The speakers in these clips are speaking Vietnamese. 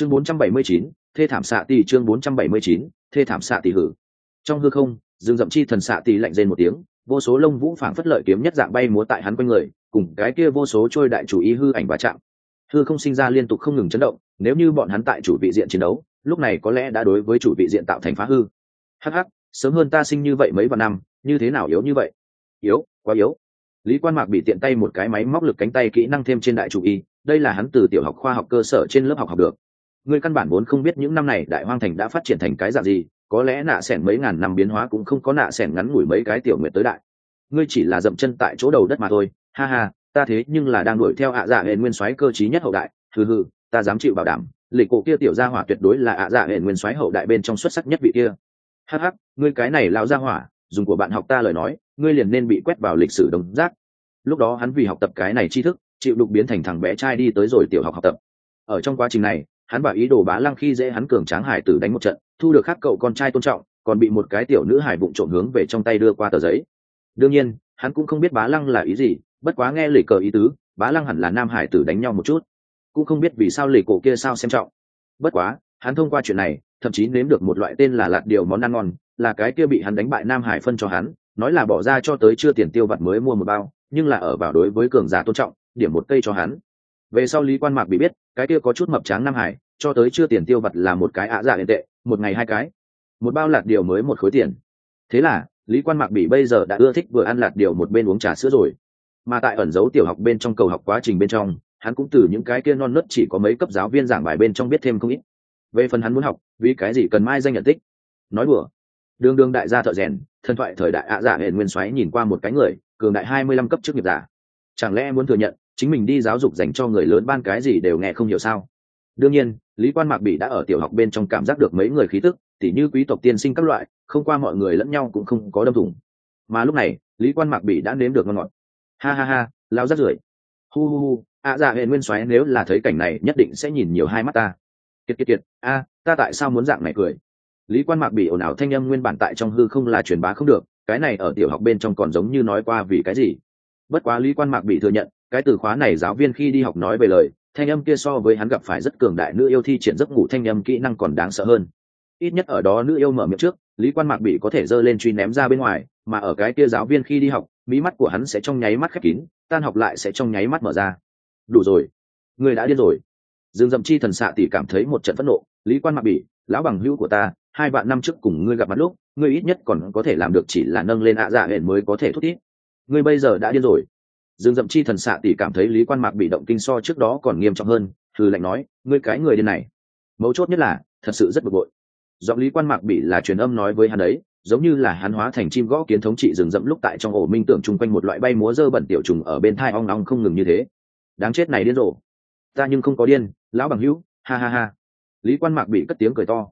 chương 479, thê thảm xạ tỷ chương 479, thê thảm xạ tỷ hử. Trong hư không dương dậm chi thần xạ tỷ lạnh rên một tiếng vô số lông vũ phảng phất lợi kiếm nhất dạng bay múa tại hắn quanh người cùng cái kia vô số trôi đại chủ ý hư ảnh và chạm. Hư không sinh ra liên tục không ngừng chấn động nếu như bọn hắn tại chủ vị diện chiến đấu lúc này có lẽ đã đối với chủ vị diện tạo thành phá hư. Hắc hắc sớm hơn ta sinh như vậy mấy vạn năm như thế nào yếu như vậy? Yếu quá yếu. Lý quan mạc bị tiện tay một cái máy móc lực cánh tay kỹ năng thêm trên đại chủ y đây là hắn từ tiểu học khoa học cơ sở trên lớp học học được người căn bản vốn không biết những năm này đại hoang thành đã phát triển thành cái dạng gì, có lẽ nạ s mấy ngàn năm biến hóa cũng không có nạ s ngắn ngủi mấy cái tiểu nguyện tới đại. Ngươi chỉ là dậm chân tại chỗ đầu đất mà thôi. Ha ha, ta thế nhưng là đang đuổi theo ạ dạ hệ nguyên soái cơ chí nhất hậu đại. Hừ hừ, ta dám chịu bảo đảm, lịch cổ kia tiểu gia hỏa tuyệt đối là ạ dạ hệ nguyên soái hậu đại bên trong xuất sắc nhất vị kia. Hắc hắc ngươi cái này lao gia hỏa, dùng của bạn học ta lời nói, ngươi liền nên bị quét vào lịch sử đồng giác lúc đó hắn vì học tập cái này tri thức, chịu đục biến thành thằng bé trai đi tới rồi tiểu học học tập. Ở trong quá trình này hắn bảo ý đồ bá lăng khi dễ hắn cường tráng hải tử đánh một trận, thu được khắc cậu con trai tôn trọng, còn bị một cái tiểu nữ hải bụng trộm hướng về trong tay đưa qua tờ giấy. Đương nhiên, hắn cũng không biết bá lăng là ý gì, bất quá nghe lời cờ ý tứ, bá lăng hẳn là nam hải tử đánh nhau một chút. Cũng không biết vì sao lì cổ kia sao xem trọng. Bất quá, hắn thông qua chuyện này, thậm chí nếm được một loại tên là lạt điều món ăn ngon, là cái kia bị hắn đánh bại nam hải phân cho hắn, nói là bỏ ra cho tới chưa tiền tiêu vặt mới mua một bao, nhưng là ở vào đối với cường giả tôn trọng, điểm một cây cho hắn về sau lý quan mạc bị biết cái kia có chút mập tráng nam hải cho tới chưa tiền tiêu vặt là một cái ạ dạ liên tệ một ngày hai cái. Một bao lạt điều mới một khối tiền. Thế là lý quan mạc bị bây giờ đã ưa thích vừa ăn lạt điều một bên uống trà sữa rồi. Mà tại ẩn dấu tiểu học bên trong cầu học quá trình bên trong hắn cũng từ những cái kia non nớt chỉ có mấy cấp giáo viên giảng bài bên trong biết thêm không ít. Về phần hắn muốn học vì cái gì cần mai danh nhận tích? Nói bừa, đương đương đại gia thợ rèn thần thoại thời đại ạ dạ giả hệ nguyên xoáy nhìn qua một cái người cường đại hai mươi lăm cấp chức nghiệp giả. Chẳng lẽ muốn thừa nhận chính mình đi giáo dục dành cho người lớn ban cái gì đều nghe không hiểu sao. Đương nhiên, lý quan mạc bị đã ở tiểu học bên trong cảm giác được mấy người khí tức, tỉ như quý tộc tiên sinh các loại, không qua mọi người lẫn nhau cũng không có đâm thủng. Mà lúc này, lý quan mạc bị đã nếm được ngon ngọt. Ha ha ha lao rất rưởi. Hu hu hu, ạ dạ hệ nguyên xoáy nếu là thấy cảnh này nhất định sẽ nhìn nhiều hai mắt ta. Kiệt kiệt kiệt, a, ta tại sao muốn dạng này cười? Lý quan mạc bị ồn ào thanh âm nguyên bản tại trong hư không là truyền bá không được, cái này ở tiểu học bên trong còn giống như nói qua vì cái gì? Bất quá lý quan mạc bị thừa nhận cái từ khóa này giáo viên khi đi học nói về lời, thanh âm kia so với hắn gặp phải rất cường đại nữ yêu thi triển giấc ngủ thanh âm kỹ năng còn đáng sợ hơn. Ít nhất ở đó nữ yêu mở miệng trước, lý quan mạc bị có thể giơ lên truy ném ra bên ngoài, mà ở cái kia giáo viên khi đi học, mí mắt của hắn sẽ trong nháy mắt khép kín, tan học lại sẽ trong nháy mắt mở ra. Đủ rồi. Người đã điên rồi. Dương dậm chi thần xạ tỷ cảm thấy một trận phẫn nộ, lý quan mạc bị lão bằng hữu của ta, hai vạn năm trước cùng ngươi gặp mặt lúc, ngươi ít nhất còn có thể làm được chỉ là nâng lên ạ dạ hển mới có thể thúc thiết ngươi bây giờ đã điên rồi dương dậm chi thần xạ tỷ cảm thấy lý quan mạc bị động kinh so trước đó còn nghiêm trọng hơn thư lạnh nói, ngươi cái người điên này. Mấu chốt nhất là, thật sự rất bực bội. Giọng lý quan mạc bị là truyền âm nói với hắn ấy giống như là hắn hóa thành chim gõ kiến thống trị rừng rậm lúc tại trong ổ minh tưởng chung quanh một loại bay múa dơ bẩn tiểu trùng ở bên thai ong ong không ngừng như thế. Đáng chết này điên rồ. Ta nhưng không có điên, lão bằng hữu, ha ha ha. Lý quan mạc bị cất tiếng cười to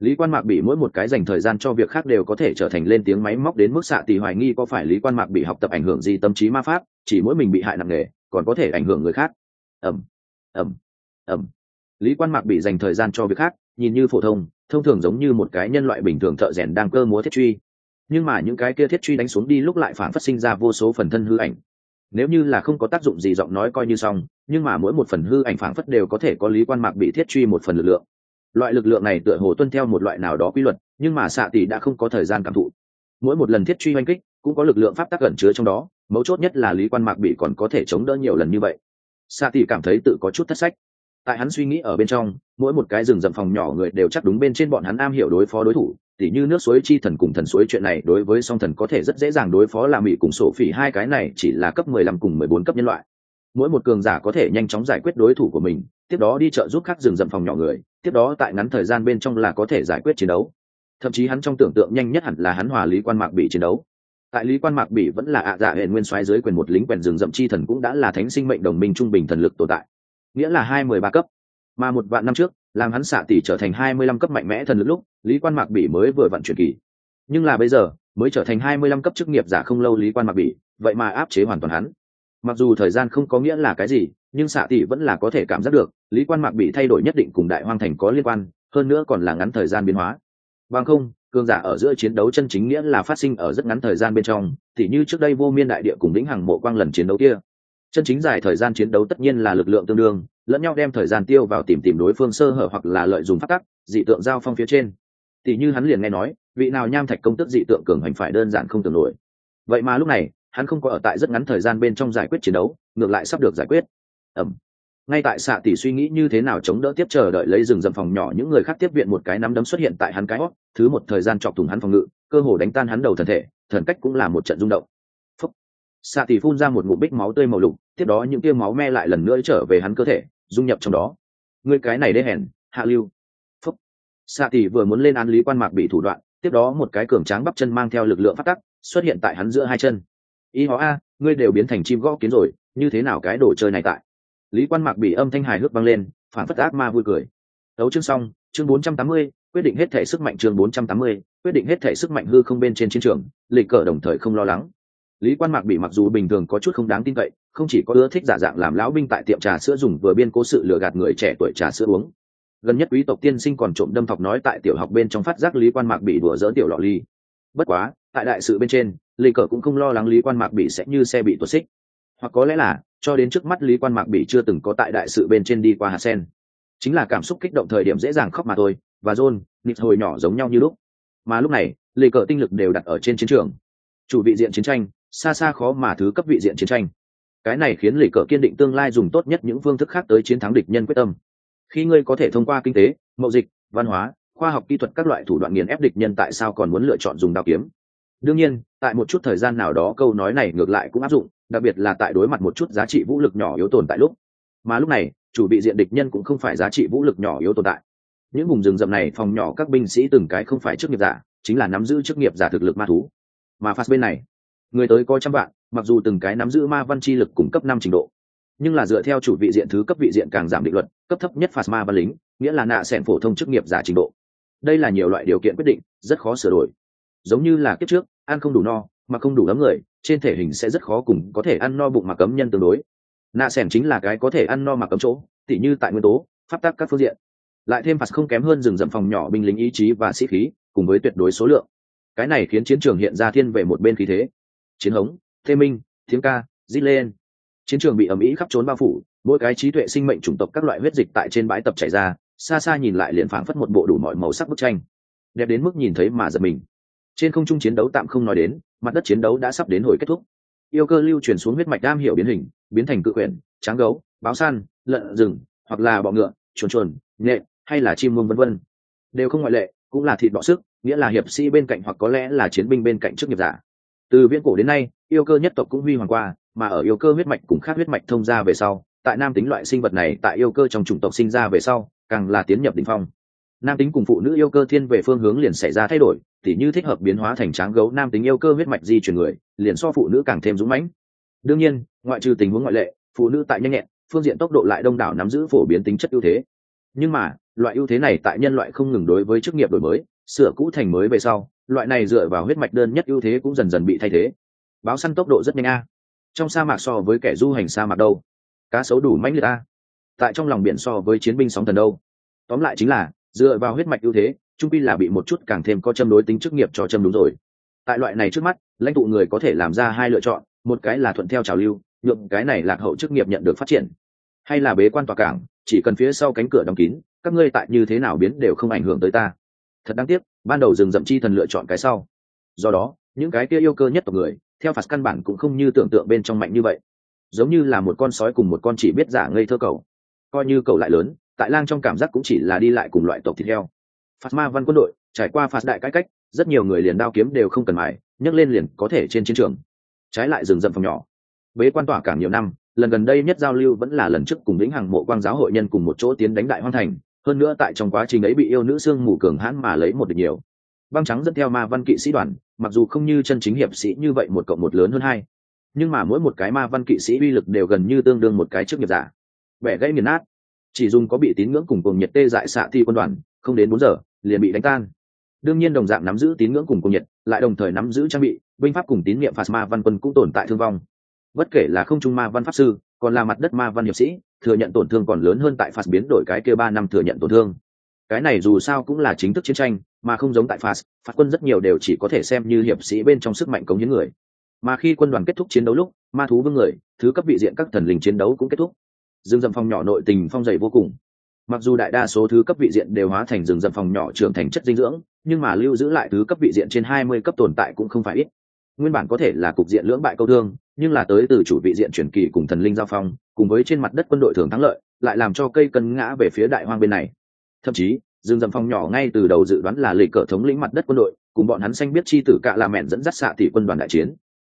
lý quan mạc bị mỗi một cái dành thời gian cho việc khác đều có thể trở thành lên tiếng máy móc đến mức xạ tỷ hoài nghi có phải lý quan mạc bị học tập ảnh hưởng gì tâm trí ma pháp, chỉ mỗi mình bị hại nặng nề, còn có thể ảnh hưởng người khác. Ẩm ẩm ẩm lý quan mạc bị dành thời gian cho việc khác, nhìn như phổ thông thông thường giống như một cái nhân loại bình thường thợ rèn đang cơ múa thiết truy. Nhưng mà những cái kia thiết truy đánh xuống đi lúc lại phản phát sinh ra vô số phần thân hư ảnh. Nếu như là không có tác dụng gì giọng nói coi như xong, nhưng mà mỗi một phần hư ảnh phản phất đều có thể có lý quan mạc bị thiết truy một phần lực lượng loại lực lượng này tựa hồ tuân theo một loại nào đó quy luật, nhưng mà xạ tỷ đã không có thời gian cảm thụ. Mỗi một lần thiết truy oanh kích, cũng có lực lượng pháp tắc ẩn chứa trong đó, mấu chốt nhất là lý quan mạc bị còn có thể chống đỡ nhiều lần như vậy. Xạ tỷ cảm thấy tự có chút thất sách. Tại hắn suy nghĩ ở bên trong, mỗi một cái rừng rậm phòng nhỏ người đều chắc đúng bên trên bọn hắn am hiểu đối phó đối thủ, tỉ như nước suối chi thần cùng thần suối chuyện này đối với song thần có thể rất dễ dàng đối phó là mỹ cùng sổ phỉ hai cái này chỉ là cấp mười lăm cùng mười bốn cấp nhân loại. Mỗi một cường giả có thể nhanh chóng giải quyết đối thủ của mình, tiếp đó đi chợ giúp các rừng rậm phòng nhỏ người tiếp đó tại ngắn thời gian bên trong là có thể giải quyết chiến đấu. Thậm chí hắn trong tưởng tượng nhanh nhất hẳn là hắn hòa lý quan mạc bị chiến đấu. Tại lý quan mạc bị vẫn là ạ dạ hệ nguyên xoáy dưới quyền một lính quèn rừng rậm chi thần cũng đã là thánh sinh mệnh đồng minh trung bình thần lực tồn tại. Nghĩa là hai mười ba cấp. Mà một vạn năm trước, làm hắn xạ tỷ trở thành hai mươi lăm cấp mạnh mẽ thần lực lúc, lý quan mạc bị mới vừa vận chuyển kỳ. Nhưng là bây giờ, mới trở thành hai mươi lăm cấp chức nghiệp giả không lâu lý quan mạc bị vậy mà áp chế hoàn toàn hắn. Mặc dù thời gian không có nghĩa là cái gì, nhưng xạ tỷ vẫn là có thể cảm giác được lý quan mạc bị thay đổi nhất định cùng đại hoang thành có liên quan, hơn nữa còn là ngắn thời gian biến hóa. Bằng không, cường giả ở giữa chiến đấu chân chính nghĩa là phát sinh ở rất ngắn thời gian bên trong thì như trước đây vô miên đại địa cùng lĩnh hằng mộ quang lần chiến đấu kia. Chân chính dài thời gian chiến đấu tất nhiên là lực lượng tương đương, lẫn nhau đem thời gian tiêu vào tìm tìm đối phương sơ hở hoặc là lợi dụng phát tắc, dị tượng giao phong phía trên. Tỷ như hắn liền nghe nói, vị nào nham thạch công tức dị tượng cường hành phải đơn giản không tưởng nổi. Vậy mà lúc này, hắn không có ở tại rất ngắn thời gian bên trong giải quyết chiến đấu, ngược lại sắp được giải quyết. Ẩm ngay tại xạ tỷ suy nghĩ như thế nào chống đỡ tiếp chờ đợi lấy rừng dầm phòng nhỏ, những người khác tiếp viện một cái nắm đấm xuất hiện tại hắn cái hót thứ một thời gian chọc thùng hắn phòng ngự, cơ hồ đánh tan hắn đầu thần thể, thần cách cũng là một trận rung động. Phúc. Xạ tỷ phun ra một ngụm bích máu tươi màu lục, tiếp đó những tia máu me lại lần nữa trở về hắn cơ thể, dung nhập trong đó. Người cái này đê hèn, hạ lưu. Phúc. Xạ tỷ vừa muốn lên án lý quan mạc bị thủ đoạn, tiếp đó một cái cường tráng bắp chân mang theo lực lượng phát tắc, xuất hiện tại hắn giữa hai chân. Y hó a, ngươi đều biến thành chim gõ kiến rồi, như thế nào cái đồ chơi này tại? Lý quan mạc bị âm thanh hài hước vang lên phản phất ác ma vui cười. Đấu chương xong chương 480, quyết định hết thể sức mạnh chương 480, quyết định hết thể sức mạnh hư không bên trên chiến trường lịch cờ đồng thời không lo lắng. Lý quan mạc bị mặc dù bình thường có chút không đáng tin cậy không chỉ có ưa thích giả dạng làm lão binh tại tiệm trà sữa dùng vừa biên cố sự lừa gạt người trẻ tuổi trà sữa uống. Gần nhất quý tộc tiên sinh còn trộm đâm thọc nói tại tiểu học bên trong phát giác lý quan mạc bị đùa dỡ tiểu lọ ly. Bất quá tại đại sự bên trên lì cờ cũng không lo lắng lý quan mạc bị sẽ như xe bị tuột xích. Hoặc có lẽ là cho đến trước mắt lý quan mạc bị chưa từng có tại đại sự bên trên đi qua hạt sen. Chính là cảm xúc kích động thời điểm dễ dàng khóc mà thôi, và john, nịt hồi nhỏ giống nhau như lúc. Mà lúc này Lệ cờ tinh lực đều đặt ở trên chiến trường. Chủ vị diện chiến tranh, xa xa khó mà thứ cấp vị diện chiến tranh. Cái này khiến Lệ cờ kiên định tương lai dùng tốt nhất những phương thức khác tới chiến thắng địch nhân quyết tâm. Khi ngươi có thể thông qua kinh tế, mậu dịch, văn hóa, khoa học kỹ thuật các loại thủ đoạn nghiền ép địch nhân tại sao còn muốn lựa chọn dùng đao kiếm? Đương nhiên, tại một chút thời gian nào đó câu nói này ngược lại cũng áp dụng đặc biệt là tại đối mặt một chút giá trị vũ lực nhỏ yếu tồn tại lúc. Mà lúc này, chủ bị diện địch nhân cũng không phải giá trị vũ lực nhỏ yếu tồn tại. Những vùng rừng rậm này phòng nhỏ các binh sĩ từng cái không phải chức nghiệp giả, chính là nắm giữ chức nghiệp giả thực lực ma thú. Mà phát bên này, người tới có trăm vạn, mặc dù từng cái nắm giữ ma văn chi lực cùng cấp năm trình độ. Nhưng là dựa theo chủ vị diện thứ cấp vị diện càng giảm định luật, cấp thấp nhất phạt ma văn lính, nghĩa là nạ sẻn phổ thông chức nghiệp giả trình độ. Đây là nhiều loại điều kiện quyết định, rất khó sửa đổi. Giống như là kiếp trước, ăn không đủ no mà không đủ lắm người trên thể hình sẽ rất khó cùng có thể ăn no bụng mà cấm nhân tương đối. Nạ sẻn chính là cái có thể ăn no mà cấm chỗ, tỉ như tại nguyên tố, pháp tắc các phương diện. Lại thêm phạt không kém hơn rừng rậm phòng nhỏ binh lính ý chí và sĩ khí, cùng với tuyệt đối số lượng. Cái này khiến chiến trường hiện ra thiên về một bên khí thế. Chiến hống thê minh tiếng ca, dít lên. Chiến trường bị ầm ĩ khắp trốn bao phủ, mỗi cái trí tuệ sinh mệnh chủng tộc các loại huyết dịch tại trên bãi tập chảy ra, xa xa nhìn lại liền phảng phất một bộ đủ mọi màu sắc bức tranh. Đẹp đến mức nhìn thấy mà giật mình. Trên không trung chiến đấu tạm không nói đến mặt đất chiến đấu đã sắp đến hồi kết thúc. Yêu cơ lưu truyền xuống huyết mạch đam hiểu biến hình, biến thành cự quyển, tráng gấu, báo săn lợn rừng, hoặc là bọ ngựa, chuồn chuồn nhện hay là chim muông vân vân. Đều không ngoại lệ, cũng là thịt bọ sức, nghĩa là hiệp sĩ bên cạnh hoặc có lẽ là chiến binh bên cạnh trước nghiệp giả. Từ viễn cổ đến nay, yêu cơ nhất tộc cũng huy hoàng qua, mà ở yêu cơ huyết mạch cùng khác huyết mạch thông ra về sau, tại nam tính loại sinh vật này tại yêu cơ trong chủng tộc sinh ra về sau, càng là tiến nhập đ ỉ n h phong nam tính cùng phụ nữ yêu cơ thiên về phương hướng liền xảy ra thay đổi, tỉ như thích hợp biến hóa thành tráng gấu, nam tính yêu cơ huyết mạch di chuyển người, liền so phụ nữ càng thêm dũng mãnh. Đương nhiên, ngoại trừ tình huống ngoại lệ, phụ nữ tại nhanh nhẹn, phương diện tốc độ lại đông đảo nắm giữ phổ biến tính chất ưu thế. Nhưng mà, loại ưu thế này tại nhân loại không ngừng đối với chức nghiệp đổi mới, sửa cũ thành mới về sau, loại này dựa vào huyết mạch đơn nhất ưu thế cũng dần dần bị thay thế. Báo săn tốc độ rất nhanh a. Trong sa mạc so với kẻ du hành sa mạc đâu? Cá sấu đủ mãnh liệt a. Tại trong lòng biển so với chiến binh sóng thần đâu? Tóm lại chính là dựa vào huyết mạch ưu thế, trung pi là bị một chút càng thêm có châm đối tính chức nghiệp cho châm đúng rồi. Tại loại này trước mắt, lãnh tụ người có thể làm ra hai lựa chọn, một cái là thuận theo trào lưu, nhượng cái này lạc hậu chức nghiệp nhận được phát triển, hay là bế quan tòa cảng, chỉ cần phía sau cánh cửa đóng kín, các ngươi tại như thế nào biến đều không ảnh hưởng tới ta. Thật đáng tiếc, ban đầu rừng rậm chi thần lựa chọn cái sau. Do đó, những cái kia yêu cơ nhất tộc người, theo phạt căn bản cũng không như tưởng tượng bên trong mạnh như vậy. Giống như là một con sói cùng một con chỉ biết giả ngây thơ cầu. Coi như cầu lại lớn tại lang trong cảm giác cũng chỉ là đi lại cùng loại tộc thịt heo. Phạt ma văn quân đội, trải qua phạt đại cải cách, rất nhiều người liền đao kiếm đều không cần mài, nhấc lên liền có thể trên chiến trường. Trái lại rừng rậm phòng nhỏ. Bế quan tỏa cảng nhiều năm, lần gần đây nhất giao lưu vẫn là lần trước cùng lĩnh hàng mộ quang giáo hội nhân cùng một chỗ tiến đánh đại Hoan thành, hơn nữa tại trong quá trình ấy bị yêu nữ xương mù cường hãn mà lấy một được nhiều. Băng trắng dẫn theo ma văn kỵ sĩ đoàn, mặc dù không như chân chính hiệp sĩ như vậy một cộng một lớn hơn hai, nhưng mà mỗi một cái ma văn kỵ sĩ uy lực đều gần như tương đương một cái trước nghiệp giả. Bẻ gãy nghiền nát chỉ dùng có bị tín ngưỡng cùng cùng nhiệt tê dại xạ thi quân đoàn, không đến bốn giờ, liền bị đánh tan. Đương nhiên đồng dạng nắm giữ tín ngưỡng cùng cùng nhiệt, lại đồng thời nắm giữ trang bị, binh pháp cùng tín nhiệm phạt ma văn quân cũng tồn tại thương vong. Bất kể là không trung ma văn pháp sư, còn là mặt đất ma văn hiệp sĩ, thừa nhận tổn thương còn lớn hơn tại phạt biến đổi cái kia ba năm thừa nhận tổn thương. Cái này dù sao cũng là chính thức chiến tranh, mà không giống tại phạt phạt quân rất nhiều đều chỉ có thể xem như hiệp sĩ bên trong sức mạnh cống những người. Mà khi quân đoàn kết thúc chiến đấu lúc, ma thú vương người, thứ cấp vị diện các thần linh chiến đấu cũng kết thúc rừng rậm phòng nhỏ nội tình phong dày vô cùng. Mặc dù đại đa số thứ cấp vị diện đều hóa thành rừng rậm phòng nhỏ trưởng thành chất dinh dưỡng, nhưng mà lưu giữ lại thứ cấp vị diện trên hai mươi cấp tồn tại cũng không phải ít. Nguyên bản có thể là cục diện lưỡng bại câu thương, nhưng là tới từ chủ vị diện chuyển kỳ cùng thần linh giao phong, cùng với trên mặt đất quân đội thường thắng lợi, lại làm cho cây cân ngã về phía đại hoang bên này. Thậm chí, rừng rậm phòng nhỏ ngay từ đầu dự đoán là lịch cờ thống lĩnh mặt đất quân đội, cùng bọn hắn xanh biết chi tử cạ là mẹn dẫn dắt xạ tỷ quân đoàn đại chiến.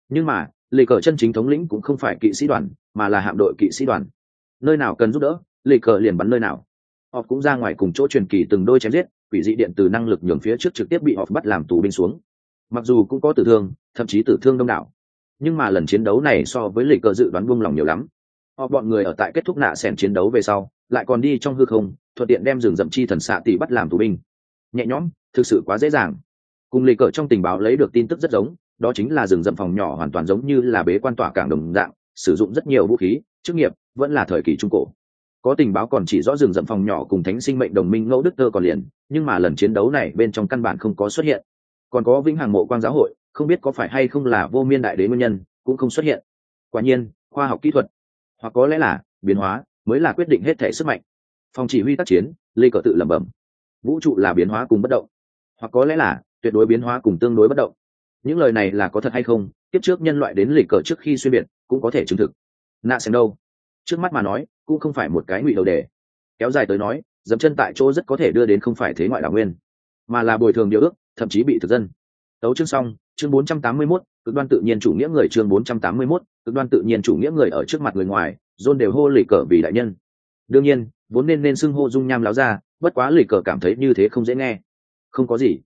Nhưng mà lịch cờ chân chính thống lĩnh cũng không phải kỵ sĩ đoàn, mà là hạm đội kỵ sĩ đoàn nơi nào cần giúp đỡ lì cờ liền bắn nơi nào. Họ cũng ra ngoài cùng chỗ truyền kỳ từng đôi chém giết, quỷ dị điện từ năng lực nhường phía trước trực tiếp bị họ bắt làm tù binh xuống. Mặc dù cũng có tử thương, thậm chí tử thương đông đảo. Nhưng mà lần chiến đấu này so với lì cờ dự đoán buông lòng nhiều lắm. Họ bọn người ở tại kết thúc nạ sẻn chiến đấu về sau, lại còn đi trong hư không, thuận tiện đem rừng rậm chi thần xạ tỷ bắt làm tù binh. Nhẹ nhõm, thực sự quá dễ dàng. Cùng lì cờ trong tình báo lấy được tin tức rất giống, đó chính là rừng rậm phòng nhỏ hoàn toàn giống như là bế quan tỏa cảng đồng dạng, sử dụng rất nhiều vũ khí chức nghiệp vẫn là thời kỳ trung cổ. Có tình báo còn chỉ rõ rừng rậm phòng nhỏ cùng thánh sinh mệnh đồng minh ngẫu đức tơ còn liền, nhưng mà lần chiến đấu này bên trong căn bản không có xuất hiện. Còn có vĩnh hằng mộ quan giáo hội, không biết có phải hay không là vô miên đại đế nguyên nhân, cũng không xuất hiện. Quả nhiên, khoa học kỹ thuật, hoặc có lẽ là biến hóa, mới là quyết định hết thể sức mạnh. Phòng chỉ huy tác chiến, lê cờ tự lẩm bẩm. Vũ trụ là biến hóa cùng bất động, hoặc có lẽ là tuyệt đối biến hóa cùng tương đối bất động. Những lời này là có thật hay không tiếp trước nhân loại đến lịch cờ trước khi xuyên biệt cũng có thể chứng thực nạ xem đâu? Trước mắt mà nói cũng không phải một cái ngụy đầu đề. Kéo dài tới nói dẫm chân tại chỗ rất có thể đưa đến không phải thế ngoại đảo nguyên mà là bồi thường điều ước thậm chí bị thực dân. Tấu chương xong chương 481, cực đoan tự nhiên chủ nghĩa người chương 481, cực đoan tự nhiên chủ nghĩa người ở trước mặt người ngoài dôn đều hô lì cờ vì đại nhân. Đương nhiên vốn nên nên xưng hô dung nham láo ra bất quá lì cờ cảm thấy như thế không dễ nghe. Không có gì.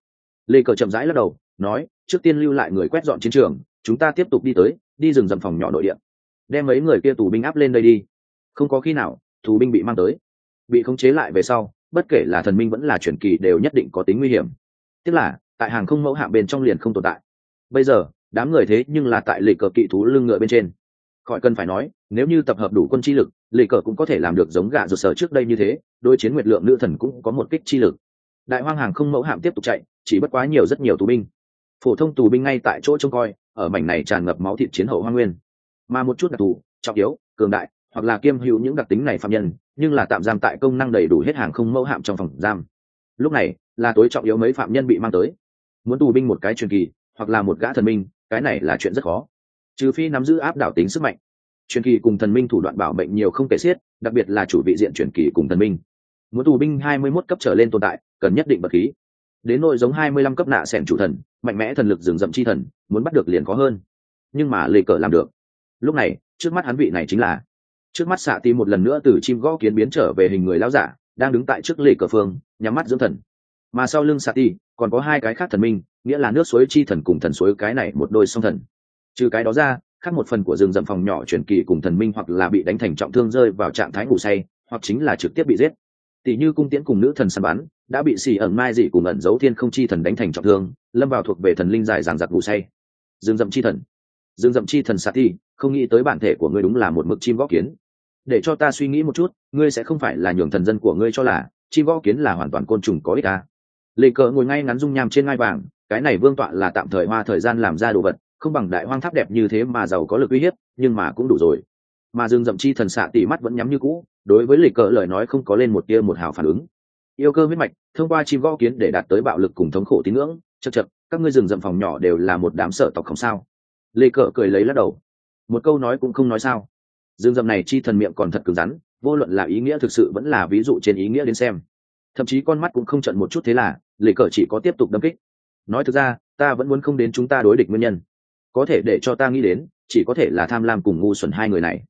Lì cờ chậm rãi lắc đầu nói trước tiên lưu lại người quét dọn chiến trường chúng ta tiếp tục đi tới đi rừng dầm phòng nhỏ nội địa đem mấy người kia tù binh áp lên đây đi. Không có khi nào, tù binh bị mang tới. Bị khống chế lại về sau, bất kể là thần minh vẫn là truyền kỳ đều nhất định có tính nguy hiểm. Tức là, tại hàng không mẫu hạng bên trong liền không tồn tại. Bây giờ, đám người thế nhưng là tại lịch cờ kỵ thú lưng ngựa bên trên. Khỏi cần phải nói, nếu như tập hợp đủ quân chi lực, lịch cờ cũng có thể làm được giống gạ rụt sở trước đây như thế Đôi chiến nguyệt lượng nữ thần cũng có một kích chi lực. Đại hoang hàng không mẫu hạm tiếp tục chạy, chỉ bất quá nhiều rất nhiều tù binh. Phổ thông tù binh ngay tại chỗ trông coi, ở mảnh này tràn ngập máu thịt chiến hậu hoa nguyên mà một chút đặc thù, trọng yếu, cường đại, hoặc là kiêm hữu những đặc tính này phạm nhân, nhưng là tạm giam tại công năng đầy đủ hết hàng không mẫu hạm trong phòng giam. Lúc này, là tối trọng yếu mấy phạm nhân bị mang tới. Muốn tù binh một cái truyền kỳ, hoặc là một gã thần minh, cái này là chuyện rất khó. Trừ phi nắm giữ áp đảo tính sức mạnh. Truyền kỳ cùng thần minh thủ đoạn bảo mệnh nhiều không kể xiết, đặc biệt là chủ vị diện truyền kỳ cùng thần minh. Muốn tù binh hai mươi 21 cấp trở lên tồn tại, cần nhất định bậc khí. Đến nội giống hai mươi lăm cấp nạ sẻn chủ thần, mạnh mẽ thần lực rừng rậm chi thần, muốn bắt được liền khó hơn. Nhưng mà lê cờ làm được lúc này, trước mắt hắn vị này chính là. Trước mắt xạ tì một lần nữa từ chim gõ kiến biến trở về hình người lao giả, đang đứng tại trước lề cờ phương, nhắm mắt dưỡng thần. Mà sau lưng xạ tì, còn có hai cái khác thần minh, nghĩa là nước suối chi thần cùng thần suối cái này một đôi song thần. Trừ cái đó ra, khác một phần của rừng rậm phòng nhỏ chuyển kỳ cùng thần minh hoặc là bị đánh thành trọng thương rơi vào trạng thái ngủ say, hoặc chính là trực tiếp bị giết. Tỷ như cung tiễn cùng nữ thần săn bắn, đã bị xì ẩn mai dị cùng ẩn giấu thiên không chi thần đánh thành trọng thương, lâm vào thuộc về thần linh dài ràng giặc ngủ say. Rừng rậm chi thần. Rừng rậm chi thần sati không nghĩ tới bản thể của ngươi đúng là một mực chim gõ kiến. Để cho ta suy nghĩ một chút, ngươi sẽ không phải là nhường thần dân của ngươi cho là, chim gõ kiến là hoàn toàn côn trùng có ích à? ta lệ cờ ngồi ngay ngắn dung nham trên ngai vàng, cái này vương tọa là tạm thời hoa thời gian làm ra đồ vật, không bằng đại hoang tháp đẹp như thế mà giàu có lực uy hiếp, nhưng mà cũng đủ rồi. Mà dương dậm chi thần xạ tỉ mắt vẫn nhắm như cũ, đối với lệ cờ lời nói không có lên một tia một hào phản ứng. Yêu cơ huyết mạch, thông qua chim gõ kiến để đạt tới bạo lực cùng thống khổ tín ngưỡng, chật chật, các ngươi rừng rậm phòng nhỏ đều là một đám sợ tộc không sao. Lê cờ cười lấy lắc đầu một câu nói cũng không nói sao. Dương dầm này chi thần miệng còn thật cứng rắn, vô luận là ý nghĩa thực sự vẫn là ví dụ trên ý nghĩa đến xem. Thậm chí con mắt cũng không trận một chút thế là, lệ cờ chỉ có tiếp tục đâm kích. Nói thực ra, ta vẫn muốn không đến chúng ta đối địch nguyên nhân. Có thể để cho ta nghĩ đến, chỉ có thể là tham lam cùng ngu xuẩn hai người này.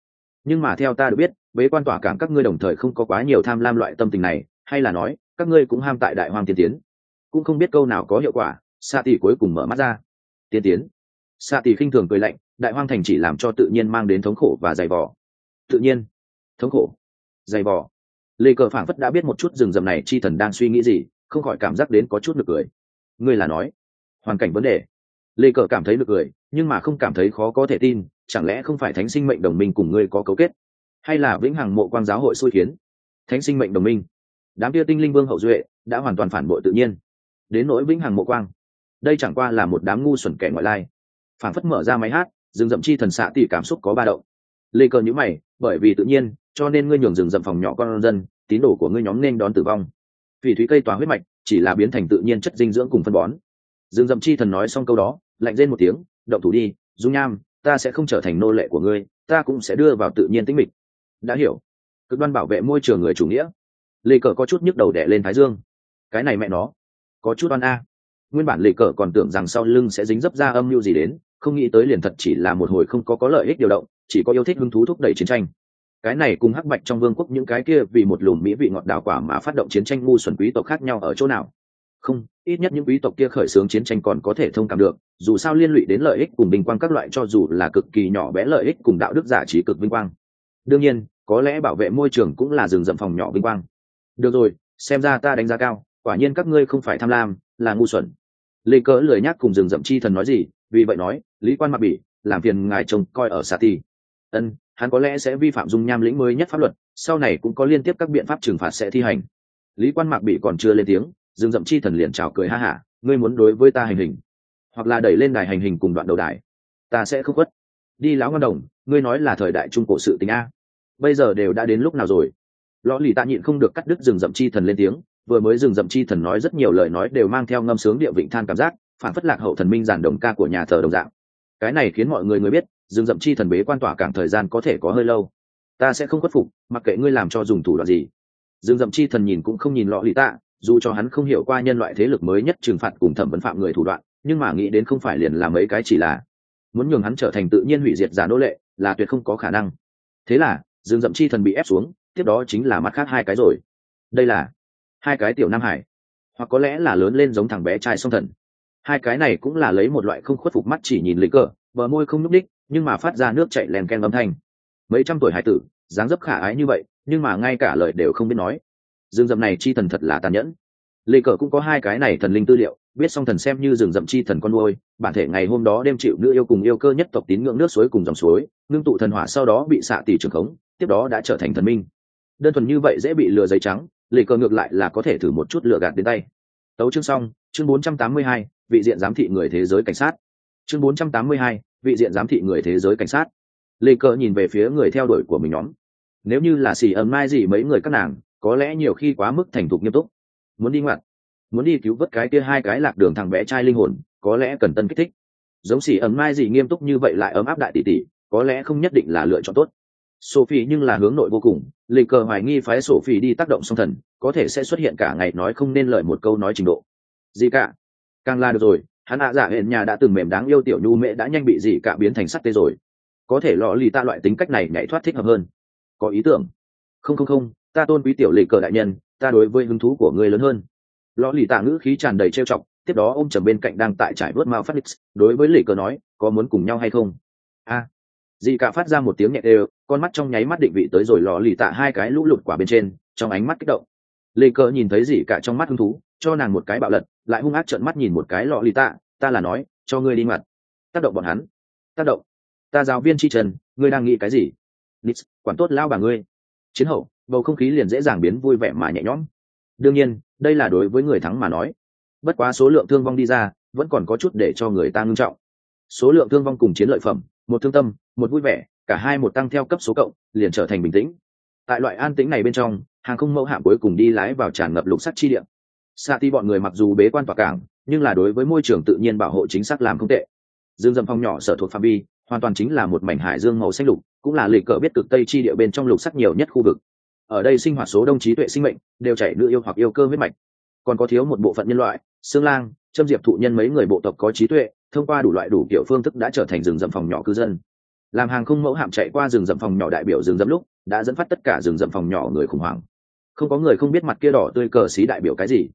Nhưng mà theo ta được biết, bế quan tỏa cảm các ngươi đồng thời không có quá nhiều tham lam loại tâm tình này, hay là nói, các ngươi cũng ham tại đại hoàng tiên tiến. Cũng không biết câu nào có hiệu quả, sa tỷ cuối cùng mở mắt ra. Tiên tiến xạ tỷ khinh thường cười lạnh, đại hoang thành chỉ làm cho tự nhiên mang đến thống khổ và dày vò. Tự nhiên. Thống khổ. Dày vò. Lê cờ phảng phất đã biết một chút rừng rầm này chi thần đang suy nghĩ gì, không khỏi cảm giác đến có chút nực cười. Ngươi là nói. Hoàn cảnh vấn đề. Lê cờ cảm thấy nực cười, nhưng mà không cảm thấy khó có thể tin, chẳng lẽ không phải thánh sinh mệnh đồng minh cùng ngươi có cấu kết? Hay là vĩnh hằng mộ quan giáo hội xui khiến? Thánh sinh mệnh đồng minh. Đám kia tinh linh vương hậu duệ đã hoàn toàn phản bội tự nhiên. Đến nỗi vĩnh hằng mộ quang. Đây chẳng qua là một đám ngu xuẩn kẻ ngoại lai phản phất mở ra máy hát, rừng rậm chi thần xạ tỉ cảm xúc có ba động. Lê cờ nhữ mày, bởi vì tự nhiên, cho nên ngươi nhường rừng rậm phòng nhỏ con dân, tín đồ của ngươi nhóm nên đón tử vong. Vì thủy cây tỏa huyết mạch, chỉ là biến thành tự nhiên chất dinh dưỡng cùng phân bón. Rừng rậm chi thần nói xong câu đó, lạnh rên một tiếng, động thủ đi, dung nham, ta sẽ không trở thành nô lệ của ngươi, ta cũng sẽ đưa vào tự nhiên tĩnh mịch. Đã hiểu. Cực đoan bảo vệ môi trường người chủ nghĩa. Lê cờ có chút nhức đầu đẻ lên thái dương. Cái này mẹ nó, có chút oan a. Nguyên bản lê cờ còn tưởng rằng sau lưng sẽ dính dấp ra âm mưu gì đến không nghĩ tới liền thật chỉ là một hồi không có có lợi ích điều động, chỉ có yêu thích hứng thú thúc đẩy chiến tranh. Cái này cùng hắc bạch trong vương quốc những cái kia vì một lùm mỹ vị ngọt đào quả mà phát động chiến tranh ngu xuẩn quý tộc khác nhau ở chỗ nào? Không, ít nhất những quý tộc kia khởi xướng chiến tranh còn có thể thông cảm được, dù sao liên lụy đến lợi ích cùng vinh quang các loại cho dù là cực kỳ nhỏ bé lợi ích cùng đạo đức giả trí cực vinh quang. Đương nhiên, có lẽ bảo vệ môi trường cũng là rừng rậm phòng nhỏ vinh quang. Được rồi, xem ra ta đánh giá cao, quả nhiên các ngươi không phải tham lam, là ngu xuẩn lê cỡ lười nhắc cùng rừng rậm chi thần nói gì, vì vậy nói, lý quan mặc bỉ, làm phiền ngài chồng coi ở xa thi ân, hắn có lẽ sẽ vi phạm dung nham lĩnh mới nhất pháp luật, sau này cũng có liên tiếp các biện pháp trừng phạt sẽ thi hành. Lý quan mạc bị còn chưa lên tiếng, rừng rậm chi thần liền chào cười ha hả, ngươi muốn đối với ta hành hình, hoặc là đẩy lên đài hành hình cùng đoạn đầu đài, ta sẽ không khuất. Đi lão ngân đồng, ngươi nói là thời đại trung cổ sự tình a. Bây giờ đều đã đến lúc nào rồi? Lõ lì ta nhịn không được cắt đứt rừng rậm chi thần lên tiếng vừa mới dừng dậm chi thần nói rất nhiều lời nói đều mang theo ngâm sướng địa vịnh than cảm giác, phản phất lạc hậu thần minh giản đồng ca của nhà thờ đồng dạng. Cái này khiến mọi người người biết dừng dậm chi thần bế quan tỏa càng thời gian có thể có hơi lâu. Ta sẽ không khuất phục, mặc kệ ngươi làm cho dùng thủ đoạn gì. Dừng dậm chi thần nhìn cũng không nhìn lọ lì tạ, dù cho hắn không hiểu qua nhân loại thế lực mới nhất trừng phạt cùng thẩm vấn phạm người thủ đoạn, nhưng mà nghĩ đến không phải liền làm mấy cái chỉ là. Muốn nhường hắn trở thành tự nhiên hủy diệt giả nô lệ, là tuyệt không có khả năng. Thế là dừng dậm chi thần bị ép xuống, tiếp đó chính là mắt khác hai cái rồi. Đây là hai cái tiểu nam hải, hoặc có lẽ là lớn lên giống thằng bé trai song thần. Hai cái này cũng là lấy một loại không khuất phục mắt chỉ nhìn lấy cờ, bờ môi không n ú c nhưng mà phát ra nước chạy len ken âm thanh. Mấy trăm tuổi hải tử, dáng dấp khả ái như vậy, nhưng mà ngay cả lời đều không biết nói. Rừng rậm này chi thần thật là tàn nhẫn. Lê cờ cũng có hai cái này thần linh tư liệu, biết song thần xem như rừng rậm chi thần con nuôi, bản thể ngày hôm đó đêm chịu nữ yêu cùng yêu cơ nhất tộc tín ngưỡng nước suối cùng dòng suối, ngưng tụ thần hỏa sau đó bị xạ tỷ trường khống, tiếp đó đã trở thành thần minh. Đơn thuần như vậy dễ bị lừa giấy trắng lệ cờ ngược lại là có thể thử một chút lừa gạt đến tay. Tấu chương xong chương 482, vị diện giám thị người thế giới cảnh sát. Chương 482, vị diện giám thị người thế giới cảnh sát. Lệ cờ nhìn về phía người theo đuổi của mình nhóm. Nếu như là xì ấm mai gì mấy người các nàng có lẽ nhiều khi quá mức thành thục nghiêm túc. Muốn đi ngoặt muốn đi cứu vớt cái kia hai cái lạc đường thằng bé trai linh hồn có lẽ cần tân kích thích. Giống xì ấm mai gì nghiêm túc như vậy lại ấm áp đại tỷ tỷ có lẽ không nhất định là lựa chọn tốt sophie nhưng là hướng nội vô cùng lê cờ hoài nghi phái sophie đi tác động song thần có thể sẽ xuất hiện cả ngày nói không nên lời một câu nói trình độ. Gì cả? Càng là được rồi hắn ạ giả hẹn nhà đã từng mềm đáng yêu tiểu nhu mẹ đã nhanh bị gì cả biến thành sắt tê rồi. Có thể lọ lì ta loại tính cách này nhảy thoát thích hợp hơn. Có ý tưởng. Không không không ta tôn quý tiểu lì cờ đại nhân ta đối với hứng thú của ngươi lớn hơn. Lọ lì tạ ngữ khí tràn đầy trêu chọc tiếp đó ôm trầm bên cạnh đang tại trải vớt mao phát đối với lì cờ nói có muốn cùng nhau hay không? A à, dì cả phát ra một tiếng nhẹ đều, con mắt trong nháy mắt định vị tới rồi lò lì tạ hai cái lũ lụt quả bên trên, trong ánh mắt kích động. Lê cờ nhìn thấy dì cả trong mắt hứng thú, cho nàng một cái bạo lật, lại hung ác trợn mắt nhìn một cái lò lì tạ, ta là nói, cho ngươi đi mặt tác động bọn hắn. Tác động? Ta giáo viên chi trần, ngươi đang nghĩ cái gì? Nix quản tốt lao bà ngươi. Chiến hậu, bầu không khí liền dễ dàng biến vui vẻ mà nhẹ nhõm. Đương nhiên, đây là đối với người thắng mà nói. Bất quá số lượng thương vong đi ra, vẫn còn có chút để cho người ta ngưng trọng. Số lượng thương vong cùng chiến lợi phẩm một thương tâm, một vui vẻ, cả hai một tăng theo cấp số cộng, liền trở thành bình tĩnh. Tại loại an tĩnh này bên trong, hàng không mẫu hạm cuối cùng đi lái vào tràn ngập lục sắt chi điện xa ti bọn người mặc dù bế quan tỏa cảng, nhưng là đối với môi trường tự nhiên bảo hộ chính xác làm không tệ. Dương dâm phong nhỏ sở thuộc phạm vi, hoàn toàn chính là một mảnh hải dương màu xanh lục, cũng là lịch cờ biết cực tây chi địa bên trong lục sắc nhiều nhất khu vực. Ở đây sinh hoạt số đông trí tuệ sinh mệnh, đều chảy nữ yêu hoặc yêu cơ huyết mạch còn có thiếu một bộ phận nhân loại xương lang châm diệp thụ nhân mấy người bộ tộc có trí tuệ, thông qua đủ loại đủ kiểu phương thức đã trở thành rừng rậm phòng nhỏ cư dân. Làm hàng không mẫu hạm chạy qua rừng rậm phòng nhỏ đại biểu rừng rậm lúc, đã dẫn phát tất cả rừng rậm phòng nhỏ người khủng hoảng. Không có người không biết mặt kia đỏ tươi cờ xí đại biểu cái gì.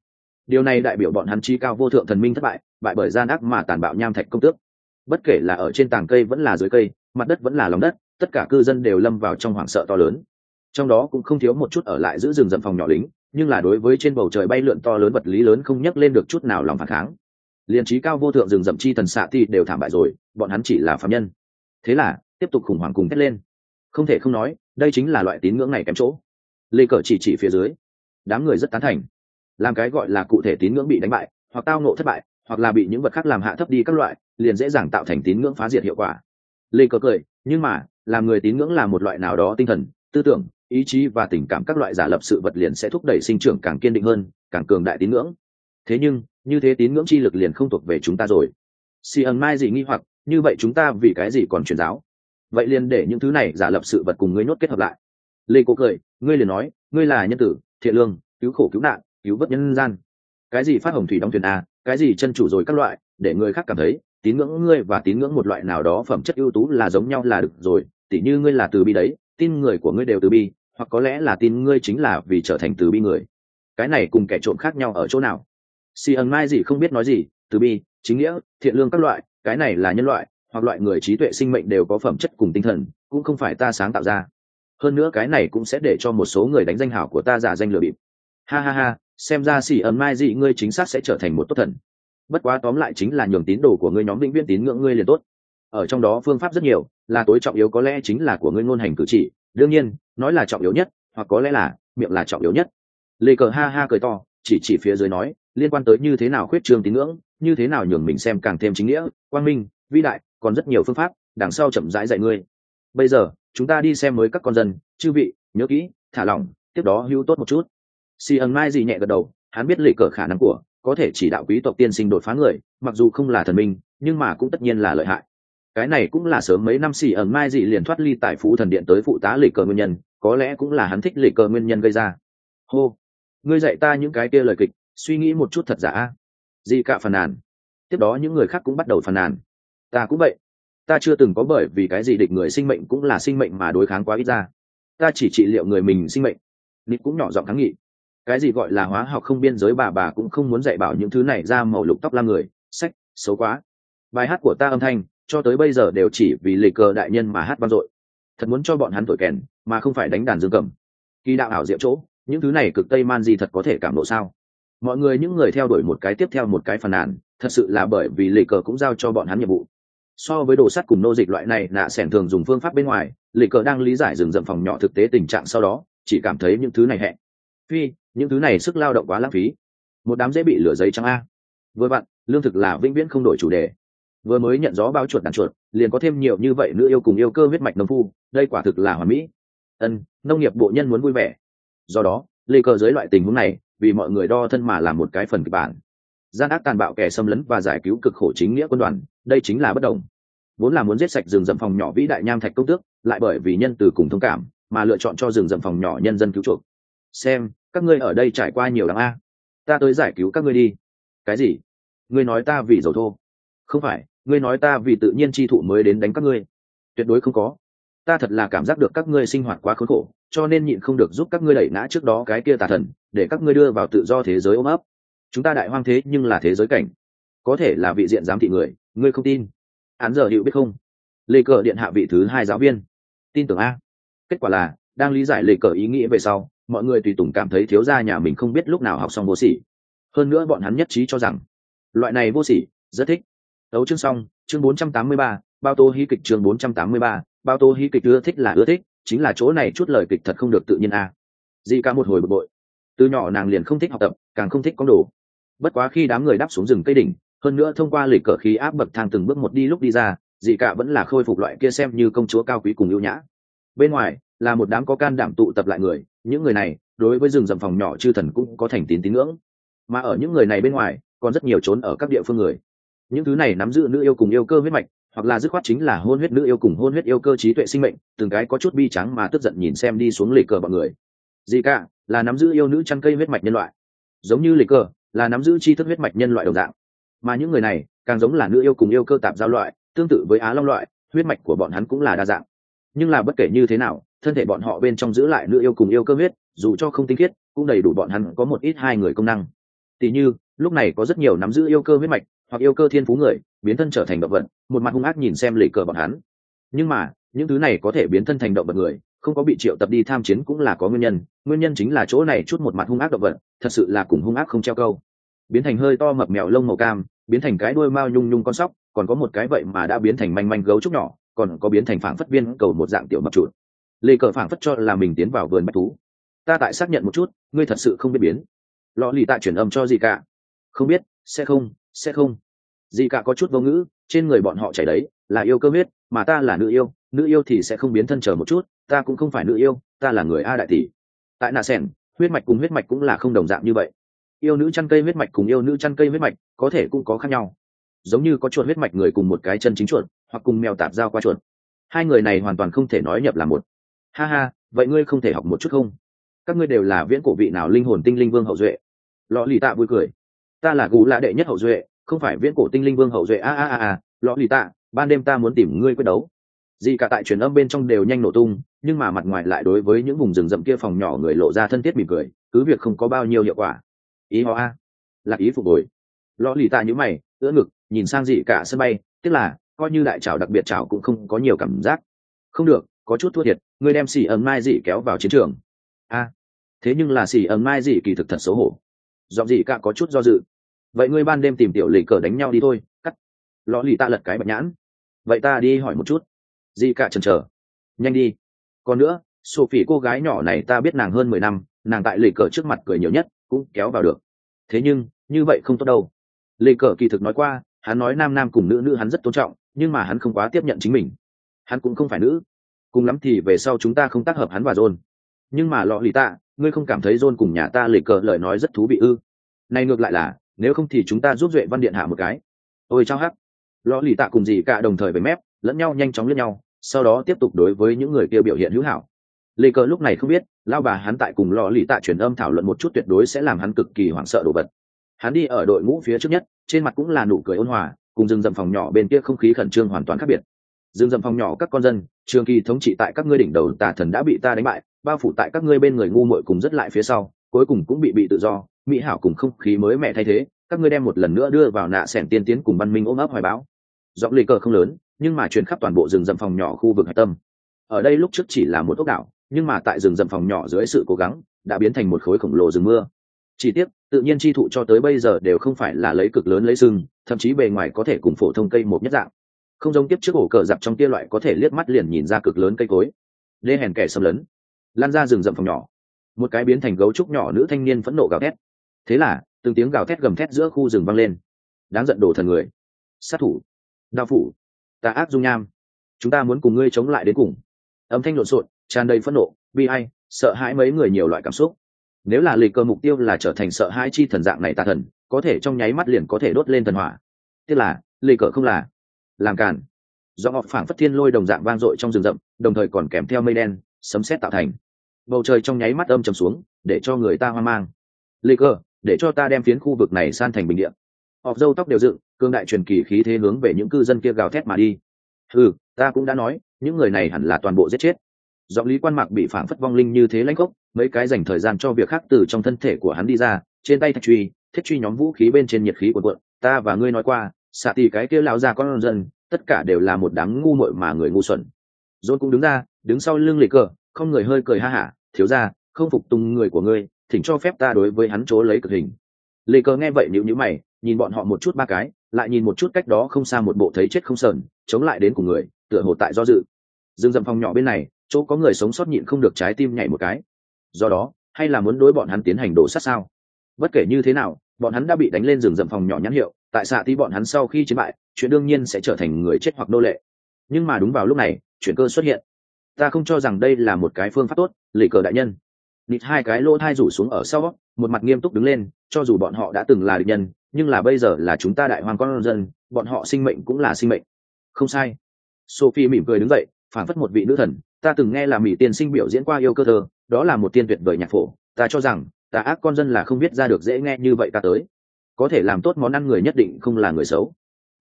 Điều này đại biểu bọn hắn chi cao vô thượng thần minh thất bại bại bởi gian ác mà tàn bạo nham thạch công tước. Bất kể là ở trên tàng cây vẫn là dưới cây, mặt đất vẫn là lòng đất, tất cả cư dân đều lâm vào trong hoảng sợ to lớn. Trong đó cũng không thiếu một chút ở lại giữ rừng rậm phòng nhỏ lính nhưng là đối với trên bầu trời bay lượn to lớn vật lý lớn không nhắc lên được chút nào lòng phản kháng. Liền trí cao vô thượng rừng rậm chi thần xạ ti đều thảm bại rồi, bọn hắn chỉ là phạm nhân. Thế là, tiếp tục khủng hoảng cùng thét lên. Không thể không nói, đây chính là loại tín ngưỡng này kém chỗ. Lê cờ chỉ chỉ phía dưới. Đám người rất tán thành. Làm cái gọi là cụ thể tín ngưỡng bị đánh bại, hoặc tao nộ thất bại, hoặc là bị những vật khác làm hạ thấp đi các loại, liền dễ dàng tạo thành tín ngưỡng phá diệt hiệu quả. Lê cờ cười, nhưng mà, làm người tín ngưỡng là một loại nào đó tinh thần tư tưởng, ý chí và tình cảm các loại giả lập sự vật liền sẽ thúc đẩy sinh trưởng càng kiên định hơn, càng cường đại tín ngưỡng. Thế nhưng, như thế tín ngưỡng chi lực liền không thuộc về chúng ta rồi. Si ẩn mai gì nghi hoặc, như vậy chúng ta vì cái gì còn truyền giáo? Vậy liền để những thứ này giả lập sự vật cùng ngươi nhốt kết hợp lại. Lê cô cười, ngươi liền nói, ngươi là nhân tử, thiện lương, cứu khổ cứu nạn, cứu vớt nhân gian. Cái gì phát hồng thủy đóng thuyền a cái gì chân chủ rồi các loại, để người khác cảm thấy, tín ngưỡng ngươi và tín ngưỡng một loại nào đó phẩm chất ưu tú là giống nhau là được rồi, tỉ như ngươi là từ bi đấy tin người của ngươi đều từ bi, hoặc có lẽ là tin ngươi chính là vì trở thành từ bi người. Cái này cùng kẻ trộm khác nhau ở chỗ nào? Si ẩn mai gì không biết nói gì, từ bi, chính nghĩa, thiện lương các loại, cái này là nhân loại, hoặc loại người trí tuệ sinh mệnh đều có phẩm chất cùng tinh thần, cũng không phải ta sáng tạo ra. Hơn nữa cái này cũng sẽ để cho một số người đánh danh hảo của ta giả danh lừa bịp. Ha ha ha, xem ra xỉ ẩn mai dị ngươi chính xác sẽ trở thành một tốt thần. Bất quá tóm lại chính là nhường tín đồ của ngươi nhóm vĩnh viễn tín ngưỡng ngươi liền tốt ở trong đó phương pháp rất nhiều, là tối trọng yếu có lẽ chính là của ngươi ngôn hành cử chỉ. Đương nhiên, nói là trọng yếu nhất, hoặc có lẽ là miệng là trọng yếu nhất. Lê cờ ha ha cười to, chỉ chỉ phía dưới nói, liên quan tới như thế nào khuyết trương tín ngưỡng, như thế nào nhường mình xem càng thêm chính nghĩa, quang minh, vĩ đại, còn rất nhiều phương pháp, đằng sau chậm rãi dạy ngươi. Bây giờ, chúng ta đi xem mới các con dân, chư vị, nhớ kỹ, thả lỏng, tiếp đó hữu tốt một chút. Si ẩn mai gì nhẹ gật đầu, hắn biết lệ cờ khả năng của, có thể chỉ đạo quý tộc tiên sinh đột phá người, mặc dù không là thần minh, nhưng mà cũng tất nhiên là lợi hại cái này cũng là sớm mấy năm xì ẩn mai dị liền thoát ly tại phú thần điện tới phụ tá lịch cờ nguyên nhân, có lẽ cũng là hắn thích lịch cờ nguyên nhân gây ra. Hô, ngươi dạy ta những cái kia lời kịch, suy nghĩ một chút thật giả. Dị cả phàn nàn. Tiếp đó những người khác cũng bắt đầu phàn nàn. Ta cũng vậy. Ta chưa từng có bởi vì cái gì địch người sinh mệnh cũng là sinh mệnh mà đối kháng quá ít ra. Ta chỉ trị liệu người mình sinh mệnh. Nít cũng nhỏ giọng kháng nghị. Cái gì gọi là hóa học không biên giới bà bà cũng không muốn dạy bảo những thứ này ra màu lục tóc la người. Sách, xấu quá. Bài hát của ta âm thanh cho tới bây giờ đều chỉ vì lịch cờ đại nhân mà hát vang dội. Thật muốn cho bọn hắn thổi kèn, mà không phải đánh đàn dương cầm. Kỳ đạo ảo diệu chỗ, những thứ này cực tây man gì thật có thể cảm lộ sao? Mọi người những người theo đuổi một cái tiếp theo một cái phàn nàn, thật sự là bởi vì lịch cờ cũng giao cho bọn hắn nhiệm vụ. So với đồ sắt cùng nô dịch loại này, nạ sẻn thường dùng phương pháp bên ngoài, lịch cờ đang lý giải rừng rậm phòng nhỏ thực tế tình trạng sau đó, chỉ cảm thấy những thứ này hẹn. Phi, những thứ này sức lao động quá lãng phí. Một đám dễ bị lửa giấy trắng a. Vừa vặn, lương thực là vĩnh viễn không đổi chủ đề vừa mới nhận gió bao chuột đàn chuột, liền có thêm nhiều như vậy nữ yêu cùng yêu cơ huyết mạch nông phu, đây quả thực là hoàn mỹ. Ân, nông nghiệp bộ nhân muốn vui vẻ. Do đó, lê cơ dưới loại tình huống này, vì mọi người đo thân mà làm một cái phần kịch bản. Gian ác tàn bạo kẻ xâm lấn và giải cứu cực khổ chính nghĩa quân đoàn, đây chính là bất đồng. Vốn là muốn giết sạch rừng rậm phòng nhỏ vĩ đại nham thạch công tước, lại bởi vì nhân từ cùng thông cảm, mà lựa chọn cho rừng rậm phòng nhỏ nhân dân cứu chuộc. Xem, các ngươi ở đây trải qua nhiều đáng a. Ta tới giải cứu các ngươi đi. Cái gì? Ngươi nói ta vì dầu thô không phải, ngươi nói ta vì tự nhiên chi thụ mới đến đánh các ngươi. Tuyệt đối không có. Ta thật là cảm giác được các ngươi sinh hoạt quá khốn khổ, cho nên nhịn không được giúp các ngươi đẩy ngã trước đó cái kia tà thần, để các ngươi đưa vào tự do thế giới ôm ấp. Chúng ta đại hoang thế nhưng là thế giới cảnh. Có thể là vị diện giám thị người, ngươi không tin. Án giờ hiệu biết không? Lê cờ điện hạ vị thứ hai giáo viên. Tin tưởng a. Kết quả là, đang lý giải lê cờ ý nghĩa về sau, mọi người tùy tùng cảm thấy thiếu gia nhà mình không biết lúc nào học xong vô sỉ. Hơn nữa bọn hắn nhất trí cho rằng, loại này vô sỉ, rất thích đấu chương xong chương 483, bao tô hí kịch chương 483, bao tô hí kịch ưa thích là ưa thích chính là chỗ này chút lời kịch thật không được tự nhiên a. À. dị cả một hồi bực bội. Từ nhỏ nàng liền không thích học tập càng không thích con đồ. Bất quá khi đám người đáp xuống rừng cây đỉnh hơn nữa thông qua lịch cờ khí áp bậc thang từng bước một đi lúc đi ra dị cả vẫn là khôi phục loại kia xem như công chúa cao quý cùng ưu nhã. Bên ngoài là một đám có can đảm tụ tập lại người những người này đối với rừng rậm phòng nhỏ chư thần cũng có thành tín tín ngưỡng. Mà ở những người này bên ngoài còn rất nhiều trốn ở các địa phương người những thứ này nắm giữ nữ yêu cùng yêu cơ huyết mạch, hoặc là dứt khoát chính là hôn huyết nữ yêu cùng hôn huyết yêu cơ trí tuệ sinh mệnh, từng cái có chút bi trắng mà tức giận nhìn xem đi xuống lề cờ bọn người. Gì cả, là nắm giữ yêu nữ chăn cây huyết mạch nhân loại. Giống như lề cờ, là nắm giữ tri thức huyết mạch nhân loại đồng dạng. Mà những người này, càng giống là nữ yêu cùng yêu cơ tạp giao loại, tương tự với á long loại, huyết mạch của bọn hắn cũng là đa dạng. Nhưng là bất kể như thế nào, thân thể bọn họ bên trong giữ lại nữ yêu cùng yêu cơ huyết, dù cho không tinh khiết, cũng đầy đủ bọn hắn có một ít hai người công năng. Tỉ như, lúc này có rất nhiều nắm giữ yêu cơ huyết mạch hoặc yêu cơ thiên phú người, biến thân trở thành động vật, một mặt hung ác nhìn xem lì cờ bọn hắn. Nhưng mà, những thứ này có thể biến thân thành động vật người, không có bị triệu tập đi tham chiến cũng là có nguyên nhân nguyên nhân chính là chỗ này chút một mặt hung ác động vật, thật sự là cùng hung ác không treo câu. Biến thành hơi to mập mèo lông màu cam, biến thành cái đuôi mao nhung nhung con sóc, còn có một cái vậy mà đã biến thành manh manh gấu trúc nhỏ, còn có biến thành phảng phất viên cầu một dạng tiểu mập chuột. Lê cờ phảng phất cho là mình tiến vào vườn bách thú. Ta tại xác nhận một chút, ngươi thật sự không biết biến. Lọ lì tại chuyển âm cho gì cả. Không biết, sẽ không sẽ không. Gì cả có chút vô ngữ, trên người bọn họ chảy đấy, là yêu cơ huyết, mà ta là nữ yêu nữ yêu thì sẽ không biến thân chờ một chút, ta cũng không phải nữ yêu, ta là người a đại tỷ. Tại nà sen huyết mạch cùng huyết mạch cũng là không đồng dạng như vậy. Yêu nữ chăn cây huyết mạch cùng yêu nữ chăn cây huyết mạch, có thể cũng có khác nhau. Giống như có chuột huyết mạch người cùng một cái chân chính chuột, hoặc cùng mèo tạp giao qua chuột. Hai người này hoàn toàn không thể nói nhập là một. Ha ha, vậy ngươi không thể học một chút không? Các ngươi đều là viễn cổ vị nào linh hồn tinh linh vương hậu duệ. Lọ lì tạ vui cười ta là gù lạ đệ nhất hậu duệ, không phải viễn cổ tinh linh vương hậu duệ. A a a a, lọ lì tạ, ban đêm ta muốn tìm ngươi quyết đấu. Gì cả tại truyền âm bên trong đều nhanh nổ tung, nhưng mà mặt ngoài lại đối với những vùng rừng rậm kia phòng nhỏ người lộ ra thân thiết mỉm cười, cứ việc không có bao nhiêu hiệu quả. Ý họ a, là ý phục hồi. Lọ lì tạ nhữ mày, ưỡn ngực, nhìn sang dị cả sân bay, tức là, coi như đại trào đặc biệt trào cũng không có nhiều cảm giác. Không được, có chút thua thiệt, ngươi đem xỉ ấm mai dị kéo vào chiến trường. A, thế nhưng là xỉ ấm mai dị kỳ thực thật xấu hổ dọn gì cả có chút do dự. Vậy ngươi ban đêm tìm tiểu lì cờ đánh nhau đi thôi, cắt. Lọ lì ta lật cái bạch nhãn. Vậy ta đi hỏi một chút. Gì cả chần chờ. Nhanh đi. Còn nữa, sophie cô gái nhỏ này ta biết nàng hơn mười năm, nàng tại lì cờ trước mặt cười nhiều nhất, cũng kéo vào được. Thế nhưng, như vậy không tốt đâu. Lì cờ kỳ thực nói qua, hắn nói nam nam cùng nữ nữ hắn rất tôn trọng, nhưng mà hắn không quá tiếp nhận chính mình. Hắn cũng không phải nữ. Cùng lắm thì về sau chúng ta không tác hợp hắn và john. Nhưng mà lọ lì tạ ngươi không cảm thấy john cùng nhà ta lịch cờ lời nói rất thú vị ư? Này ngược lại là, nếu không thì chúng ta giúp duệ văn điện hạ một cái. Ôi, chao hắc. Lọ lì tạ cùng gì cả đồng thời với mép, lẫn nhau nhanh chóng lẫn nhau, sau đó tiếp tục đối với những người kia biểu hiện hữu hảo. Lê cờ lúc này không biết lao bà hắn tại cùng lọ lì tạ truyền âm thảo luận một chút tuyệt đối sẽ làm hắn cực kỳ hoảng sợ đồ vật. Hắn đi ở đội ngũ phía trước nhất, trên mặt cũng là nụ cười ôn hòa, cùng rừng rậm phòng nhỏ bên kia không khí khẩn trương hoàn toàn khác biệt. Rừng rậm phòng nhỏ các con dân, trường kỳ thống trị tại các ngươi đỉnh đầu tà thần đã bị ta đánh bại bao phủ tại các ngươi bên người ngu muội cùng rất lại phía sau, cuối cùng cũng bị bị tự do, mỹ hảo cùng không khí mới mẹ thay thế, các ngươi đem một lần nữa đưa vào nạ sẻn tiên tiến cùng văn minh ôm ấp hoài báo giọng lì cờ không lớn, nhưng mà truyền khắp toàn bộ rừng rậm phòng nhỏ khu vực hạch tâm. Ở đây lúc trước chỉ là một ốc đảo, nhưng mà tại rừng rậm phòng nhỏ dưới sự cố gắng, đã biến thành một khối khổng lồ rừng mưa. Chỉ tiếc, tự nhiên chi thụ cho tới bây giờ đều không phải là lấy cực lớn lấy rừng thậm chí bề ngoài có thể cùng phổ thông cây một nhất dạng. Không giống tiếp trước ổ cờ dạp trong kia loại có thể liếc mắt liền nhìn ra cực lớn cây cối. Đê hèn kẻ xâm lấn lan ra rừng rậm phòng nhỏ. Một cái biến thành gấu trúc nhỏ nữ thanh niên phẫn nộ gào thét. Thế là, từng tiếng gào thét gầm thét giữa khu rừng vang lên. Đáng giận đổ thần người. Sát thủ. Đao phủ. Tà ác dung nham. Chúng ta muốn cùng ngươi chống lại đến cùng. Âm thanh lộn xộn, tràn đầy phẫn nộ, bi ai, sợ hãi mấy người nhiều loại cảm xúc. Nếu là lịch cơ mục tiêu là trở thành sợ hãi chi thần dạng này tà thần, có thể trong nháy mắt liền có thể đốt lên thần hỏa. Tức là, lịch cờ không là. Làm cản do ngọc phảng phất thiên lôi đồng dạng vang dội trong rừng rậm, đồng thời còn kèm theo mây đen, sấm sét tạo thành bầu trời trong nháy mắt âm trầm xuống, để cho người ta hoang mang. Lì cờ để cho ta đem phiến khu vực này san thành bình điện họp dâu tóc đều dựng, cương đại truyền kỳ khí thế hướng về những cư dân kia gào thét mà đi. Ừ ta cũng đã nói, những người này hẳn là toàn bộ giết chết. Giọng lý quan mạc bị phảng phất vong linh như thế lãnh gốc, mấy cái dành thời gian cho việc khác từ trong thân thể của hắn đi ra, trên tay thạch truy, thiết truy nhóm vũ khí bên trên nhiệt khí của quận ta và ngươi nói qua, xạ tì cái kia lão già con dân, tất cả đều là một đám ngu muội mà người ngu xuẩn. Dôn cũng đứng ra, đứng sau lưng lì cờ không người hơi cười ha hả thiếu ra không phục tùng người của ngươi, thỉnh cho phép ta đối với hắn chỗ lấy cực hình. Lê cờ nghe vậy nhịu nhữ mày, nhìn bọn họ một chút ba cái, lại nhìn một chút cách đó không xa một bộ thấy chết không sờn, chống lại đến của người, tựa hồ tại do dự. Dương dầm phòng nhỏ bên này, chỗ có người sống sót nhịn không được trái tim nhảy một cái. Do đó, hay là muốn đối bọn hắn tiến hành đổ sát sao? Bất kể như thế nào, bọn hắn đã bị đánh lên rừng rậm phòng nhỏ nhãn hiệu, tại xạ thì bọn hắn sau khi chiến bại, chuyện đương nhiên sẽ trở thành người chết hoặc nô lệ. Nhưng mà đúng vào lúc này, chuyện cơ xuất hiện ta không cho rằng đây là một cái phương pháp tốt, lì cờ đại nhân. Nịt hai cái lỗ thai rủ xuống ở sau, một mặt nghiêm túc đứng lên, cho dù bọn họ đã từng là địch nhân, nhưng là bây giờ là chúng ta đại hoàng con dân, bọn họ sinh mệnh cũng là sinh mệnh. Không sai. Sophie mỉm cười đứng dậy phản phất một vị nữ thần, ta từng nghe là mỹ tiên sinh biểu diễn qua yêu cơ thơ, đó là một tiên tuyệt vời nhạc phổ, ta cho rằng, ta ác con dân là không biết ra được dễ nghe như vậy ta tới. Có thể làm tốt món ăn người nhất định không là người xấu.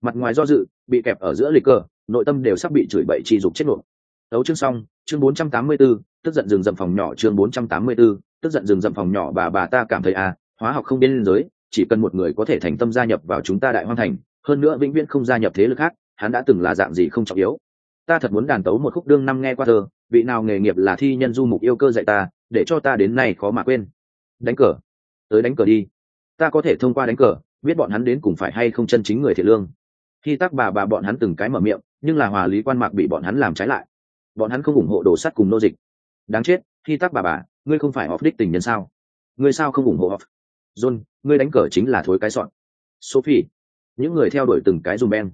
Mặt ngoài do dự, bị kẹp ở giữa lịch cơ nội tâm đều sắp bị chửi bậy chi dục chết nộp đấu chương xong chương 484, tức giận rừng rậm phòng nhỏ chương 484, tức giận rừng rậm phòng nhỏ bà bà ta cảm thấy à hóa học không biên giới chỉ cần một người có thể thành tâm gia nhập vào chúng ta đại hoang thành hơn nữa vĩnh viễn không gia nhập thế lực khác hắn đã từng là dạng gì không trọng yếu. Ta thật muốn đàn tấu một khúc đương năm nghe qua thơ vị nào nghề nghiệp là thi nhân du mục yêu cơ dạy ta để cho ta đến nay khó mà quên. Đánh cờ. Tới đánh cờ đi. Ta có thể thông qua đánh cờ biết bọn hắn đến cùng phải hay không chân chính người thiệt lương. Khi tác bà bà bọn hắn từng cái mở miệng nhưng là hòa lý quan mạc bị bọn hắn làm trái lại bọn hắn không ủng hộ đồ sắt cùng nô dịch. Đáng chết, khi tác bà bà, ngươi không phải off đích tình nhân sao? Ngươi sao không ủng hộ off john, ngươi đánh cờ chính là thối cái sọn. Sophie, những người theo đuổi từng cái dùm beng.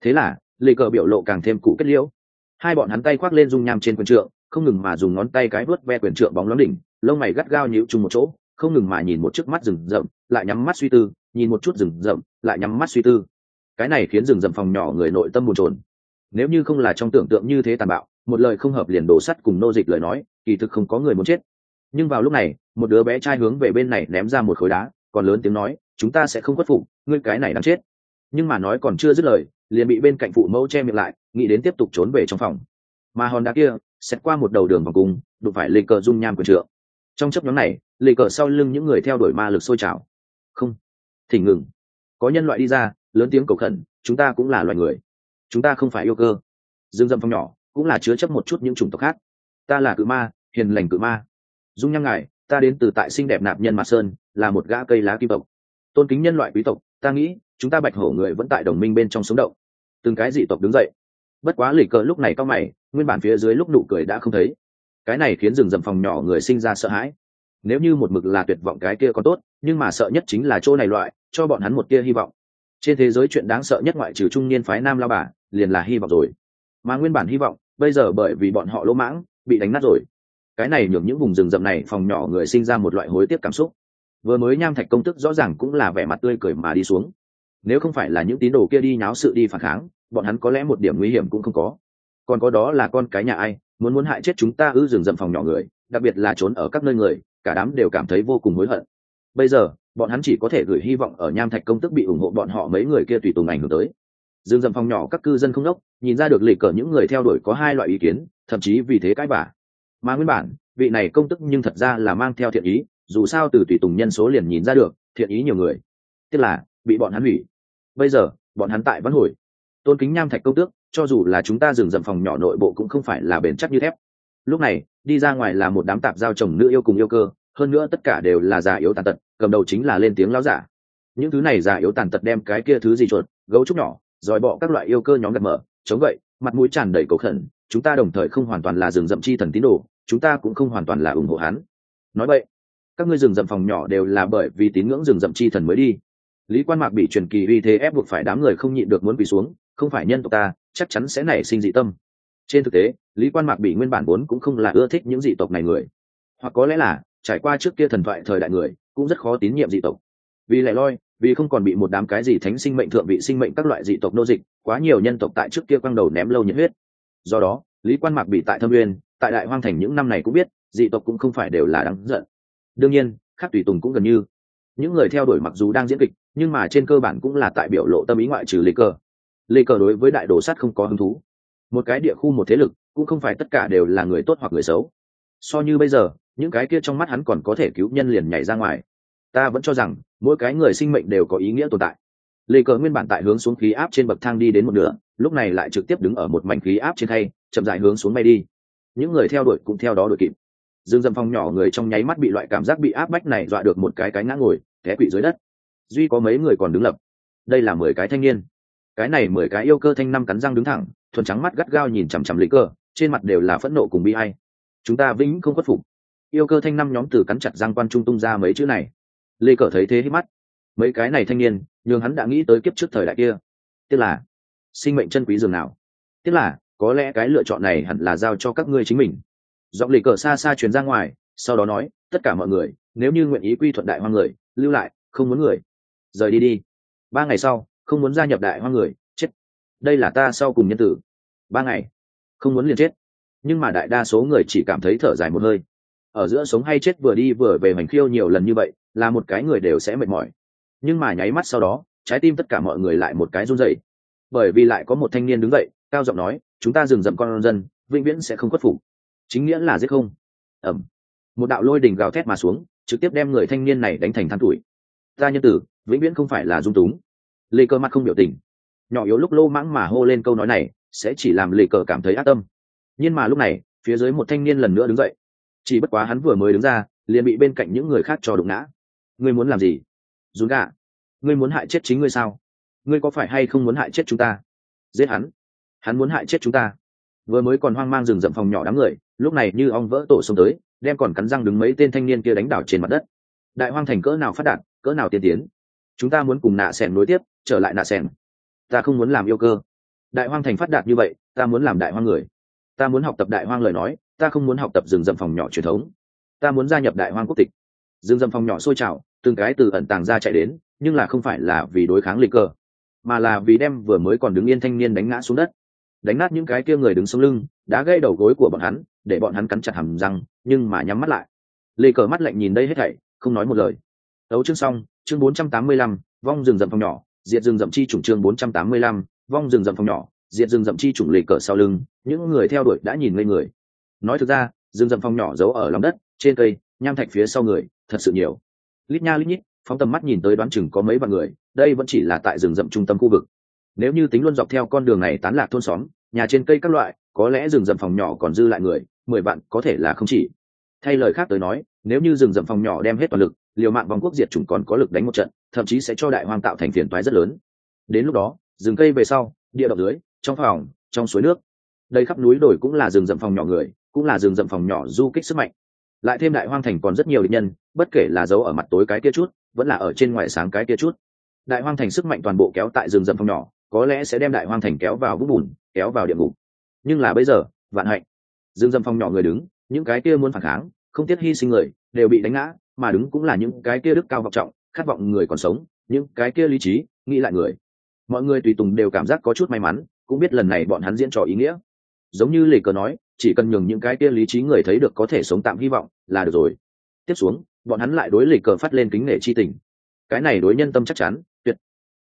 Thế là, lì cờ biểu lộ càng thêm cụ kết liễu. Hai bọn hắn tay khoác lên dung nham trên quyền trượng, không ngừng mà dùng ngón tay cái vớt ve quyền trượng bóng lóng đỉnh, lông mày gắt gao nhịu chung một chỗ, không ngừng mà nhìn một chiếc mắt rừng rậm, lại nhắm mắt suy tư, nhìn một chút rừng rậm, lại nhắm mắt suy tư. Cái này khiến rừng rậm phòng nhỏ người nội tâm buồn trồn nếu như không là trong tưởng tượng như thế tàn bạo một lời không hợp liền đổ sắt cùng nô dịch lời nói, kỳ thực không có người muốn chết. Nhưng vào lúc này, một đứa bé trai hướng về bên này ném ra một khối đá, còn lớn tiếng nói, chúng ta sẽ không khuất phục, ngươi cái này đáng chết. Nhưng mà nói còn chưa dứt lời, liền bị bên cạnh phụ mẫu che miệng lại, nghĩ đến tiếp tục trốn về trong phòng. Mà hòn đá kia xét qua một đầu đường vòng cung, đụng phải lê cờ dung nham quần trượng. Trong chấp nhóm này, lê cờ sau lưng những người theo đuổi ma lực sôi trào. Không. Thỉnh ngừng. Có nhân loại đi ra, lớn tiếng cầu khẩn, chúng ta cũng là loài người. Chúng ta không phải yêu cơ. Dương dâm phong nhỏ cũng là chứa chấp một chút những chủng tộc khác. Ta là cự ma, hiền lành cự ma. Dung nhăng ngài ta đến từ tại xinh đẹp nạp nhân mạc sơn, là một gã cây lá kim tộc. Tôn kính nhân loại quý tộc, ta nghĩ, chúng ta bạch hổ người vẫn tại đồng minh bên trong sống động. Từng cái dị tộc đứng dậy. Bất quá lì cờ lúc này cao mày, nguyên bản phía dưới lúc nụ cười đã không thấy. Cái này khiến rừng rậm phòng nhỏ người sinh ra sợ hãi. Nếu như một mực là tuyệt vọng cái kia có tốt, nhưng mà sợ nhất chính là chỗ này loại, cho bọn hắn một tia hy vọng. Trên thế giới chuyện đáng sợ nhất ngoại trừ trung niên phái nam lao bà, liền là hy vọng rồi. Mà nguyên bản hy vọng bây giờ bởi vì bọn họ lỗ mãng, bị đánh nát rồi. Cái này nhường những vùng rừng rậm này phòng nhỏ người sinh ra một loại hối tiếc cảm xúc. Vừa mới nham thạch công tức rõ ràng cũng là vẻ mặt tươi cười mà đi xuống. Nếu không phải là những tín đồ kia đi nháo sự đi phản kháng, bọn hắn có lẽ một điểm nguy hiểm cũng không có. Còn có đó là con cái nhà ai, muốn muốn hại chết chúng ta ư rừng rậm phòng nhỏ người, đặc biệt là trốn ở các nơi người, cả đám đều cảm thấy vô cùng hối hận. Bây giờ, bọn hắn chỉ có thể gửi hy vọng ở nham thạch công tức bị ủng hộ bọn họ mấy người kia tùy tùng ảnh hưởng tới dương dầm phòng nhỏ các cư dân không đốc, nhìn ra được lịch cờ những người theo đuổi có hai loại ý kiến, thậm chí vì thế cãi vả mà nguyên bản, vị này công tức nhưng thật ra là mang theo thiện ý, dù sao từ tùy tùng nhân số liền nhìn ra được, thiện ý nhiều người. Tức là, bị bọn hắn hủy. Bây giờ, bọn hắn tại vẫn hồi. Tôn kính nham thạch công tước, cho dù là chúng ta dừng dậm phòng nhỏ nội bộ cũng không phải là bền chắc như thép. Lúc này, đi ra ngoài là một đám tạp giao chồng nữ yêu cùng yêu cơ, hơn nữa tất cả đều là già yếu tàn tật, cầm đầu chính là lên tiếng láo giả. Những thứ này già yếu tàn tật đem cái kia thứ gì chuột, gấu trúc nhỏ dòi bọ các loại yêu cơ nhóm gật mở. Chống vậy, mặt mũi tràn đầy cầu khẩn chúng ta đồng thời không hoàn toàn là rừng rậm chi thần tín đồ chúng ta cũng không hoàn toàn là ủng hộ hắn. Nói vậy các ngươi rừng rậm phòng nhỏ đều là bởi vì tín ngưỡng rừng rậm chi thần mới đi. Lý quan mạc bị truyền kỳ uy thế ép buộc phải đám người không nhịn được muốn quỳ xuống không phải nhân tộc ta chắc chắn sẽ nảy sinh dị tâm. Trên thực tế lý quan mạc bị nguyên bản vốn cũng không là ưa thích những dị tộc này người. Hoặc có lẽ là trải qua trước kia thần thoại thời đại người cũng rất khó tín nhiệm dị tộc. Vì lẽ loi vì không còn bị một đám cái gì thánh sinh mệnh thượng vị sinh mệnh các loại dị tộc nô dịch, quá nhiều nhân tộc tại trước kia quăng đầu ném lâu nhiệt huyết. Do đó, lý quan mạc bị tại thâm uyên tại đại hoang thành những năm này cũng biết, dị tộc cũng không phải đều là đáng giận. Đương nhiên, khác tùy tùng cũng gần như. Những người theo đuổi mặc dù đang diễn kịch, nhưng mà trên cơ bản cũng là tại biểu lộ tâm ý ngoại trừ lê cờ. Lê cờ đối với đại đồ sắt không có hứng thú. Một cái địa khu một thế lực, cũng không phải tất cả đều là người tốt hoặc người xấu. So như bây giờ, những cái kia trong mắt hắn còn có thể cứu nhân liền nhảy ra ngoài ta vẫn cho rằng, mỗi cái người sinh mệnh đều có ý nghĩa tồn tại. Lê cờ nguyên bản tại hướng xuống khí áp trên bậc thang đi đến một nửa, lúc này lại trực tiếp đứng ở một mảnh khí áp trên thay, chậm dài hướng xuống bay đi. Những người theo đuổi cũng theo đó đuổi kịp. Dương dâm phong nhỏ người trong nháy mắt bị loại cảm giác bị áp bách này dọa được một cái cái ngã ngồi, té quỵ dưới đất. Duy có mấy người còn đứng lập. Đây là mười cái thanh niên. Cái này mười cái yêu cơ thanh năm cắn răng đứng thẳng, thuần trắng mắt gắt gao nhìn chằm chằm lấy cơ trên mặt đều là phẫn nộ cùng bi hay chúng ta vĩnh không khuất phục. Yêu cơ thanh năm nhóm từ cắn chặt răng quan trung tung ra mấy chữ này lê cờ thấy thế hít mắt. Mấy cái này thanh niên, nhường hắn đã nghĩ tới kiếp trước thời đại kia. Tức là, sinh mệnh chân quý dường nào. Tức là, có lẽ cái lựa chọn này hẳn là giao cho các ngươi chính mình. Giọng lì cờ xa xa truyền ra ngoài, sau đó nói, tất cả mọi người, nếu như nguyện ý quy thuận đại hoa người, lưu lại, không muốn người, rời đi đi. Ba ngày sau, không muốn gia nhập đại hoa người, chết. Đây là ta sau cùng nhân tử. Ba ngày, không muốn liền chết. Nhưng mà đại đa số người chỉ cảm thấy thở dài một hơi. Ở giữa sống hay chết vừa đi vừa về hoành khiêu nhiều lần như vậy là một cái người đều sẽ mệt mỏi. Nhưng mà nháy mắt sau đó, trái tim tất cả mọi người lại một cái run dậy bởi vì lại có một thanh niên đứng dậy, cao giọng nói, chúng ta dừng dậm con dân, vĩnh viễn sẽ không khuất phục. Chính nghĩa là giết không. Ẩm. Một đạo lôi đình gào thét mà xuống, trực tiếp đem người thanh niên này đánh thành than tuổi. Ta nhân tử, vĩnh viễn không phải là dung túng. Lê cơ mắt không biểu tình. Nhỏ yếu lúc lô mãng mà hô lên câu nói này, sẽ chỉ làm lê cờ cảm thấy ác tâm. Nhưng mà lúc này, phía dưới một thanh niên lần nữa đứng dậy. Chỉ bất quá hắn vừa mới đứng ra, liền bị bên cạnh những người khác cho đụng ngã ngươi muốn làm gì? Dùn gạ ngươi muốn hại chết chính ngươi sao? Ngươi có phải hay không muốn hại chết chúng ta? Giết hắn. Hắn muốn hại chết chúng ta. Vừa mới còn hoang mang rừng rậm phòng nhỏ đám người, lúc này như ong vỡ tổ xông tới, đem còn cắn răng đứng mấy tên thanh niên kia đánh đảo trên mặt đất. Đại hoang thành cỡ nào phát đạt, cỡ nào tiên tiến. Chúng ta muốn cùng nạ sẻn nối tiếp, trở lại nạ sẻn. Ta không muốn làm yêu cơ. Đại hoang thành phát đạt như vậy, ta muốn làm đại hoang người. Ta muốn học tập đại hoang lời nói, ta không muốn học tập rừng rậm phòng nhỏ truyền thống. Ta muốn gia nhập đại hoang quốc tịch dương dâm phòng nhỏ sôi trào từng cái từ ẩn tàng ra chạy đến nhưng là không phải là vì đối kháng lịch cơ mà là vì đem vừa mới còn đứng yên thanh niên đánh ngã xuống đất. Đánh nát những cái kia người đứng sống lưng đã gây đầu gối của bọn hắn để bọn hắn cắn chặt hầm răng nhưng mà nhắm mắt lại. Lê cờ mắt lạnh nhìn đây hết thảy không nói một lời. Đấu chương xong chương 485, vong rừng rậm phòng nhỏ diệt rừng rậm chi chủng chương 485, vong rừng rậm phòng nhỏ diệt rừng rậm chi chủng lê cờ sau lưng những người theo đuổi đã nhìn ngây người. Nói thực ra rừng rậm phòng nhỏ giấu ở lòng đất trên cây nham thạch phía sau người, thật sự nhiều. Lít nha lít nhít, phóng tầm mắt nhìn tới đoán chừng có mấy vạn người, đây vẫn chỉ là tại rừng rậm trung tâm khu vực. Nếu như tính luôn dọc theo con đường này tán lạc thôn xóm, nhà trên cây các loại, có lẽ rừng rậm phòng nhỏ còn dư lại người, mười vạn có thể là không chỉ. Thay lời khác tới nói, nếu như rừng rậm phòng nhỏ đem hết toàn lực, liều mạng vòng quốc diệt chủng còn có lực đánh một trận, thậm chí sẽ cho đại hoang tạo thành phiền toái rất lớn. Đến lúc đó, rừng cây về sau, địa động dưới trong phòng, trong suối nước. Đây khắp núi đồi cũng là rừng rậm phòng nhỏ người, cũng là rừng rậm phòng nhỏ du kích sức mạnh lại thêm đại hoang thành còn rất nhiều địch nhân, bất kể là giấu ở mặt tối cái kia chút, vẫn là ở trên ngoài sáng cái kia chút. Đại hoang thành sức mạnh toàn bộ kéo tại rừng rậm phong nhỏ, có lẽ sẽ đem đại hoang thành kéo vào vũng bùn, kéo vào địa ngục. Nhưng là bây giờ, vạn hạnh. Rừng rậm phong nhỏ người đứng, những cái kia muốn phản kháng, không tiếc hy sinh người, đều bị đánh ngã, mà đứng cũng là những cái kia đức cao vọng trọng, khát vọng người còn sống, những cái kia lý trí, nghĩ lại người. Mọi người tùy tùng đều cảm giác có chút may mắn, cũng biết lần này bọn hắn diễn trò ý nghĩa giống như lề cờ nói, chỉ cần nhường những cái kia lý trí người thấy được có thể sống tạm hy vọng là được rồi. Tiếp xuống, bọn hắn lại đối lề cờ phát lên kính nể chi tình. Cái này đối nhân tâm chắc chắn, tuyệt.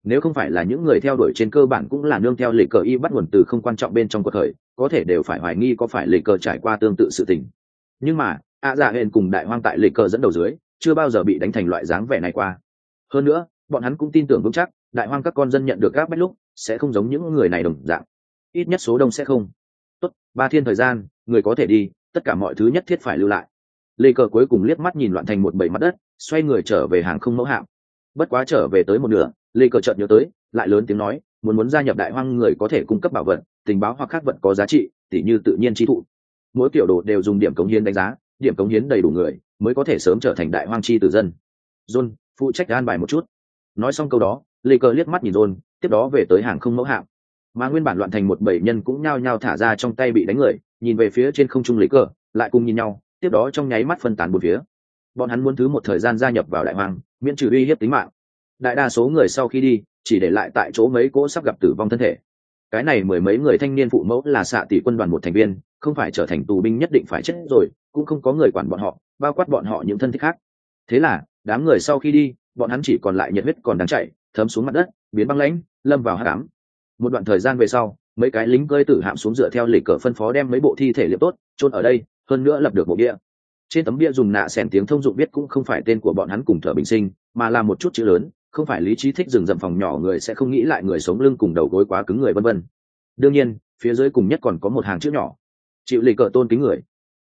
Nếu không phải là những người theo đuổi trên cơ bản cũng là nương theo lệ cờ y bắt nguồn từ không quan trọng bên trong cuộc khởi có thể đều phải hoài nghi có phải lệ cờ trải qua tương tự sự tình. Nhưng mà ạ dạ hên cùng đại hoang tại lệ cờ dẫn đầu dưới, chưa bao giờ bị đánh thành loại dáng vẻ này qua. Hơn nữa, bọn hắn cũng tin tưởng vững chắc, đại hoang các con dân nhận được gác bách lúc, sẽ không giống những người này đồng dạng. Ít nhất số đông sẽ không tốt, ba thiên thời gian, người có thể đi, tất cả mọi thứ nhất thiết phải lưu lại. Lê cờ cuối cùng liếc mắt nhìn loạn thành một bầy mặt đất, xoay người trở về hàng không mẫu hạm. Bất quá trở về tới một nửa, lê cờ chợt nhớ tới, lại lớn tiếng nói, muốn muốn gia nhập đại hoang người có thể cung cấp bảo vật, tình báo hoặc khác vật có giá trị, tỉ như tự nhiên trí thụ. Mỗi kiểu đồ đều dùng điểm cống hiến đánh giá, điểm cống hiến đầy đủ người, mới có thể sớm trở thành đại hoang chi tử dân. John, phụ trách an bài một chút. Nói xong câu đó, lê cờ liếc mắt nhìn john, tiếp đó về tới hàng không mẫu hạm mà nguyên bản loạn thành một bảy nhân cũng nhao nhao thả ra trong tay bị đánh người, nhìn về phía trên không trung lấy cờ lại cùng nhìn nhau, tiếp đó trong nháy mắt phân tán một phía. Bọn hắn muốn thứ một thời gian gia nhập vào đại hoang, miễn trừ uy hiếp tính mạng. Đại đa số người sau khi đi, chỉ để lại tại chỗ mấy cỗ sắp gặp tử vong thân thể. Cái này mười mấy người thanh niên phụ mẫu là xạ tỷ quân đoàn một thành viên, không phải trở thành tù binh nhất định phải chết rồi, cũng không có người quản bọn họ, bao quát bọn họ những thân thích khác. Thế là, đám người sau khi đi, bọn hắn chỉ còn lại nhiệt huyết còn đang chạy thấm xuống mặt đất, biến băng lãnh, lâm vào hát đám một đoạn thời gian về sau, mấy cái lính cơi tử hạm xuống dựa theo lịch cờ phân phó đem mấy bộ thi thể liệp tốt, chôn ở đây, hơn nữa lập được mộ bia trên tấm bia dùng nạ xẻn tiếng thông dụng biết cũng không phải tên của bọn hắn cùng thợ bình sinh, mà là một chút chữ lớn, không phải lý trí thích dừng dậm phòng nhỏ người sẽ không nghĩ lại người sống lưng cùng đầu gối quá cứng người vân vân. Đương nhiên, phía dưới cùng nhất còn có một hàng chữ nhỏ. Chịu lì cờ tôn kính người.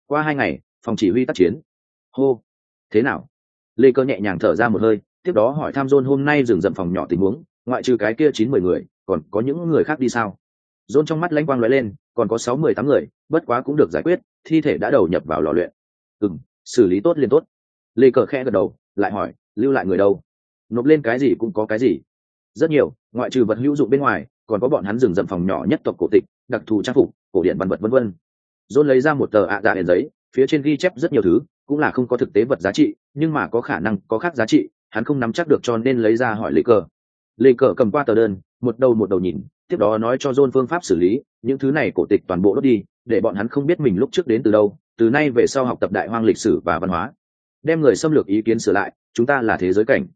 Qua hai ngày, phòng chỉ huy tác chiến. Hô. Thế nào? Lê cơ nhẹ nhàng thở ra một hơi, tiếp đó hỏi tham dôn hôm nay dừng dậm phòng nhỏ tình huống ngoại trừ cái kia chín mười người, còn có những người khác đi sao? Dôn trong mắt lãnh quang lóe lên, còn có sáu mười tám người, bất quá cũng được giải quyết, thi thể đã đầu nhập vào lò luyện. Ừ m xử lý tốt liền tốt. Lê cờ khẽ gật đầu, lại hỏi, lưu lại người đâu? Nộp lên cái gì cũng có cái gì. Rất nhiều, ngoại trừ vật hữu dụng bên ngoài, còn có bọn hắn rừng rậm phòng nhỏ nhất tộc cổ tịch, đặc thù trang phục, cổ điện văn vật vân v dôn lấy ra một tờ ạ dạ đèn giấy, phía trên ghi chép rất nhiều thứ, cũng là không có thực tế vật giá trị, nhưng mà có khả năng, có khác giá trị, hắn không nắm chắc được cho nên lấy ra hỏi lê cờ lê cờ cầm qua tờ đơn, một đầu một đầu nhìn, tiếp đó nói cho John phương pháp xử lý, những thứ này cổ tịch toàn bộ đốt đi, để bọn hắn không biết mình lúc trước đến từ đâu, từ nay về sau học tập đại hoang lịch sử và văn hóa. Đem người xâm lược ý kiến sửa lại, chúng ta là thế giới cảnh.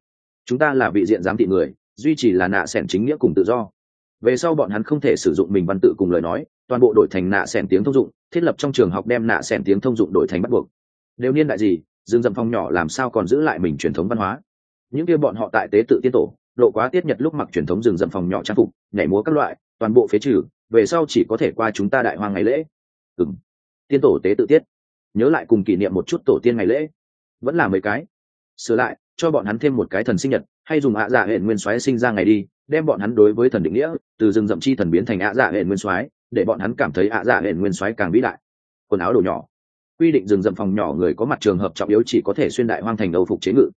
Chúng ta là vị diện giám thị người, duy trì là nạ sẻn chính nghĩa cùng tự do. Về sau bọn hắn không thể sử dụng mình văn tự cùng lời nói, toàn bộ đổi thành nạ sẻn tiếng thông dụng, thiết lập trong trường học đem nạ sẻn tiếng thông dụng đổi thành bắt buộc. Nếu niên đại gì, dương dầm phong nhỏ làm sao còn giữ lại mình truyền thống văn hóa? Những kia bọn họ tại tế tự tiên tổ độ quá tiết nhật lúc mặc truyền thống rừng rậm phòng nhỏ trang phục, nhảy múa các loại, toàn bộ phế trừ, về sau chỉ có thể qua chúng ta đại hoang ngày lễ. Ừng tiên tổ tế tự tiết. Nhớ lại cùng kỷ niệm một chút tổ tiên ngày lễ. Vẫn là mấy cái. Sửa lại, cho bọn hắn thêm một cái thần sinh nhật, hay dùng ạ dạ hệ nguyên soái sinh ra ngày đi, đem bọn hắn đối với thần định nghĩa, từ rừng rậm chi thần biến thành ạ dạ hệ nguyên soái, để bọn hắn cảm thấy ạ dạ hệ nguyên soái càng vĩ đại. Quần áo đồ nhỏ. Quy định rừng rậm phòng nhỏ người có mặt trường hợp trọng yếu chỉ có thể xuyên đại hoang thành âu phục chế ngự.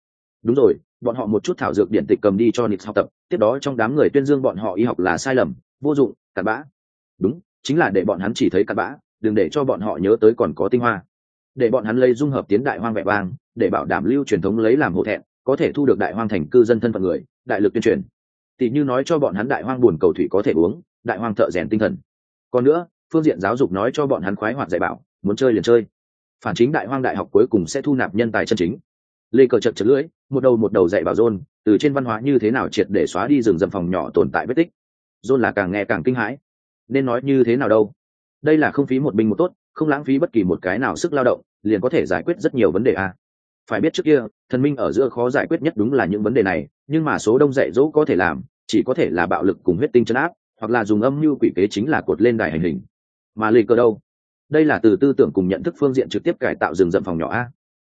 Đúng rồi bọn họ một chút thảo dược điện tịch cầm đi cho nịt học tập, tiếp đó trong đám người tuyên dương bọn họ y học là sai lầm, vô dụng, cặn bã. Đúng, chính là để bọn hắn chỉ thấy cặn bã, đừng để cho bọn họ nhớ tới còn có tinh hoa. Để bọn hắn lấy dung hợp tiến đại hoang vẹn vang, để bảo đảm lưu truyền thống lấy làm hổ thẹn, có thể thu được đại hoang thành cư dân thân phận người, đại lực tuyên truyền. Tỷ như nói cho bọn hắn đại hoang buồn cầu thủy có thể uống, đại hoang thợ rèn tinh thần. Còn nữa, phương diện giáo dục nói cho bọn hắn khoái hoạt dạy bảo, muốn chơi liền chơi. Phản chính đại hoang đại học cuối cùng sẽ thu nạp nhân tài chân chính. Lê cờ chật chật lưỡi một đầu một đầu dạy bảo John, từ trên văn hóa như thế nào triệt để xóa đi rừng rậm phòng nhỏ tồn tại vết tích. John là càng nghe càng kinh hãi. Nên nói như thế nào đâu? Đây là không phí một binh một tốt, không lãng phí bất kỳ một cái nào sức lao động, liền có thể giải quyết rất nhiều vấn đề a phải biết trước kia, thần minh ở giữa khó giải quyết nhất đúng là những vấn đề này, nhưng mà số đông dạy dỗ có thể làm, chỉ có thể là bạo lực cùng huyết tinh chân áp, hoặc là dùng âm mưu quỷ kế chính là cột lên đài hành hình. Mà lì cờ đâu? Đây là từ tư tưởng cùng nhận thức phương diện trực tiếp cải tạo rừng rậm phòng nhỏ a.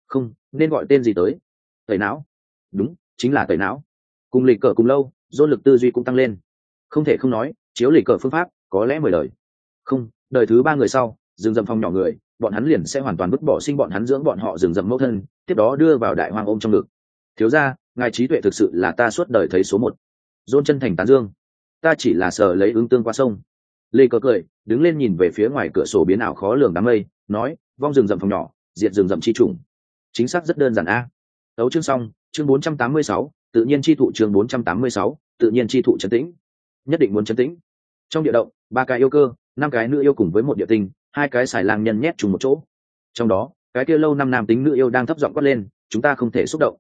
Không, nên gọi tên gì tới? Tẩy não. Đúng, chính là tẩy não. Cùng lịch cờ cùng lâu dôn lực tư duy cũng tăng lên. Không thể không nói, chiếu lịch cờ phương pháp, có lẽ mười đời. Không, đời thứ ba người sau, rừng rậm phòng nhỏ người, bọn hắn liền sẽ hoàn toàn vứt bỏ sinh bọn hắn dưỡng bọn họ rừng rậm mẫu thân, tiếp đó đưa vào đại hoang ôm trong ngực. Thiếu ra ngài trí tuệ thực sự là ta suốt đời thấy số một. Dôn chân thành tán dương. Ta chỉ là sờ lấy ứng tương qua sông. Lê cờ cười, đứng lên nhìn về phía ngoài cửa sổ biến ảo khó lường đám mây, nói, vong rừng rậm phòng nhỏ, diệt rừng rậm chi trùng chính xác rất đơn giản a tấu chương xong chương 486, tự nhiên chi thụ chương 486, tự nhiên chi thụ trấn tĩnh. Nhất định muốn trấn tĩnh. Trong địa động ba cái yêu cơ năm cái nữ yêu cùng với một địa tinh hai cái xài lang nhân nhét chung một chỗ. Trong đó cái kia lâu năm nam tính nữ yêu đang thấp giọng quát lên chúng ta không thể xúc động.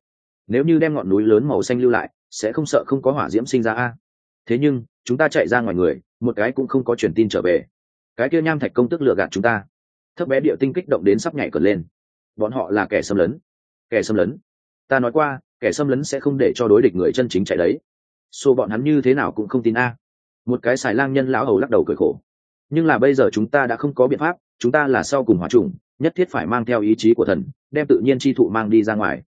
Nếu như đem ngọn núi lớn màu xanh lưu lại sẽ không sợ không có hỏa diễm sinh ra a? Thế nhưng chúng ta chạy ra ngoài người một cái cũng không có truyền tin trở về. Cái kia nham thạch công tức lừa gạt chúng ta. Thấp bé địa tinh kích động đến sắp nhảy cờ lên. Bọn họ là kẻ xâm lấn. Kẻ xâm lấn ta nói qua, kẻ xâm lấn sẽ không để cho đối địch người chân chính chạy đấy. Xô bọn hắn như thế nào cũng không tin a. Một cái xài lang nhân lão hầu lắc đầu cười khổ. Nhưng là bây giờ chúng ta đã không có biện pháp, chúng ta là sau cùng hòa trùng nhất thiết phải mang theo ý chí của thần, đem tự nhiên chi thụ mang đi ra ngoài.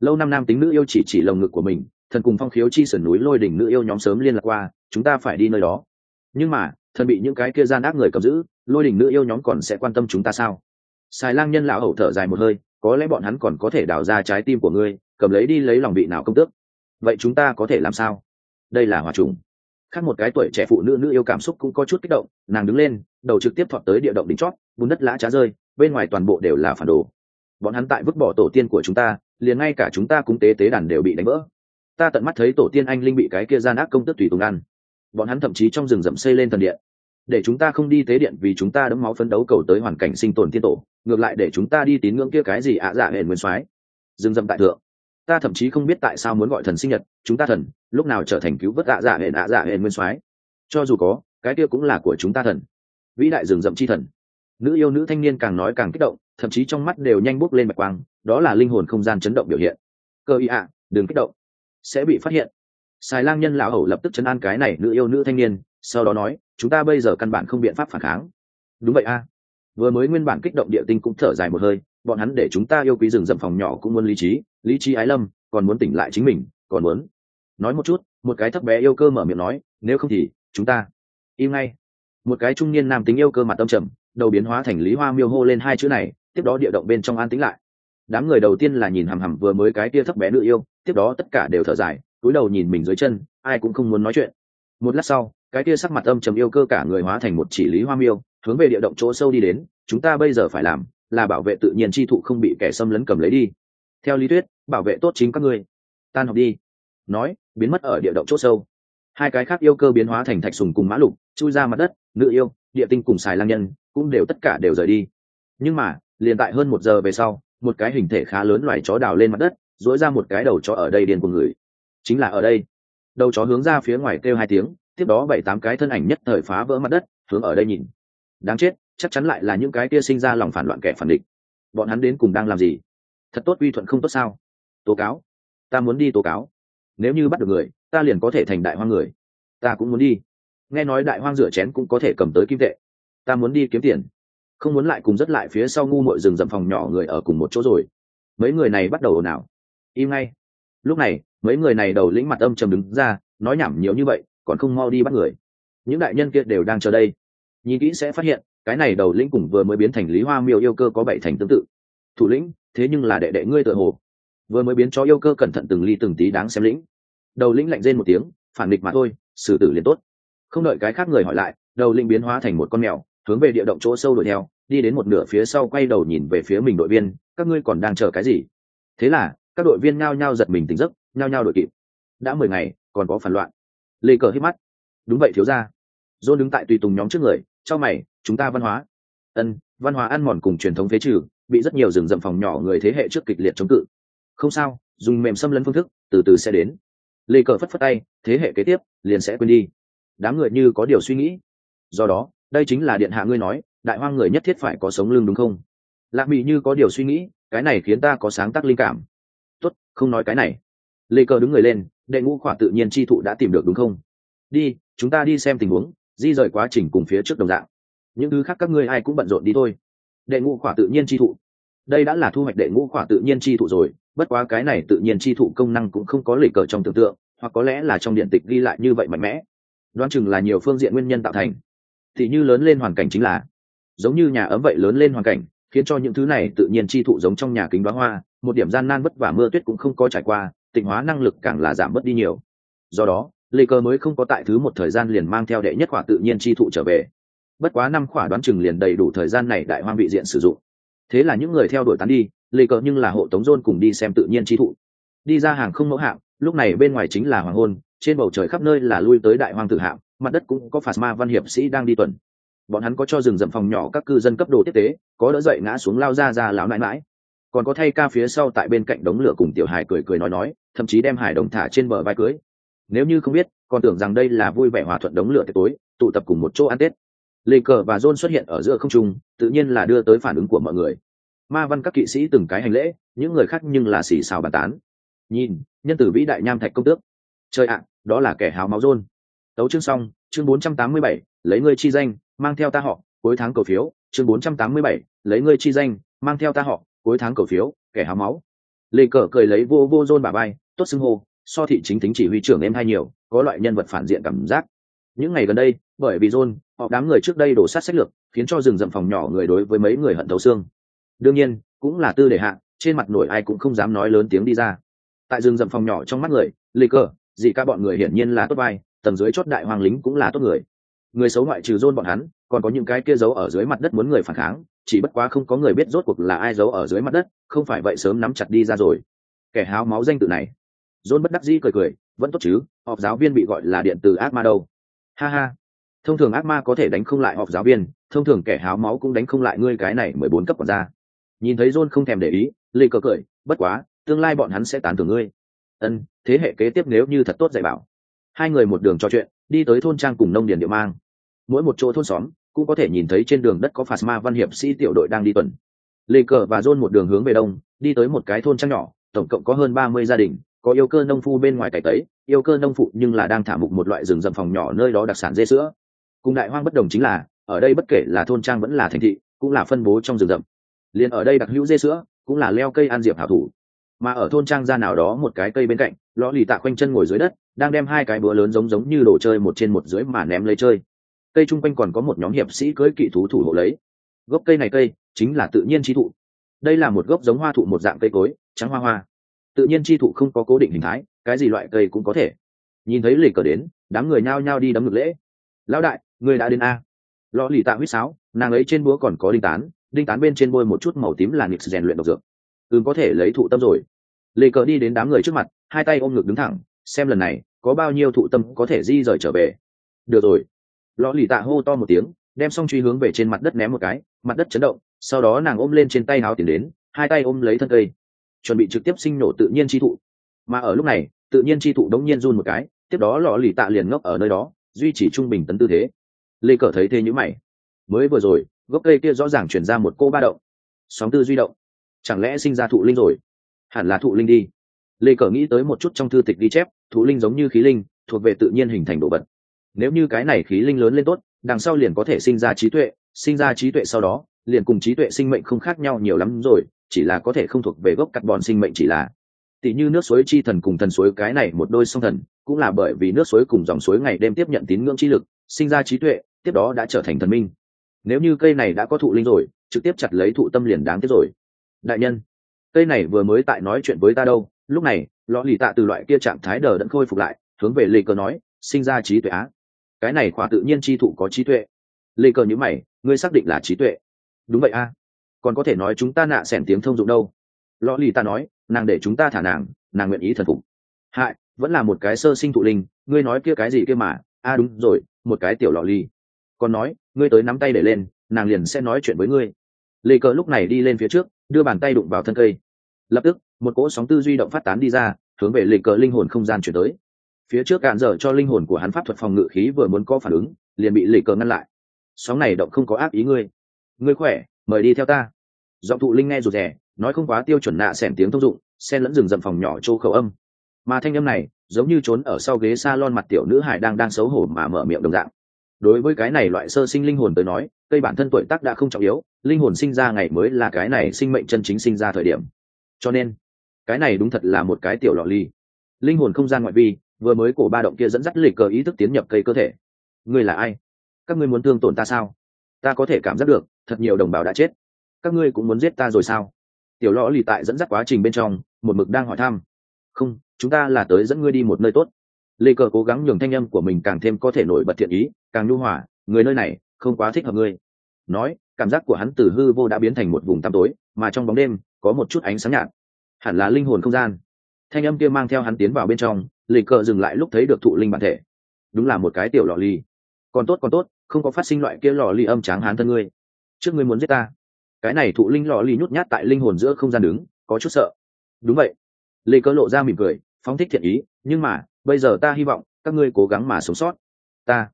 Lâu năm nam tính nữ yêu chỉ chỉ lồng ngực của mình, thần cùng phong khiếu chi sườn núi lôi đỉnh nữ yêu nhóm sớm liên lạc qua, chúng ta phải đi nơi đó. Nhưng mà, thần bị những cái kia gian ác người cầm giữ, lôi đỉnh nữ yêu nhóm còn sẽ quan tâm chúng ta sao? Xài lang nhân lão hầu thở dài một hơi, có lẽ bọn hắn còn có thể đào ra trái tim của ngươi cầm lấy đi lấy lòng vị nào công tước. Vậy chúng ta có thể làm sao? Đây là hòa trùng. Khác một cái tuổi trẻ phụ nữ nữ yêu cảm xúc cũng có chút kích động, nàng đứng lên, đầu trực tiếp thọt tới địa động đỉnh chót, bùn đất lã trá rơi, bên ngoài toàn bộ đều là phản đồ. Bọn hắn tại vứt bỏ tổ tiên của chúng ta, liền ngay cả chúng ta cũng tế tế đàn đều bị đánh vỡ. Ta tận mắt thấy tổ tiên anh linh bị cái kia gian ác công tức tùy tùng ăn. Bọn hắn thậm chí trong rừng rậm xây lên thần điện. Để chúng ta không đi tế điện vì chúng ta đấm máu phấn đấu cầu tới hoàn cảnh sinh tồn tiên tổ, ngược lại để chúng ta đi tín ngưỡng kia cái gì ạ dạ hệ nguyên soái. Rừng rậm tại thượng ta thậm chí không biết tại sao muốn gọi thần sinh nhật, chúng ta thần, lúc nào trở thành cứu vớt dạ dạ ạ dạ hệ ạ dạ hệ nguyên soái. Cho dù có, cái kia cũng là của chúng ta thần. Vĩ đại rừng rậm chi thần. Nữ yêu nữ thanh niên càng nói càng kích động, thậm chí trong mắt đều nhanh bốc lên bạch quang, đó là linh hồn không gian chấn động biểu hiện. Cơ ý ạ, đừng kích động. Sẽ bị phát hiện. Xài lang nhân lão hầu lập tức chấn an cái này nữ yêu nữ thanh niên, sau đó nói, chúng ta bây giờ căn bản không biện pháp phản kháng. Đúng vậy a. Vừa mới nguyên bản kích động địa tinh cũng thở dài một hơi bọn hắn để chúng ta yêu quý rừng rậm phòng nhỏ cũng muốn lý trí lý trí ái lâm, còn muốn tỉnh lại chính mình, còn muốn. Nói một chút, một cái thấp bé yêu cơ mở miệng nói, nếu không thì, chúng ta im ngay. Một cái trung niên nam tính yêu cơ mặt tâm trầm, đầu biến hóa thành lý hoa miêu hô lên hai chữ này, tiếp đó địa động bên trong an tính lại. Đám người đầu tiên là nhìn hằm hằm vừa mới cái tia thấp bé nữ yêu, tiếp đó tất cả đều thở dài cúi đầu nhìn mình dưới chân, ai cũng không muốn nói chuyện. Một lát sau, cái tia sắc mặt âm trầm yêu cơ cả người hóa thành một chỉ lý hoa miêu, hướng về địa động chỗ sâu đi đến, chúng ta bây giờ phải làm là bảo vệ tự nhiên chi thụ không bị kẻ xâm lấn cầm lấy đi. Theo lý thuyết, bảo vệ tốt chính các ngươi. Tan học đi. Nói, biến mất ở địa động chỗ sâu. Hai cái khác yêu cơ biến hóa thành thạch sùng cùng mã lục, chui ra mặt đất nữ yêu, địa tinh cùng xài lang nhân, cũng đều tất cả đều rời đi. Nhưng mà, liền tại hơn một giờ về sau, một cái hình thể khá lớn loài chó đào lên mặt đất dỗi ra một cái đầu chó ở đây điên của người chính là ở đây. Đầu chó hướng ra phía ngoài kêu hai tiếng, tiếp đó bảy tám cái thân ảnh nhất thời phá vỡ mặt đất, hướng ở đây nhìn đáng chết, chắc chắn lại là những cái kia sinh ra lòng phản loạn kẻ phản địch. Bọn hắn đến cùng đang làm gì? Thật tốt uy thuận không tốt sao? Tố cáo. Ta muốn đi tố cáo. Nếu như bắt được người, ta liền có thể thành đại hoang người. Ta cũng muốn đi. Nghe nói đại hoang rửa chén cũng có thể cầm tới kim tệ. Ta muốn đi kiếm tiền. Không muốn lại cùng rất lại phía sau ngu mội rừng dầm phòng nhỏ người ở cùng một chỗ rồi. Mấy người này bắt đầu ồn ào. Im ngay. Lúc này, mấy người này đầu lĩnh mặt âm trầm đứng ra, nói nhảm nhiều như vậy, còn không mau đi bắt người. Những đại nhân kia đều đang chờ đây nhìn kỹ sẽ phát hiện, cái này đầu lĩnh cùng vừa mới biến thành lý hoa miêu yêu cơ có bảy thành tương tự. Thủ lĩnh, thế nhưng là đệ đệ ngươi tự hồ. Vừa mới biến cho yêu cơ cẩn thận từng ly từng tí đáng xem lĩnh. Đầu lĩnh lạnh rên một tiếng, phản địch mà thôi, xử tử liền tốt. Không đợi cái khác người hỏi lại, đầu lĩnh biến hóa thành một con mèo, hướng về địa động chỗ sâu đuổi theo, đi đến một nửa phía sau quay đầu nhìn về phía mình đội viên, các ngươi còn đang chờ cái gì? Thế là, các đội viên nhao nhao giật mình tỉnh giấc, nhao nhao đội kịp. Đã mười ngày, còn có phản loạn. Lê cờ hít mắt. Đúng vậy thiếu ra dôn đứng tại tùy tùng nhóm trước người cho mày, chúng ta văn hóa. Ân, văn hóa ăn mòn cùng truyền thống phế trừ, bị rất nhiều rừng rậm phòng nhỏ người thế hệ trước kịch liệt chống cự. Không sao, dùng mềm xâm lấn phương thức, từ từ sẽ đến. Lê cờ phất phất tay, thế hệ kế tiếp, liền sẽ quên đi. Đám người như có điều suy nghĩ. Do đó, đây chính là điện hạ ngươi nói, đại hoang người nhất thiết phải có sống lương đúng không? Lạc bị như có điều suy nghĩ, cái này khiến ta có sáng tác linh cảm. Tốt, không nói cái này. Lê cờ đứng người lên, đệ ngũ khỏa tự nhiên chi thụ đã tìm được đúng không? Đi, chúng ta đi xem tình huống di rời quá trình cùng phía trước đồng dạng. Những thứ khác các ngươi ai cũng bận rộn đi thôi. Đệ ngũ khỏa tự nhiên chi thụ. Đây đã là thu hoạch đệ ngũ khỏa tự nhiên chi thụ rồi, bất quá cái này tự nhiên chi thụ công năng cũng không có lề cờ trong tưởng tượng, hoặc có lẽ là trong điện tịch ghi lại như vậy mạnh mẽ. Đoán chừng là nhiều phương diện nguyên nhân tạo thành. Thì như lớn lên hoàn cảnh chính là, giống như nhà ấm vậy lớn lên hoàn cảnh, khiến cho những thứ này tự nhiên chi thụ giống trong nhà kính đoá hoa, một điểm gian nan vất vả mưa tuyết cũng không có trải qua, tịnh hóa năng lực càng là giảm bớt đi nhiều. Do đó lê cơ mới không có tại thứ một thời gian liền mang theo đệ nhất khỏa tự nhiên chi thụ trở về. Bất quá năm khỏa đoán chừng liền đầy đủ thời gian này đại hoang bị diện sử dụng. Thế là những người theo đuổi tán đi, lê cờ nhưng là hộ tống dôn cùng đi xem tự nhiên chi thụ. Đi ra hàng không mẫu hạng lúc này bên ngoài chính là hoàng hôn, trên bầu trời khắp nơi là lui tới đại hoang tử hạng mặt đất cũng có phạt ma văn hiệp sĩ đang đi tuần. Bọn hắn có cho rừng rậm phòng nhỏ các cư dân cấp đồ tiếp tế, có đỡ dậy ngã xuống lao ra ra lão nãi mãi còn có thay ca phía sau tại bên cạnh đống lửa cùng tiểu hải cười cười nói nói, thậm chí đem hải đồng thả trên bờ vai cưới nếu như không biết còn tưởng rằng đây là vui vẻ hòa thuận đống lửa tối tụ tập cùng một chỗ ăn tết. Lê cờ và john xuất hiện ở giữa không trung tự nhiên là đưa tới phản ứng của mọi người. Ma văn các kỵ sĩ từng cái hành lễ những người khác nhưng là xì xào bàn tán. Nhìn nhân tử vĩ đại nham thạch công tước. Trời ạ đó là kẻ háo máu john. Tấu chương xong chương 487, lấy ngươi chi danh mang theo ta họ cuối tháng cổ phiếu. Chương 487, lấy ngươi chi danh mang theo ta họ cuối tháng cổ phiếu kẻ háo máu. Lê cờ cười lấy vô vô john bà bay tốt xưng hô so thị chính tính chỉ huy trưởng em hay nhiều có loại nhân vật phản diện cảm giác. Những ngày gần đây bởi vì john họ đám người trước đây đổ sát sách lược khiến cho rừng rậm phòng nhỏ người đối với mấy người hận thấu xương. Đương nhiên cũng là tư để hạ trên mặt nổi ai cũng không dám nói lớn tiếng đi ra. Tại rừng rậm phòng nhỏ trong mắt người lê cờ, dị ca bọn người hiển nhiên là tốt vai tầng dưới chót đại hoàng lính cũng là tốt người. Người xấu ngoại trừ dôn bọn hắn còn có những cái kia giấu ở dưới mặt đất muốn người phản kháng chỉ bất quá không có người biết rốt cuộc là ai giấu ở dưới mặt đất không phải vậy sớm nắm chặt đi ra rồi. Kẻ háo máu danh tự này. John bất đắc dĩ cười cười, vẫn tốt chứ, họp giáo viên bị gọi là điện từ ác ma đâu. Ha ha, thông thường ác ma có thể đánh không lại họp giáo viên, thông thường kẻ háo máu cũng đánh không lại ngươi cái này mười bốn cấp còn ra nhìn thấy john không thèm để ý Lệ cờ cười, bất quá, tương lai bọn hắn sẽ tán thưởng ngươi. Ân, thế hệ kế tiếp nếu như thật tốt dạy bảo. Hai người một đường trò chuyện, đi tới thôn trang cùng nông điền địa mang. Mỗi một chỗ thôn xóm cũng có thể nhìn thấy trên đường đất có phạt ma văn hiệp sĩ tiểu đội đang đi tuần. Lê cờ và john một đường hướng về đông, đi tới một cái thôn trang nhỏ, tổng cộng có hơn ba mươi gia đình có yêu cơ nông phu bên ngoài cải tấy, yêu cơ nông phụ nhưng là đang thả mục một loại rừng rậm phòng nhỏ nơi đó đặc sản dê sữa. Cùng đại hoang bất đồng chính là, ở đây bất kể là thôn trang vẫn là thành thị, cũng là phân bố trong rừng rậm. Liền ở đây đặc hữu dê sữa, cũng là leo cây ăn diệp hảo thủ. Mà ở thôn trang ra nào đó một cái cây bên cạnh, lõ lì tạ quanh chân ngồi dưới đất, đang đem hai cái búa lớn giống giống như đồ chơi một trên một dưới mà ném lấy chơi. Cây chung quanh còn có một nhóm hiệp sĩ cưỡi kỵ thú thủ hộ lấy. Gốc cây này cây, chính là tự nhiên chi thụ. Đây là một gốc giống hoa thụ một dạng cây cối, trắng hoa hoa tự nhiên chi thụ không có cố định hình thái, cái gì loại cây cũng có thể. Nhìn thấy lì cờ đến, đám người nhao nhao đi đấm ngực lễ. Lão đại, người đã đến a. Lò lì tạ huýt sáo, nàng ấy trên búa còn có đinh tán đinh tán bên trên bôi một chút màu tím là nịp rèn luyện độc dược. Ừ có thể lấy thụ tâm rồi. Lì cờ đi đến đám người trước mặt, hai tay ôm ngực đứng thẳng, xem lần này, có bao nhiêu thụ tâm có thể di rời trở về. Được rồi. Lò lì tạ hô to một tiếng, đem xong truy hướng về trên mặt đất ném một cái, mặt đất chấn động, sau đó nàng ôm lên trên tay háo tiến đến, hai tay ôm lấy thân cây chuẩn bị trực tiếp sinh nổ tự nhiên chi thụ. Mà ở lúc này, tự nhiên chi thụ đống nhiên run một cái, tiếp đó lọ lì tạ liền ngốc ở nơi đó, duy trì trung bình tấn tư thế. Lê cờ thấy thế nhữ mày. Mới vừa rồi, gốc cây kia rõ ràng chuyển ra một cô ba động. Sóng tư duy động. Chẳng lẽ sinh ra thụ linh rồi? Hẳn là thụ linh đi. Lê cờ nghĩ tới một chút trong thư tịch ghi chép, thụ linh giống như khí linh, thuộc về tự nhiên hình thành đồ vật. Nếu như cái này khí linh lớn lên tốt, đằng sau liền có thể sinh ra trí tuệ, sinh ra trí tuệ sau đó, liền cùng trí tuệ sinh mệnh không khác nhau nhiều lắm rồi chỉ là có thể không thuộc về gốc cắt sinh mệnh chỉ là. Tỷ như nước suối chi thần cùng thần suối cái này một đôi song thần, cũng là bởi vì nước suối cùng dòng suối ngày đêm tiếp nhận tín ngưỡng chi lực, sinh ra trí tuệ, tiếp đó đã trở thành thần minh. Nếu như cây này đã có thụ linh rồi, trực tiếp chặt lấy thụ tâm liền đáng tiếc rồi. Đại nhân, cây này vừa mới tại nói chuyện với ta đâu, lúc này, lọ lì tạ từ loại kia trạng thái đờ đẫn khôi phục lại, hướng về lê cờ nói, sinh ra trí tuệ á. Cái này khỏa tự nhiên chi thụ có trí tuệ. Lê cờ nhữ mày, ngươi xác định là trí tuệ. Đúng vậy a còn có thể nói chúng ta nạ xẻn tiếng thông dụng đâu. Lò lì ta nói, nàng để chúng ta thả nàng nàng nguyện ý thần phục. Hại, vẫn là một cái sơ sinh thụ linh, ngươi nói kia cái gì kia mà? A đúng rồi, một cái tiểu lò lì. Còn nói, ngươi tới nắm tay để lên, nàng liền sẽ nói chuyện với ngươi. Lê cờ lúc này đi lên phía trước, đưa bàn tay đụng vào thân cây. Lập tức, một cỗ sóng tư duy động phát tán đi ra, hướng về lê cờ linh hồn không gian chuyển tới. Phía trước cạn dở cho linh hồn của hắn pháp thuật phòng ngự khí vừa muốn có phản ứng, liền bị lê cờ ngăn lại. Sóng này động không có ác ý ngươi. Ngươi khỏe, mời đi theo ta giọng thụ linh nghe rụt rè, nói không quá tiêu chuẩn nạ xẻm tiếng thông dụng, xen lẫn rừng rậm phòng nhỏ chỗ khẩu âm. Mà thanh âm này, giống như trốn ở sau ghế s a lon mặt tiểu nữ hải đang đang xấu hổ mà mở miệng đồng dạng. Đối với cái này loại sơ sinh linh hồn tới nói, cây bản thân tuổi tác đã không trọng yếu, linh hồn sinh ra ngày mới là cái này sinh mệnh chân chính sinh ra thời điểm. Cho nên, cái này đúng thật là một cái tiểu lọ ly. Linh hồn không gian ngoại vi, vừa mới cổ ba động kia dẫn dắt lịch cờ ý thức tiến nhập cây cơ thể. Ngươi là ai? Các ngươi muốn thương tổn ta sao? Ta có thể cảm giác được, thật nhiều đồng bào đã chết các ngươi cũng muốn giết ta rồi sao? Tiểu lõ lì tại dẫn dắt quá trình bên trong, một mực đang hỏi thăm. Không, chúng ta là tới dẫn ngươi đi một nơi tốt. Lê cờ cố gắng nhường thanh âm của mình càng thêm có thể nổi bật thiện ý, càng nhu hòa, người nơi này không quá thích hợp ngươi. Nói, cảm giác của hắn từ hư vô đã biến thành một vùng tăm tối, mà trong bóng đêm, có một chút ánh sáng nhạt. Hẳn là linh hồn không gian. Thanh âm kia mang theo hắn tiến vào bên trong, lê cờ dừng lại lúc thấy được thụ linh bản thể. Đúng là một cái tiểu lò ly còn tốt còn tốt, không có phát sinh loại kia lò ly âm tráng hán thân ngươi. Trước ngươi muốn giết ta cái này thụ linh lò lì nhút nhát tại linh hồn giữa không gian đứng, có chút sợ. Đúng vậy. Lê cơ lộ ra mỉm cười, phóng thích thiện ý, nhưng mà, bây giờ ta hy vọng, các ngươi cố gắng mà sống sót. Ta.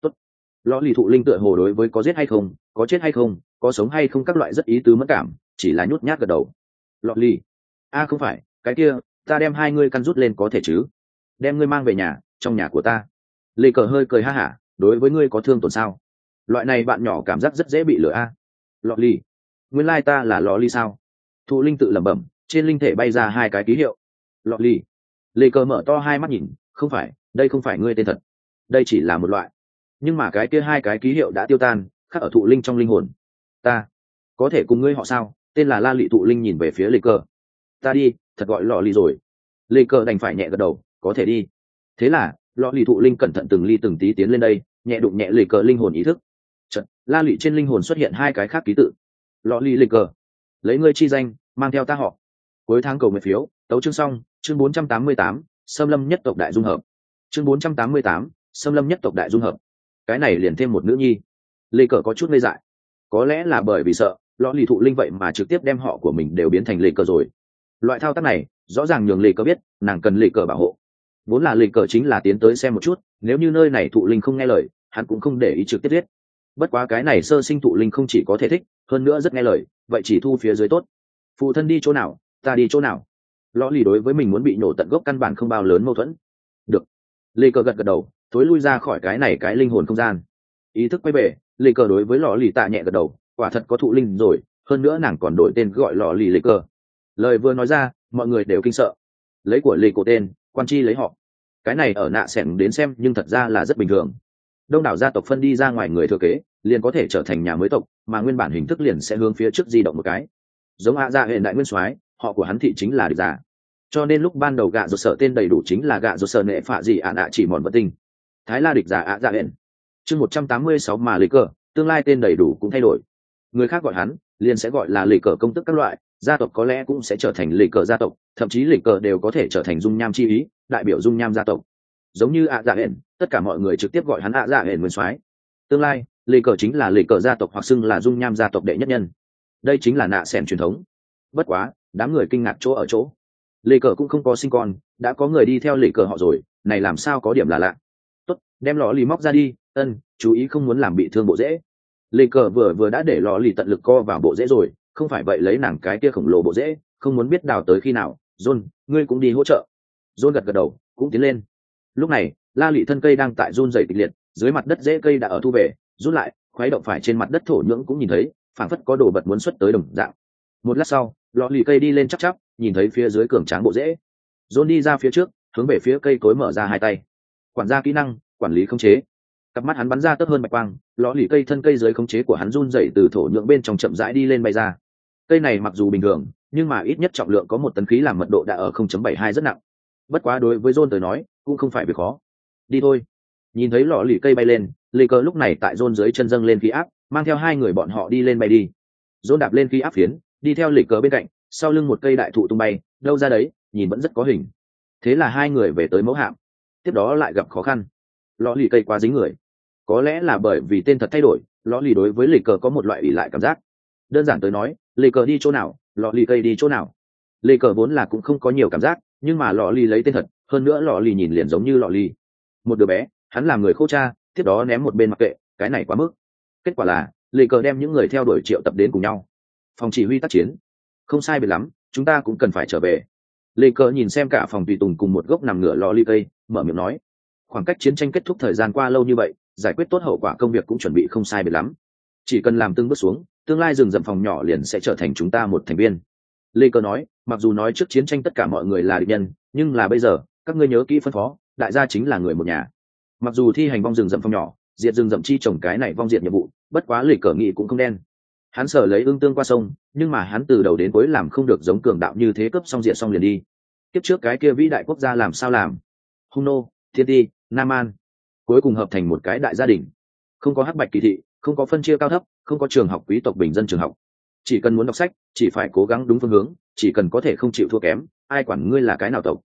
Tốt. Lò lì thụ linh tựa hồ đối với có giết hay không, có chết hay không, có sống hay không các loại rất ý tứ mất cảm, chỉ là nhút nhát gật đầu. Lò lì a, không phải, cái kia, ta đem hai ngươi căn rút lên có thể chứ? Đem ngươi mang về nhà, trong nhà của ta. Lê cờ hơi cười ha hả, đối với ngươi có thương tổn sao? Loại này bạn nhỏ cảm giác rất dễ bị lửa a. Lọt lì nguyên lai ta là lọ Ly sao? Thụ linh tự lẩm bẩm trên linh thể bay ra hai cái ký hiệu. Lọ Ly. lê cờ mở to hai mắt nhìn không phải đây không phải ngươi tên thật. Đây chỉ là một loại. Nhưng mà cái kia hai cái ký hiệu đã tiêu tan khắc ở thụ linh trong linh hồn. Ta có thể cùng ngươi họ sao? Tên là la lị thụ linh nhìn về phía lê cờ ta đi thật gọi lọ Ly rồi. Lê cờ đành phải nhẹ gật đầu có thể đi. Thế là lọ lì thụ linh cẩn thận từng ly từng tí tiến lên đây nhẹ đụng nhẹ lê cờ linh hồn ý thức. Chật, la Lụy trên linh hồn xuất hiện hai cái khác ký tự lọ Ly lê cờ. Lấy ngươi chi danh mang theo ta họ. Cuối tháng cầu nguyện phiếu tấu chương xong chương 488, xâm lâm nhất tộc đại dung hợp. Chương 488, xâm lâm nhất tộc đại dung hợp. Cái này liền thêm một nữ nhi. Lê cờ có chút ngây dại. Có lẽ là bởi vì sợ Lọ lì thụ linh vậy mà trực tiếp đem họ của mình đều biến thành lê cờ rồi. Loại thao tác này rõ ràng nhường lê cờ biết nàng cần lê cờ bảo hộ. Vốn là lê cờ chính là tiến tới xem một chút nếu như nơi này thụ linh không nghe lời hắn cũng không để ý trực tiếp viết bất quá cái này sơ sinh thụ linh không chỉ có thể thích, hơn nữa rất nghe lời, vậy chỉ thu phía dưới tốt. Phụ thân đi chỗ nào, ta đi chỗ nào? Lõ lì đối với mình muốn bị nổ tận gốc căn bản không bao lớn mâu thuẫn. Được. Lê cờ gật gật đầu, thối lui ra khỏi cái này cái linh hồn không gian. Ý thức quay về lê cờ đối với lò lì tạ nhẹ gật đầu, quả thật có thụ linh rồi, hơn nữa nàng còn đổi tên gọi lò lì lê cờ. Lời vừa nói ra, mọi người đều kinh sợ. Lấy của lê cổ tên, quan chi lấy họ. Cái này ở nạ sẻng đến xem nhưng thật ra là rất bình thường đông đảo gia tộc phân đi ra ngoài người thừa kế, liền có thể trở thành nhà mới tộc, mà nguyên bản hình thức liền sẽ hướng phía trước di động một cái. Giống hạ dạ gia hệ đại nguyên soái, họ của hắn thị chính là địch giả. Cho nên lúc ban đầu gạ rột sở tên đầy đủ chính là gạ rột sở nệ phạ gì ạ ạ chỉ mòn vật tinh thái la địch giả ạ dạ hẹn chương một trăm tám mươi sáu mà lì cờ, tương lai tên đầy đủ cũng thay đổi. Người khác gọi hắn, liền sẽ gọi là lì cờ công tức các loại, gia tộc có lẽ cũng sẽ trở thành lì cờ gia tộc, thậm chí lì cờ đều có thể trở thành dung nham chi ý, đại biểu dung nham gia tộc giống như ạ dạ hển, tất cả mọi người trực tiếp gọi hắn ạ dạ hển nguyên soái. Tương lai lì cờ chính là lì cờ gia tộc hoặc xưng là dung nham gia tộc đệ nhất nhân. Đây chính là nạ sẻn truyền thống. Bất quá, đám người kinh ngạc chỗ ở chỗ. Lê cờ cũng không có sinh con, đã có người đi theo lê cờ họ rồi, này làm sao có điểm là lạ. Tốt, đem lò lì móc ra đi, ân, chú ý không muốn làm bị thương bộ dễ. Lê cờ vừa vừa đã để lò lì tận lực co vào bộ dễ rồi, không phải vậy lấy nàng cái kia khổng lồ bộ dễ, không muốn biết đào tới khi nào. John, ngươi cũng đi hỗ trợ. John gật gật đầu, cũng tiến lên lúc này, la lị thân cây đang tại run dày kịch liệt, dưới mặt đất dễ cây đã ở thu về, rút lại khoáy động phải trên mặt đất thổ nhưỡng cũng nhìn thấy, phảng phất có đồ vật muốn xuất tới đồng dạng. Một lát sau, lọ lì cây đi lên chắc chắc nhìn thấy phía dưới cường tráng bộ dễ. Dồn đi ra phía trước, hướng về phía cây cối mở ra hai tay. Quản gia kỹ năng, quản lý khống chế. Cặp mắt hắn bắn ra tấp hơn bạch quang, lọ lì cây thân cây dưới khống chế của hắn run dậy từ thổ nhượng bên trong chậm rãi đi lên bay ra. Cây này mặc dù bình thường, nhưng mà ít nhất trọng lượng có một tấn khí làm mật độ đã ở 0.72 rất nặng. Bất quá đối với john tới nói cũng không phải việc khó. Đi thôi. Nhìn thấy lọ lì cây bay lên, lê cờ lúc này tại rôn dưới chân dâng lên khí áp, mang theo hai người bọn họ đi lên bay đi. Rôn đạp lên khí áp phiến, đi theo lì cờ bên cạnh, sau lưng một cây đại thụ tung bay, đâu ra đấy, nhìn vẫn rất có hình. Thế là hai người về tới mẫu hạm. Tiếp đó lại gặp khó khăn. Lọ lì cây quá dính người. Có lẽ là bởi vì tên thật thay đổi, lọ lì đối với lì cờ có một loại ỉ lại cảm giác. Đơn giản tới nói lì cờ đi chỗ nào, lọ lì cây đi chỗ nào. Lì cờ vốn là cũng không có nhiều cảm giác, nhưng mà lọ lì lấy tên thật hơn nữa lọ lì nhìn liền giống như lọ lì. Một đứa bé, hắn làm người khô cha, tiếp đó ném một bên mặc kệ, cái này quá mức. Kết quả là, lì cờ đem những người theo đuổi triệu tập đến cùng nhau. Phòng chỉ huy tác chiến. Không sai biệt lắm, chúng ta cũng cần phải trở về. Lì cờ nhìn xem cả phòng tùy tùng cùng một gốc nằm ngửa lò ly cây, mở miệng nói. Khoảng cách chiến tranh kết thúc thời gian qua lâu như vậy, giải quyết tốt hậu quả công việc cũng chuẩn bị không sai biệt lắm. Chỉ cần làm tương bước xuống, tương lai rừng rậm phòng nhỏ liền sẽ trở thành chúng ta một thành viên. Lê cơ nói, mặc dù nói trước chiến tranh tất cả mọi người là địch nhân, nhưng là bây giờ các ngươi nhớ kỹ phân phó, đại gia chính là người một nhà. Mặc dù thi hành vong rừng rậm phòng nhỏ, diệt rừng rậm chi trồng cái này vong diệt nhiệm vụ, bất quá lịch cờ nghị cũng không đen. Hắn sở lấy ương tương qua sông, nhưng mà hắn từ đầu đến cuối làm không được giống cường đạo như thế cấp xong diệt xong liền đi. Tiếp trước cái kia vĩ đại quốc gia làm sao làm? Hung nô thiên ti, nam an. Cuối cùng hợp thành một cái đại gia đình. Không có hắc bạch kỳ thị, không có phân chia cao thấp, không có trường học quý tộc bình dân trường học. Chỉ cần muốn đọc sách, chỉ phải cố gắng đúng phương hướng, chỉ cần có thể không chịu thua kém, ai quản ngươi là cái nào tộc?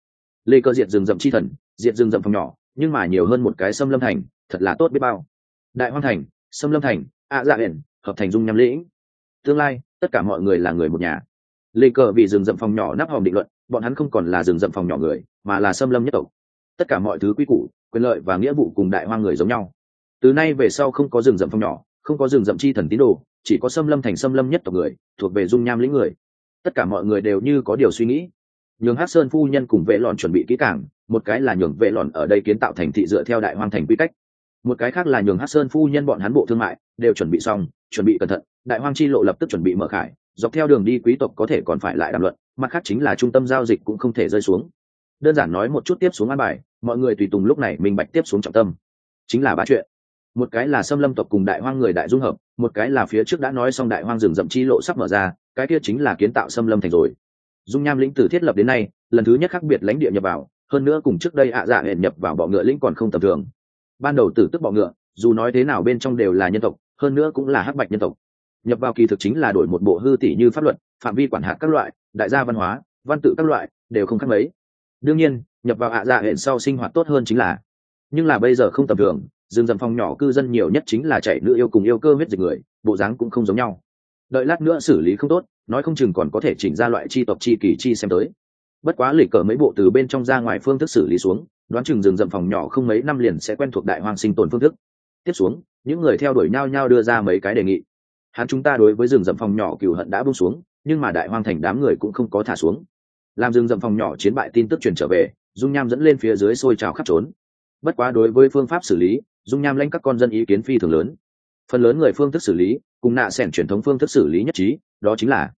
Lê cơ diệt rừng rậm chi thần, diệt rừng rậm phòng nhỏ, nhưng mà nhiều hơn một cái xâm lâm thành, thật là tốt biết bao. Đại hoang thành xâm lâm thành ạ dạ hển hợp thành dung nham lĩnh. Tương lai, tất cả mọi người là người một nhà. Lê cờ vì rừng rậm phòng nhỏ nắp hòm định luận, bọn hắn không còn là rừng rậm phòng nhỏ người, mà là xâm lâm nhất tộc. Tất cả mọi thứ quy củ, quyền lợi và nghĩa vụ cùng đại hoang người giống nhau. Từ nay về sau không có rừng rậm phòng nhỏ, không có rừng rậm chi thần tín đồ, chỉ có xâm lâm thành xâm lâm nhất tộc người, thuộc về dung nham lĩnh người. Tất cả mọi người đều như có điều suy nghĩ nhường hát sơn phu nhân cùng vệ lòn chuẩn bị kỹ càng, một cái là nhường vệ lòn ở đây kiến tạo thành thị dựa theo đại hoang thành quy cách. Một cái khác là nhường hát sơn phu nhân bọn hắn bộ thương mại, đều chuẩn bị xong, chuẩn bị cẩn thận, đại hoang chi lộ lập tức chuẩn bị mở khải, dọc theo đường đi quý tộc có thể còn phải lại đàm luận, mặt khác chính là trung tâm giao dịch cũng không thể rơi xuống. Đơn giản nói một chút tiếp xuống an bài, mọi người tùy tùng lúc này minh bạch tiếp xuống trọng tâm. Chính là ba chuyện. Một cái là xâm lâm tộc cùng đại hoang người đại dung hợp, một cái là phía trước đã nói xong đại hoang rừng rậm chi lộ sắp mở ra, cái kia chính là kiến tạo xâm lâm thành rồi dung nham lĩnh từ thiết lập đến nay, lần thứ nhất khác biệt lãnh địa nhập vào, hơn nữa cùng trước đây ạ dạ hẹn nhập vào bọ ngựa lĩnh còn không tầm thường. Ban đầu tử tức bọ ngựa, dù nói thế nào bên trong đều là nhân tộc, hơn nữa cũng là hắc bạch nhân tộc. Nhập vào kỳ thực chính là đổi một bộ hư tỷ như pháp luật, phạm vi quản hạt các loại, đại gia văn hóa, văn tự các loại, đều không khác mấy. Đương nhiên, nhập vào ạ dạ hẹn sau sinh hoạt tốt hơn chính là, nhưng là bây giờ không tầm thường, rừng rậm phòng nhỏ cư dân nhiều nhất chính là chảy nữ yêu cùng yêu cơ huyết dịch người, bộ dáng cũng không giống nhau đợi lát nữa xử lý không tốt, nói không chừng còn có thể chỉnh ra loại chi tộc chi kỳ chi xem tới. Bất quá lịch cờ mấy bộ từ bên trong ra ngoài phương thức xử lý xuống, đoán chừng rừng rậm phòng nhỏ không mấy năm liền sẽ quen thuộc đại hoang sinh tồn phương thức. Tiếp xuống, những người theo đuổi nhau nhau đưa ra mấy cái đề nghị. Hắn chúng ta đối với rừng rậm phòng nhỏ cựu hận đã bung xuống, nhưng mà đại hoang thành đám người cũng không có thả xuống. Làm rừng rậm phòng nhỏ chiến bại tin tức truyền trở về, dung nham dẫn lên phía dưới sôi trào khắp trốn. Bất quá đối với phương pháp xử lý, dung nham lãnh các con dân ý kiến phi thường lớn phần lớn người phương thức xử lý cùng nạ sẻn truyền thống phương thức xử lý nhất trí đó chính là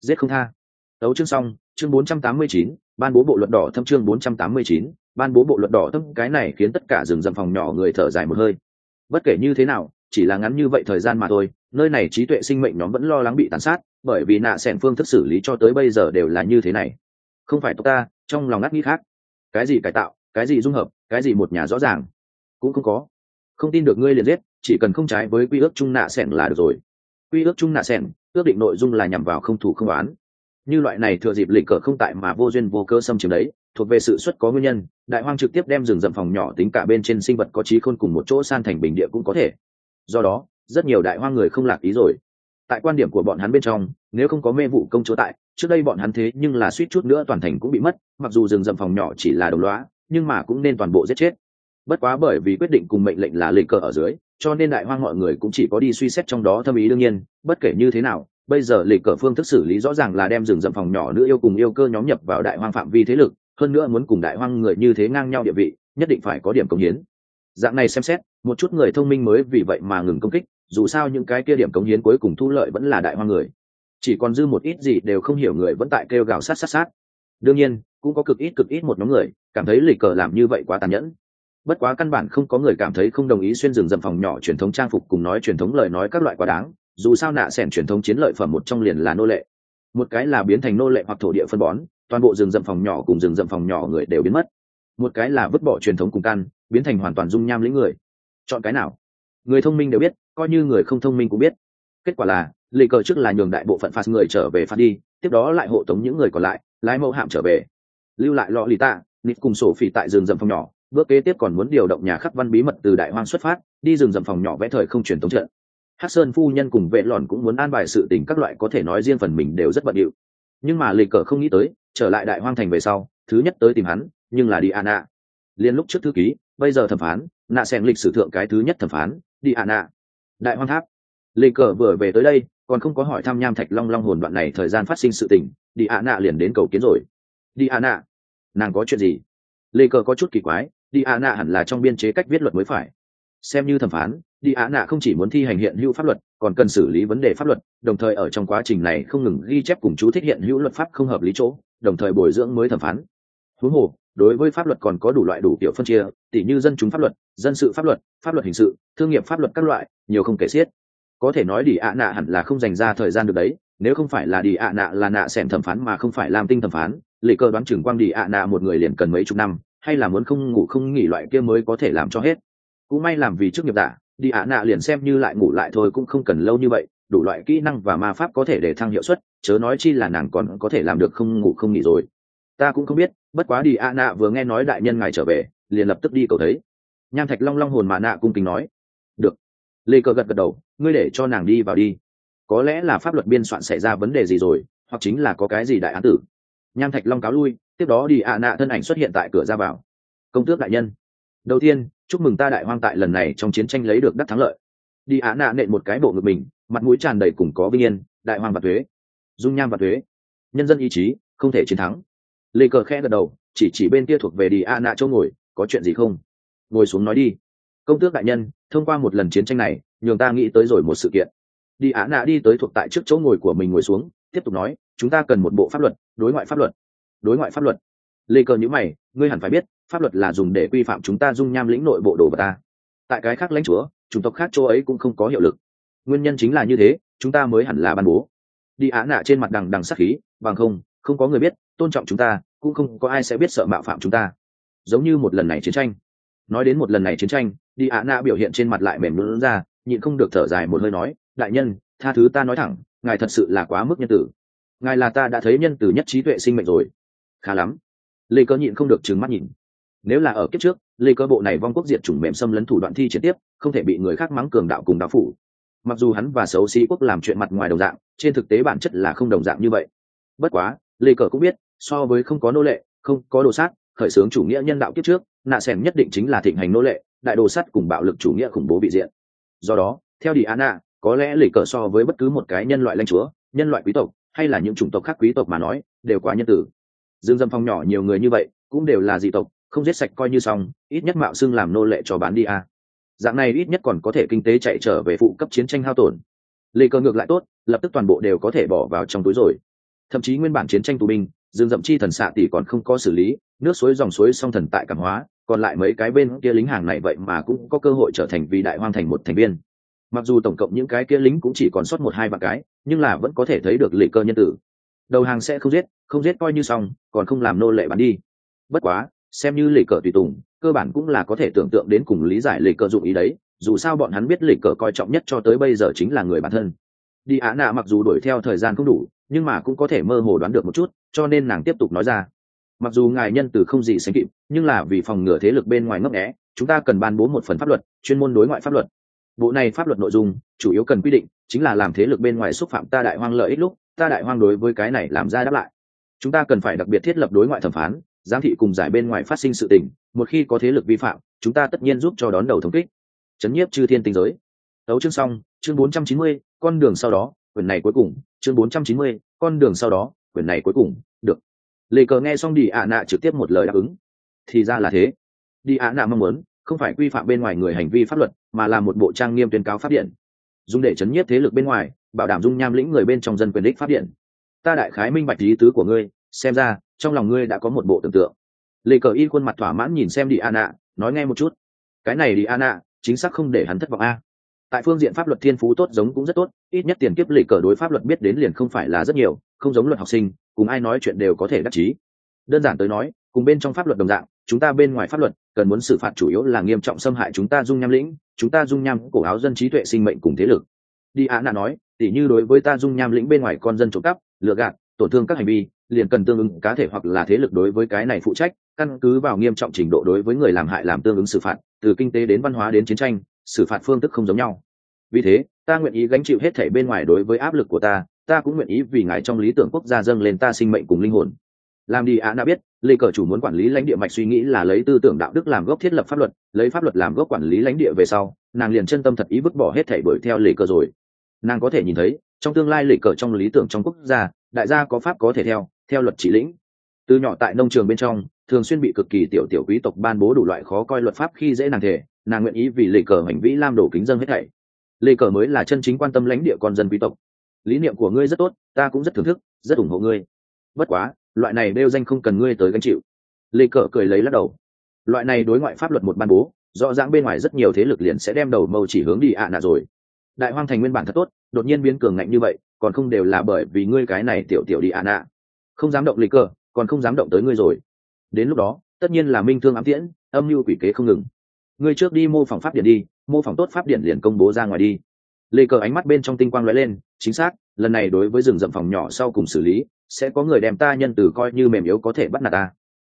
giết không tha. Đấu chương xong chương 489, ban bố bộ luật đỏ thâm chương 489, ban bố bộ luật đỏ thâm cái này khiến tất cả rừng rậm phòng nhỏ người thở dài một hơi. Bất kể như thế nào chỉ là ngắn như vậy thời gian mà thôi nơi này trí tuệ sinh mệnh nhóm vẫn lo lắng bị tàn sát bởi vì nạ sẻn phương thức xử lý cho tới bây giờ đều là như thế này. Không phải tộc ta trong lòng ngắt nghĩ khác. Cái gì cải tạo cái gì dung hợp cái gì một nhà rõ ràng. Cũng không có. Không tin được ngươi liền giết chỉ cần không trái với quy ước chung nạ sẻn là được rồi. Quy ước chung nạ sẻn ước định nội dung là nhằm vào không thủ không oán. Như loại này thừa dịp lịch cờ không tại mà vô duyên vô cơ xâm chiếm đấy, thuộc về sự xuất có nguyên nhân, đại hoang trực tiếp đem rừng rậm phòng nhỏ tính cả bên trên sinh vật có trí khôn cùng một chỗ san thành bình địa cũng có thể. Do đó, rất nhiều đại hoang người không lạc ý rồi. Tại quan điểm của bọn hắn bên trong, nếu không có mê vụ công chúa tại, trước đây bọn hắn thế nhưng là suýt chút nữa toàn thành cũng bị mất, mặc dù rừng rậm phòng nhỏ chỉ là đồng loá nhưng mà cũng nên toàn bộ giết chết bất quá bởi vì quyết định cùng mệnh lệnh là lịch cờ ở dưới, cho nên đại hoang mọi người cũng chỉ có đi suy xét trong đó thâm ý đương nhiên, bất kể như thế nào, bây giờ lịch cờ phương thức xử lý rõ ràng là đem rừng rậm phòng nhỏ nữa yêu cùng yêu cơ nhóm nhập vào đại hoang phạm vi thế lực, hơn nữa muốn cùng đại hoang người như thế ngang nhau địa vị, nhất định phải có điểm công hiến. Dạng này xem xét, một chút người thông minh mới vì vậy mà ngừng công kích, dù sao những cái kia điểm công hiến cuối cùng thu lợi vẫn là đại hoang người. Chỉ còn dư một ít gì đều không hiểu người vẫn tại kêu gào sát sát sát. Đương nhiên, cũng có cực ít cực ít một nhóm người, cảm thấy lịch cờ làm như vậy quá tàn nhẫn bất quá căn bản không có người cảm thấy không đồng ý xuyên rừng dầm phòng nhỏ truyền thống trang phục cùng nói truyền thống lời nói các loại quá đáng, dù sao nạ sẻn truyền thống chiến lợi phẩm một trong liền là nô lệ. Một cái là biến thành nô lệ hoặc thổ địa phân bón, toàn bộ rừng rậm phòng nhỏ cùng rừng rậm phòng nhỏ người đều biến mất. Một cái là vứt bỏ truyền thống cùng căn, biến thành hoàn toàn dung nham lĩnh người. Chọn cái nào? Người thông minh đều biết, coi như người không thông minh cũng biết. Kết quả là, lì cờ trước là nhường đại bộ phận phạt người trở về phạt đi, tiếp đó lại hộ tống những người còn lại, lái mẫu hạm trở về. Lưu lại lọ lì tạ nít cùng sổ phỉ tại rừng rậm phòng nhỏ bước kế tiếp còn muốn điều động nhà khắc văn bí mật từ đại hoang xuất phát đi rừng dầm phòng nhỏ vẽ thời không truyền tống trận hát sơn phu nhân cùng vệ lòn cũng muốn an bài sự tình các loại có thể nói riêng phần mình đều rất bận điệu nhưng mà lịch cờ không nghĩ tới trở lại đại hoang thành về sau thứ nhất tới tìm hắn nhưng là đi an ạ Liên lúc trước thư ký, bây giờ thẩm phán, nạ xẻng lịch sử thượng cái thứ nhất thẩm phán, đi an ạ Đại hoang tháp. lịch cờ vừa về tới đây, còn không có hỏi thăm nham thạch long long hồn đoạn này thời gian phát sinh sự tình, đi Anna liền đến cầu kiến rồi. Đi Anna, nàng có chuyện gì? Lê cờ có chút kỳ quái, đi ạ nạ hẳn là trong biên chế cách viết luật mới phải. Xem như thẩm phán, đi ạ nạ không chỉ muốn thi hành hiện hữu pháp luật, còn cần xử lý vấn đề pháp luật, đồng thời ở trong quá trình này không ngừng ghi chép cùng chú thích hiện hữu luật pháp không hợp lý chỗ, đồng thời bồi dưỡng mới thẩm phán. Huống hồ, đối với pháp luật còn có đủ loại đủ kiểu phân chia tỉ như dân chúng pháp luật dân sự pháp luật pháp luật hình sự thương nghiệp pháp luật các loại nhiều không kể xiết có thể nói đi ạ nạ hẳn là không dành ra thời gian được đấy nếu không phải là đi ạ nạ là nạ xẻm thẩm phán mà không phải làm tinh thẩm phán lì cơ đoán chừng quang đi ạ nạ một người liền cần mấy chục năm hay là muốn không ngủ không nghỉ loại kia mới có thể làm cho hết? Cũng may làm vì trước nghiệp giả, đi ạ nạ liền xem như lại ngủ lại thôi cũng không cần lâu như vậy, đủ loại kỹ năng và ma pháp có thể để thăng hiệu suất, chớ nói chi là nàng còn có thể làm được không ngủ không nghỉ rồi. Ta cũng không biết, bất quá đi ạ nạ vừa nghe nói đại nhân ngài trở về, liền lập tức đi cầu thấy. Nham thạch long long hồn mà nạ cung kính nói. Được. Lê cờ gật gật đầu, ngươi để cho nàng đi vào đi. Có lẽ là pháp luật biên soạn xảy ra vấn đề gì rồi, hoặc chính là có cái gì đại án tử. Nham thạch long cáo lui tiếp đó đi a nạ thân ảnh xuất hiện tại cửa ra vào. Công tước đại nhân. Đầu tiên, chúc mừng ta đại hoang tại lần này trong chiến tranh lấy được đắc thắng lợi. Đi ạ nạ nện một cái bộ ngực mình, mặt mũi tràn đầy cùng có vinh yên, đại hoang và thuế. Dung nham và thuế. Nhân dân ý chí, không thể chiến thắng. Lê cờ khẽ gật đầu, chỉ chỉ bên kia thuộc về đi ạ nạ chỗ ngồi, có chuyện gì không? Ngồi xuống nói đi. Công tước đại nhân, thông qua một lần chiến tranh này, nhường ta nghĩ tới rồi một sự kiện. Đi ạ nạ đi tới thuộc tại trước chỗ ngồi của mình ngồi xuống, tiếp tục nói, chúng ta cần một bộ pháp luật, đối ngoại pháp luật đối ngoại pháp luật. Lê cơ nhữ mày, ngươi hẳn phải biết, pháp luật là dùng để quy phạm chúng ta dung nham lĩnh nội bộ đồ vật ta. Tại cái khác lãnh chúa, chủng tộc khác chỗ ấy cũng không có hiệu lực. Nguyên nhân chính là như thế, chúng ta mới hẳn là ban bố. Đi á nạ trên mặt đằng đằng sắc khí, bằng không không có người biết, tôn trọng chúng ta, cũng không có ai sẽ biết sợ mạo phạm chúng ta. Giống như một lần này chiến tranh. Nói đến một lần này chiến tranh, đi ạ nạ biểu hiện trên mặt lại mềm lún ra, nhịn không được thở dài một hơi nói, đại nhân, tha thứ ta nói thẳng, ngài thật sự là quá mức nhân tử. Ngài là ta đã thấy nhân tử nhất trí tuệ sinh mệnh rồi khá lắm. Lê cơ nhịn không được trừng mắt nhìn. Nếu là ở kiếp trước, lê cơ bộ này vong quốc diệt chủng mềm xâm lấn thủ đoạn thi triển tiếp, không thể bị người khác mắng cường đạo cùng đạo phủ. Mặc dù hắn và xấu sĩ quốc làm chuyện mặt ngoài đồng dạng, trên thực tế bản chất là không đồng dạng như vậy. Bất quá, lê cờ cũng biết, so với không có nô lệ, không có đồ sát, khởi xướng chủ nghĩa nhân đạo kiếp trước, nạ s nhất định chính là thịnh hành nô lệ, đại đồ sắt cùng bạo lực chủ nghĩa khủng bố bị diện. Do đó, theo đi anna có lẽ lê cờ so với bất cứ một cái nhân loại lãnh chúa, nhân loại quý tộc, hay là những chủng tộc khác quý tộc mà nói, đều quá nhân tử dương dâm phong nhỏ nhiều người như vậy, cũng đều là dị tộc, không giết sạch coi như xong, ít nhất mạo xưng làm nô lệ cho bán đi a dạng này ít nhất còn có thể kinh tế chạy trở về phụ cấp chiến tranh hao tổn. Lê cơ ngược lại tốt, lập tức toàn bộ đều có thể bỏ vào trong túi rồi. Thậm chí nguyên bản chiến tranh tù binh, dương dậm chi thần xạ tỷ còn không có xử lý, nước suối dòng suối song thần tại cảm hóa, còn lại mấy cái bên kia lính hàng này vậy mà cũng có cơ hội trở thành vì đại hoang thành một thành viên. Mặc dù tổng cộng những cái kia lính cũng chỉ còn sót một hai vạn cái, nhưng là vẫn có thể thấy được lệ cơ nhân tử đầu hàng sẽ không giết không giết coi như xong, còn không làm nô lệ bán đi. Bất quá, xem như lệ cờ tùy tùng, cơ bản cũng là có thể tưởng tượng đến cùng lý giải lệ cờ dụng ý đấy, dù sao bọn hắn biết lệ cờ coi trọng nhất cho tới bây giờ chính là người bản thân. Đi á nạ mặc dù đuổi theo thời gian không đủ, nhưng mà cũng có thể mơ hồ đoán được một chút, cho nên nàng tiếp tục nói ra. Mặc dù ngài nhân từ không gì sánh kịp, nhưng là vì phòng ngừa thế lực bên ngoài ngấp nghé, chúng ta cần ban bố một phần pháp luật, chuyên môn đối ngoại pháp luật. Bộ này pháp luật nội dung, chủ yếu cần quy định chính là làm thế lực bên ngoài xúc phạm ta đại hoang lợi ích lúc ta đại hoang đối với cái này làm ra đáp lại. Chúng ta cần phải đặc biệt thiết lập đối ngoại thẩm phán giám thị cùng giải bên ngoài phát sinh sự tình một khi có thế lực vi phạm chúng ta tất nhiên giúp cho đón đầu thống kích. Chấn nhiếp chư thiên tinh giới. Đấu chương xong chương 490, con đường sau đó quyển này cuối cùng chương 490, con đường sau đó quyển này cuối cùng được. Lê cờ nghe xong đi ạ nạ trực tiếp một lời đáp ứng. Thì ra là thế. Đi ạ nạ mong muốn không phải quy phạm bên ngoài người hành vi pháp luật mà là một bộ trang nghiêm tuyên cáo phát điện dùng để chấn nhiếp thế lực bên ngoài, bảo đảm dung nham lĩnh người bên trong dân quyền đích phát điện. Ta đại khái minh bạch lý tứ của ngươi, xem ra, trong lòng ngươi đã có một bộ tưởng tượng. Lê cờ y khuôn mặt thỏa mãn nhìn xem đi a nạ nói nghe một chút. Cái này đi a nạ chính xác không để hắn thất vọng a. Tại phương diện pháp luật thiên phú tốt giống cũng rất tốt, ít nhất tiền kiếp lì cờ đối pháp luật biết đến liền không phải là rất nhiều, không giống luật học sinh, cùng ai nói chuyện đều có thể đắc chí. Đơn giản tới nói cùng bên trong pháp luật đồng dạng, chúng ta bên ngoài pháp luật cần muốn xử phạt chủ yếu là nghiêm trọng xâm hại chúng ta dung nham lĩnh, chúng ta dung nham cổ áo dân trí tuệ sinh mệnh cùng thế lực. Đi á nạ nói, tỉ như đối với ta dung nham lĩnh bên ngoài con dân trộm cắp, lừa gạt, tổn thương các hành vi, liền cần tương ứng cá thể hoặc là thế lực đối với cái này phụ trách, căn cứ vào nghiêm trọng trình độ đối với người làm hại làm tương ứng xử phạt, từ kinh tế đến văn hóa đến chiến tranh, xử phạt phương thức không giống nhau. Vì thế, ta nguyện ý gánh chịu hết thể bên ngoài đối với áp lực của ta ta cũng nguyện ý vì ngài trong lý tưởng quốc gia dâng lên ta sinh mệnh cùng linh hồn làm đi, ạ, đã biết, lê cờ chủ muốn quản lý lãnh địa mạch suy nghĩ là lấy tư tưởng đạo đức làm gốc thiết lập pháp luật, lấy pháp luật làm gốc quản lý lãnh địa về sau, nàng liền chân tâm thật ý vứt bỏ hết thể bởi theo lê cờ rồi. Nàng có thể nhìn thấy, trong tương lai lê cờ trong lý tưởng trong quốc gia, đại gia có pháp có thể theo theo luật chỉ lĩnh. Từ nhỏ tại nông trường bên trong, thường xuyên bị cực kỳ tiểu tiểu quý tộc ban bố đủ loại khó coi luật pháp khi dễ nàng thể, nàng nguyện ý vì lê cờ hành vĩ lam đổ kính dân hết thảy. Lê cờ mới là chân chính quan tâm lãnh địa con dân quý tộc. Lý niệm của ngươi rất tốt, ta cũng rất thưởng thức, rất ủng hộ ngươi. Bất quá loại này đeo danh không cần ngươi tới gánh chịu. Lê cờ cười lấy lắc đầu. Loại này đối ngoại pháp luật một ban bố, rõ ràng bên ngoài rất nhiều thế lực liền sẽ đem đầu mâu chỉ hướng đi ạ à nạ rồi. Đại hoang thành nguyên bản thật tốt, đột nhiên biến cường ngạnh như vậy, còn không đều là bởi vì ngươi cái này tiểu tiểu đi ạ à nạ. Không dám động lê cờ còn không dám động tới ngươi rồi. Đến lúc đó, tất nhiên là minh thương ám tiễn, âm mưu quỷ kế không ngừng. Ngươi trước đi mô phỏng pháp điện đi, mô phỏng tốt pháp điện liền công bố ra ngoài đi. Lê cờ ánh mắt bên trong tinh quang lóe lên, chính xác, lần này đối với rừng rậm phòng nhỏ sau cùng xử lý sẽ có người đem ta nhân từ coi như mềm yếu có thể bắt nạt ta.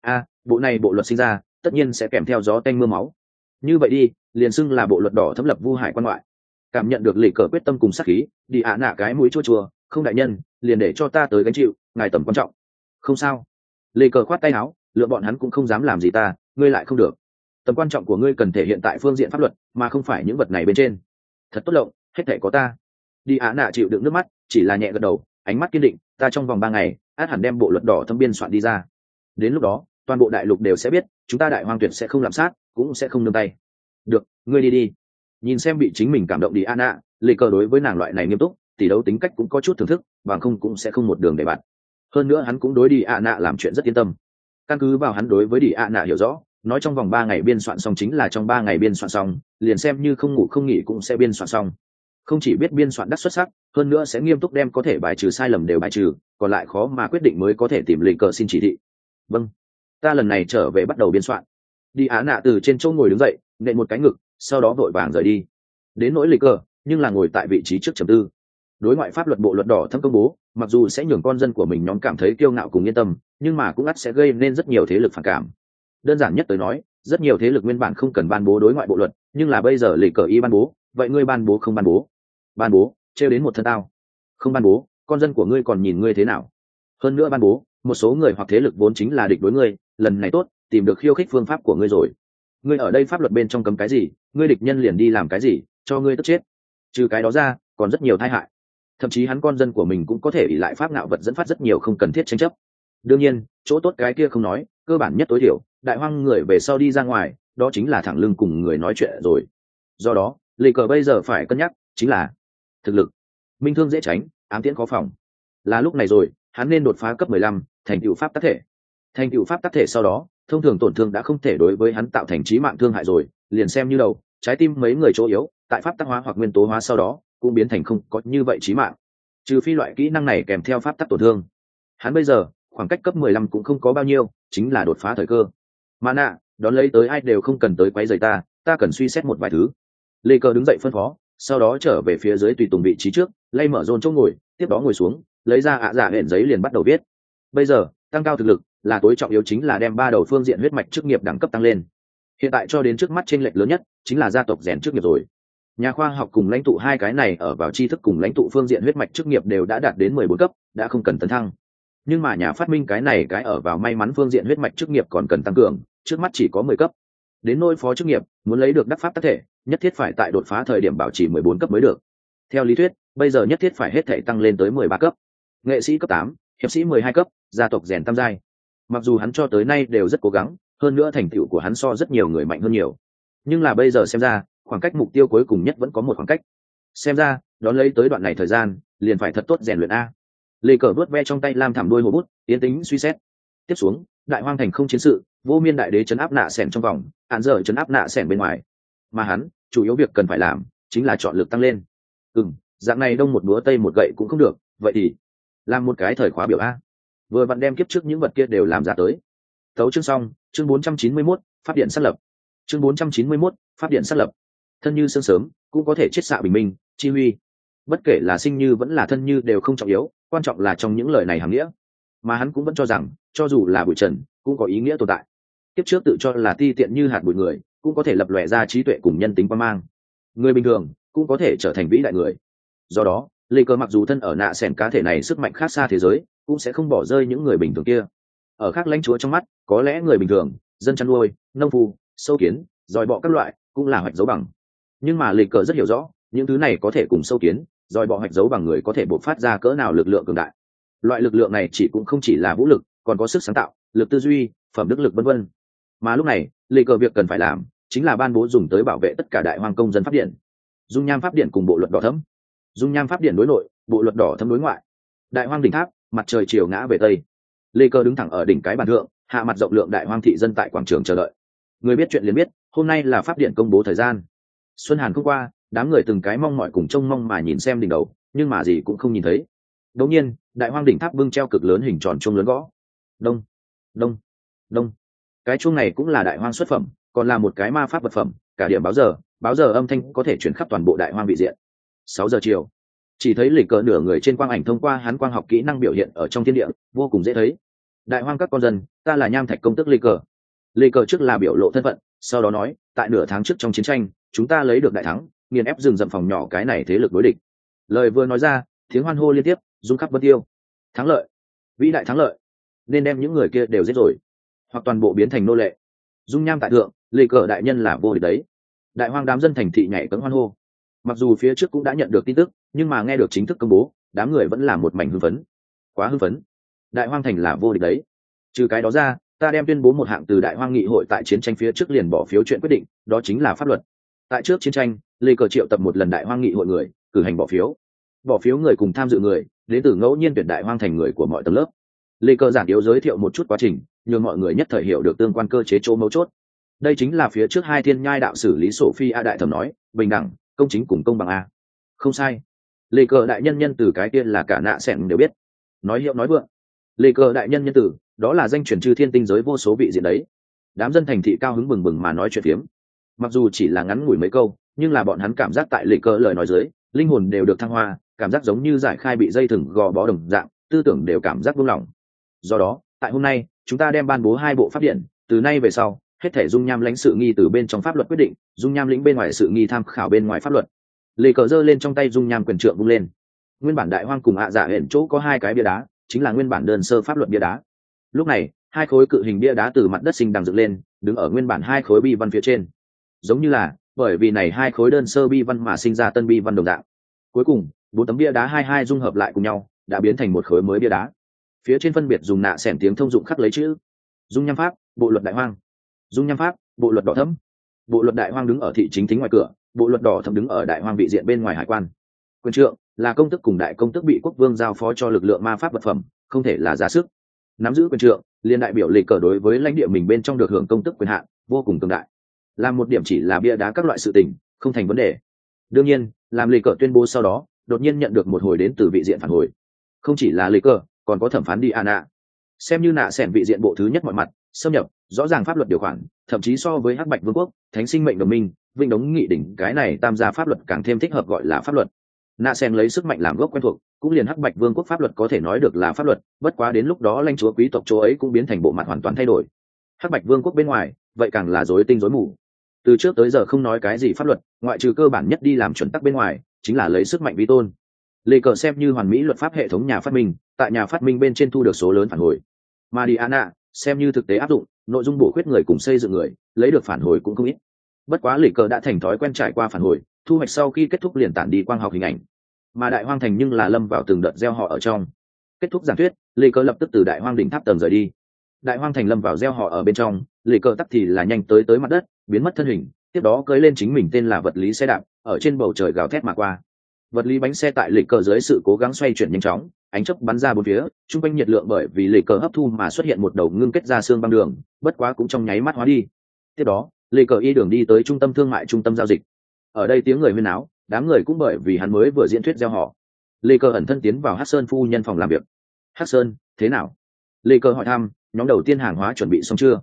A, bộ này bộ luật sinh ra, tất nhiên sẽ kèm theo gió tanh mưa máu. Như vậy đi, liền xưng là bộ luật đỏ thấm lập vu hải quan ngoại. Cảm nhận được lì cờ quyết tâm cùng sát khí, đi ạ nạ cái mũi chua chua, không đại nhân, liền để cho ta tới gánh chịu, ngài tầm quan trọng. Không sao. Lì cờ khoát tay áo, lựa bọn hắn cũng không dám làm gì ta, ngươi lại không được. Tầm quan trọng của ngươi cần thể hiện tại phương diện pháp luật, mà không phải những vật này bên trên. Thật tốt lộng, hết thể có ta. Đi ạ nạ chịu đựng nước mắt, chỉ là nhẹ gật đầu ánh mắt kiên định, ta trong vòng ba ngày, át hẳn đem bộ luật đỏ thâm biên soạn đi ra. Đến lúc đó, toàn bộ đại lục đều sẽ biết, chúng ta đại hoang tuyệt sẽ không làm sát, cũng sẽ không nương tay. Được, ngươi đi đi. Nhìn xem bị chính mình cảm động đi an ạ lệ cờ đối với nàng loại này nghiêm túc, tỷ đấu tính cách cũng có chút thưởng thức và không cũng sẽ không một đường để bạn. Hơn nữa hắn cũng đối đi ạ nạ làm chuyện rất yên tâm. Căn cứ vào hắn đối với đi ạ nạ hiểu rõ, nói trong vòng ba ngày biên soạn xong chính là trong ba ngày biên soạn xong, liền xem như không ngủ không nghỉ cũng sẽ biên soạn xong không chỉ biết biên soạn đắc xuất sắc, hơn nữa sẽ nghiêm túc đem có thể bài trừ sai lầm đều bài trừ, còn lại khó mà quyết định mới có thể tìm lệ cờ xin chỉ thị. Vâng. Ta lần này trở về bắt đầu biên soạn. Đi á nạ từ trên chỗ ngồi đứng dậy, nện một cái ngực, sau đó vội vàng rời đi. Đến nỗi lịch cờ, nhưng là ngồi tại vị trí trước trầm tư. Đối ngoại pháp luật bộ luật đỏ thâm công bố, mặc dù sẽ nhường con dân của mình nhóm cảm thấy kiêu ngạo cùng yên tâm, nhưng mà cũng ắt sẽ gây nên rất nhiều thế lực phản cảm. Đơn giản nhất tới nói, rất nhiều thế lực nguyên bản không cần ban bố đối ngoại bộ luật, nhưng là bây giờ lệ cờ y ban bố vậy ngươi ban bố không ban bố? Ban bố, trêu đến một thân tao. Không ban bố, con dân của ngươi còn nhìn ngươi thế nào? Hơn nữa ban bố, một số người hoặc thế lực vốn chính là địch đối ngươi, lần này tốt, tìm được khiêu khích phương pháp của ngươi rồi. Ngươi ở đây pháp luật bên trong cấm cái gì? Ngươi địch nhân liền đi làm cái gì, cho ngươi tức chết. Trừ cái đó ra, còn rất nhiều tai hại. Thậm chí hắn con dân của mình cũng có thể ỉ lại pháp ngạo vật dẫn phát rất nhiều không cần thiết tranh chấp. Đương nhiên, chỗ tốt cái kia không nói, cơ bản nhất tối thiểu, đại hoang người về sau đi ra ngoài, đó chính là thẳng lưng cùng người nói chuyện rồi. Do đó lì cờ bây giờ phải cân nhắc chính là thực lực. Minh thương dễ tránh, ám tiễn khó phòng. Là lúc này rồi, hắn nên đột phá cấp mười lăm, thành tựu pháp tác thể. Thành tựu pháp tác thể sau đó, thông thường tổn thương đã không thể đối với hắn tạo thành trí mạng thương hại rồi, liền xem như đầu, trái tim mấy người chỗ yếu, tại pháp tác hóa hoặc nguyên tố hóa sau đó, cũng biến thành không có như vậy trí mạng. Trừ phi loại kỹ năng này kèm theo pháp tắc tổn thương. Hắn bây giờ, khoảng cách cấp mười lăm cũng không có bao nhiêu, chính là đột phá thời cơ. Mà nạ đón lấy tới ai đều không cần tới quấy rầy ta ta cần suy xét một vài thứ lê cơ đứng dậy phân phó, sau đó trở về phía dưới tùy tùng vị trí trước, lay mở rôn chỗ ngồi, tiếp đó ngồi xuống, lấy ra ạ giả hẹn giấy liền bắt đầu viết. Bây giờ, tăng cao thực lực, là tối trọng yếu chính là đem ba đầu phương diện huyết mạch chức nghiệp đẳng cấp tăng lên. Hiện tại cho đến trước mắt tranh lệch lớn nhất, chính là gia tộc rèn chức nghiệp rồi. Nhà khoa học cùng lãnh tụ hai cái này ở vào tri thức cùng lãnh tụ phương diện huyết mạch chức nghiệp đều đã đạt đến mười bốn cấp, đã không cần tấn thăng. Nhưng mà nhà phát minh cái này cái ở vào may mắn phương diện huyết mạch chức nghiệp còn cần tăng cường, trước mắt chỉ có mười cấp. Đến nôi phó chức nghiệp, muốn lấy được đắc pháp tác thể nhất thiết phải tại đột phá thời điểm bảo trì mười bốn cấp mới được. Theo lý thuyết, bây giờ nhất thiết phải hết thể tăng lên tới mười ba cấp. Nghệ sĩ cấp tám, hiệp sĩ mười hai cấp, gia tộc rèn tam giai. Mặc dù hắn cho tới nay đều rất cố gắng, hơn nữa thành tựu của hắn so rất nhiều người mạnh hơn nhiều. Nhưng là bây giờ xem ra, khoảng cách mục tiêu cuối cùng nhất vẫn có một khoảng cách. Xem ra, đón lấy tới đoạn này thời gian, liền phải thật tốt rèn luyện a. Lê cờ vớt ve trong tay lam thảm đôi hồ bút, tiến tính suy xét. Tiếp xuống, đại hoang thành không chiến sự, vô miên đại đế chấn áp nạ sẻn trong vòng, hạn dở chấn áp nạ sẻn bên ngoài. Mà hắn chủ yếu việc cần phải làm chính là chọn lực tăng lên. Ừ m dạng này đông một búa tây một gậy cũng không được vậy thì làm một cái thời khóa biểu a. Vừa vặn đem kiếp trước những vật kia đều làm ra tới. Thấu chương xong chương bốn trăm chín mươi 491, phát điện xác lập. Chương bốn trăm chín mươi 491, phát điện xác lập. Thân như sương sớm cũng có thể chết xạ bình minh chi huy. Bất kể là sinh như vẫn là thân như đều không trọng yếu quan trọng là trong những lời này hàm nghĩa. Mà hắn cũng vẫn cho rằng cho dù là bụi trần cũng có ý nghĩa tồn tại. Tiếp trước tự cho là ti tiện như hạt bụi người cũng có thể lập lòe ra trí tuệ cùng nhân tính quan mang. Người bình thường cũng có thể trở thành vĩ đại người. Do đó, lê cơ mặc dù thân ở nạ sẻn cá thể này sức mạnh khác xa thế giới, cũng sẽ không bỏ rơi những người bình thường kia. Ở khác lãnh chúa trong mắt, có lẽ người bình thường, dân chăn nuôi, nông phu, sâu kiến, dòi bọ các loại, cũng là hoạch dấu bằng. Nhưng mà lịch cờ rất hiểu rõ, những thứ này có thể cùng sâu kiến, dòi bọ hoạch dấu bằng người có thể bộc phát ra cỡ nào lực lượng cường đại. Loại lực lượng này chỉ cũng không chỉ là vũ lực, còn có sức sáng tạo, lực tư duy, phẩm đức lực vân vân. Mà lúc này lệ cờ việc cần phải làm chính là ban bố dùng tới bảo vệ tất cả đại hoàng công dân pháp điện. Dung nham pháp điện cùng bộ luật đỏ thấm. Dung nham pháp điện đối nội, bộ luật đỏ thấm đối ngoại. Đại hoang đỉnh tháp, mặt trời chiều ngã về tây. Lê cơ đứng thẳng ở đỉnh cái bàn thượng, hạ mặt rộng lượng đại hoang thị dân tại quảng trường chờ đợi. Người biết chuyện liền biết, hôm nay là pháp điện công bố thời gian. Xuân hàn không qua, đám người từng cái mong mọi cùng trông mong mà nhìn xem đỉnh đầu, nhưng mà gì cũng không nhìn thấy. Đột nhiên, đại hoang đỉnh tháp bưng treo cực lớn hình tròn chuông lớn gõ. Đông đông đông cái chuông này cũng là đại hoang xuất phẩm, còn là một cái ma pháp vật phẩm, cả điểm báo giờ báo giờ âm thanh có thể chuyển khắp toàn bộ đại hoang vị diện. Sáu giờ chiều, chỉ thấy lịch cờ nửa người trên quang ảnh thông qua hắn quang học kỹ năng biểu hiện ở trong thiên địa, vô cùng dễ thấy. Đại hoang các con dân, ta là nham thạch công tức lịch cờ. Lịch cờ trước là biểu lộ thân phận, sau đó nói, tại nửa tháng trước trong chiến tranh, chúng ta lấy được đại thắng, nghiền ép rừng rậm phòng nhỏ cái này thế lực đối địch. Lời vừa nói ra, tiếng hoan hô liên tiếp, rung khắp vân tiêu. Thắng lợi, vĩ đại thắng lợi, nên đem những người kia đều giết rồi hoặc toàn bộ biến thành nô lệ. Dung nham tại thượng, lê cờ đại nhân là vô địch đấy. Đại hoang đám dân thành thị nhảy cấm hoan hô. Mặc dù phía trước cũng đã nhận được tin tức, nhưng mà nghe được chính thức công bố, đám người vẫn là một mảnh hưng phấn. Quá hưng phấn. Đại hoang thành là vô địch đấy. Trừ cái đó ra, ta đem tuyên bố một hạng từ đại hoang nghị hội tại chiến tranh phía trước liền bỏ phiếu chuyện quyết định, đó chính là pháp luật. Tại trước chiến tranh, lê cờ triệu tập một lần đại hoang nghị hội người, cử hành bỏ phiếu. Bỏ phiếu người cùng tham dự người, đến từ ngẫu nhiên tuyển đại hoang thành người của mọi tầng lớp. Lê cờ giản yếu giới thiệu một chút quá trình nhờ mọi người nhất thời hiểu được tương quan cơ chế chỗ mấu chốt. Đây chính là phía trước hai thiên nhai đạo xử lý sổ phi a đại thẩm nói, bình đẳng, công chính cùng công bằng a. Không sai. Lê cờ đại nhân nhân từ cái tiên là cả nạ sẻn đều biết. Nói hiệu nói vượng. Lê cờ đại nhân nhân từ đó là danh truyền chư thiên tinh giới vô số vị diện đấy. Đám dân thành thị cao hứng bừng bừng mà nói chuyện phiếm. Mặc dù chỉ là ngắn ngủi mấy câu, nhưng là bọn hắn cảm giác tại lê cờ lời nói dưới, linh hồn đều được thăng hoa, cảm giác giống như giải khai bị dây thừng gò bó đồng dạng, tư tưởng đều cảm giác buông lỏng. Do đó, tại hôm nay chúng ta đem ban bố hai bộ pháp điện, từ nay về sau, hết thể dung nham lãnh sự nghi từ bên trong pháp luật quyết định, dung nham lĩnh bên ngoài sự nghi tham khảo bên ngoài pháp luật. Lê cờ giơ lên trong tay dung nham quyền trượng bung lên. Nguyên bản đại hoang cùng ạ giả hển chỗ có hai cái bia đá, chính là nguyên bản đơn sơ pháp luật bia đá. Lúc này, hai khối cự hình bia đá từ mặt đất sinh đằng dựng lên, đứng ở nguyên bản hai khối bi văn phía trên. Giống như là, bởi vì này hai khối đơn sơ bi văn mà sinh ra tân bi văn đồng dạng. Cuối cùng, bốn tấm bia đá hai hai dung hợp lại cùng nhau, đã biến thành một khối mới bia đá phía trên phân biệt dùng nạ xẻn tiếng thông dụng khắc lấy chữ. Dung nham pháp, bộ luật đại hoang. Dung nham pháp, bộ luật đỏ thấm bộ luật đại hoang đứng ở thị chính thính ngoài cửa, bộ luật đỏ thấm đứng ở đại hoang vị diện bên ngoài hải quan. Quân trượng là công tức cùng đại công tức bị quốc vương giao phó cho lực lượng ma pháp vật phẩm, không thể là giá sức. Nắm giữ quyền trượng, liên đại biểu lịch cờ đối với lãnh địa mình bên trong được hưởng công tức quyền hạn, vô cùng tương đại. Làm một điểm chỉ là bia đá các loại sự tình, không thành vấn đề. Đương nhiên, làm lịch cờ tuyên bố sau đó, đột nhiên nhận được một hồi đến từ vị diện phản hồi. Không chỉ là lịch cờ còn có thẩm phán đi Anna. xem như nạ xẻn vị diện bộ thứ nhất mọi mặt, xâm nhập, rõ ràng pháp luật điều khoản, thậm chí so với hắc bạch vương quốc, thánh sinh mệnh đồng minh, vinh đống nghị đỉnh, cái này tam gia pháp luật càng thêm thích hợp gọi là pháp luật. Nạ sen lấy sức mạnh làm gốc quen thuộc, cũng liền hắc bạch vương quốc pháp luật có thể nói được là pháp luật, bất quá đến lúc đó lãnh chúa quý tộc chỗ ấy cũng biến thành bộ mặt hoàn toàn thay đổi. Hắc bạch vương quốc bên ngoài, vậy càng là dối tinh dối mù. Từ trước tới giờ không nói cái gì pháp luật, ngoại trừ cơ bản nhất đi làm chuẩn tắc bên ngoài, chính là lấy sức mạnh vi tôn lê cờ xem như hoàn mỹ luật pháp hệ thống nhà phát minh, tại nhà phát minh bên trên thu được số lớn phản hồi. Mariana, xem như thực tế áp dụng, nội dung bổ khuyết người cùng xây dựng người, lấy được phản hồi cũng không ít. Bất quá Lê cờ đã thành thói quen trải qua phản hồi, thu hoạch sau khi kết thúc liền tản đi quang học hình ảnh. Mà đại hoang thành nhưng là lâm vào từng đợt gieo họ ở trong. Kết thúc giảng thuyết, Lê cờ lập tức từ đại hoang đỉnh tháp tầng rời đi. Đại hoang thành lâm vào gieo họ ở bên trong, Lê cờ tắc thì là nhanh tới tới mặt đất, biến mất thân hình, tiếp đó cưới lên chính mình tên là vật lý xe đạp, ở trên bầu trời gào thét mà qua vật lý bánh xe tại lịch cờ dưới sự cố gắng xoay chuyển nhanh chóng, ánh chớp bắn ra bốn phía chung quanh nhiệt lượng bởi vì lịch cờ hấp thu mà xuất hiện một đầu ngưng kết ra xương băng đường, bất quá cũng trong nháy mắt hóa đi. Tiếp đó, lịch cờ y đường đi tới trung tâm thương mại trung tâm giao dịch. Ở đây tiếng người huyên áo đám người cũng bởi vì hắn mới vừa diễn thuyết gieo họ. Lê cờ ẩn thân tiến vào hát sơn phu nhân phòng làm việc. Hát sơn, thế nào? Lê cờ hỏi thăm, nhóm đầu tiên hàng hóa chuẩn bị xong chưa?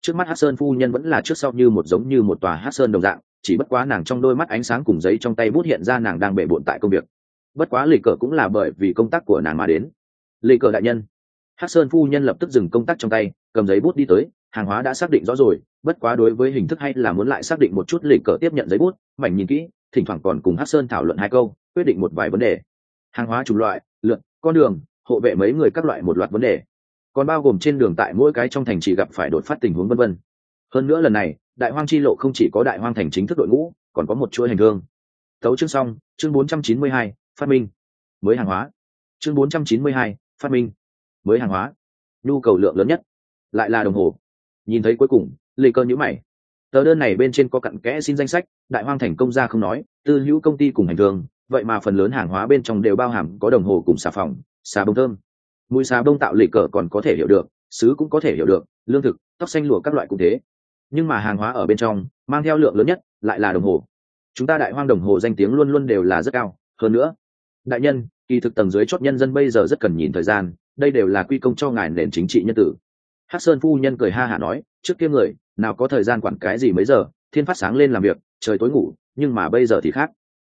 Trước mắt hát sơn phu nhân vẫn là trước sau như một giống như một tòa hát sơn đồng dạng chỉ bất quá nàng trong đôi mắt ánh sáng cùng giấy trong tay bút hiện ra nàng đang bể bộn tại công việc. Bất quá lì cờ cũng là bởi vì công tác của nàng mà đến. Lì cờ đại nhân. Hát sơn phu nhân lập tức dừng công tác trong tay, cầm giấy bút đi tới, hàng hóa đã xác định rõ rồi, bất quá đối với hình thức hay là muốn lại xác định một chút lì cờ tiếp nhận giấy bút, mảnh nhìn kỹ, thỉnh thoảng còn cùng hát sơn thảo luận hai câu, quyết định một vài vấn đề. Hàng hóa chủng loại, lượn, con đường, hộ vệ mấy người các loại một loạt vấn đề. Còn bao gồm trên đường tại mỗi cái trong thành chỉ gặp phải đột phát tình huống vân vân. Hơn nữa lần này đại hoang chi lộ không chỉ có đại hoang thành chính thức đội ngũ còn có một chuỗi hành hương. Tấu chương xong chương 492, phát minh. Mới hàng hóa. Chương 492, phát minh. Mới hàng hóa. Nhu cầu lượng lớn nhất. Lại là đồng hồ. Nhìn thấy cuối cùng lê cơ nhữ mày. Tờ đơn này bên trên có cặn kẽ xin danh sách đại hoang thành công ra không nói tư hữu công ty cùng hành thương vậy mà phần lớn hàng hóa bên trong đều bao hàm có đồng hồ cùng xà phòng xà bông thơm. Mùi xà bông tạo lì cờ còn có thể hiểu được sứ cũng có thể hiểu được lương thực tóc xanh lụa các loại cũng thế nhưng mà hàng hóa ở bên trong, mang theo lượng lớn nhất, lại là đồng hồ. Chúng ta đại hoang đồng hồ danh tiếng luôn luôn đều là rất cao. Hơn nữa, đại nhân, kỳ thực tầng dưới chót nhân dân bây giờ rất cần nhìn thời gian, đây đều là quy công cho ngài nền chính trị nhân tử. Hát sơn phu nhân cười ha hả nói, trước kia người, nào có thời gian quản cái gì mấy giờ, thiên phát sáng lên làm việc, trời tối ngủ, nhưng mà bây giờ thì khác.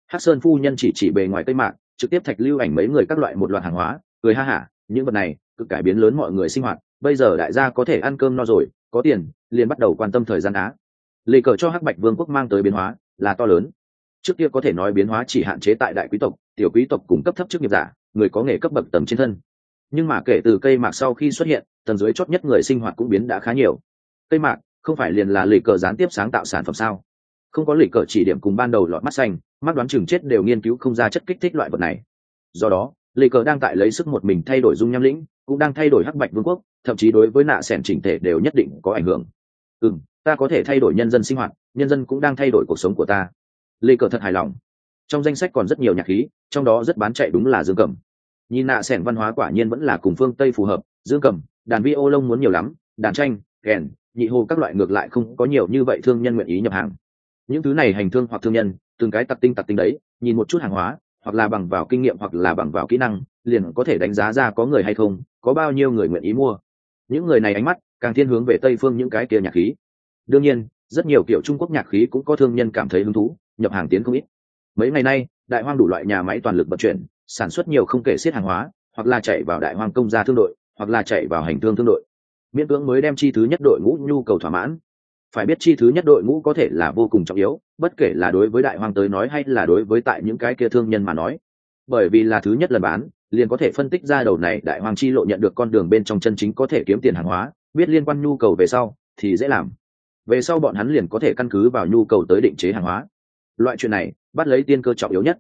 Hát sơn phu nhân chỉ chỉ bề ngoài cây mạc, trực tiếp thạch lưu ảnh mấy người các loại một loạt hàng hóa, cười ha hả, những vật này cực cải biến lớn mọi người sinh hoạt, bây giờ đại gia có thể ăn cơm no rồi có tiền, liền bắt đầu quan tâm thời gian á. Lì cờ cho hắc bạch vương quốc mang tới biến hóa là to lớn. Trước kia có thể nói biến hóa chỉ hạn chế tại đại quý tộc, tiểu quý tộc cùng cấp thấp chức nghiệp giả, người có nghề cấp bậc tầm trên thân. Nhưng mà kể từ cây mạc sau khi xuất hiện, tầng dưới chót nhất người sinh hoạt cũng biến đã khá nhiều. Cây mạc không phải liền là lì cờ gián tiếp sáng tạo sản phẩm sao? Không có lì cờ chỉ điểm cùng ban đầu lọt mắt xanh, mắt đoán chừng chết đều nghiên cứu không ra chất kích thích loại vật này. Do đó lì cờ đang tại lấy sức một mình thay đổi dung nham lĩnh cũng đang thay đổi hắc bạch vương quốc, thậm chí đối với nạ sẻn chỉnh thể đều nhất định có ảnh hưởng. Ừ ta có thể thay đổi nhân dân sinh hoạt, nhân dân cũng đang thay đổi cuộc sống của ta. Lê cờ thật hài lòng. Trong danh sách còn rất nhiều nhạc khí, trong đó rất bán chạy đúng là dương cầm nhìn nạ sẻn văn hóa quả nhiên vẫn là cùng phương tây phù hợp, dương cầm đàn vi ô lông muốn nhiều lắm, đàn tranh, kèn, nhị hồ các loại ngược lại không có nhiều như vậy thương nhân nguyện ý nhập hàng. Những thứ này hành thương hoặc thương nhân, từng cái tặc tinh tặc tinh đấy, nhìn một chút hàng hóa, hoặc là bằng vào kinh nghiệm hoặc là bằng vào kỹ năng liền có thể đánh giá ra có người hay không, có bao nhiêu người nguyện ý mua. Những người này ánh mắt càng thiên hướng về tây phương những cái kia nhạc khí. Đương nhiên, rất nhiều kiểu trung quốc nhạc khí cũng có thương nhân cảm thấy hứng thú, nhập hàng tiến không ít. Mấy ngày nay, đại hoang đủ loại nhà máy toàn lực vận chuyển, sản xuất nhiều không kể xiết hàng hóa, hoặc là chạy vào đại hoang công gia thương đội, hoặc là chạy vào hành thương thương đội. Miễn cưỡng mới đem chi thứ nhất đội ngũ nhu cầu thỏa mãn. Phải biết chi thứ nhất đội ngũ có thể là vô cùng trọng yếu, bất kể là đối với đại hoang tới nói hay là đối với tại những cái kia thương nhân mà nói. Bởi vì là thứ nhất lần bán liền có thể phân tích ra đầu này đại hoang chi lộ nhận được con đường bên trong chân chính có thể kiếm tiền hàng hóa, biết liên quan nhu cầu về sau, thì dễ làm. Về sau bọn hắn liền có thể căn cứ vào nhu cầu tới định chế hàng hóa. Loại chuyện này, bắt lấy tiên cơ trọng yếu nhất.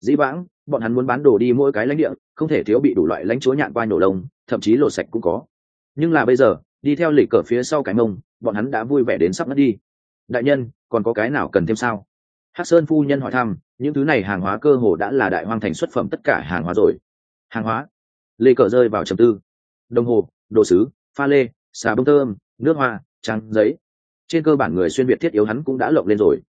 Dĩ vãng, bọn hắn muốn bán đồ đi mỗi cái lãnh địa, không thể thiếu bị đủ loại lãnh chúa nhạn qua nổ lông, thậm chí lộ sạch cũng có. Nhưng là bây giờ, đi theo lịch cờ phía sau cái mông, bọn hắn đã vui vẻ đến sắp mất đi. Đại nhân, còn có cái nào cần thêm sao? Hát sơn phu nhân hỏi thăm, những thứ này hàng hóa cơ hồ đã là đại hoang thành xuất phẩm tất cả hàng hóa rồi hàng hóa. Lê cờ rơi vào trầm tư. Đồng hồ, đồ sứ, pha lê, xà bông thơm, nước hoa, trắng giấy. Trên cơ bản người xuyên việt thiết yếu hắn cũng đã lộng lên rồi.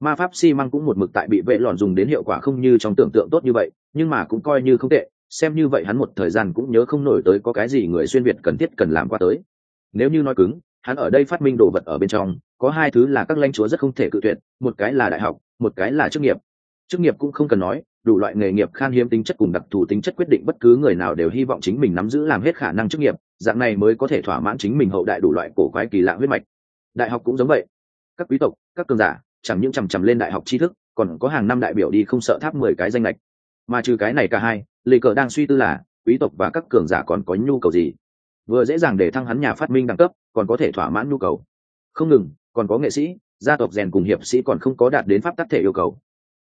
Ma pháp xi măng cũng một mực tại bị vệ lòn dùng đến hiệu quả không như trong tưởng tượng tốt như vậy, nhưng mà cũng coi như không tệ, xem như vậy hắn một thời gian cũng nhớ không nổi tới có cái gì người xuyên việt cần thiết cần làm qua tới. Nếu như nói cứng, hắn ở đây phát minh đồ vật ở bên trong, có hai thứ là các lãnh chúa rất không thể cự tuyệt, một cái là đại học, một cái là chức nghiệp. Chức nghiệp cũng không cần nói đủ loại nghề nghiệp khan hiếm tính chất cùng đặc thù tính chất quyết định bất cứ người nào đều hy vọng chính mình nắm giữ làm hết khả năng chức nghiệp, dạng này mới có thể thỏa mãn chính mình hậu đại đủ loại cổ quái kỳ lạ huyết mạch. Đại học cũng giống vậy. Các quý tộc, các cường giả, chẳng những chằm chằm lên đại học tri thức, còn có hàng năm đại biểu đi không sợ tháp mười cái danh lệch mà trừ cái này cả hai lì cờ đang suy tư là, quý tộc và các cường giả còn có nhu cầu gì? Vừa dễ dàng để thăng hắn nhà phát minh đẳng cấp, còn có thể thỏa mãn nhu cầu. Không ngừng, còn có nghệ sĩ, gia tộc rèn cùng hiệp sĩ còn không có đạt đến pháp tắc thể yêu cầu.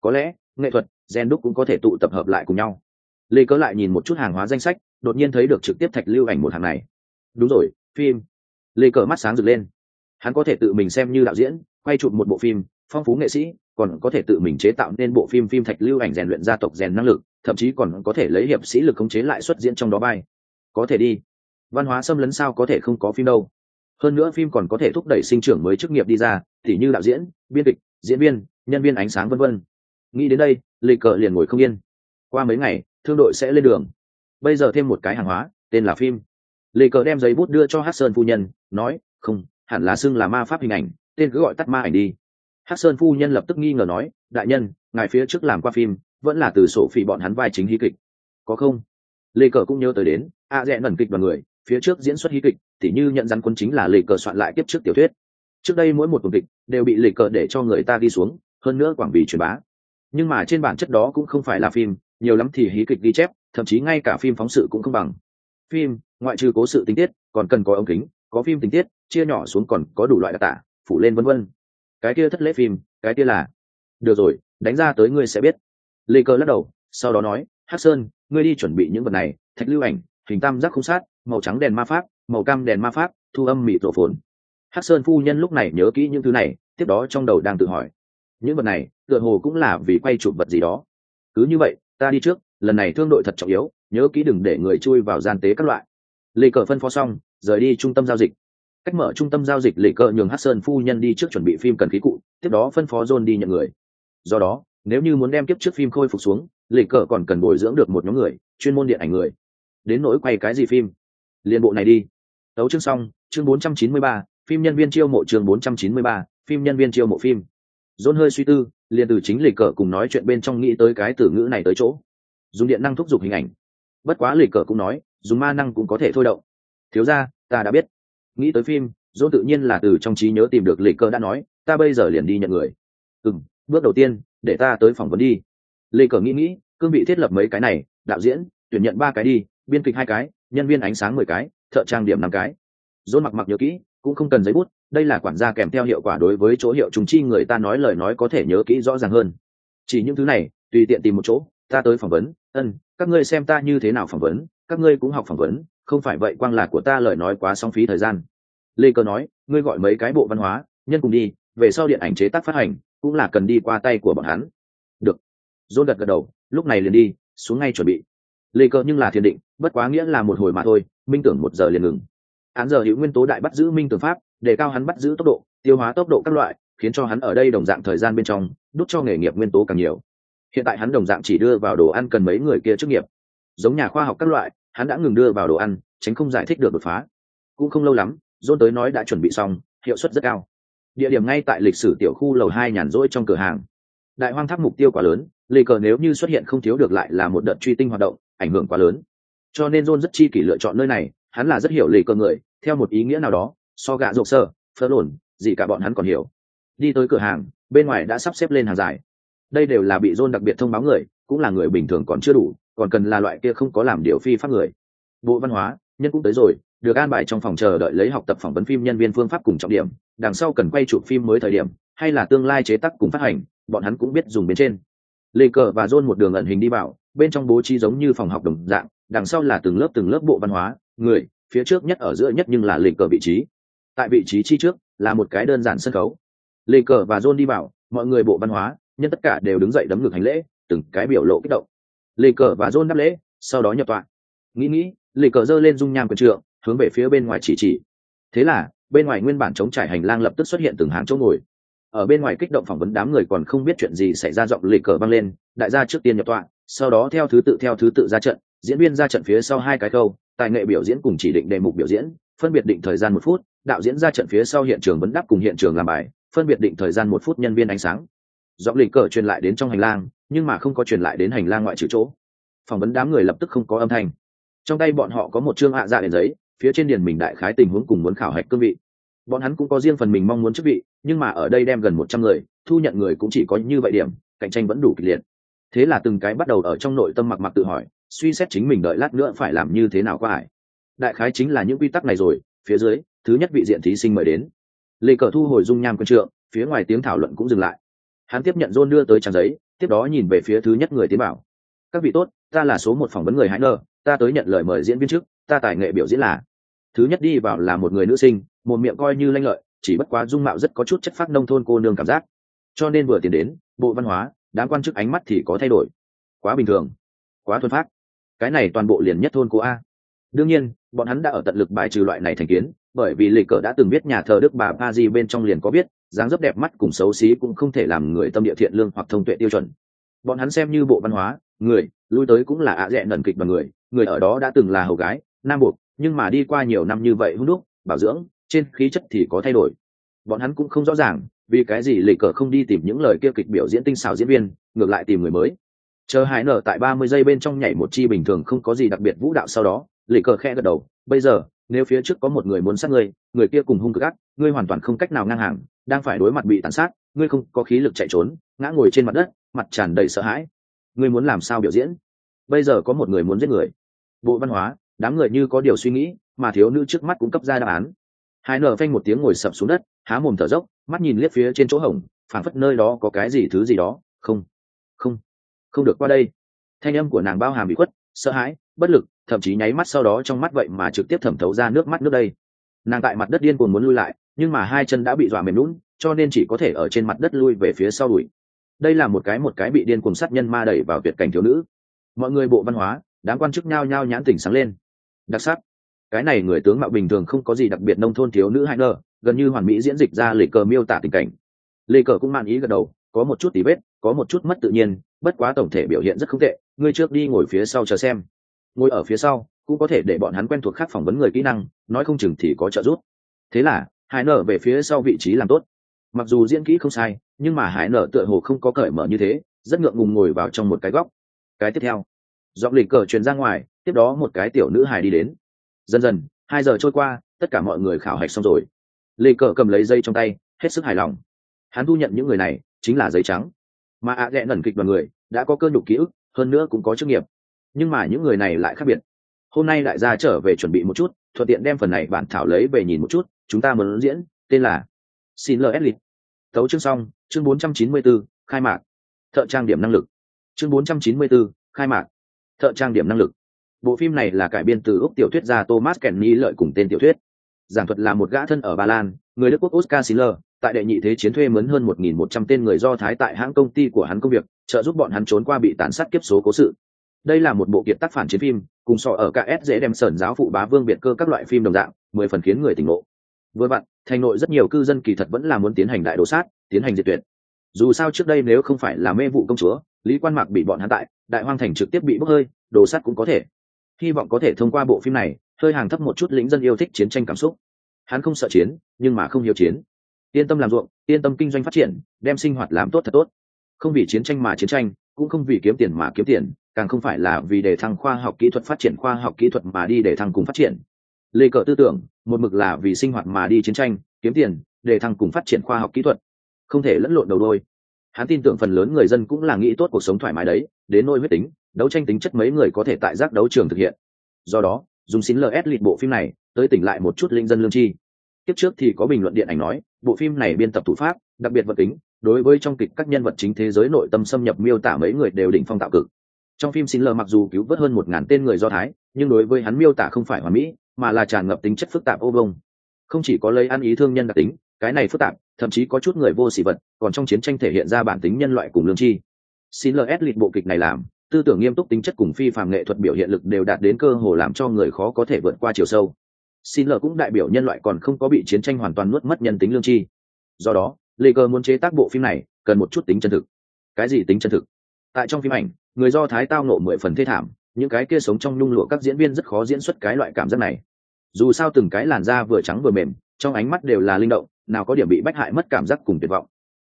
Có lẽ, nghệ thuật Gen đúc cũng có thể tụ tập hợp lại cùng nhau. Lê cớ lại nhìn một chút hàng hóa danh sách, đột nhiên thấy được trực tiếp thạch lưu ảnh một hàng này. Đúng rồi, phim. Lê cờ mắt sáng rực lên. Hắn có thể tự mình xem như đạo diễn, quay chụp một bộ phim, phong phú nghệ sĩ, còn có thể tự mình chế tạo nên bộ phim phim thạch lưu ảnh rèn luyện gia tộc, rèn năng lực, thậm chí còn có thể lấy hiệp sĩ lực khống chế lại xuất diễn trong đó bay. Có thể đi. Văn hóa xâm lấn sao có thể không có phim đâu. Hơn nữa phim còn có thể thúc đẩy sinh trưởng mới chức nghiệp đi ra thì như đạo diễn, biên kịch, diễn viên, nhân viên ánh sáng vân vân. Nghĩ đến đây lê cờ liền ngồi không yên. Qua mấy ngày, thương đội sẽ lên đường. Bây giờ thêm một cái hàng hóa, tên là phim. Lê cờ đem giấy bút đưa cho hát sơn phu nhân, nói, không, hẳn là xưng là ma pháp hình ảnh, tên cứ gọi tắt ma ảnh đi. Hát sơn phu nhân lập tức nghi ngờ nói, đại nhân, ngài phía trước làm qua phim, vẫn là từ sổ phỉ bọn hắn vai chính hí kịch. Có không? Lê cờ cũng nhớ tới đến, a rẽ nần kịch đoàn người, phía trước diễn xuất hí kịch thì như nhận rắn quân chính là lê cờ soạn lại tiếp trước tiểu thuyết. Trước đây mỗi một cuộc kịch đều bị lê cờ để cho người ta đi xuống, hơn nữa quảng bì truyền bá nhưng mà trên bản chất đó cũng không phải là phim, nhiều lắm thì hí kịch ghi chép, thậm chí ngay cả phim phóng sự cũng không bằng. Phim, ngoại trừ cố sự tình tiết, còn cần có ống kính, có phim tình tiết, chia nhỏ xuống còn có đủ loại đặc tả, phủ lên vân vân. Cái kia thất lễ phim, cái kia là, được rồi, đánh ra tới ngươi sẽ biết. Lê cơ lắc đầu, sau đó nói, hắc sơn, ngươi đi chuẩn bị những vật này, thạch lưu ảnh, hình tam giác không sát, màu trắng đèn ma pháp, màu cam đèn ma pháp, thu âm mịt rổ phồn. Hắc sơn phu nhân lúc này nhớ kỹ những thứ này, tiếp đó trong đầu đang tự hỏi, những vật này tựa hồ cũng là vì quay chụp vật gì đó. Cứ như vậy ta đi trước lần này thương đội thật trọng yếu nhớ kỹ đừng để người chui vào gian tế các loại. Lê cờ phân phó xong rời đi trung tâm giao dịch. Cách mở trung tâm giao dịch lê cờ nhường hát sơn phu nhân đi trước chuẩn bị phim cần khí cụ tiếp đó phân phó john đi nhận người. Do đó nếu như muốn đem kiếp trước phim khôi phục xuống lê cờ còn cần bồi dưỡng được một nhóm người chuyên môn điện ảnh người. Đến nỗi quay cái gì phim? Liên bộ này đi. Đấu chương xong chương 493, phim nhân viên chiêu mộ chương 493, phim nhân viên chiêu mộ phim. John hơi suy tư, liền từ chính lịch cờ cùng nói chuyện bên trong nghĩ tới cái từ ngữ này tới chỗ. Dùng điện năng thúc giục hình ảnh. Bất quá lịch cờ cũng nói, dùng ma năng cũng có thể thôi động. Thiếu gia, ta đã biết. Nghĩ tới phim, dỗ tự nhiên là từ trong trí nhớ tìm được lịch cờ đã nói, ta bây giờ liền đi nhận người. Ừm, bước đầu tiên, để ta tới phỏng vấn đi. Lịch cờ nghĩ nghĩ, cương vị thiết lập mấy cái này, đạo diễn, tuyển nhận ba cái đi, biên kịch hai cái, nhân viên ánh sáng mười cái, thợ trang điểm năm cái. dỗ mặc mặc nhớ kỹ, cũng không cần giấy bút, đây là quản gia kèm theo hiệu quả đối với chỗ hiệu trùng chi người ta nói lời nói có thể nhớ kỹ rõ ràng hơn. Chỉ những thứ này tùy tiện tìm một chỗ ta tới phỏng vấn. Ân các ngươi xem ta như thế nào phỏng vấn các ngươi cũng học phỏng vấn không phải vậy quang lạc của ta lời nói quá song phí thời gian. Lê cơ nói ngươi gọi mấy cái bộ văn hóa nhân cùng đi về sau điện ảnh chế tác phát hành cũng là cần đi qua tay của bọn hắn. Được. Dôn gật gật đầu lúc này liền đi xuống ngay chuẩn bị. Lê cơ nhưng là thiền định bất quá nghĩa là một hồi mà thôi minh tưởng một giờ liền ngừng án giờ hữu nguyên tố đại bắt giữ minh tường pháp, để cao hắn bắt giữ tốc độ, tiêu hóa tốc độ các loại, khiến cho hắn ở đây đồng dạng thời gian bên trong đút cho nghề nghiệp nguyên tố càng nhiều. Hiện tại hắn đồng dạng chỉ đưa vào đồ ăn cần mấy người kia trước nghiệp. Giống nhà khoa học các loại, hắn đã ngừng đưa vào đồ ăn, tránh không giải thích được đột phá. Cũng không lâu lắm dôn tới nói đã chuẩn bị xong, hiệu suất rất cao. Địa điểm ngay tại lịch sử tiểu khu lầu hai nhàn rỗi trong cửa hàng. Đại hoang tháp mục tiêu quá lớn, lì cờ nếu như xuất hiện không thiếu được lại là một đợt truy tinh hoạt động, ảnh hưởng quá lớn. Cho nên john rất chi kỷ lựa chọn nơi này hắn là rất hiểu lì cơ người, theo một ý nghĩa nào đó, so gạ rộp sơ phớt lồn gì cả bọn hắn còn hiểu. Đi tới cửa hàng, bên ngoài đã sắp xếp lên hàng dài. Đây đều là bị john đặc biệt thông báo người, cũng là người bình thường còn chưa đủ, còn cần là loại kia không có làm điều phi pháp người. Bộ văn hóa, nhân cũng tới rồi, được an bài trong phòng chờ đợi lấy học tập phỏng vấn phim nhân viên phương pháp cùng trọng điểm, đằng sau cần quay chụp phim mới thời điểm, hay là tương lai chế tác cùng phát hành, bọn hắn cũng biết dùng bên trên. Lê cờ và john một đường ẩn hình đi vào, bên trong bố trí giống như phòng học đồng dạng, đằng sau là từng lớp từng lớp bộ văn hóa người, phía trước nhất ở giữa nhất nhưng là lịch cờ vị trí. Tại vị trí chi trước là một cái đơn giản sân khấu. Lịch cờ và john đi vào, mọi người bộ văn hóa, nhân tất cả đều đứng dậy đấm ngực hành lễ, từng cái biểu lộ kích động. Lịch cờ và john đáp lễ, sau đó nhập tọa. Nghĩ nghĩ lịch cờ giơ lên dung nham quần trượng, hướng về phía bên ngoài chỉ chỉ. Thế là, bên ngoài nguyên bản chống trải hành lang lập tức xuất hiện từng hàng chỗ ngồi. Ở bên ngoài kích động phỏng vấn đám người còn không biết chuyện gì xảy ra giọng lịch cờ vang lên, đại gia trước tiên nhập tọa, sau đó theo thứ tự theo thứ tự ra trận, diễn viên ra trận phía sau hai cái câu tài nghệ biểu diễn cùng chỉ định đề mục biểu diễn, phân biệt định thời gian một phút, đạo diễn ra trận phía sau hiện trường vấn đáp cùng hiện trường làm bài, phân biệt định thời gian một phút nhân viên ánh sáng. Giọng lịch cờ truyền lại đến trong hành lang, nhưng mà không có truyền lại đến hành lang ngoại trừ chỗ. Phỏng vấn đám người lập tức không có âm thanh. Trong tay bọn họ có một chương hạ dạ đèn giấy, phía trên điền mình đại khái tình huống cùng muốn khảo hạch cương vị. Bọn hắn cũng có riêng phần mình mong muốn chức vị, nhưng mà ở đây đem gần một trăm người, thu nhận người cũng chỉ có như vậy điểm, cạnh tranh vẫn đủ kịch liệt. Thế là từng cái bắt đầu ở trong nội tâm mặc mặc tự hỏi suy xét chính mình đợi lát nữa phải làm như thế nào qua hải. Đại khái chính là những quy tắc này rồi, phía dưới, thứ nhất vị diện thí sinh mời đến. Lê cờ thu hồi dung nham quân trượng, phía ngoài tiếng thảo luận cũng dừng lại. Hắn tiếp nhận rôn đưa tới trang giấy, tiếp đó nhìn về phía thứ nhất người tiến bảo. Các vị tốt, ta là số một phỏng vấn người hãy nơ ta tới nhận lời mời diễn viên trước, ta tài nghệ biểu diễn là. Thứ nhất đi vào là một người nữ sinh, một miệng coi như lanh lợi, chỉ bất quá dung mạo rất có chút chất phát nông thôn cô nương cảm giác. Cho nên vừa tiến đến, bộ văn hóa đáng quan chức ánh mắt thì có thay đổi. Quá bình thường, quá thuần phát cái này toàn bộ liền nhất thôn cô a. Đương nhiên, bọn hắn đã ở tận lực bài trừ loại này thành kiến, bởi vì lịch cờ đã từng biết nhà thờ đức bà pa di bên trong liền có biết, dáng dấp đẹp mắt cùng xấu xí cũng không thể làm người tâm địa thiện lương hoặc thông tuệ tiêu chuẩn. Bọn hắn xem như bộ văn hóa, người, lui tới cũng là ạ à dẹ nần kịch bằng người người ở đó đã từng là hầu gái, nam buộc, nhưng mà đi qua nhiều năm như vậy hút đúc, bảo dưỡng, trên khí chất thì có thay đổi. Bọn hắn cũng không rõ ràng, vì cái gì lịch cờ không đi tìm những lời kia kịch biểu diễn tinh xảo diễn viên, ngược lại tìm người mới chờ hải nở tại ba mươi giây bên trong nhảy một chi bình thường không có gì đặc biệt vũ đạo sau đó lì cờ khẽ gật đầu, bây giờ, nếu phía trước có một người muốn sát ngươi, người kia cùng hung cực ác, ngươi hoàn toàn không cách nào ngang hàng, đang phải đối mặt bị tàn sát, ngươi không có khí lực chạy trốn, ngã ngồi trên mặt đất, mặt tràn đầy sợ hãi. Ngươi muốn làm sao biểu diễn? Bây giờ có một người muốn giết người. Bộ văn hóa, đám người như có điều suy nghĩ, mà thiếu nữ trước mắt cũng cấp ra đáp án. Hai nở phanh một tiếng ngồi sập xuống đất, há mồm thở dốc, mắt nhìn liếc phía trên chỗ hổng, phảng phất nơi đó có cái gì thứ gì đó không không không được qua đây. Thanh âm của nàng bao hàm bị khuất, sợ hãi, bất lực, thậm chí nháy mắt sau đó trong mắt vậy mà trực tiếp thẩm thấu ra nước mắt nước đây. Nàng tại mặt đất điên cuồng muốn lui lại, nhưng mà hai chân đã bị dọa mềm lún cho nên chỉ có thể ở trên mặt đất lui về phía sau đùi. Đây là một cái một cái bị điên cuồng sát nhân ma đẩy vào tuyệt cảnh thiếu nữ. Mọi người bộ văn hóa, đám quan chức nhao nhao nhãn tỉnh sáng lên. Đặc sắc. Cái này người tướng mạo bình thường không có gì đặc biệt nông thôn thiếu nữ hai nơ gần như hoàn mỹ diễn dịch ra lệ cờ miêu tả tình cảnh. Lệ cờ cũng mang ý gật đầu, có một chút tí vết có một chút mất tự nhiên, bất quá tổng thể biểu hiện rất không tệ, ngươi trước đi ngồi phía sau chờ xem. Ngồi ở phía sau, cũng có thể để bọn hắn quen thuộc khác phỏng vấn người kỹ năng, nói không chừng thì có trợ giúp. Thế là, hải nở về phía sau vị trí làm tốt. Mặc dù diễn kỹ không sai, nhưng mà hải nở tựa hồ không có cởi mở như thế, rất ngượng ngùng ngồi vào trong một cái góc. Cái tiếp theo, giọng lịch cờ truyền ra ngoài, tiếp đó một cái tiểu nữ Hải đi đến. Dần dần, hai giờ trôi qua, tất cả mọi người khảo hạch xong rồi. Lê cờ cầm lấy dây trong tay, hết sức hài lòng. Hắn thu nhận những người này, chính là giấy trắng mà ạ à ghẹ kịch đoàn người đã có cơ nhục ký ức hơn nữa cũng có chức nghiệp. Nhưng mà những người này lại khác biệt. Hôm nay đại gia trở về chuẩn bị một chút thuận tiện đem phần này bản thảo lấy về nhìn một chút chúng ta muốn diễn tên là xin lờ edlit tấu chương xong chương 494, khai mạc. Thợ trang điểm năng lực. Chương 494, khai mạc. Thợ trang điểm năng lực. Bộ phim này là cải biên từ úc tiểu thuyết gia thomas kenny lợi cùng tên tiểu thuyết. Giảng thuật là một gã thân ở ba lan người đức quốc oscar schiller tại đệ nhị thế chiến thuê mướn hơn 1.100 tên người do thái tại hãng công ty của hắn công việc, trợ giúp bọn hắn trốn qua bị tàn sát kiếp số cố sự. Đây là một bộ kiệt tác phản chiến phim, cùng so ở cả s dễ đem sởn giáo phụ bá vương biệt cơ các loại phim đồng dạng, mười phần khiến người tỉnh ngộ. Vừa vặn, thành nội rất nhiều cư dân kỳ thật vẫn là muốn tiến hành đại đồ sát, tiến hành diệt tuyệt. Dù sao trước đây nếu không phải là mê vụ công chúa, lý quan mạc bị bọn hắn tại, đại hoang thành trực tiếp bị bốc hơi, đồ sát cũng có thể. Hy vọng có thể thông qua bộ phim này, hơi hàng thấp một chút lĩnh dân yêu thích chiến tranh cảm xúc. Hắn không sợ chiến, nhưng mà không hiếu chiến yên tâm làm ruộng, yên tâm kinh doanh phát triển, đem sinh hoạt làm tốt thật tốt. Không vì chiến tranh mà chiến tranh, cũng không vì kiếm tiền mà kiếm tiền, càng không phải là vì để thăng khoa học kỹ thuật phát triển, khoa học kỹ thuật mà đi để thăng cùng phát triển. Lê cờ tư tưởng, một mực là vì sinh hoạt mà đi chiến tranh, kiếm tiền, để thăng cùng phát triển khoa học kỹ thuật. Không thể lẫn lộn đầu đôi. Hắn tin tưởng phần lớn người dân cũng là nghĩ tốt cuộc sống thoải mái đấy, đến nôi huyết tính, đấu tranh tính chất mấy người có thể tại giác đấu trường thực hiện. Do đó, dùng xin ls lịch bộ phim này, tới tỉnh lại một chút linh dân lương chi. Tiếp trước thì có bình luận điện ảnh nói bộ phim này biên tập thủ pháp, đặc biệt vật tính đối với trong kịch các nhân vật chính thế giới nội tâm xâm nhập miêu tả mấy người đều đỉnh phong tạo cực. Trong phim xin lờ mặc dù cứu vớt hơn một ngàn tên người do thái, nhưng đối với hắn miêu tả không phải hoàn mỹ, mà là tràn ngập tính chất phức tạp ô bông không chỉ có lấy ăn ý thương nhân đặc tính, cái này phức tạp, thậm chí có chút người vô sỉ vật, còn trong chiến tranh thể hiện ra bản tính nhân loại cùng lương chi xin lờ ép lịch bộ kịch này làm, tư tưởng nghiêm túc tính chất cùng phi phàm nghệ thuật biểu hiện lực đều đạt đến cơ hồ làm cho người khó có thể vượt qua chiều sâu xin lờ cũng đại biểu nhân loại còn không có bị chiến tranh hoàn toàn nuốt mất nhân tính lương tri. do đó lê cơ muốn chế tác bộ phim này cần một chút tính chân thực. Cái gì tính chân thực? Tại trong phim ảnh, người do thái tao nộ mười phần thê thảm, những cái kia sống trong nhung lụa các diễn viên rất khó diễn xuất cái loại cảm giác này. Dù sao từng cái làn da vừa trắng vừa mềm, trong ánh mắt đều là linh động, nào có điểm bị bách hại mất cảm giác cùng tuyệt vọng.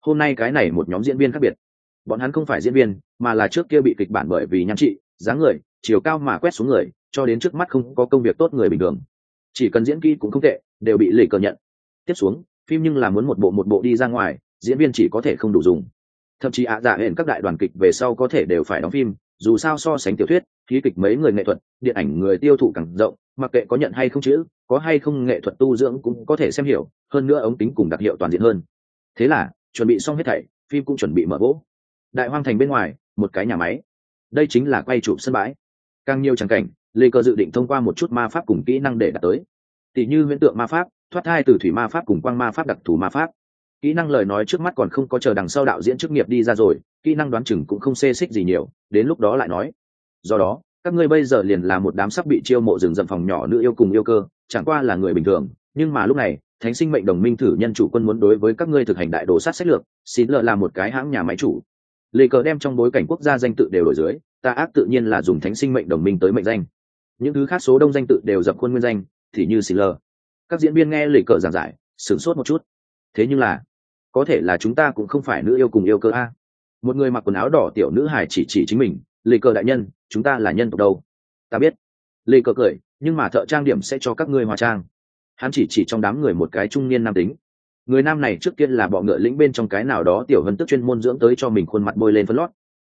Hôm nay cái này một nhóm diễn viên khác biệt. Bọn hắn không phải diễn viên, mà là trước kia bị kịch bản bởi vì nhan trị, dáng người, chiều cao mà quét xuống người, cho đến trước mắt không có công việc tốt người bình thường chỉ cần diễn kỹ cũng không tệ, đều bị lì cờ nhận. Tiếp xuống, phim nhưng là muốn một bộ một bộ đi ra ngoài, diễn viên chỉ có thể không đủ dùng. Thậm chí ạ à dạ hẹn các đại đoàn kịch về sau có thể đều phải đóng phim, dù sao so sánh tiểu thuyết, khí kịch mấy người nghệ thuật, điện ảnh người tiêu thụ càng rộng, mặc kệ có nhận hay không chữ, có hay không nghệ thuật tu dưỡng cũng có thể xem hiểu, hơn nữa ống tính cùng đặc hiệu toàn diện hơn. Thế là, chuẩn bị xong hết thảy, phim cũng chuẩn bị mở gỗ đại hoang thành bên ngoài, một cái nhà máy. Đây chính là quay chụp sân bãi. Càng nhiều tràng cảnh lê cơ dự định thông qua một chút ma pháp cùng kỹ năng để đạt tới. Tỷ như huyễn tượng ma pháp, thoát thai từ thủy ma pháp cùng quang ma pháp đặc thù ma pháp. Kỹ năng lời nói trước mắt còn không có chờ đằng sau đạo diễn chức nghiệp đi ra rồi, kỹ năng đoán chừng cũng không xê xích gì nhiều, đến lúc đó lại nói. Do đó, các ngươi bây giờ liền là một đám sắp bị chiêu mộ rừng rậm phòng nhỏ nữ yêu cùng yêu cơ, chẳng qua là người bình thường. Nhưng mà lúc này, thánh sinh mệnh đồng minh thử nhân chủ quân muốn đối với các ngươi thực hành đại đồ sát sách lược, xin lợ là một cái hãng nhà máy chủ. Lê cờ đem trong bối cảnh quốc gia danh tự đều đổi dưới, ta ác tự nhiên là dùng thánh sinh mệnh đồng minh tới mệnh danh những thứ khác số đông danh tự đều dập khuôn nguyên danh, thì như xì lờ các diễn viên nghe lê cờ giảng giải, sửng sốt một chút. Thế nhưng là, có thể là chúng ta cũng không phải nữ yêu cùng yêu cơ a. Một người mặc quần áo đỏ tiểu nữ hài chỉ chỉ chính mình lì cờ đại nhân, chúng ta là nhân tộc đâu? Ta biết. Lì cờ cười, nhưng mà thợ trang điểm sẽ cho các ngươi hóa trang. Hắn chỉ chỉ trong đám người một cái trung niên nam tính. Người nam này trước tiên là bọ ngựa lĩnh bên trong cái nào đó tiểu vân tức chuyên môn dưỡng tới cho mình khuôn mặt bôi lên phân lót.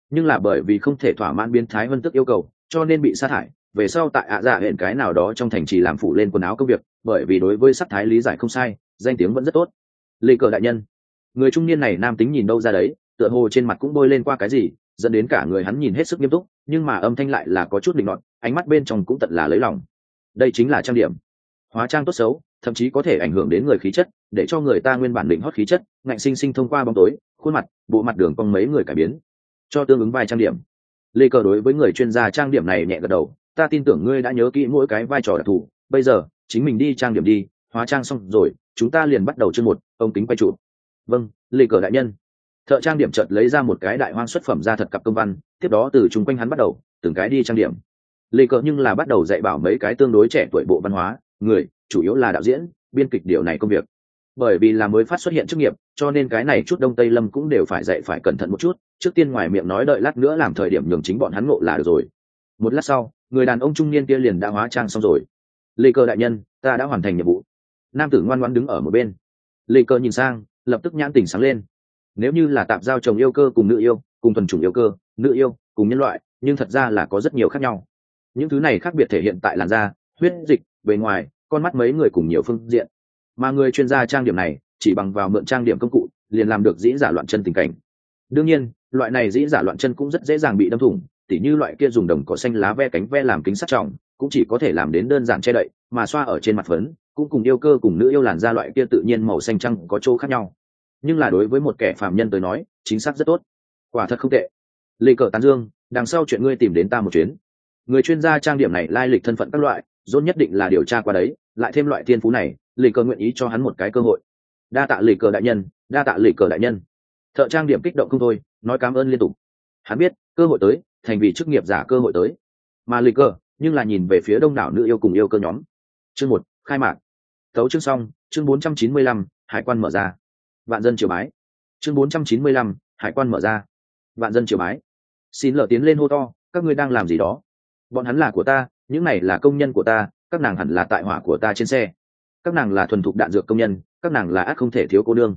Nhưng là bởi vì không thể thỏa mãn biến thái vân tức yêu cầu, cho nên bị sa thải về sau tại ạ dạ hẹn cái nào đó trong thành trì làm phụ lên quần áo công việc, bởi vì đối với sắc thái lý giải không sai, danh tiếng vẫn rất tốt. Lê cờ đại nhân, người trung niên này nam tính nhìn đâu ra đấy, tựa hồ trên mặt cũng bôi lên qua cái gì, dẫn đến cả người hắn nhìn hết sức nghiêm túc, nhưng mà âm thanh lại là có chút định đoạn ánh mắt bên trong cũng tận là lấy lòng. Đây chính là trang điểm. Hóa trang tốt xấu, thậm chí có thể ảnh hưởng đến người khí chất, để cho người ta nguyên bản định hót khí chất, ngạnh sinh sinh thông qua bóng tối, khuôn mặt, bộ mặt đường cong mấy người cải biến. Cho tương ứng vai trang điểm. Lê cờ đối với người chuyên gia trang điểm này nhẹ gật đầu ta tin tưởng ngươi đã nhớ kỹ mỗi cái vai trò đặc thù. Bây giờ, chính mình đi trang điểm đi, hóa trang xong rồi, chúng ta liền bắt đầu chương một, ông kính quay trụ vâng lê cờ đại nhân. Thợ trang điểm chợt lấy ra một cái đại hoang xuất phẩm ra thật cặp công văn, tiếp đó từ chung quanh hắn bắt đầu, từng cái đi trang điểm. Lê cờ nhưng là bắt đầu dạy bảo mấy cái tương đối trẻ tuổi bộ văn hóa, người, chủ yếu là đạo diễn, biên kịch điều này công việc. Bởi vì là mới phát xuất hiện chức nghiệp, cho nên cái này chút đông tây lâm cũng đều phải dạy phải cẩn thận một chút, trước tiên ngoài miệng nói đợi lát nữa làm thời điểm nhường chính bọn hắn ngộ là được rồi. Một lát sau người đàn ông trung niên kia liền đã hóa trang xong rồi. Lê cơ đại nhân, ta đã hoàn thành nhiệm vụ. Nam tử ngoan ngoan đứng ở một bên. Lê cơ nhìn sang, lập tức nhãn tỉnh sáng lên. Nếu như là tạp giao chồng yêu cơ cùng nữ yêu, cùng thuần chủng yêu cơ, nữ yêu, cùng nhân loại, nhưng thật ra là có rất nhiều khác nhau. Những thứ này khác biệt thể hiện tại làn da, huyết dịch, bề ngoài, con mắt mấy người cùng nhiều phương diện. Mà người chuyên gia trang điểm này, chỉ bằng vào mượn trang điểm công cụ, liền làm được dĩ giả loạn chân tình cảnh. Đương nhiên, loại này dĩ giả loạn chân cũng rất dễ dàng bị đâm thủng tỉ như loại kia dùng đồng cỏ xanh lá ve cánh ve làm kính sắt trọng, cũng chỉ có thể làm đến đơn giản che đậy, mà xoa ở trên mặt phấn, cũng cùng yêu cơ cùng nữ yêu làn da loại kia tự nhiên màu xanh trăng có chỗ khác nhau. Nhưng là đối với một kẻ phàm nhân tới nói, chính xác rất tốt. Quả thật không tệ. Lê cờ tán dương, đằng sau chuyện ngươi tìm đến ta một chuyến. Người chuyên gia trang điểm này lai lịch thân phận các loại dôn nhất định là điều tra qua đấy, lại thêm loại thiên phú này, lê cờ nguyện ý cho hắn một cái cơ hội. Đa tạ lê cờ đại nhân, đa tạ lê cờ đại nhân. Thợ trang điểm kích động không thôi, nói cảm ơn liên tục. Hắn biết, cơ hội tới thành vì chức nghiệp giả cơ hội tới. Mà lì cơ, nhưng là nhìn về phía đông đảo nữ yêu cùng yêu cơ nhóm. Chương một, khai mạc. Tấu chương xong, chương bốn trăm chín mươi lăm, hải quan mở ra. Vạn dân triều bái. Chương bốn trăm chín mươi lăm, hải quan mở ra. Vạn dân triều bái. Xin lỡ tiến lên hô to, các ngươi đang làm gì đó? Bọn hắn là của ta, những này là công nhân của ta, các nàng hẳn là tại hỏa của ta trên xe. Các nàng là thuần thục đạn dược công nhân, các nàng là ác không thể thiếu cô đương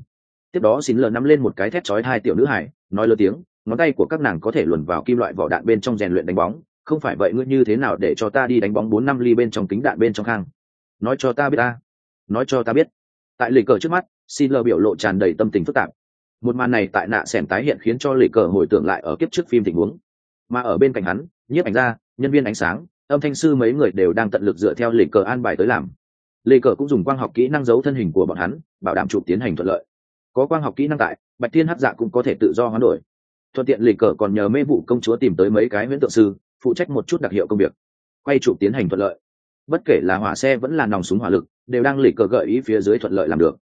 tiếp đó xin lờ nắm lên một cái thét chói hai tiểu nữ hải, nói lơ tiếng ngón tay của các nàng có thể luồn vào kim loại vỏ đạn bên trong rèn luyện đánh bóng. Không phải vậy ngươi như thế nào để cho ta đi đánh bóng bốn năm ly bên trong kính đạn bên trong khang nói cho ta biết ta. Nói cho ta biết. Tại lì cờ trước mắt xin lờ biểu lộ tràn đầy tâm tình phức tạp. Một màn này tại nạ sẻn tái hiện khiến cho lì cờ hồi tưởng lại ở kiếp trước phim tình huống. Mà ở bên cạnh hắn, nhiếp ảnh gia, nhân viên ánh sáng, âm thanh sư mấy người đều đang tận lực dựa theo lì cờ an bài tới làm. Lì cờ cũng dùng quang học kỹ năng giấu thân hình của bọn hắn, bảo đảm chụp tiến hành thuận lợi. Có quang học kỹ năng tại, bạch thiên hát dạ cũng có thể tự do hoán đổi thuận tiện lịch cờ còn nhờ mê vụ công chúa tìm tới mấy cái huyễn tượng sư, phụ trách một chút đặc hiệu công việc. Quay chụp tiến hành thuận lợi. Bất kể là hỏa xe vẫn là nòng súng hỏa lực, đều đang lịch cờ gợi ý phía dưới thuận lợi làm được.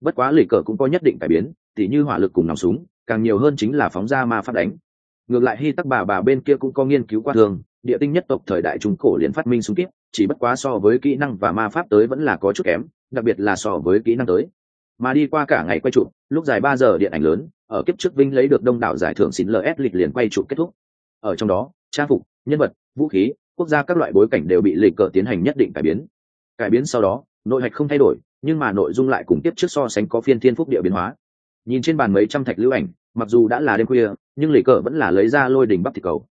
Bất quá lịch cờ cũng có nhất định cải biến, tỉ như hỏa lực cùng nòng súng, càng nhiều hơn chính là phóng ra ma phát đánh. Ngược lại hy tắc bà bà bên kia cũng có nghiên cứu qua thường, địa tinh nhất tộc thời đại trung cổ liền phát minh súng kíp chỉ bất quá so với kỹ năng và ma pháp tới vẫn là có chút kém, đặc biệt là so với kỹ năng tới mà đi qua cả ngày quay chụp, lúc dài ba giờ điện ảnh lớn, ở kiếp trước vinh lấy được đông đảo giải thưởng xin ls lịch liền quay chụp kết thúc. Ở trong đó, trang phục, nhân vật, vũ khí, quốc gia các loại bối cảnh đều bị lịch cờ tiến hành nhất định cải biến. Cải biến sau đó, nội hạch không thay đổi, nhưng mà nội dung lại cùng tiếp trước so sánh có phiên thiên phúc địa biến hóa. Nhìn trên bàn mấy trăm thạch lưu ảnh, mặc dù đã là đêm khuya, nhưng lịch cờ vẫn là lấy ra lôi đỉnh bắp thịt cầu.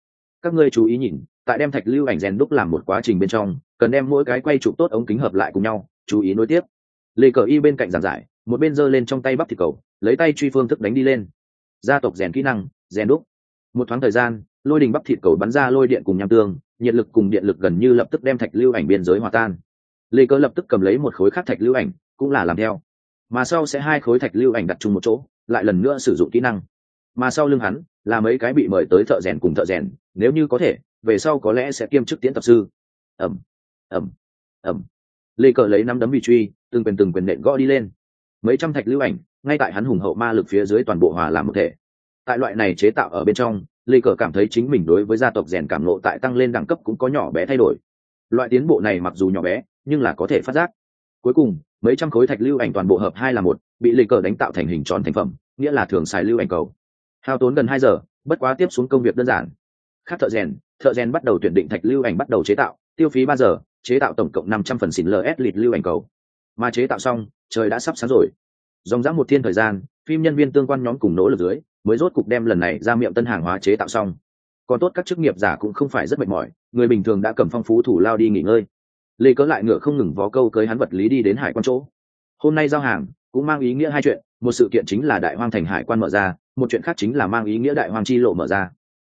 Các ngươi chú ý nhìn, tại đem thạch lưu ảnh rèn đúc làm một quá trình bên trong, cần đem mỗi cái quay trụ tốt ống kính hợp lại cùng nhau, chú ý nối tiếp. Lịch cờ y bên cạnh giảng giải một bên giơ lên trong tay bắp thịt cầu, lấy tay truy phương thức đánh đi lên. Gia tộc rèn kỹ năng, rèn đúc. Một thoáng thời gian, lôi đình bắp thịt cầu bắn ra lôi điện cùng nham tương, nhiệt lực cùng điện lực gần như lập tức đem thạch lưu ảnh biên giới hòa tan. Lê cơ lập tức cầm lấy một khối khác thạch lưu ảnh, cũng là làm theo. Mà sau sẽ hai khối thạch lưu ảnh đặt chung một chỗ, lại lần nữa sử dụng kỹ năng. Mà sau lưng hắn, là mấy cái bị mời tới thợ rèn cùng thợ rèn, nếu như có thể, về sau có lẽ sẽ kiêm chức tiến tập sư. Ẩm ẩm ẩm lê cờ lấy năm đấm bị truy, từng quyền từng quyền nện gõ đi lên mấy trăm thạch lưu ảnh, ngay tại hắn hùng hậu ma lực phía dưới toàn bộ hòa làm một thể. Tại loại này chế tạo ở bên trong, lê cờ cảm thấy chính mình đối với gia tộc rèn cảm nộ tại tăng lên đẳng cấp cũng có nhỏ bé thay đổi. Loại tiến bộ này mặc dù nhỏ bé, nhưng là có thể phát giác. Cuối cùng, mấy trăm khối thạch lưu ảnh toàn bộ hợp hai là một, bị lê cờ đánh tạo thành hình tròn thành phẩm, nghĩa là thường xài lưu ảnh cầu. Hao tốn gần hai giờ, bất quá tiếp xuống công việc đơn giản. Khác thợ rèn thợ rèn bắt đầu tuyển định thạch lưu ảnh bắt đầu chế tạo, tiêu phí ba giờ, chế tạo tổng cộng năm trăm phần xỉn ls lịt lưu ảnh cầu mà chế tạo xong, trời đã sắp sáng rồi. Dòng dã một thiên thời gian, phim nhân viên tương quan nhóm cùng nỗ lực dưới, mới rốt cục đem lần này ra miệng tân hàng hóa chế tạo xong. Còn tốt các chức nghiệp giả cũng không phải rất mệt mỏi, người bình thường đã cầm phong phú thủ lao đi nghỉ ngơi. Lê cớ lại ngựa không ngừng vó câu cưới hắn vật lý đi đến hải quan chỗ. Hôm nay giao hàng, cũng mang ý nghĩa hai chuyện, một sự kiện chính là đại hoang thành hải quan mở ra, một chuyện khác chính là mang ý nghĩa đại hoang chi lộ mở ra.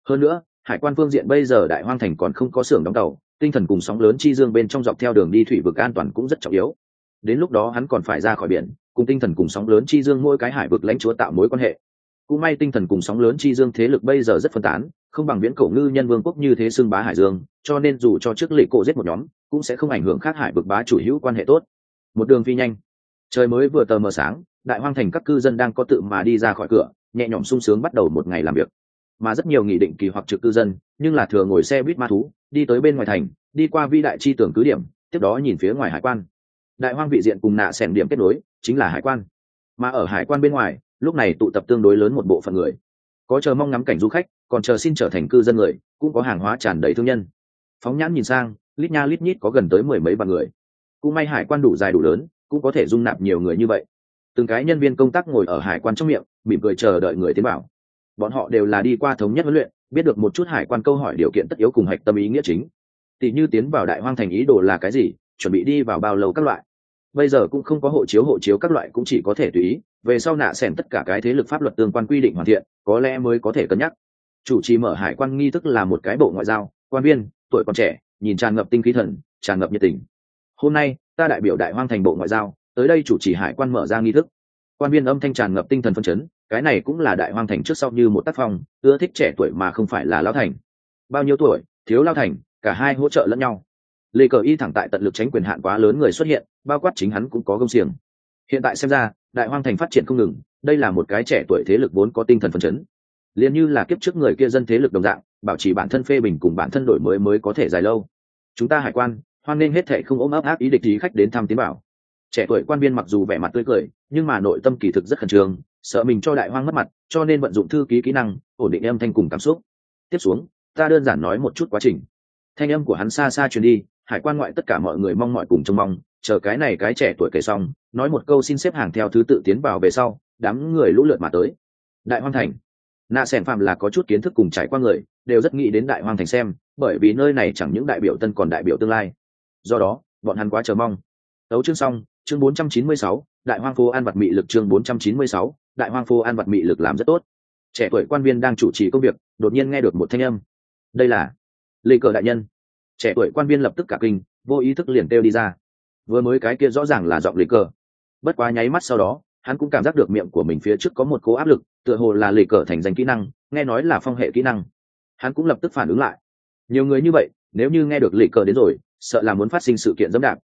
Hơn nữa, hải quan phương diện bây giờ đại hoang thành còn không có xưởng đóng tàu, tinh thần cùng sóng lớn chi dương bên trong dọc theo đường đi thủy vực an toàn cũng rất trọng yếu đến lúc đó hắn còn phải ra khỏi biển, cùng tinh thần cùng sóng lớn chi dương mỗi cái hải vực lãnh chúa tạo mối quan hệ. Cũng may tinh thần cùng sóng lớn chi dương thế lực bây giờ rất phân tán, không bằng viễn cổ ngư nhân vương quốc như thế xưng bá hải dương, cho nên dù cho trước lệ cổ giết một nhóm, cũng sẽ không ảnh hưởng khác hải vực bá chủ hữu quan hệ tốt. Một đường phi nhanh. Trời mới vừa tờ mờ sáng, đại hoang thành các cư dân đang có tự mà đi ra khỏi cửa, nhẹ nhõm sung sướng bắt đầu một ngày làm việc. Mà rất nhiều nghị định kỳ hoặc trực cư dân, nhưng là thừa ngồi xe buýt ma thú, đi tới bên ngoài thành, đi qua vi đại chi tưởng cứ điểm, tiếp đó nhìn phía ngoài hải quan đại hoang vị diện cùng nạ sẻn điểm kết nối, chính là hải quan. Mà ở hải quan bên ngoài, lúc này tụ tập tương đối lớn một bộ phận người. Có chờ mong ngắm cảnh du khách, còn chờ xin trở thành cư dân người, cũng có hàng hóa tràn đầy thương nhân. Phóng nhãn nhìn sang, lít nha lít nhít có gần tới mười mấy vạn người. Cũng may hải quan đủ dài đủ lớn, cũng có thể dung nạp nhiều người như vậy. Từng cái nhân viên công tác ngồi ở hải quan trong miệng, mỉm cười chờ đợi người tiến bảo bọn họ đều là đi qua thống nhất huấn luyện, biết được một chút hải quan câu hỏi điều kiện tất yếu cùng hạch tâm ý nghĩa chính. Tỷ như tiến vào đại hoang thành ý đồ là cái gì, chuẩn bị đi vào bao lâu các loại bây giờ cũng không có hộ chiếu hộ chiếu các loại cũng chỉ có thể tùy ý, về sau nạ xẻn tất cả cái thế lực pháp luật tương quan quy định hoàn thiện, có lẽ mới có thể cân nhắc. Chủ trì mở hải quan nghi thức là một cái bộ ngoại giao, quan viên, tuổi còn trẻ, nhìn tràn ngập tinh khí thần, tràn ngập nhiệt tình. Hôm nay, ta đại biểu đại hoang thành bộ ngoại giao, tới đây chủ trì hải quan mở ra nghi thức. Quan viên âm thanh tràn ngập tinh thần phân chấn, cái này cũng là đại hoang thành trước sau như một tác phong, ưa thích trẻ tuổi mà không phải là lão thành. Bao nhiêu tuổi? Thiếu lao thành, cả hai hỗ trợ lẫn nhau lê cờ y thẳng tại tận lực tránh quyền hạn quá lớn người xuất hiện, bao quát chính hắn cũng có công xiềng. Hiện tại xem ra, đại hoang thành phát triển không ngừng, đây là một cái trẻ tuổi thế lực vốn có tinh thần phấn chấn. Liền như là kiếp trước người kia dân thế lực đồng dạng, bảo trì bản thân phê bình cùng bản thân đổi mới mới có thể dài lâu. Chúng ta hải quan, hoan nên hết thệ không ôm ấp áp ý địch ý khách đến thăm tiến bảo. Trẻ tuổi quan viên mặc dù vẻ mặt tươi cười, nhưng mà nội tâm kỳ thực rất khẩn trương, sợ mình cho đại hoang mất mặt, cho nên vận dụng thư ký kỹ năng, ổn định âm thanh cùng cảm xúc. Tiếp xuống, ta đơn giản nói một chút quá trình. Thanh âm của hắn xa xa truyền đi hải quan ngoại tất cả mọi người mong mọi cùng trông mong chờ cái này cái trẻ tuổi kể xong nói một câu xin xếp hàng theo thứ tự tiến vào về sau đám người lũ lượt mà tới. Đại hoang thành. Nạ s ẻ phạm là có chút kiến thức cùng trải qua người đều rất nghĩ đến đại hoang thành xem bởi vì nơi này chẳng những đại biểu tân còn đại biểu tương lai. Do đó bọn hắn quá chờ mong. Tấu chương xong chương 496, đại hoang phố an vật mị lực chương 496, đại hoang phố an vật mị lực làm rất tốt. Trẻ tuổi quan viên đang chủ trì công việc đột nhiên nghe được một thanh âm. Đây là lê cờ đại nhân trẻ tuổi quan viên lập tức cả kinh, vô ý thức liền kêu đi ra. Vừa mới cái kia rõ ràng là giọng lịch cờ. Bất quá nháy mắt sau đó, hắn cũng cảm giác được miệng của mình phía trước có một cố áp lực, tựa hồ là lịch cờ thành danh kỹ năng, nghe nói là phong hệ kỹ năng. Hắn cũng lập tức phản ứng lại. Nhiều người như vậy, nếu như nghe được lịch cờ đến rồi, sợ là muốn phát sinh sự kiện dẫm đạp.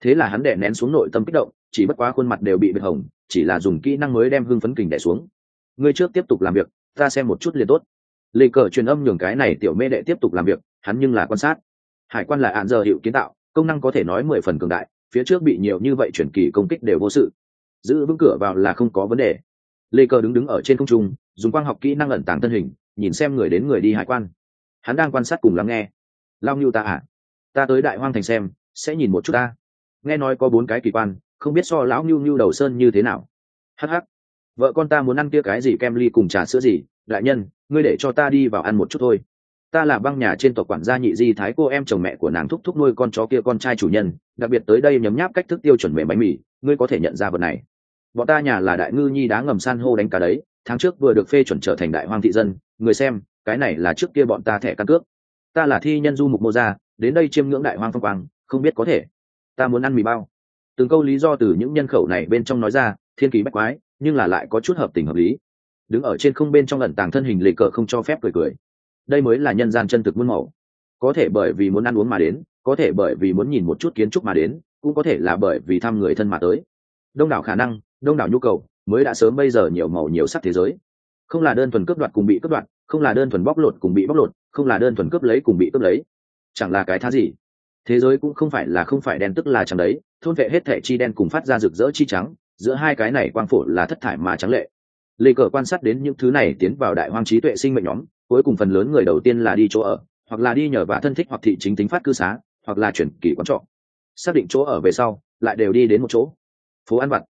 Thế là hắn đè nén xuống nội tâm kích động, chỉ bất quá khuôn mặt đều bị bệt hồng, chỉ là dùng kỹ năng mới đem hưng phấn kình đẻ xuống. Ngươi trước tiếp tục làm việc, ta xem một chút liền tốt. Lịch cờ truyền âm nhường cái này tiểu mê đệ tiếp tục làm việc, hắn nhưng là quan sát hải quan là ạn giờ hiệu kiến tạo, công năng có thể nói mười phần cường đại, phía trước bị nhiều như vậy chuyển kỳ công kích đều vô sự. Giữ vững cửa vào là không có vấn đề. Lê cờ đứng đứng ở trên không trung, dùng quang học kỹ năng ẩn tàng thân hình, nhìn xem người đến người đi hải quan. Hắn đang quan sát cùng lắng nghe. Lao ngưu ta à? Ta tới đại hoang thành xem, sẽ nhìn một chút ta. Nghe nói có bốn cái kỳ quan, không biết so lão nhu nhu đầu sơn như thế nào. Hh vợ con ta muốn ăn kia cái gì kem ly cùng trà sữa gì? Đại nhân, ngươi để cho ta đi vào ăn một chút thôi ta là băng nhà trên tộc quản gia nhị di thái cô em chồng mẹ của nàng thúc thúc nuôi con chó kia con trai chủ nhân, đặc biệt tới đây nhấm nháp cách thức tiêu chuẩn mềm bánh mì ngươi có thể nhận ra vật này. Bọn ta nhà là đại ngư nhi đá ngầm san hô đánh cá đấy, tháng trước vừa được phê chuẩn trở thành đại hoang thị dân, người xem, cái này là trước kia bọn ta thẻ căn cước. Ta là thi nhân du mục mô gia, đến đây chiêm ngưỡng đại hoang phong quang, không biết có thể. Ta muốn ăn mì bao. Từng câu lý do từ những nhân khẩu này bên trong nói ra, thiên kỳ bách quái, nhưng là lại có chút hợp tình hợp lý. Đứng ở trên không bên trong ẩn tàng thân hình lệ cờ không cho phép cười cười đây mới là nhân gian chân thực muôn màu. Có thể bởi vì muốn ăn uống mà đến, có thể bởi vì muốn nhìn một chút kiến trúc mà đến, cũng có thể là bởi vì thăm người thân mà tới. Đông đảo khả năng, đông đảo nhu cầu, mới đã sớm bây giờ nhiều màu nhiều sắc thế giới. Không là đơn thuần cướp đoạt cùng bị cướp đoạt, không là đơn thuần bóc lột cùng bị bóc lột, không là đơn thuần cướp lấy cùng bị cướp lấy. Chẳng là cái thá gì. Thế giới cũng không phải là không phải đen tức là chẳng đấy, thôn vệ hết thẻ chi đen cùng phát ra rực rỡ chi trắng, giữa hai cái này quang phổ là thất thải mà trắng lệ. Lê cờ quan sát đến những thứ này tiến vào đại hoang trí tuệ sinh mệnh nhóm cuối cùng phần lớn người đầu tiên là đi chỗ ở, hoặc là đi nhờ vả thân thích hoặc thị chính tính phát cư xá, hoặc là chuyển kỳ quán trọ. Xác định chỗ ở về sau, lại đều đi đến một chỗ. Phố ăn vặt.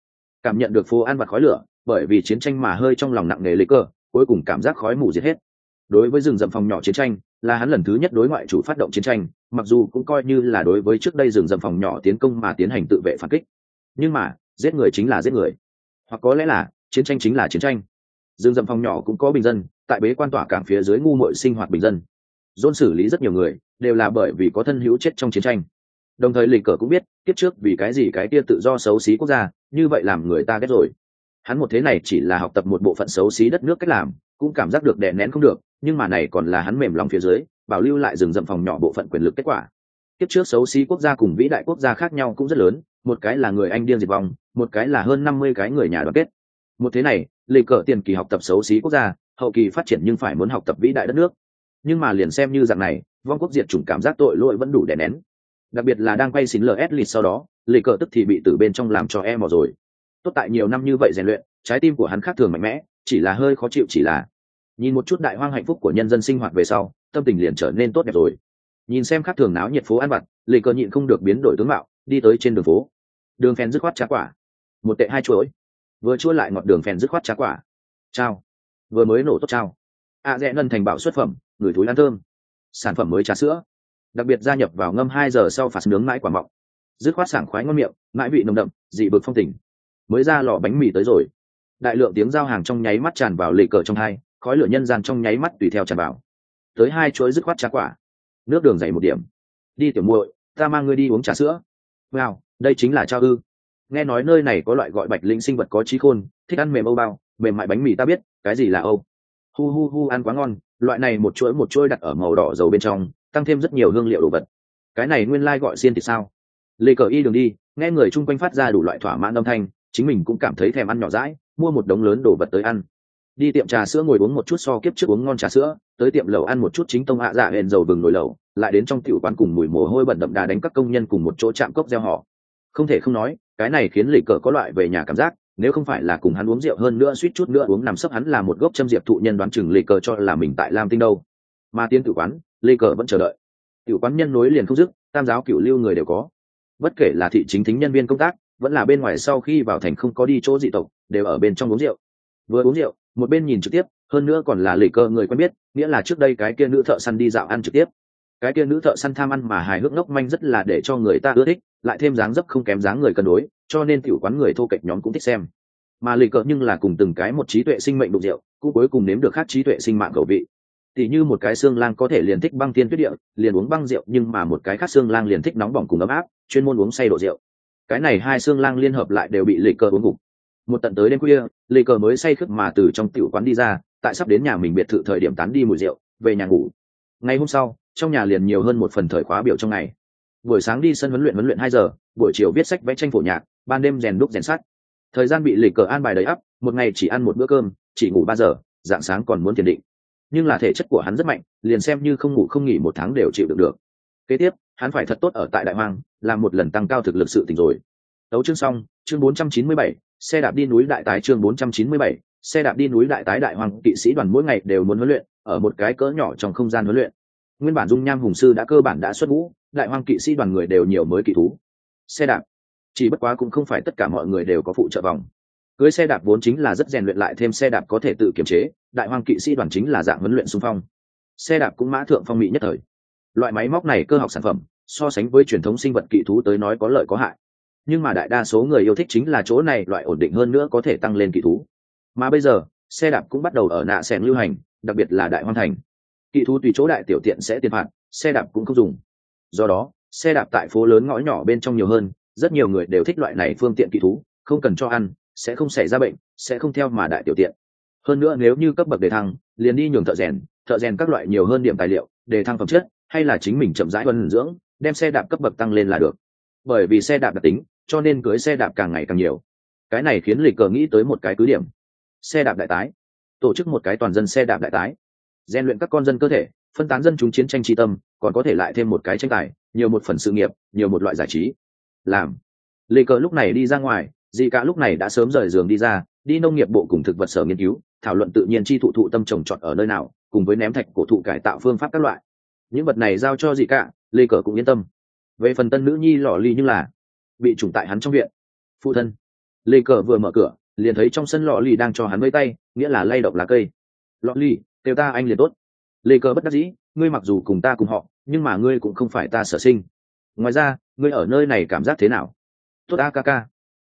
Cảm nhận được phố ăn vặt khói lửa, bởi vì chiến tranh mà hơi trong lòng nặng nề lấy cơ, cuối cùng cảm giác khói mù diệt hết. Đối với rừng rậm phòng nhỏ chiến tranh, là hắn lần thứ nhất đối ngoại chủ phát động chiến tranh, mặc dù cũng coi như là đối với trước đây rừng rậm phòng nhỏ tiến công mà tiến hành tự vệ phản kích. Nhưng mà, giết người chính là giết người. Hoặc có lẽ là, chiến tranh chính là chiến tranh rừng rậm phòng nhỏ cũng có bình dân, tại bế quan tỏa cảng phía dưới ngu muội sinh hoạt bình dân. Dôn xử lý rất nhiều người, đều là bởi vì có thân hữu chết trong chiến tranh. Đồng thời lịch cờ cũng biết, kiếp trước vì cái gì cái kia tự do xấu xí quốc gia, như vậy làm người ta ghét rồi. Hắn một thế này chỉ là học tập một bộ phận xấu xí đất nước cách làm, cũng cảm giác được đè nén không được, nhưng mà này còn là hắn mềm lòng phía dưới, bảo lưu lại rừng rậm phòng nhỏ bộ phận quyền lực kết quả. Kiếp trước xấu xí quốc gia cùng vĩ đại quốc gia khác nhau cũng rất lớn, một cái là người anh điên diệt vong, một cái là hơn năm mươi cái người nhà đoàn kết. Một thế này lệ cờ tiền kỳ học tập xấu xí quốc gia, hậu kỳ phát triển nhưng phải muốn học tập vĩ đại đất nước. Nhưng mà liền xem như dạng này, vong quốc diệt chủng cảm giác tội lỗi vẫn đủ đè nén. Đặc biệt là đang quay xin ls lịt sau đó lệ cờ tức thì bị từ bên trong làm cho e mò rồi. Tốt tại nhiều năm như vậy rèn luyện, trái tim của hắn khác thường mạnh mẽ, chỉ là hơi khó chịu chỉ là. Nhìn một chút đại hoang hạnh phúc của nhân dân sinh hoạt về sau, tâm tình liền trở nên tốt đẹp rồi. Nhìn xem khác thường náo nhiệt phố ăn vặt lệ cờ nhịn không được biến đổi tướng mạo, đi tới trên đường phố. Đường phen dứt khoát trá quả. Một tệ hai chuỗi vừa chua lại ngọt đường phèn dứt khoát trá quả. Trao vừa mới nổ tốt trao a à, rẽ ngân thành bảo xuất phẩm người túi ăn thơm. Sản phẩm mới trà sữa. Đặc biệt gia nhập vào ngâm hai giờ sau phạt nướng mãi quả mọng. Dứt khoát sảng khoái ngon miệng mãi vị nồng đậm dị bực phong tình. Mới ra lò bánh mì tới rồi. Đại lượng tiếng giao hàng trong nháy mắt tràn vào lệ cờ trong hai khói lửa nhân gian trong nháy mắt tùy theo tràn vào. Tới hai chuỗi dứt khoát trà quả. Nước đường dày một điểm. Đi tiểu muội ta mang ngươi đi uống trà sữa. Wow đây chính là trao ư nghe nói nơi này có loại gọi bạch linh sinh vật có trí khôn, thích ăn mềm âu bao, mềm mại bánh mì ta biết, cái gì là âu? Hu hu hu, ăn quá ngon, loại này một chuỗi một chuỗi đặt ở màu đỏ dầu bên trong, tăng thêm rất nhiều hương liệu đồ vật. Cái này nguyên lai、like、gọi xiên thì sao? Lê cờ y đường đi, nghe người chung quanh phát ra đủ loại thỏa mãn âm thanh, chính mình cũng cảm thấy thèm ăn nhỏ rãi mua một đống lớn đồ vật tới ăn. Đi tiệm trà sữa ngồi uống một chút so kiếp trước uống ngon trà sữa, tới tiệm lẩu ăn một chút chính tông hạ dạ hẹn dầu vừng nồi lẩu, lại đến trong tiểu quán cùng mùi mồ hôi bẩn đậm đà đánh các công nhân cùng một chỗ chạm cốc gieo họ. Không thể không nói cái này khiến lì cờ có loại về nhà cảm giác, nếu không phải là cùng hắn uống rượu hơn nữa suýt chút nữa uống nằm sấp hắn là một gốc châm diệp thụ nhân đoán chừng lì cờ cho là mình tại lam tinh đâu. Mà tiến tử quán lì cờ vẫn chờ đợi. Tiểu quán nhân nối liền không dứt, tam giáo cựu lưu người đều có. Bất kể là thị chính thính nhân viên công tác, vẫn là bên ngoài sau khi vào thành không có đi chỗ dị tộc, đều ở bên trong uống rượu. Vừa uống rượu, một bên nhìn trực tiếp, hơn nữa còn là lì cờ người quen biết, nghĩa là trước đây cái kia nữ thợ săn đi dạo ăn trực tiếp. Cái kia nữ thợ săn tham ăn mà hài hước ngốc manh rất là để cho người ta ưa thích lại thêm dáng dấp không kém dáng người cân đối, cho nên tiểu quán người thô kệch nhóm cũng thích xem. Mà lì cờ nhưng là cùng từng cái một trí tuệ sinh mệnh đụng rượu, cũng cuối cùng nếm được khác trí tuệ sinh mạng cầu vị. Tỉ như một cái xương lang có thể liền thích băng tiên tuyết địa, liền uống băng rượu, nhưng mà một cái khác xương lang liền thích nóng bỏng cùng ấm áp, chuyên môn uống say độ rượu. Cái này hai xương lang liên hợp lại đều bị lì cờ uống gục một tận tới đêm khuya, lì cờ mới say khướt mà từ trong tiểu quán đi ra, tại sắp đến nhà mình biệt thự thời điểm tán đi mùi rượu, về nhà ngủ. Ngày hôm sau, trong nhà liền nhiều hơn một phần thời khóa biểu trong ngày buổi sáng đi sân huấn luyện huấn luyện hai giờ buổi chiều viết sách vẽ tranh phổ nhạc ban đêm rèn đúc rèn sắt. Thời gian bị lịch cờ an bài đầy ắp một ngày chỉ ăn một bữa cơm chỉ ngủ ba giờ dạng sáng còn muốn tiền định. Nhưng là thể chất của hắn rất mạnh liền xem như không ngủ không nghỉ một tháng đều chịu được được. Kế tiếp hắn phải thật tốt ở tại đại hoang làm một lần tăng cao thực lực sự tình rồi. Đấu chương xong chương 497, xe đạp đi núi đại tái chương 497, xe đạp đi núi đại tái đại hoàng kỵ sĩ đoàn mỗi ngày đều muốn huấn luyện ở một cái cỡ nhỏ trong không gian huấn luyện. Nguyên bản dung nham hùng sư đã cơ bản đã xuất ngũ đại hoang kỵ sĩ đoàn người đều nhiều mới kỵ thú. Xe đạp. Chỉ bất quá cũng không phải tất cả mọi người đều có phụ trợ vòng. Cưới xe đạp vốn chính là rất rèn luyện lại thêm xe đạp có thể tự kiểm chế, đại hoang kỵ sĩ đoàn chính là dạng huấn luyện xung phong. Xe đạp cũng mã thượng phong mỹ nhất thời. Loại máy móc này cơ học sản phẩm, so sánh với truyền thống sinh vật kỵ thú tới nói có lợi có hại. Nhưng mà đại đa số người yêu thích chính là chỗ này, loại ổn định hơn nữa có thể tăng lên kỵ thú. Mà bây giờ, xe đạp cũng bắt đầu ở nạ sẻn lưu hành, đặc biệt là đại hoang thành. Kỵ thú tùy chỗ đại tiểu tiện sẽ tiền phạt, xe đạp cũng không dùng do đó, xe đạp tại phố lớn ngõ nhỏ bên trong nhiều hơn, rất nhiều người đều thích loại này phương tiện kỳ thú, không cần cho ăn, sẽ không xảy ra bệnh, sẽ không theo mà đại tiểu tiện. Hơn nữa nếu như cấp bậc đề thăng, liền đi nhường thợ rèn thợ rèn các loại nhiều hơn điểm tài liệu đề thăng phẩm chất, hay là chính mình chậm rãi tuân dưỡng, đem xe đạp cấp bậc tăng lên là được. Bởi vì xe đạp đặc tính, cho nên cưới xe đạp càng ngày càng nhiều. Cái này khiến lịch cờ nghĩ tới một cái cứ điểm. Xe đạp đại tái. Tổ chức một cái toàn dân xe đạp đại tái. Rèn luyện các con dân cơ thể phân tán dân chúng chiến tranh tri tâm, còn có thể lại thêm một cái tranh tài, nhiều một phần sự nghiệp, nhiều một loại giải trí. Làm. Lê cờ lúc này đi ra ngoài dì cả lúc này đã sớm rời giường đi ra, đi nông nghiệp bộ cùng thực vật sở nghiên cứu, thảo luận tự nhiên chi thụ thụ tâm trồng trọt ở nơi nào, cùng với ném thạch cổ thụ cải tạo phương pháp các loại. Những vật này giao cho dì cả lê cờ cũng yên tâm. Về phần tân nữ nhi lò ly nhưng là bị trùng tại hắn trong viện. Phụ thân. Lê cờ vừa mở cửa, liền thấy trong sân lò ly đang cho hắn vây tay, nghĩa là lay động lá cây. Lò ly, kêu ta anh liền tốt lê cờ bất đắc dĩ, ngươi mặc dù cùng ta cùng họ, nhưng mà ngươi cũng không phải ta sở sinh. Ngoài ra, ngươi ở nơi này cảm giác thế nào? Tốt a ca ca.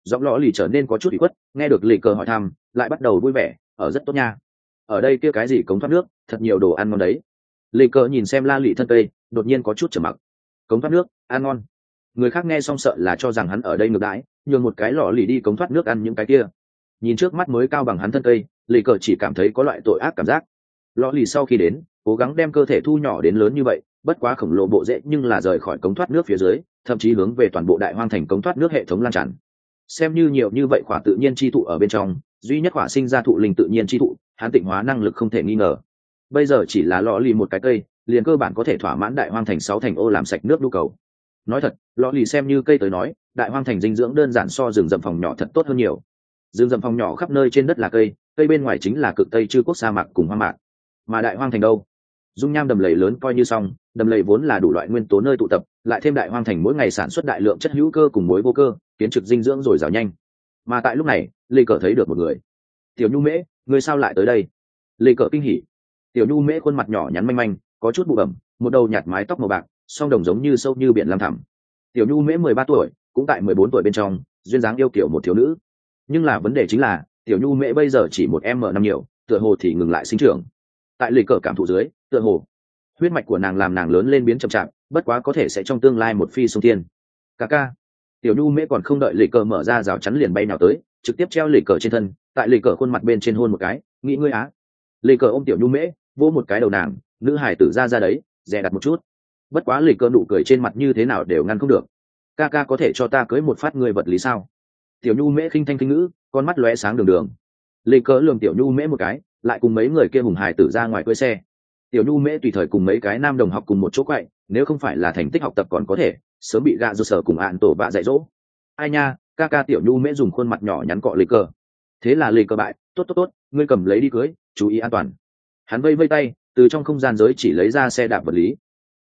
Giọng lõ lì trở nên có chút bị khuất, nghe được lê cờ hỏi thăm, lại bắt đầu vui vẻ, ở rất tốt nha. Ở đây kia cái gì cống thoát nước, thật nhiều đồ ăn ngon đấy. Lê cờ nhìn xem la lị thân cây, đột nhiên có chút trở mặc. Cống thoát nước, ăn ngon. Người khác nghe xong sợ là cho rằng hắn ở đây ngược đãi, nhường một cái lò lì đi cống thoát nước ăn những cái kia. Nhìn trước mắt mới cao bằng hắn thân cây lì cờ chỉ cảm thấy có loại tội ác cảm giác. Lò lì sau khi đến cố gắng đem cơ thể thu nhỏ đến lớn như vậy, bất quá khổng lồ bộ dễ nhưng là rời khỏi cống thoát nước phía dưới, thậm chí hướng về toàn bộ đại hoang thành cống thoát nước hệ thống lan tràn. Xem như nhiều như vậy khỏa tự nhiên chi thụ ở bên trong, duy nhất khỏa sinh ra thụ linh tự nhiên chi thụ, hắn tịnh hóa năng lực không thể nghi ngờ. Bây giờ chỉ là lò lì một cái cây, liền cơ bản có thể thỏa mãn đại hoang thành sáu thành ô làm sạch nước nhu cầu. Nói thật lò lì xem như cây tới nói, đại hoang thành dinh dưỡng đơn giản so rừng rậm phòng nhỏ thật tốt hơn nhiều. Rừng rậm phòng nhỏ khắp nơi trên đất là cây cây bên ngoài chính là cực tây chư quốc sa mạc cùng hoang mạc. Mà đại hoang thành đâu? Dung nham đầm lầy lớn coi như xong, đầm lầy vốn là đủ loại nguyên tố nơi tụ tập, lại thêm đại hoang thành mỗi ngày sản xuất đại lượng chất hữu cơ cùng muối vô cơ, kiến trực dinh dưỡng rồi rào nhanh. Mà tại lúc này, lê cờ thấy được một người. Tiểu nhu mễ người sao lại tới đây? Lê cờ kinh hỉ. Tiểu nhu mễ khuôn mặt nhỏ nhắn manh manh, có chút bụ bẩm, một đầu nhạt mái tóc màu bạc, song đồng giống như sâu như biển lam thẳm. Tiểu nhu mễ mười ba tuổi, cũng tại mười bốn tuổi bên trong, duyên dáng yêu kiểu một thiếu nữ. Nhưng là vấn đề chính là, tiểu nhu mễ bây giờ chỉ một em m năm nhiều, tựa hồ thì ngừng lại sinh trưởng. Tại lê cờ cảm thụ dưới tựa hồ. Huyết mạch của nàng làm nàng lớn lên biến chậm chạp, bất quá có thể sẽ trong tương lai một phi sông tiên. Ca ca. Tiểu nhu mễ còn không đợi lì cờ mở ra rào chắn liền bay nào tới, trực tiếp treo lì cờ trên thân, tại lì cờ khuôn mặt bên trên hôn một cái, nghĩ ngươi á? Lì cờ ôm tiểu nhu mễ, vỗ một cái đầu nàng, nữ hải tử ra ra đấy, dè đặt một chút. Bất quá lì cờ nụ cười trên mặt như thế nào đều ngăn không được. Ca ca có thể cho ta cưới một phát người vật lý sao? Tiểu nhu mễ khinh thanh khinh ngữ, con mắt lóe sáng đường đường. Lì cờ lường tiểu nhu mễ một cái, lại cùng mấy người kia hùng hải tử ra ngoài cưới xe tiểu nhu mễ tùy thời cùng mấy cái nam đồng học cùng một chỗ quậy, nếu không phải là thành tích học tập còn có thể, sớm bị gạ do sở cùng ạn tổ bạ dạy dỗ. Ai nha, ca ca tiểu nhu mễ dùng khuôn mặt nhỏ nhắn cọ lấy cờ. Thế là lì cờ bại, tốt tốt tốt, ngươi cầm lấy đi cưới, chú ý an toàn. Hắn vây vây tay, từ trong không gian giới chỉ lấy ra xe đạp vật lý.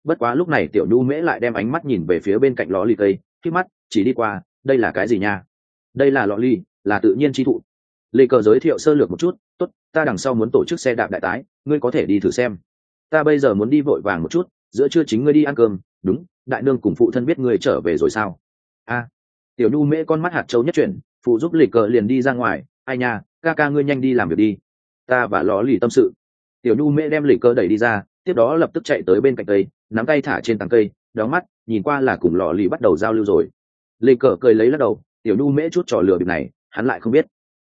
Bất quá lúc này tiểu nhu mễ lại đem ánh mắt nhìn về phía bên cạnh lò ly cây, khi mắt chỉ đi qua, đây là cái gì nha? Đây là lọ ly là tự nhiên chi thụ. Lê cờ giới thiệu sơ lược một chút, tốt, ta đằng sau muốn tổ chức xe đạp đại tái, ngươi có thể đi thử xem ta bây giờ muốn đi vội vàng một chút, giữa trưa chính ngươi đi ăn cơm, đúng, đại nương cùng phụ thân biết ngươi trở về rồi sao? A, tiểu nhu mễ con mắt hạt châu nhất chuyển, phụ giúp lì cờ liền đi ra ngoài, ai nha, ca ca ngươi nhanh đi làm việc đi. Ta và ló lì tâm sự. Tiểu nhu mễ đem lì cờ đẩy đi ra, tiếp đó lập tức chạy tới bên cạnh cây, nắm tay thả trên tàng cây, đóng mắt, nhìn qua là cùng lò lì bắt đầu giao lưu rồi. Lì cờ cười lấy lắc đầu, tiểu nhu mễ chút trò lừa bịp này, hắn lại không biết.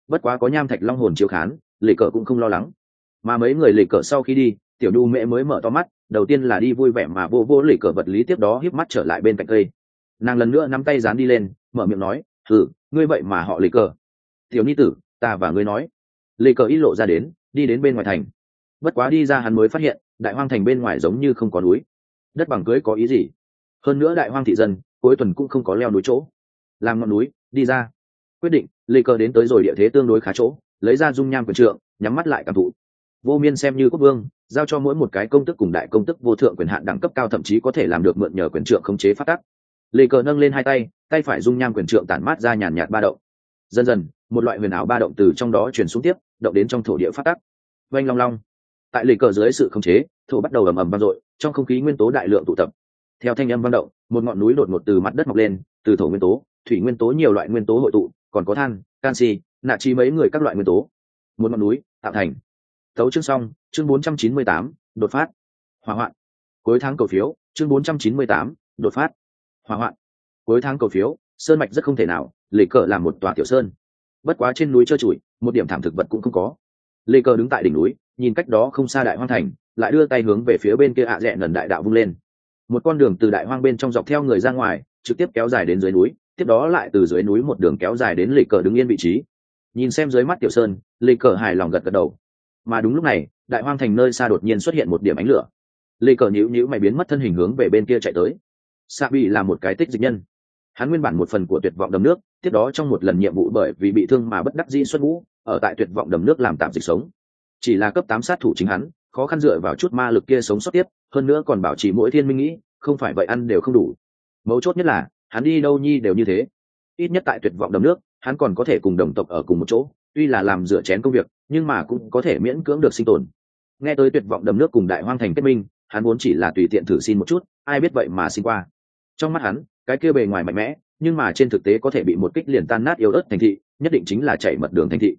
Bất quá có nham thạch long hồn chiếu khán lì cờ cũng không lo lắng. Mà mấy người lì cờ sau khi đi tiểu đu mễ mới mở to mắt, đầu tiên là đi vui vẻ mà vô vô lỉ cờ vật lý tiếp đó híp mắt trở lại bên cạnh cây. Nàng lần nữa nắm tay dán đi lên, mở miệng nói thử ngươi vậy mà họ lỉ cờ. Tiểu ni tử, ta và ngươi nói. Lỉ cờ ít lộ ra đến, đi đến bên ngoài thành. Bất quá đi ra hắn mới phát hiện, đại hoang thành bên ngoài giống như không có núi. Đất bằng cưới có ý gì? Hơn nữa đại hoang thị dân, cuối tuần cũng không có leo núi chỗ. Làm ngọn núi, đi ra. Quyết định lì cờ đến tới rồi địa thế tương đối khá chỗ, lấy ra dung nham quần trượng, nhắm mắt lại cảm thụ vô miên xem như quốc vương, giao cho mỗi một cái công tức cùng đại công tức vô thượng quyền hạn đẳng cấp cao thậm chí có thể làm được mượn nhờ quyền trượng khống chế phát tắc. Lê cờ nâng lên hai tay tay phải dung nham quyền trượng tản mát ra nhàn nhạt ba động. Dần dần, một loại huyền ảo ba động từ trong đó chuyển xuống tiếp, động đến trong thổ địa phát tắc. Vanh long long. Tại lê cờ dưới sự khống chế, thổ bắt đầu ầm ầm vang dội, trong không khí nguyên tố đại lượng tụ tập. Theo thanh âm vang động, một ngọn núi đột ngột từ mặt đất mọc lên, từ thổ nguyên tố, thủy nguyên tố nhiều loại nguyên tố hội tụ, còn có than, canxi, nạ chi mấy người các loại nguyên tố. Một ngọn núi tạo thành tấu chương xong chương 498, đột phát. Hỏa hoạn. Cuối tháng cầu phiếu chương 498, đột phát. Hỏa hoạn. Cuối tháng cầu phiếu sơn mạch rất không thể nào lê cờ làm một tòa tiểu sơn. Bất quá trên núi trơ trụi một điểm thảm thực vật cũng không có. Lê cờ đứng tại đỉnh núi nhìn cách đó không xa đại hoang thành lại đưa tay hướng về phía bên kia ạ à rẽ lần đại đạo vung lên. Một con đường từ đại hoang bên trong dọc theo người ra ngoài trực tiếp kéo dài đến dưới núi tiếp đó lại từ dưới núi một đường kéo dài đến lì cờ đứng yên vị trí. Nhìn xem dưới mắt tiểu sơn lì cờ hài lòng gật gật đầu mà đúng lúc này, đại hoang thành nơi xa đột nhiên xuất hiện một điểm ánh lửa. Lê cờ nhữ nhữ mày biến mất thân hình hướng về bên kia chạy tới. Sa bị là một cái tích dịch nhân. Hắn nguyên bản một phần của tuyệt vọng đầm nước, tiếp đó trong một lần nhiệm vụ bởi vì bị thương mà bất đắc dĩ xuất ngũ, ở tại tuyệt vọng đầm nước làm tạm dịch sống. Chỉ là cấp tám sát thủ chính hắn, khó khăn dựa vào chút ma lực kia sống sót tiếp, hơn nữa còn bảo trì mỗi thiên minh nghĩ, không phải vậy ăn đều không đủ. Mấu chốt nhất là, hắn đi đâu nhi đều như thế. Ít nhất tại tuyệt vọng đầm nước, hắn còn có thể cùng đồng tộc ở cùng một chỗ, tuy là làm rửa chén công việc nhưng mà cũng có thể miễn cưỡng được sinh tồn. Nghe tới tuyệt vọng đầm nước cùng đại hoang thành kết minh, hắn vốn chỉ là tùy tiện thử xin một chút, ai biết vậy mà xin qua. Trong mắt hắn, cái kia bề ngoài mạnh mẽ, nhưng mà trên thực tế có thể bị một kích liền tan nát yếu ớt thành thị, nhất định chính là chạy mật đường thành thị.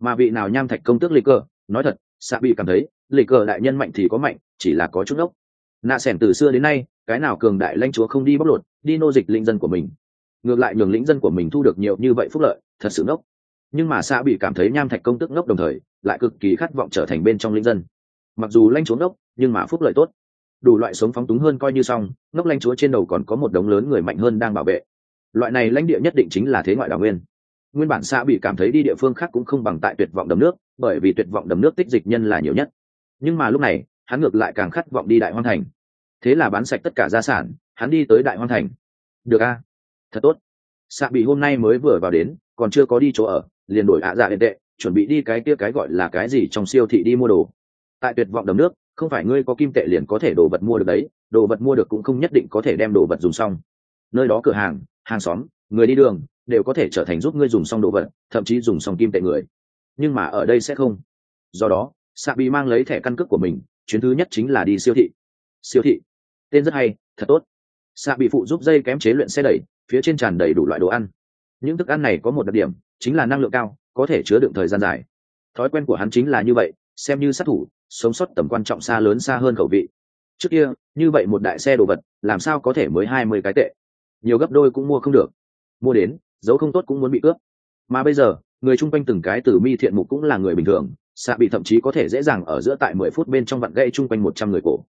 Mà vị nào nham thạch công tước lịch cơ, nói thật xạ bị cảm thấy lịch cơ đại nhân mạnh thì có mạnh, chỉ là có chút ốc nạ s từ xưa đến nay, cái nào cường đại lãnh chúa không đi bóc lột, đi nô dịch linh dân của mình. Ngược lại nhường lĩnh dân của mình thu được nhiều như vậy phúc lợi, thật sự ngốc nhưng mà xã bị cảm thấy nham thạch công tức ngốc đồng thời, lại cực kỳ khát vọng trở thành bên trong linh dân. Mặc dù lanh chúa ngốc, nhưng mà phúc lợi tốt. Đủ loại sống phóng túng hơn coi như xong, ngốc lanh chúa trên đầu còn có một đống lớn người mạnh hơn đang bảo vệ. Loại này lãnh địa nhất định chính là thế ngoại đào nguyên. Nguyên bản xã bị cảm thấy đi địa phương khác cũng không bằng tại tuyệt vọng đầm nước, bởi vì tuyệt vọng đầm nước tích dịch nhân là nhiều nhất. Nhưng mà lúc này, hắn ngược lại càng khát vọng đi đại hoang thành. Thế là bán sạch tất cả gia sản, hắn đi tới đại hoang thành. Được a. Thật tốt. Xạ bị hôm nay mới vừa vào đến, còn chưa có đi chỗ ở liền đổi ạ dạ hiện tệ, chuẩn bị đi cái kia cái gọi là cái gì trong siêu thị đi mua đồ. Tại tuyệt vọng đầm nước, không phải ngươi có kim tệ liền có thể đồ vật mua được đấy, đồ vật mua được cũng không nhất định có thể đem đồ vật dùng xong. Nơi đó cửa hàng hàng xóm, người đi đường, đều có thể trở thành giúp ngươi dùng xong đồ vật, thậm chí dùng xong kim tệ người. Nhưng mà ở đây sẽ không. Do đó xạ bị mang lấy thẻ căn cước của mình, chuyến thứ nhất chính là đi siêu thị. Siêu thị. Tên rất hay, thật tốt. Xạ bị phụ giúp dây kém chế luyện xe đẩy, phía trên tràn đầy đủ loại đồ ăn. Những thức ăn này có một đặc điểm chính là năng lượng cao, có thể chứa đựng thời gian dài. Thói quen của hắn chính là như vậy, xem như sát thủ, sống sót tầm quan trọng xa lớn xa hơn khẩu vị. Trước kia, như vậy một đại xe đồ vật, làm sao có thể mới hai mươi cái tệ? Nhiều gấp đôi cũng mua không được. Mua đến dấu không tốt cũng muốn bị cướp. Mà bây giờ, người chung quanh từng cái từ mi thiện mục cũng là người bình thường, xạ bị thậm chí có thể dễ dàng ở giữa tại mười phút bên trong vặn gãy chung quanh một trăm người cổ.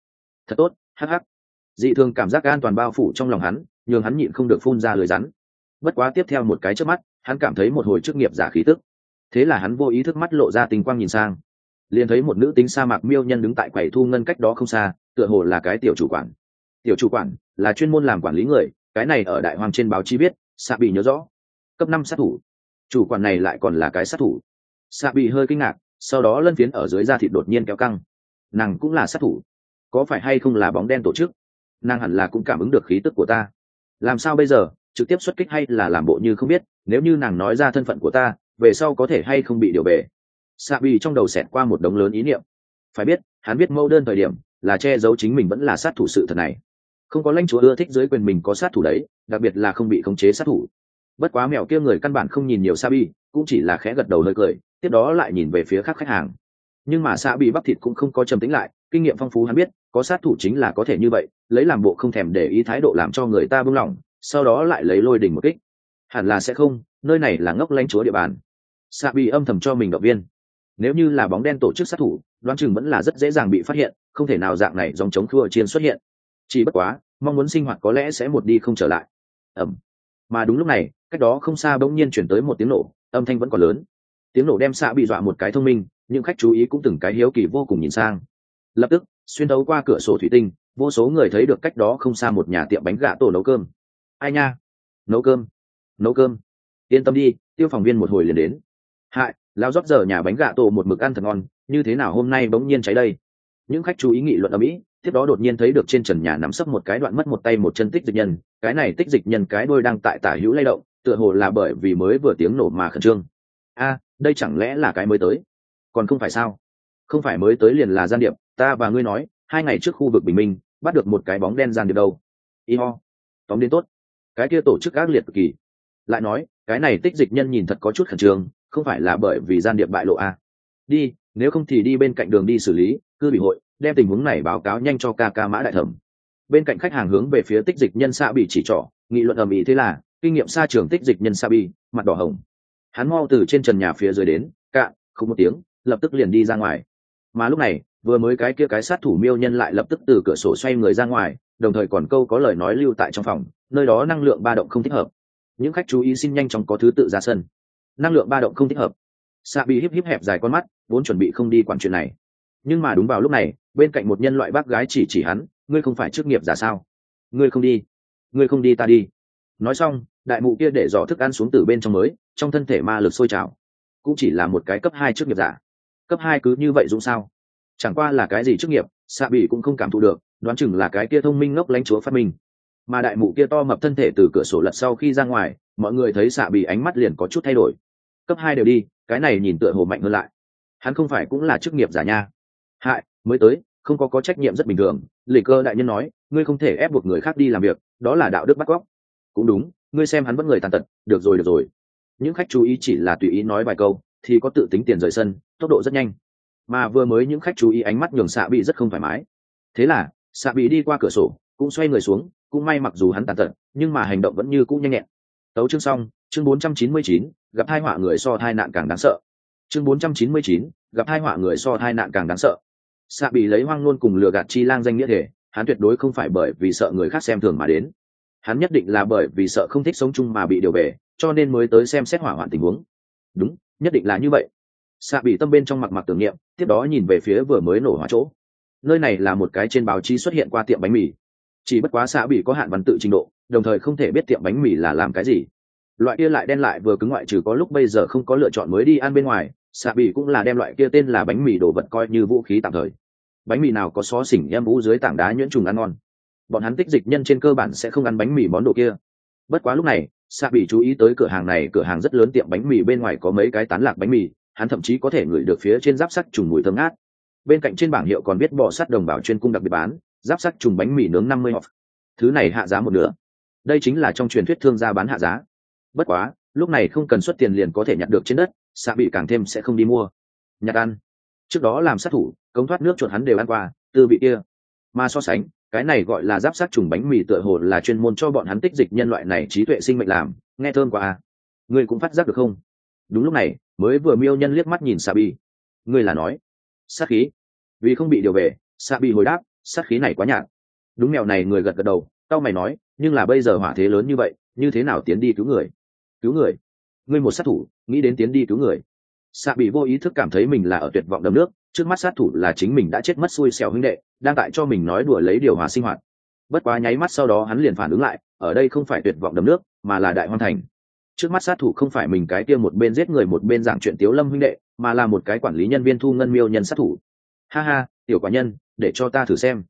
Thật tốt, hắc hắc. Dị thường cảm giác an toàn bao phủ trong lòng hắn, nhường hắn nhịn không được phun ra lời rắn. Bất quá tiếp theo một cái trước mắt hắn cảm thấy một hồi chức nghiệp giả khí tức. Thế là hắn vô ý thức mắt lộ ra tình quang nhìn sang. Liền thấy một nữ tính sa mạc miêu nhân đứng tại quầy thu ngân cách đó không xa, tựa hồ là cái tiểu chủ quản. Tiểu chủ quản là chuyên môn làm quản lý người, cái này ở đại hoàng trên báo chí biết xạ bị nhớ rõ. Cấp năm sát thủ. Chủ quản này lại còn là cái sát thủ. Xạ bị hơi kinh ngạc, sau đó lân phiến ở dưới da thịt đột nhiên kéo căng. Nàng cũng là sát thủ. Có phải hay không là bóng đen tổ chức? Nàng hẳn là cũng cảm ứng được khí tức của ta. Làm sao bây giờ? Trực tiếp xuất kích hay là làm bộ như không biết, nếu như nàng nói ra thân phận của ta, về sau có thể hay không bị điều về xạ bị trong đầu xẹt qua một đống lớn ý niệm. Phải biết, hắn biết mẫu đơn thời điểm là che giấu chính mình vẫn là sát thủ sự thật này. Không có lãnh chúa ưa thích dưới quyền mình có sát thủ đấy, đặc biệt là không bị khống chế sát thủ. Bất quá mẹo kia người căn bản không nhìn nhiều sa bi cũng chỉ là khẽ gật đầu hơi cười, tiếp đó lại nhìn về phía khác khách hàng. Nhưng mà sa bi bắp thịt cũng không có trầm tính lại, kinh nghiệm phong phú hắn biết, có sát thủ chính là có thể như vậy, lấy làm bộ không thèm để ý thái độ làm cho người ta buông lỏng sau đó lại lấy lôi đỉnh một kích. Hẳn là sẽ không, nơi này là ngốc lánh chúa địa bàn. Xạ bị âm thầm cho mình động viên. Nếu như là bóng đen tổ chức sát thủ, đoán chừng vẫn là rất dễ dàng bị phát hiện, không thể nào dạng này dòng chống khua chiên xuất hiện. Chỉ bất quá, mong muốn sinh hoạt có lẽ sẽ một đi không trở lại. Ẩm mà đúng lúc này, cách đó không xa bỗng nhiên chuyển tới một tiếng nổ, âm thanh vẫn còn lớn. Tiếng nổ đem xạ bị dọa một cái thông minh, những khách chú ý cũng từng cái hiếu kỳ vô cùng nhìn sang. Lập tức, xuyên đấu qua cửa sổ thủy tinh, vô số người thấy được cách đó không xa một nhà tiệm bánh gà tổ nấu cơm ai nha? Nấu cơm. Nấu cơm. Yên tâm đi, tiêu phòng viên một hồi liền đến. Hại lao rót giờ nhà bánh gà tổ một mực ăn thật ngon, như thế nào hôm nay bỗng nhiên cháy đây? Những khách chú ý nghị luận ở mỹ, tiếp đó đột nhiên thấy được trên trần nhà nắm sấp một cái đoạn mất một tay một chân tích dịch nhân, cái này tích dịch nhân cái đôi đang tại tả hữu lay động, tựa hồ là bởi vì mới vừa tiếng nổ mà khẩn trương. A, đây chẳng lẽ là cái mới tới? Còn không phải sao? Không phải mới tới liền là gian điệp, ta và ngươi nói, hai ngày trước khu vực bình minh, bắt được một cái bóng đen gian điệp đâu? Y ho tóm đến tốt cái kia tổ chức ác liệt cực kỳ. Lại nói, cái này tích dịch nhân nhìn thật có chút khẩn trương, không phải là bởi vì gian điệp bại lộ à. đi, nếu không thì đi bên cạnh đường đi xử lý, cư bị hội, đem tình huống này báo cáo nhanh cho ca ca mã đại thẩm. Bên cạnh khách hàng hướng về phía tích dịch nhân xa bị chỉ trỏ, nghị luận ầm ĩ thế là, kinh nghiệm xa trường tích dịch nhân xa bị mặt đỏ hồng. Hắn mau từ trên trần nhà phía dưới đến cạn không một tiếng, lập tức liền đi ra ngoài. Mà lúc này, vừa mới cái kia cái sát thủ miêu nhân lại lập tức từ cửa sổ xoay người ra ngoài đồng thời còn câu có lời nói lưu tại trong phòng, nơi đó năng lượng ba động không thích hợp. Những khách chú ý xin nhanh chóng có thứ tự ra sân. Năng lượng ba động không thích hợp. Xạ bị híp híp hẹp dài con mắt, vốn chuẩn bị không đi quản chuyện này. Nhưng mà đúng vào lúc này, bên cạnh một nhân loại bác gái chỉ chỉ hắn, ngươi không phải chức nghiệp giả sao? Ngươi không đi. Ngươi không đi ta đi. Nói xong, đại mụ kia để dò thức ăn xuống từ bên trong mới, trong thân thể ma lực sôi trào. Cũng chỉ là một cái cấp hai chức nghiệp giả. Cấp hai cứ như vậy dũng sao? Chẳng qua là cái gì chức nghiệp xạ bị cũng không cảm thụ được đoán chừng là cái kia thông minh ngốc lãnh chúa phát minh. Mà đại mụ kia to mập thân thể từ cửa sổ lật sau khi ra ngoài, mọi người thấy xạ bị ánh mắt liền có chút thay đổi. Cấp hai đều đi, cái này nhìn tựa hồ mạnh hơn lại. Hắn không phải cũng là chức nghiệp giả nha. Hại, mới tới, không có có trách nhiệm rất bình thường. Lì cơ đại nhân nói, ngươi không thể ép buộc người khác đi làm việc, đó là đạo đức bắt cóc. Cũng đúng, ngươi xem hắn vẫn người tàn tật, được rồi được rồi. Những khách chú ý chỉ là tùy ý nói vài câu, thì có tự tính tiền rời sân, tốc độ rất nhanh. Mà vừa mới những khách chú ý ánh mắt nhường xạ bị rất không thoải mái. Thế là xạ bị đi qua cửa sổ cũng xoay người xuống cũng may mặc dù hắn tàn tật nhưng mà hành động vẫn như cũng nhanh nhẹn. Tấu chương xong chương 499, gặp hai họa người so hai nạn càng đáng sợ. Chương 499, gặp hai họa người so hai nạn càng đáng sợ. Xạ bị lấy hoang luôn cùng lừa gạt chi lang danh nghĩa thể hắn tuyệt đối không phải bởi vì sợ người khác xem thường mà đến. Hắn nhất định là bởi vì sợ không thích sống chung mà bị điều về cho nên mới tới xem xét hỏa hoạn tình huống. Đúng nhất định là như vậy. Xạ bị tâm bên trong mặt mặt tưởng niệm tiếp đó nhìn về phía vừa mới nổ hóa chỗ nơi này là một cái trên báo chí xuất hiện qua tiệm bánh mì. Chỉ bất quá xạ bị có hạn văn tự trình độ, đồng thời không thể biết tiệm bánh mì là làm cái gì. Loại kia lại đen lại vừa cứng ngoại trừ có lúc bây giờ không có lựa chọn mới đi ăn bên ngoài xạ bị cũng là đem loại kia tên là bánh mì đồ vật coi như vũ khí tạm thời. Bánh mì nào có xó xỉnh em vũ dưới tảng đá nhuyễn trùng ăn ngon. Bọn hắn tích dịch nhân trên cơ bản sẽ không ăn bánh mì món đồ kia. Bất quá lúc này xạ bị chú ý tới cửa hàng này, cửa hàng rất lớn tiệm bánh mì bên ngoài có mấy cái tán lạc bánh mì, hắn thậm chí có thể ngửi được phía trên giáp sắt trùng mùi thơm ngát bên cạnh trên bảng hiệu còn biết bò sắt đồng bảo chuyên cung đặc biệt bán, giáp sắt trùng bánh mì nướng năm mươi off thứ này hạ giá một nửa. Đây chính là trong truyền thuyết thương gia bán hạ giá. Bất quá, lúc này không cần xuất tiền liền có thể nhặt được trên đất, xạ bị càng thêm sẽ không đi mua. Nhặt ăn. Trước đó làm sát thủ, cống thoát nước chuột hắn đều ăn qua, tư vị kia. Mà so sánh, cái này gọi là giáp sát trùng bánh mì tựa hồ là chuyên môn cho bọn hắn tích dịch nhân loại này trí tuệ sinh mệnh làm, nghe thơm quá à. Ngươi cũng phát giác được không? Đúng lúc này, mới vừa miêu nhân liếc mắt nhìn xạ bi ngươi là nói sát khí. Vì không bị điều về xạ bị hồi đáp, sát khí này quá nhạt. Đúng mèo này người gật gật đầu tao mày nói, nhưng là bây giờ hỏa thế lớn như vậy, như thế nào tiến đi cứu người? Cứu người? Ngươi một sát thủ, nghĩ đến tiến đi cứu người. Xạ bị vô ý thức cảm thấy mình là ở tuyệt vọng đầm nước, trước mắt sát thủ là chính mình đã chết mất xui xẻo huynh đệ, đang tại cho mình nói đùa lấy điều hòa sinh hoạt. Bất quá nháy mắt sau đó hắn liền phản ứng lại, ở đây không phải tuyệt vọng đầm nước, mà là đại hoan thành trước mắt sát thủ không phải mình cái kia một bên giết người một bên giảng chuyện tiếu lâm huynh đệ, mà là một cái quản lý nhân viên thu ngân miêu nhân sát thủ. Ha ha, tiểu quả nhân, để cho ta thử xem.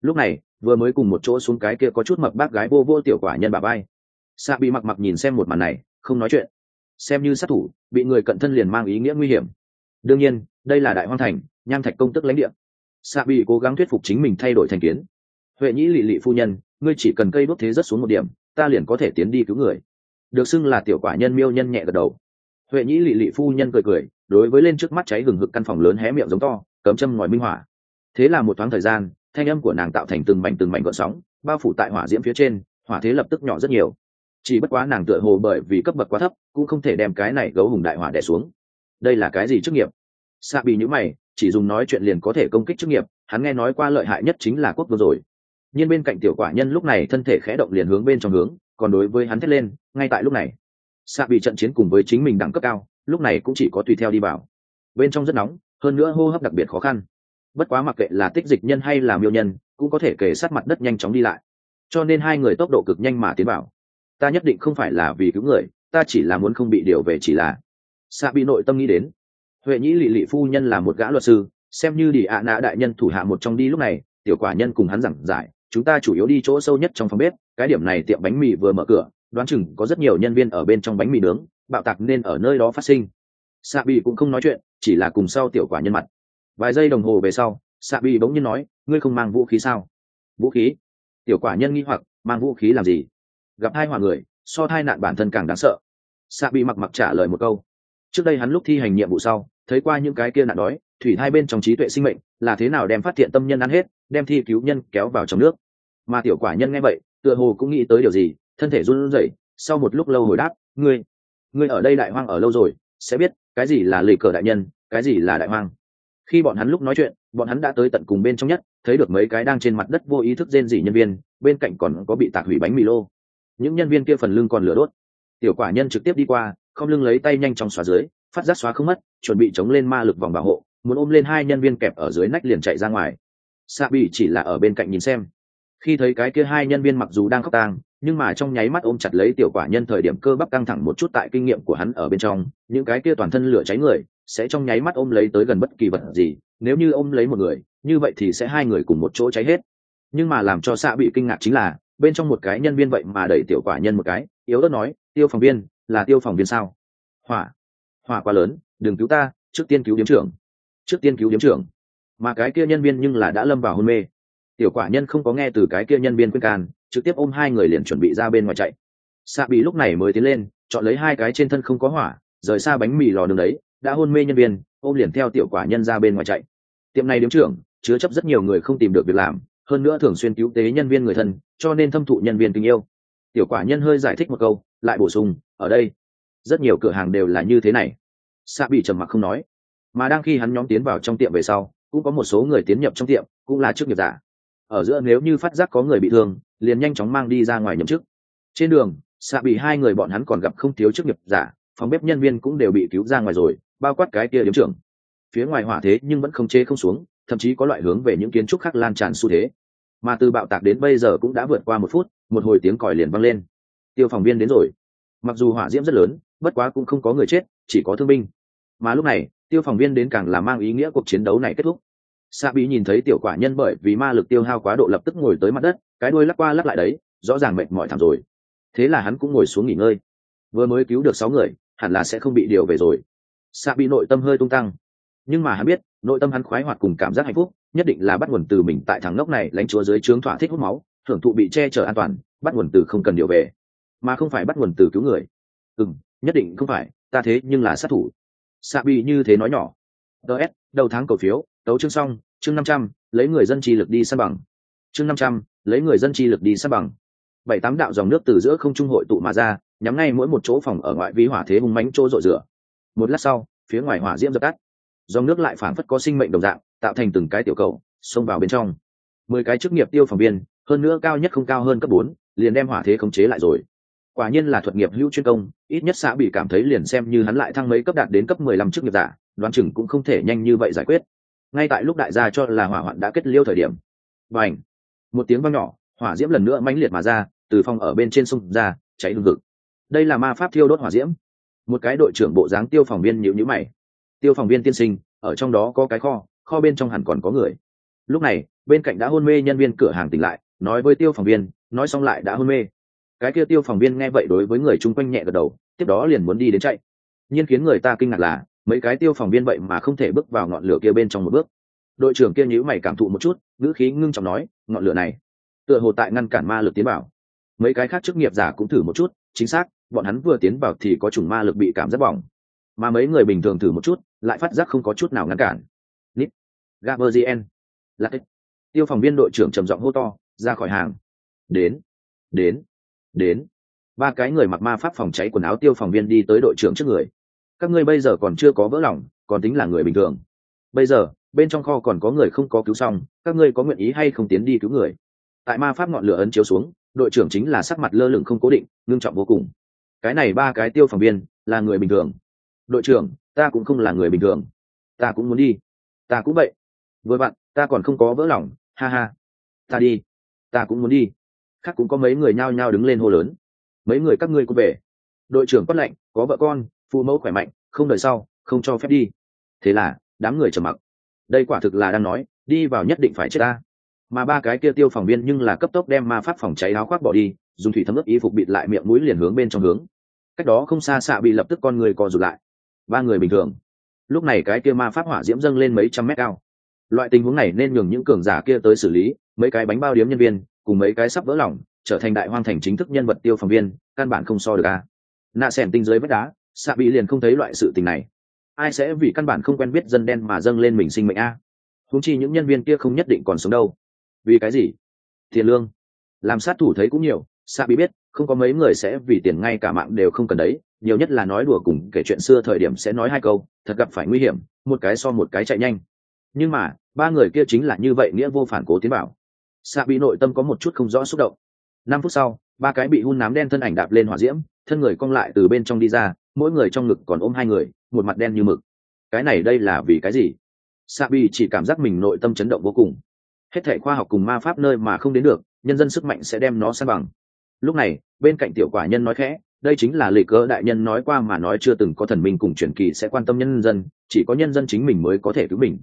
Lúc này, vừa mới cùng một chỗ xuống cái kia có chút mập bác gái vô vô tiểu quả nhân bà bay. Xạ bị mặc mặc nhìn xem một màn này, không nói chuyện. Xem như sát thủ, bị người cận thân liền mang ý nghĩa nguy hiểm. Đương nhiên, đây là đại hoang thành, nham thạch công tức lãnh địa. Xạ bị cố gắng thuyết phục chính mình thay đổi thành kiến. Huệ nhĩ lỵ lỵ phu nhân, ngươi chỉ cần cây đốt thế rất xuống một điểm, ta liền có thể tiến đi cứu người được xưng là tiểu quả nhân miêu nhân nhẹ gật đầu. Huệ nhĩ lỵ lỵ phu nhân cười cười, đối với lên trước mắt cháy gừng hực căn phòng lớn hé miệng giống to, cấm châm ngòi minh hỏa thế là một thoáng thời gian, thanh âm của nàng tạo thành từng mảnh từng mảnh gợn sóng, bao phủ tại hỏa diễm phía trên, hỏa thế lập tức nhỏ rất nhiều. Chỉ bất quá nàng tựa hồ bởi vì cấp bậc quá thấp, cũng không thể đem cái này gấu hùng đại hỏa đẻ xuống. Đây là cái gì chức nghiệp? Xạ bị nhữ mày, chỉ dùng nói chuyện liền có thể công kích chức nghiệp, hắn nghe nói qua lợi hại nhất chính là quốc vương rồi. Nhưng bên cạnh tiểu quả nhân lúc này thân thể khẽ động liền hướng bên trong hướng còn đối với hắn thét lên, ngay tại lúc này xạ bị trận chiến cùng với chính mình đẳng cấp cao, lúc này cũng chỉ có tùy theo đi vào. Bên trong rất nóng, hơn nữa hô hấp đặc biệt khó khăn. Bất quá mặc kệ là tích dịch nhân hay là miêu nhân, cũng có thể kể sát mặt đất nhanh chóng đi lại. Cho nên hai người tốc độ cực nhanh mà tiến vào. Ta nhất định không phải là vì cứu người, ta chỉ là muốn không bị điều về chỉ là. Xạ bị nội tâm nghĩ đến. Huệ nhĩ lỵ lỵ phu nhân là một gã luật sư, xem như đi ạ nã đại nhân thủ hạ một trong đi lúc này, tiểu quả nhân cùng hắn giảng giải chúng ta chủ yếu đi chỗ sâu nhất trong phòng bếp, cái điểm này tiệm bánh mì vừa mở cửa, đoán chừng có rất nhiều nhân viên ở bên trong bánh mì nướng, bạo tạc nên ở nơi đó phát sinh. Xạ bị cũng không nói chuyện, chỉ là cùng sau tiểu quả nhân mặt. Vài giây đồng hồ về sau xạ bị bỗng nhiên nói, ngươi không mang vũ khí sao? Vũ khí? Tiểu quả nhân nghi hoặc, mang vũ khí làm gì? Gặp hai hòa người, so hai nạn bản thân càng đáng sợ. Xạ bị mặc mặc trả lời một câu. Trước đây hắn lúc thi hành nhiệm vụ sau thấy qua những cái kia nạn đói, thủy hai bên trong trí tuệ sinh mệnh, là thế nào đem phát hiện tâm nhân ăn hết, đem thi cứu nhân kéo vào trong nước. Mà tiểu quả nhân nghe vậy, tựa hồ cũng nghĩ tới điều gì, thân thể run rẩy, sau một lúc lâu hồi đáp, ngươi ngươi ở đây đại hoang ở lâu rồi, sẽ biết, cái gì là lì cờ đại nhân, cái gì là đại hoang. Khi bọn hắn lúc nói chuyện, bọn hắn đã tới tận cùng bên trong nhất, thấy được mấy cái đang trên mặt đất vô ý thức rên rỉ nhân viên, bên cạnh còn có bị tạc hủy bánh mì lô. Những nhân viên kia phần lưng còn lửa đốt. Tiểu quả nhân trực tiếp đi qua, không lưng lấy tay nhanh chóng xóa dưới, phát giác xóa không mất chuẩn bị chống lên ma lực vòng bảo hộ, muốn ôm lên hai nhân viên kẹp ở dưới nách liền chạy ra ngoài. Xạ bị chỉ là ở bên cạnh nhìn xem. Khi thấy cái kia hai nhân viên mặc dù đang khóc tang, nhưng mà trong nháy mắt ôm chặt lấy tiểu quả nhân thời điểm cơ bắp căng thẳng một chút tại kinh nghiệm của hắn ở bên trong, những cái kia toàn thân lửa cháy người sẽ trong nháy mắt ôm lấy tới gần bất kỳ vật gì, nếu như ôm lấy một người, như vậy thì sẽ hai người cùng một chỗ cháy hết. Nhưng mà làm cho xạ bị kinh ngạc chính là, bên trong một cái nhân viên vậy mà đẩy tiểu quả nhân một cái, yếu đất nói, tiêu phòng viên, là tiêu phòng viên sao? Hỏa. Hòa quá lớn, đừng cứu ta, trước tiên cứu điếm trưởng. Trước tiên cứu điếm trưởng. Mà cái kia nhân viên nhưng là đã lâm vào hôn mê. Tiểu quả nhân không có nghe từ cái kia nhân viên khuyên can, trực tiếp ôm hai người liền chuẩn bị ra bên ngoài chạy. Xạ bị lúc này mới tiến lên, chọn lấy hai cái trên thân không có hỏa, rời xa bánh mì lò đường đấy, đã hôn mê nhân viên, ôm liền theo tiểu quả nhân ra bên ngoài chạy. Tiệm này điếm trưởng, chứa chấp rất nhiều người không tìm được việc làm, hơn nữa thường xuyên cứu tế nhân viên người thân, cho nên thâm thụ nhân viên tình yêu. Tiểu quả nhân hơi giải thích một câu, lại bổ sung, ở đây rất nhiều cửa hàng đều là như thế này. Xạ bị trầm mặc không nói. Mà đang khi hắn nhóm tiến vào trong tiệm về sau, cũng có một số người tiến nhập trong tiệm, cũng là chức nghiệp giả. Ở giữa nếu như phát giác có người bị thương, liền nhanh chóng mang đi ra ngoài nhậm chức. Trên đường xạ bị hai người bọn hắn còn gặp không thiếu chức nghiệp giả, phòng bếp nhân viên cũng đều bị cứu ra ngoài rồi, bao quát cái kia điếm trưởng. Phía ngoài hỏa thế nhưng vẫn không chê không xuống, thậm chí có loại hướng về những kiến trúc khác lan tràn xu thế. Mà từ bạo tạc đến bây giờ cũng đã vượt qua một phút, một hồi tiếng còi liền vang lên. Tiêu phòng viên đến rồi. Mặc dù hỏa diễm rất lớn bất quá cũng không có người chết, chỉ có thương binh. Mà lúc này, tiêu phòng viên đến càng là mang ý nghĩa cuộc chiến đấu này kết thúc. Sa bí nhìn thấy tiểu quả nhân bởi vì ma lực tiêu hao quá độ lập tức ngồi tới mặt đất, cái đuôi lắc qua lắc lại đấy, rõ ràng mệt mỏi thảm rồi. Thế là hắn cũng ngồi xuống nghỉ ngơi. Vừa mới cứu được sáu người, hẳn là sẽ không bị điều về rồi. Sa bí nội tâm hơi tung tăng. Nhưng mà hắn biết, nội tâm hắn khoái hoạt cùng cảm giác hạnh phúc, nhất định là bắt nguồn từ mình tại thằng ngốc này lãnh chúa dưới trướng thỏa thích hút máu, thưởng thụ bị che chở an toàn, bắt nguồn từ không cần điều về. Mà không phải bắt nguồn từ cứu người. Ừ nhất định không phải, ta thế nhưng là sát thủ. Sa bị như thế nói nhỏ. Ts đầu tháng cầu phiếu tấu chương xong, chương năm trăm, lấy người dân chi lực đi săn bằng. Chương năm trăm, lấy người dân chi lực đi săn bằng. Bảy tám đạo dòng nước từ giữa không trung hội tụ mà ra, nhắm ngay mỗi một chỗ phòng ở ngoại vi hỏa thế hùng mánh chỗ rội rửa. Một lát sau, phía ngoài hỏa diễm dập tắt. Dòng nước lại phản phất có sinh mệnh đồng dạng, tạo thành từng cái tiểu cầu, xông vào bên trong. Mười cái chức nghiệp tiêu phòng viên, hơn nữa cao nhất không cao hơn cấp bốn, liền đem hỏa thế khống chế lại rồi quả nhiên là thuật nghiệp hữu chuyên công, ít nhất xã bị cảm thấy liền xem như hắn lại thăng mấy cấp đạt đến cấp mười lăm chức nghiệp giả, đoán chừng cũng không thể nhanh như vậy giải quyết. Ngay tại lúc đại gia cho là hỏa hoạn đã kết liêu thời điểm và ảnh một tiếng vang nhỏ, hỏa diễm lần nữa mãnh liệt mà ra, từ phòng ở bên trên sông ra, cháy hương vực đây là ma pháp thiêu đốt hỏa diễm. Một cái đội trưởng bộ dáng tiêu phòng viên nhịu nhữ mày. Tiêu phòng viên tiên sinh, ở trong đó có cái kho kho bên trong hẳn còn có người. Lúc này, bên cạnh đã hôn mê nhân viên cửa hàng tỉnh lại, nói với tiêu phòng viên, nói xong lại đã hôn mê cái kia tiêu phòng viên nghe vậy đối với người chung quanh nhẹ gật đầu, tiếp đó liền muốn đi đến chạy. Nhiên khiến người ta kinh ngạc là, mấy cái tiêu phòng viên vậy mà không thể bước vào ngọn lửa kia bên trong một bước. Đội trưởng kia nhữ mày cảm thụ một chút, ngữ khí ngưng trọng nói, ngọn lửa này, tựa hồ tại ngăn cản ma lực tiến vào. Mấy cái khác chức nghiệp giả cũng thử một chút, chính xác, bọn hắn vừa tiến vào thì có chủng ma lực bị cảm giác bỏng. Mà mấy người bình thường thử một chút, lại phát giác không có chút nào ngăn cản. Nít. Gaberzien là cách tiêu phòng viên đội trưởng trầm giọng hô to, ra khỏi hàng. Đến. Đến đến. Ba cái người mặc ma pháp phòng cháy quần áo tiêu phòng viên đi tới đội trưởng trước người. Các ngươi bây giờ còn chưa có vỡ lòng, còn tính là người bình thường. Bây giờ, bên trong kho còn có người không có cứu xong, các ngươi có nguyện ý hay không tiến đi cứu người? Tại ma pháp ngọn lửa ấn chiếu xuống, đội trưởng chính là sắc mặt lơ lửng không cố định, ngưng trọng vô cùng. Cái này ba cái tiêu phòng viên, là người bình thường. Đội trưởng, ta cũng không là người bình thường. Ta cũng muốn đi. Ta cũng vậy. Vừa bạn ta còn không có vỡ lòng. Ha ha. Ta đi. Ta cũng muốn đi khác cũng có mấy người nhao nhao đứng lên hô lớn. Mấy người các ngươi cũng về. Đội trưởng quát lạnh, có vợ con, phụ mẫu khỏe mạnh, không đời sau, không cho phép đi. Thế là, đám người trầm mặc. Đây quả thực là đang nói, đi vào nhất định phải chết ta. Mà ba cái kia tiêu phòng viên nhưng là cấp tốc đem ma pháp phòng cháy áo khoác bỏ đi, dùng thủy thấm ướp y phục bịt lại miệng mũi liền hướng bên trong hướng. Cách đó không xa xạ bị lập tức con người co rụt lại. Ba người bình thường. Lúc này cái kia ma pháp hỏa diễm dâng lên mấy trăm mét cao. Loại tình huống này nên nhường những cường giả kia tới xử lý, mấy cái bánh bao điếm nhân viên cùng mấy cái sắp vỡ lỏng trở thành đại hoang thành chính thức nhân vật tiêu phòng viên, căn bản không so được a. Nạ xẻn tinh dưới vách đá xạ bị liền không thấy loại sự tình này. Ai sẽ vì căn bản không quen biết dân đen mà dâng lên mình sinh mệnh a? Húng chi những nhân viên kia không nhất định còn sống đâu. Vì cái gì? Tiền lương. Làm sát thủ thấy cũng nhiều xạ bị biết, không có mấy người sẽ vì tiền ngay cả mạng đều không cần đấy, nhiều nhất là nói đùa cùng kể chuyện xưa thời điểm sẽ nói hai câu, thật gặp phải nguy hiểm, một cái so một cái chạy nhanh. Nhưng mà, ba người kia chính là như vậy nghĩa vô phản cố tiến bảo xạ bị nội tâm có một chút không rõ xúc động. Năm phút sau, ba cái bị hun nám đen thân ảnh đạp lên hỏa diễm, thân người cong lại từ bên trong đi ra, mỗi người trong ngực còn ôm hai người, một mặt đen như mực. Cái này đây là vì cái gì? Xạ bị chỉ cảm giác mình nội tâm chấn động vô cùng. Hết thể khoa học cùng ma pháp nơi mà không đến được, nhân dân sức mạnh sẽ đem nó san bằng. Lúc này, bên cạnh tiểu quả nhân nói khẽ, đây chính là lịch cỡ đại nhân nói qua mà nói chưa từng có thần minh cùng truyền kỳ sẽ quan tâm nhân dân, chỉ có nhân dân chính mình mới có thể cứu mình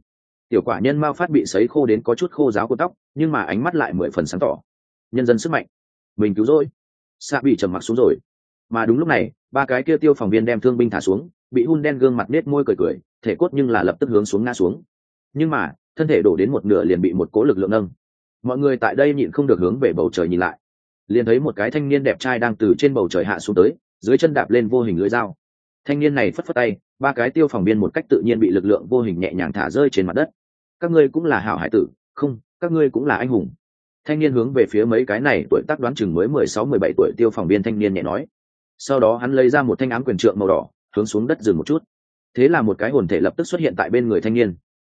tiểu quả nhân mao phát bị sấy khô đến có chút khô giáo của tóc, nhưng mà ánh mắt lại mười phần sáng tỏ. Nhân dân sức mạnh. Mình cứu rồi xạ bị trầm mặc xuống rồi. Mà đúng lúc này, ba cái kia tiêu phòng viên đem thương binh thả xuống, bị hun đen gương mặt nết môi cười cười, thể cốt nhưng là lập tức hướng xuống ngã xuống. Nhưng mà, thân thể đổ đến một nửa liền bị một cố lực lượng nâng. Mọi người tại đây nhịn không được hướng về bầu trời nhìn lại. Liền thấy một cái thanh niên đẹp trai đang từ trên bầu trời hạ xuống tới, dưới chân đạp lên vô hình lưỡi dao. Thanh niên này phất phất tay ba cái tiêu phòng biên một cách tự nhiên bị lực lượng vô hình nhẹ nhàng thả rơi trên mặt đất. Các ngươi cũng là hảo hải tử, không, các ngươi cũng là anh hùng. Thanh niên hướng về phía mấy cái này tuổi tác đoán chừng mới mười sáu, mười bảy tuổi tiêu phòng biên thanh niên nhẹ nói. Sau đó hắn lấy ra một thanh ám quyền trượng màu đỏ, hướng xuống đất dừng một chút. Thế là một cái hồn thể lập tức xuất hiện tại bên người thanh niên.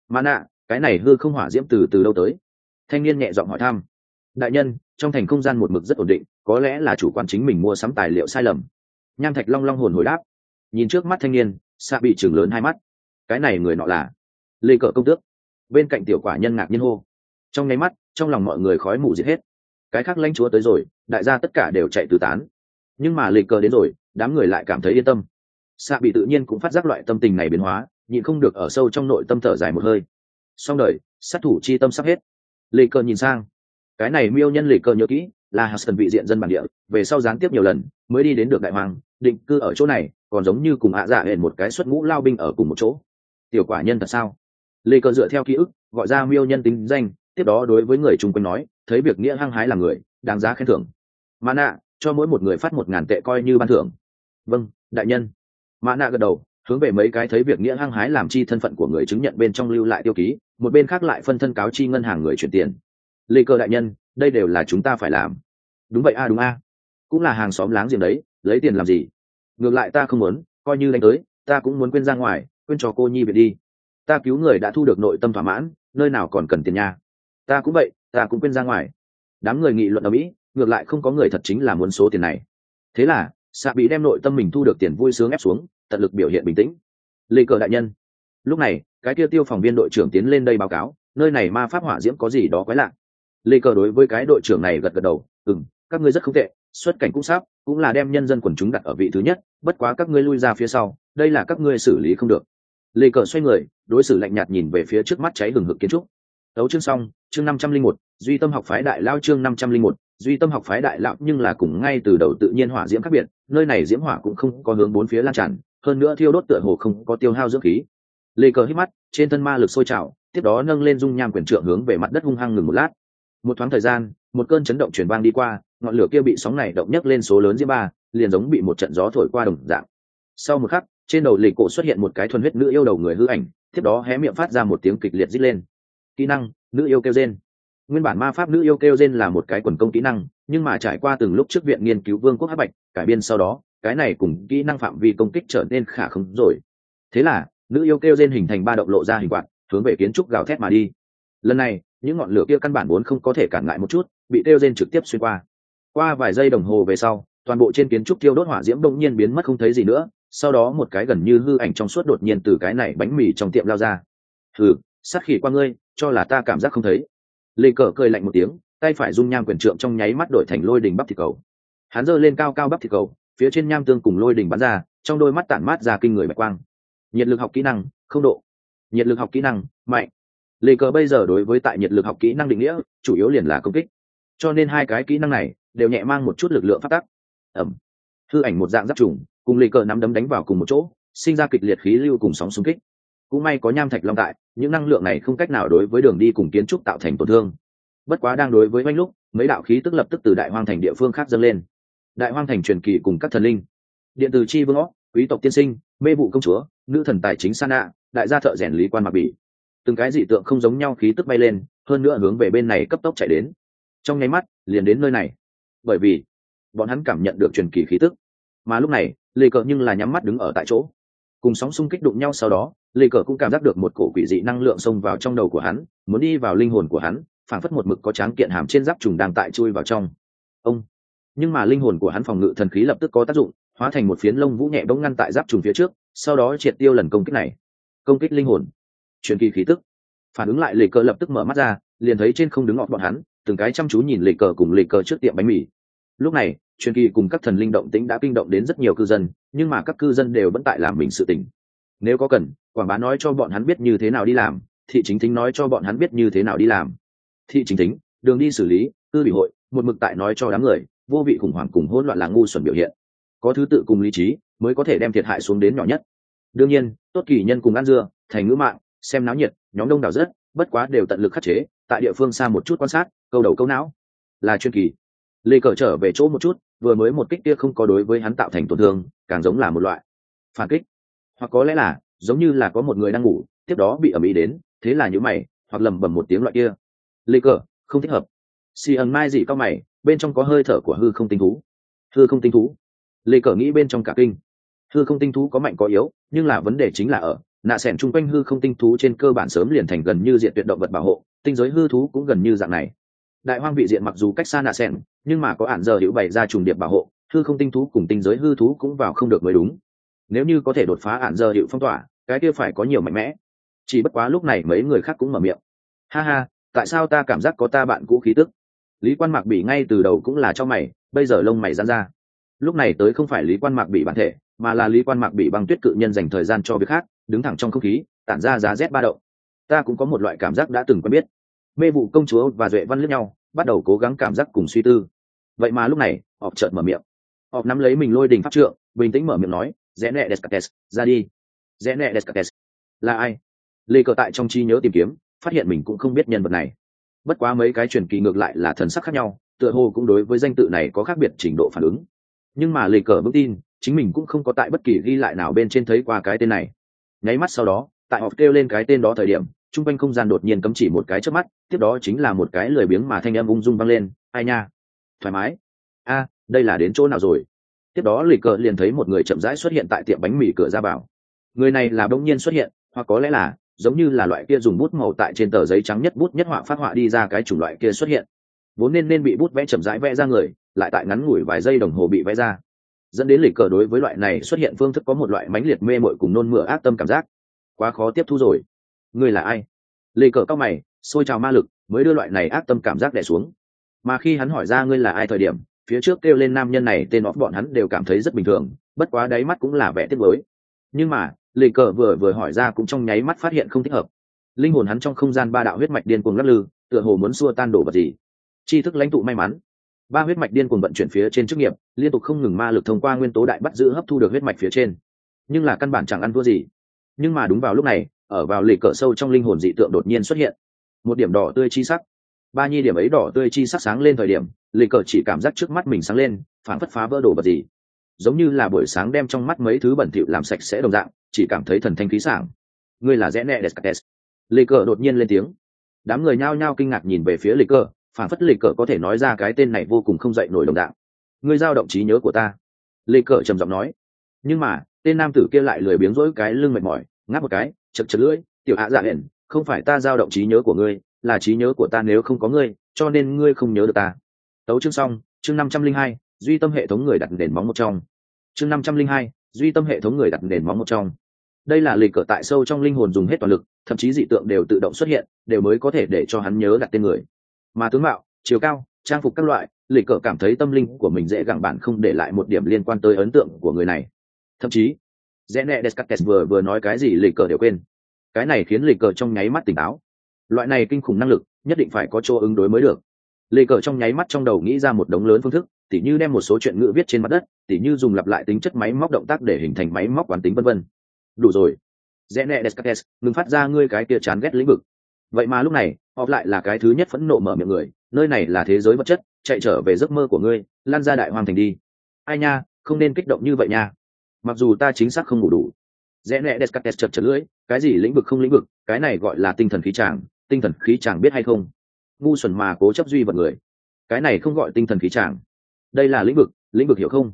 Mà nạ, cái này hư không hỏa diễm từ từ đâu tới? Thanh niên nhẹ giọng hỏi thăm. Đại nhân, trong thành không gian một mực rất ổn định, có lẽ là chủ quan chính mình mua sắm tài liệu sai lầm. Nham thạch long long hồn hồi đáp. Nhìn trước mắt thanh niên xạ bị chừng lớn hai mắt. Cái này người nọ là lê cờ công tước. Bên cạnh tiểu quả nhân ngạc nhiên hô. Trong nháy mắt, trong lòng mọi người khói mù diệt hết. Cái khác lãnh chúa tới rồi, đại gia tất cả đều chạy tứ tán. Nhưng mà lê cờ đến rồi, đám người lại cảm thấy yên tâm. Xạ bị tự nhiên cũng phát giác loại tâm tình này biến hóa, nhịn không được ở sâu trong nội tâm thở dài một hơi. Xong đời, sát thủ chi tâm sắp hết. Lê cờ nhìn sang. Cái này miêu nhân lê cờ nhớ kỹ, là huston vị diện dân bản địa, về sau gián tiếp nhiều lần, mới đi đến được đại hoàng, định cư ở chỗ này còn giống như cùng ạ dạ hển một cái xuất ngũ lao binh ở cùng một chỗ. Tiểu quả nhân thật sao? Lê cờ dựa theo ký ức, gọi ra miêu nhân tính danh, tiếp đó đối với người chung quanh nói, thấy việc nghĩa hăng hái là người, đáng giá khen thưởng. Mã nạ, cho mỗi một người phát một ngàn tệ coi như ban thưởng. Vâng đại nhân. Mã nạ gật đầu, hướng về mấy cái thấy việc nghĩa hăng hái làm chi thân phận của người chứng nhận bên trong lưu lại tiêu ký, một bên khác lại phân thân cáo chi ngân hàng người chuyển tiền. Lê cơ đại nhân, đây đều là chúng ta phải làm. Đúng vậy a, đúng a. Cũng là hàng xóm láng giềng đấy, lấy tiền làm gì? Ngược lại ta không muốn, coi như đánh tới, ta cũng muốn quên ra ngoài, quên cho cô nhi biệt đi. Ta cứu người đã thu được nội tâm thỏa mãn, nơi nào còn cần tiền nha. Ta cũng vậy, ta cũng quên ra ngoài. Đám người nghị luận ở mỹ, ngược lại không có người thật chính là muốn số tiền này. Thế là xạ bị đem nội tâm mình thu được tiền vui sướng ép xuống, tận lực biểu hiện bình tĩnh. Lê cờ đại nhân. Lúc này, cái kia tiêu phòng viên đội trưởng tiến lên đây báo cáo, nơi này ma pháp hỏa diễm có gì đó quái lạ. Lê cờ đối với cái đội trưởng này gật gật đầu ừng các ngươi rất không tệ, xuất cảnh cũng sắp cũng là đem nhân dân quần chúng đặt ở vị thứ nhất, bất quá các ngươi lui ra phía sau, đây là các ngươi xử lý không được. Lê cờ xoay người, đối xử lạnh nhạt nhìn về phía trước mắt cháy hừng hực kiến trúc. Đấu chương xong, chương năm trăm linh một, duy tâm học phái đại lao chương năm trăm linh một, duy tâm học phái đại lão nhưng là cùng ngay từ đầu tự nhiên hỏa diễm khác biệt, nơi này diễm hỏa cũng không có hướng bốn phía lan tràn, hơn nữa thiêu đốt tựa hồ không có tiêu hao dưỡng khí. Lê cờ hít mắt, trên thân ma lực sôi trào, tiếp đó nâng lên dung nham quyền trượng hướng về mặt đất hung hăng ngừng một lát. Một thoáng thời gian, một cơn chấn động chuyển vang đi qua ngọn lửa kia bị sóng này động nhấc lên số lớn diễm ba, liền giống bị một trận gió thổi qua đồng dạng. Sau một khắc, trên đầu lì cổ xuất hiện một cái thuần huyết nữ yêu đầu người hư ảnh, tiếp đó hé miệng phát ra một tiếng kịch liệt rít lên. Kỹ năng, nữ yêu kêu gen nguyên bản ma pháp nữ yêu kêu gen là một cái quần công kỹ năng, nhưng mà trải qua từng lúc trước viện nghiên cứu vương quốc hát bạch, cải biên sau đó, cái này cùng kỹ năng phạm vi công kích trở nên khả không rồi. Thế là, nữ yêu kêu gen hình thành ba động lộ ra hình quạt, hướng về kiến trúc gào thét mà đi. Lần này, những ngọn lửa kia căn bản vốn không có thể cản ngại một chút, bị kêu gen trực tiếp xuyên qua qua vài giây đồng hồ về sau, toàn bộ trên kiến trúc thiêu đốt hỏa diễm đông nhiên biến mất không thấy gì nữa, sau đó một cái gần như hư ảnh trong suốt đột nhiên từ cái này bánh mì trong tiệm lao ra. Thử sát khỉ qua ngươi, cho là ta cảm giác không thấy. Lê cờ cười lạnh một tiếng, tay phải dung nham quyền trượng trong nháy mắt đổi thành lôi đình bắp thịt cầu. Hắn giơ lên cao cao bắp thịt cầu, phía trên nham tương cùng lôi đình bắn ra, trong đôi mắt tản mát ra kinh người bạch quang. Nhiệt lực học kỹ năng, không độ. Nhiệt lực học kỹ năng, mạnh. Lê cờ bây giờ đối với tại nhiệt lực học kỹ năng định nghĩa, chủ yếu liền là công kích. Cho nên hai cái kỹ năng này đều nhẹ mang một chút lực lượng phát tắc. Ẩm. Hư ảnh một dạng giáp trùng, cùng lì cờ nắm đấm đánh vào cùng một chỗ, sinh ra kịch liệt khí lưu cùng sóng xung kích. Cũng may có nham thạch long tại, những năng lượng này không cách nào đối với đường đi cùng kiến trúc tạo thành tổn thương. Bất quá đang đối với oanh lúc, mấy đạo khí tức lập tức từ đại hoang thành địa phương khác dâng lên. Đại hoang thành truyền kỳ cùng các thần linh. Điện từ chi vương ó, quý tộc tiên sinh, mê vụ công chúa, nữ thần tài chính san ạ đại gia thợ rèn lý quan mạc bỉ. Từng cái dị tượng không giống nhau khí tức bay lên, hơn nữa hướng về bên này cấp tốc chạy đến. Trong nháy mắt, liền đến nơi này bởi vì bọn hắn cảm nhận được truyền kỳ khí tức. Mà lúc này, lê cờ nhưng là nhắm mắt đứng ở tại chỗ. Cùng sóng xung kích đụng nhau sau đó, lê cờ cũng cảm giác được một cổ quỷ dị năng lượng xông vào trong đầu của hắn, muốn đi vào linh hồn của hắn, phảng phất một mực có tráng kiện hàm trên giáp trùng đang tại chui vào trong. Ông! Nhưng mà linh hồn của hắn phòng ngự thần khí lập tức có tác dụng, hóa thành một phiến lông vũ nhẹ bỗng ngăn tại giáp trùng phía trước, sau đó triệt tiêu lần công kích này. Công kích linh hồn. Truyền kỳ khí tức. Phản ứng lại lê cờ lập tức mở mắt ra, liền thấy trên không đứng ngọn bọn hắn, từng cái chăm chú nhìn lê cờ cùng lê cờ trước tiệm bánh mì lúc này, truyền kỳ cùng các thần linh động tĩnh đã kinh động đến rất nhiều cư dân, nhưng mà các cư dân đều vẫn tại làm mình sự tỉnh nếu có cần, quảng bá nói cho bọn hắn biết như thế nào đi làm, thị chính thính nói cho bọn hắn biết như thế nào đi làm. Thị chính thính, đường đi xử lý tư bị hội, một mực tại nói cho đám người, vô vị khủng hoảng cùng hỗn loạn là ngu xuẩn biểu hiện. Có thứ tự cùng lý trí, mới có thể đem thiệt hại xuống đến nhỏ nhất. Đương nhiên, tốt kỳ nhân cùng ăn dưa, thành ngữ mạng, xem náo nhiệt, nhóm đông đảo rất, bất quá đều tận lực khắc chế, tại địa phương xa một chút quan sát, câu đầu câu não. Là chuyên kỳ lê cờ trở về chỗ một chút, vừa mới một kích kia không có đối với hắn tạo thành tổn thương, càng giống là một loại phản kích. Hoặc có lẽ là, giống như là có một người đang ngủ, tiếp đó bị ẩm ý đến, thế là những mày, hoặc lầm bầm một tiếng loại kia. Lê cờ, không thích hợp. Xì ẩn mai gì cao mày, bên trong có hơi thở của hư không tinh thú. Hư không tinh thú. Lê cờ nghĩ bên trong cả kinh. Hư không tinh thú có mạnh có yếu, nhưng là vấn đề chính là ở, nạ s ẻ n chung quanh hư không tinh thú trên cơ bản sớm liền thành gần như diện tuyệt động vật bảo hộ, tinh giới hư thú cũng gần như dạng này. Đại hoang vị diện mặc dù cách xa nạ s ẻ n nhưng mà có ản giờ hữu bày ra trùng điệp bảo hộ hư không tinh thú cùng tinh giới hư thú cũng vào không được mới đúng. Nếu như có thể đột phá ản giờ hữu phong tỏa, cái kia phải có nhiều mạnh mẽ. Chỉ bất quá lúc này mấy người khác cũng mở miệng. Ha ha, tại sao ta cảm giác có ta bạn cũ khí tức? Lý quan mạc bị ngay từ đầu cũng là cho mày, bây giờ lông mày dán ra. Lúc này tới không phải lý quan mạc bị bản thể, mà là lý quan mạc bị băng tuyết cự nhân dành thời gian cho việc khác, đứng thẳng trong không khí, tản ra giá rét ba đậu ta cũng có một loại cảm giác đã từng quen biết. Mê vụ công chúa và duệ văn lướt nhau, bắt đầu cố gắng cảm giác cùng suy tư vậy mà lúc này họ chợt mở miệng. Họ nắm lấy mình lôi đình pháp trượng, bình tĩnh mở miệng nói, rẽ nẹ descartes, ra đi. Rẽ nẹ descartes. Là ai? Lê cờ tại trong trí nhớ tìm kiếm, phát hiện mình cũng không biết nhân vật này. Bất quá mấy cái truyền kỳ ngược lại là thần sắc khác nhau, tựa hồ cũng đối với danh tự này có khác biệt trình độ phản ứng. Nhưng mà lê cờ vững tin, chính mình cũng không có tại bất kỳ ghi lại nào bên trên thấy qua cái tên này. Nháy mắt sau đó, tại họ kêu lên cái tên đó thời điểm t r u n g quanh không gian đột nhiên cấm chỉ một cái trước mắt, tiếp đó chính là một cái lười biếng mà thanh âm ung dung vang lên, ai nha? Thoải mái. A, đây là đến chỗ nào rồi? Tiếp đó lì cờ liền thấy một người chậm rãi xuất hiện tại tiệm bánh mì cửa ra vào. Người này là bỗng nhiên xuất hiện, hoặc có lẽ là, giống như là loại kia dùng bút màu tại trên tờ giấy trắng nhất bút nhất họa phát họa đi ra cái chủng loại kia xuất hiện. Vốn nên nên bị bút vẽ chậm rãi vẽ ra người, lại tại ngắn ngủi vài giây đồng hồ bị vẽ ra. Dẫn đến lì cờ đối với loại này xuất hiện phương thức có một loại mãnh liệt mê mội cùng nôn mửa ác tâm cảm giác. Quá khó tiếp thu rồi. Ngươi là ai? Lì cờ cao mày, xôi trào ma lực, mới đưa loại này ác tâm cảm giác đẻ xuống mà khi hắn hỏi ra ngươi là ai thời điểm, phía trước kêu lên nam nhân này tên họ bọn hắn đều cảm thấy rất bình thường, bất quá đáy mắt cũng là vẻ tiếc với nhưng mà lì cờ vừa vừa hỏi ra cũng trong nháy mắt phát hiện không thích hợp. Linh hồn hắn trong không gian ba đạo huyết mạch điên cuồng lắc lư, tựa hồ muốn xua tan đổ vật gì. Tri thức lãnh tụ may mắn. Ba huyết mạch điên cuồng vận chuyển phía trên chức nghiệp, liên tục không ngừng ma lực thông qua nguyên tố đại bắt giữ hấp thu được huyết mạch phía trên. Nhưng là căn bản chẳng ăn thua gì. Nhưng mà đúng vào lúc này, ở vào lì cờ sâu trong linh hồn dị tượng đột nhiên xuất hiện. Một điểm đỏ tươi chi sắc ba nhi điểm ấy đỏ tươi chi sắc sáng lên thời điểm lì cờ chỉ cảm giác trước mắt mình sáng lên phản phất phá vỡ đổ vật gì. Giống như là buổi sáng đem trong mắt mấy thứ bẩn thỉu làm sạch sẽ đồng dạng chỉ cảm thấy thần thanh khí sảng. Ngươi là rẽ nẹ descartes lì cờ đột nhiên lên tiếng. Đám người nhao nhao kinh ngạc nhìn về phía lì cờ, phản phất lịch cờ có thể nói ra cái tên này vô cùng không dậy nổi đồng đạo ngươi giao động trí nhớ của ta. Lịch cờ trầm giọng nói. Nhưng mà tên nam tử kia lại lười biếng rỗi cái lưng mệt mỏi ngáp một cái chật chật lưỡi tiểu hạ dạ hển không phải ta giao động trí nhớ của ngươi là trí nhớ của ta nếu không có ngươi, cho nên ngươi không nhớ được ta. Tấu chương xong, chương năm trăm linh hai, duy tâm hệ thống người đặt nền móng một trong. Chương năm trăm linh hai, duy tâm hệ thống người đặt nền móng một trong. Đây là lịch cờ tại sâu trong linh hồn dùng hết toàn lực, thậm chí dị tượng đều tự động xuất hiện, đều mới có thể để cho hắn nhớ đặt tên người. Mà tướng mạo, chiều cao, trang phục các loại, lịch cờ cảm thấy tâm linh của mình dễ gẳng bản không để lại một điểm liên quan tới ấn tượng của người này. Thậm chí rẽ nẹ descartes vừa vừa nói cái gì lịch cờ đều quên. Cái này khiến lịch cờ trong nháy mắt tỉnh táo loại này kinh khủng năng lực, nhất định phải có chỗ ứng đối mới được. Lê cờ trong nháy mắt trong đầu nghĩ ra một đống lớn phương thức, tỉ như đem một số chuyện ngữ viết trên mặt đất, tỉ như dùng lặp lại tính chất máy móc động tác để hình thành máy móc quán tính vân vân. Đủ rồi. Rẽ nẹ descartes ngừng phát ra ngươi cái kia chán ghét lĩnh vực. Vậy mà lúc này họ lại là cái thứ nhất phẫn nộ mở miệng người, nơi này là thế giới vật chất, chạy trở về giấc mơ của ngươi, lan ra đại hoàng thành đi. Ai nha, không nên kích động như vậy nha. Mặc dù ta chính xác không ngủ đủ. Rẽ nẹ descartes chật chật lưỡi, cái gì lĩnh vực không lĩnh vực, cái này gọi là tinh thần khí tràng tinh thần khí chàng biết hay không? Ngu xuẩn mà cố chấp duy vật người. Cái này không gọi tinh thần khí chàng. Đây là lĩnh vực lĩnh vực hiểu không?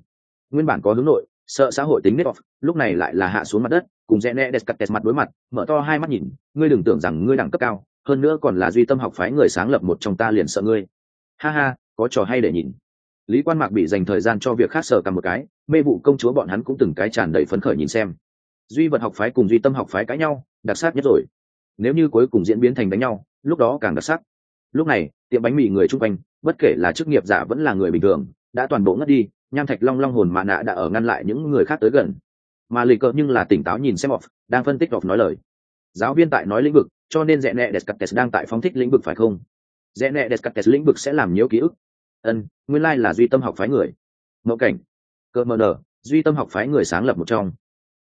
Nguyên bản có hướng nội sợ xã hội tính nết, off lúc này lại là hạ xuống mặt đất cùng rẽ nẹ descartes mặt đối mặt mở to hai mắt nhìn ngươi đừng tưởng rằng ngươi đẳng cấp cao hơn nữa còn là duy tâm học phái người sáng lập một trong ta liền sợ ngươi. Ha ha có trò hay để nhìn. Lý quan mạc bị dành thời gian cho việc khác sở cầm một cái mê vụ công chúa bọn hắn cũng từng cái tràn đầy phấn khởi nhìn xem. Duy vật học phái cùng duy tâm học phái cãi nhau đặc sắc nhất rồi nếu như cuối cùng diễn biến thành đánh nhau, lúc đó càng đặc sắc. Lúc này, tiệm bánh mì người chung quanh, bất kể là chức nghiệp giả vẫn là người bình thường, đã toàn bộ ngất đi, nham thạch long long hồn mạ nạ đã ở ngăn lại những người khác tới gần. Mà lì cờ nhưng là tỉnh táo nhìn xem off, đang phân tích off nói lời. Giáo viên tại nói lĩnh vực, cho nên rẽ nẹ descartes đang tại phóng thích lĩnh vực phải không? Rẽ nẹ descartes lĩnh vực sẽ làm nhiễu ký ức. Ân, nguyên lai là duy tâm học phái người. Mẫu cảnh. Cơ mờ nở, duy tâm học phái người sáng lập một trong.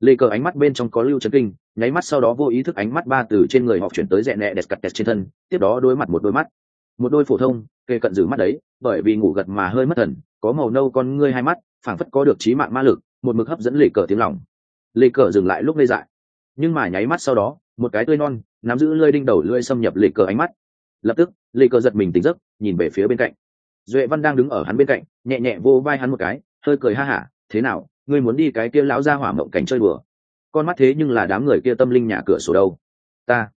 Lê cờ ánh mắt bên trong có lưu trấn kinh nháy mắt sau đó vô ý thức ánh mắt ba từ trên người họ chuyển tới rẽ nẹ descartes trên thân, tiếp đó đối mặt một đôi mắt. Một đôi phổ thông, kề cận giữ mắt đấy, bởi vì ngủ gật mà hơi mất thần, có màu nâu con ngươi hai mắt, phảng phất có được trí mạng ma lực, một mực hấp dẫn lê cờ tiếng lòng. Lê cờ dừng lại lúc lê dại. Nhưng mà nháy mắt sau đó, một cái tươi non, nắm giữ lơi đinh đầu lưỡi xâm nhập lê cờ ánh mắt. Lập tức, lê cờ giật mình tỉnh giấc, nhìn về phía bên cạnh. Duệ văn đang đứng ở hắn bên cạnh, nhẹ nhẹ vô vai hắn một cái, hơi cười ha hả, thế nào, ngươi muốn đi cái kia lão ra hỏa mộng cảnh chơi bừa con mắt thế nhưng là đám người kia tâm linh nhà cửa sổ đâu. Ta.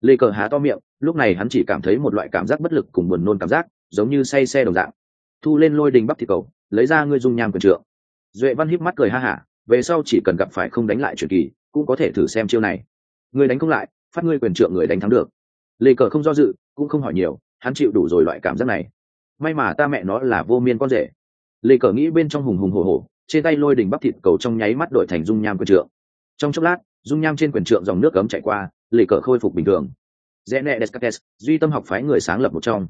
Lê cờ há to miệng, lúc này hắn chỉ cảm thấy một loại cảm giác bất lực cùng buồn nôn cảm giác, giống như say xe đồng dạng. Thu lên lôi đình bắp thịt cầu, lấy ra ngươi dung nham quyền trượng. Duệ văn híp mắt cười ha hả, về sau chỉ cần gặp phải không đánh lại truyền kỳ, cũng có thể thử xem chiêu này. Người đánh không lại, phát ngươi quyền trượng người đánh thắng được. Lê cờ không do dự, cũng không hỏi nhiều, hắn chịu đủ rồi loại cảm giác này. May mà ta mẹ nó là vô miên con rể. Lê cờ nghĩ bên trong hùng hùng hồ hồ trên tay lôi đình bắp thịt cầu trong nháy mắt đổi thành dung nham quyền trượng trong chốc lát, dung nham trên quyền trượng dòng nước cấm chạy qua, lì cờ khôi phục bình thường. Rẽ nẹ descartes, duy tâm học phái người sáng lập một trong.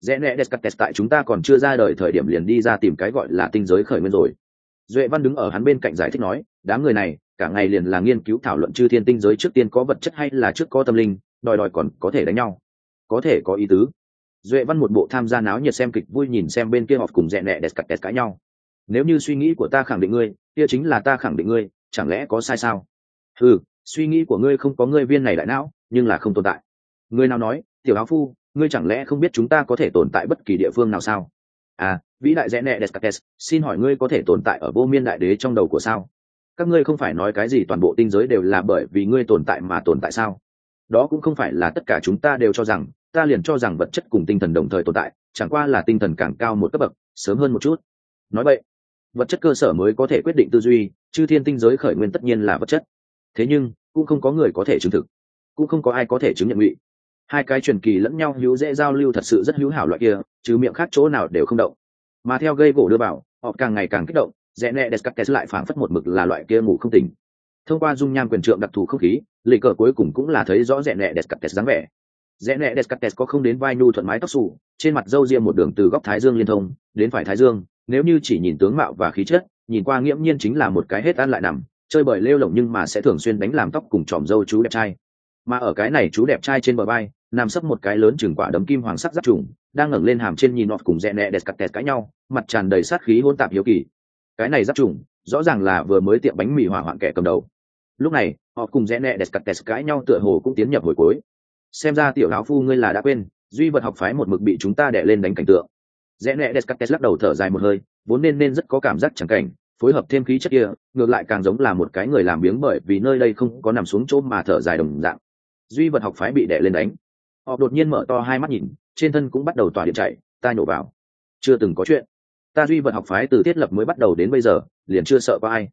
Rẽ nẹ descartes tại chúng ta còn chưa ra đời thời điểm liền đi ra tìm cái gọi là tinh giới khởi nguyên rồi. Duệ văn đứng ở hắn bên cạnh giải thích nói, đám người này, cả ngày liền là nghiên cứu thảo luận chư thiên tinh giới trước tiên có vật chất hay là trước có tâm linh, đòi đòi còn có thể đánh nhau. Có thể có ý tứ. Duệ văn một bộ tham gia náo nhiệt xem kịch vui nhìn xem bên kia họp cùng rẽ nẹ descartes cãi nhau. Nếu như suy nghĩ của ta khẳng định ngươi, kia chính là ta khẳng định ngươi chẳng lẽ có sai sao? Ừ suy nghĩ của ngươi không có ngươi viên này đại não, nhưng là không tồn tại. Ngươi nào nói, tiểu áo phu, ngươi chẳng lẽ không biết chúng ta có thể tồn tại bất kỳ địa phương nào sao? À vĩ đại rẽ nẹ descartes, xin hỏi ngươi có thể tồn tại ở vô miên đại đế trong đầu của sao? Các ngươi không phải nói cái gì toàn bộ tinh giới đều là bởi vì ngươi tồn tại mà tồn tại sao? Đó cũng không phải là tất cả chúng ta đều cho rằng, ta liền cho rằng vật chất cùng tinh thần đồng thời tồn tại, chẳng qua là tinh thần càng cao một cấp bậc, sớm hơn một chút. Nói vậy vật chất cơ sở mới có thể quyết định tư duy, chư thiên tinh giới khởi nguyên tất nhiên là vật chất. Thế nhưng, cũng không có người có thể chứng thực, cũng không có ai có thể chứng nhận ngụy. Hai cái truyền kỳ lẫn nhau hữu dễ giao lưu thật sự rất hữu hảo loại kia, chứ miệng khác chỗ nào đều không động. Mà theo gây gỗ đưa vào, họ càng ngày càng kích động, rẽ nẹ descartes lại phảng phất một mực là loại kia ngủ không tỉnh. Thông qua dung nham quyền trượng đặc thù không khí lì cờ cuối cùng cũng là thấy rõ rẽ nẹ descartes dáng vẻ. Rẽ nẹ descartes có không đến vai nu thuận mái tóc xù, trên mặt râu ria một đường từ góc thái dương liên thông, đến phải thái dương nếu như chỉ nhìn tướng mạo và khí chất, nhìn qua nghiễm nhiên chính là một cái hết ăn lại nằm, chơi bời lêu lỏng nhưng mà sẽ thường xuyên đánh làm tóc cùng tròm dâu chú đẹp trai. Mà ở cái này chú đẹp trai trên bờ vai, nằm sấp một cái lớn chừng quả đấm kim hoàng sắc giáp trùng, đang ngẩng lên hàm trên nhìn nọt cùng rẽ nẹ đẹp cặt tẹt cãi nhau, mặt tràn đầy sát khí hôn tạp hiếu kỳ. Cái này giáp trùng, rõ ràng là vừa mới tiệm bánh mì hỏa hoạn kẻ cầm đầu. Lúc này, họ cùng rẽ nẹ đẹp cặt tẹt cãi nhau tựa hồ cũng tiến nhập hồi cuối. Xem ra tiểu lão phu ngươi là đã quên, duy vật học phái một mực bị chúng ta đẻ lên đánh cảnh tượng rẽ nẹ descartes lắc đầu thở dài một hơi, vốn nên nên rất có cảm giác chẳng cảnh, phối hợp thêm khí chất kia, ngược lại càng giống là một cái người làm biếng bởi vì nơi đây không có nằm xuống chỗ mà thở dài đồng dạng. Duy vật học phái bị đẻ lên đánh. Họ đột nhiên mở to hai mắt nhìn, trên thân cũng bắt đầu tỏa điện chạy, ta nhổ vào. Chưa từng có chuyện. Ta duy vật học phái từ thiết lập mới bắt đầu đến bây giờ, liền chưa sợ có ai.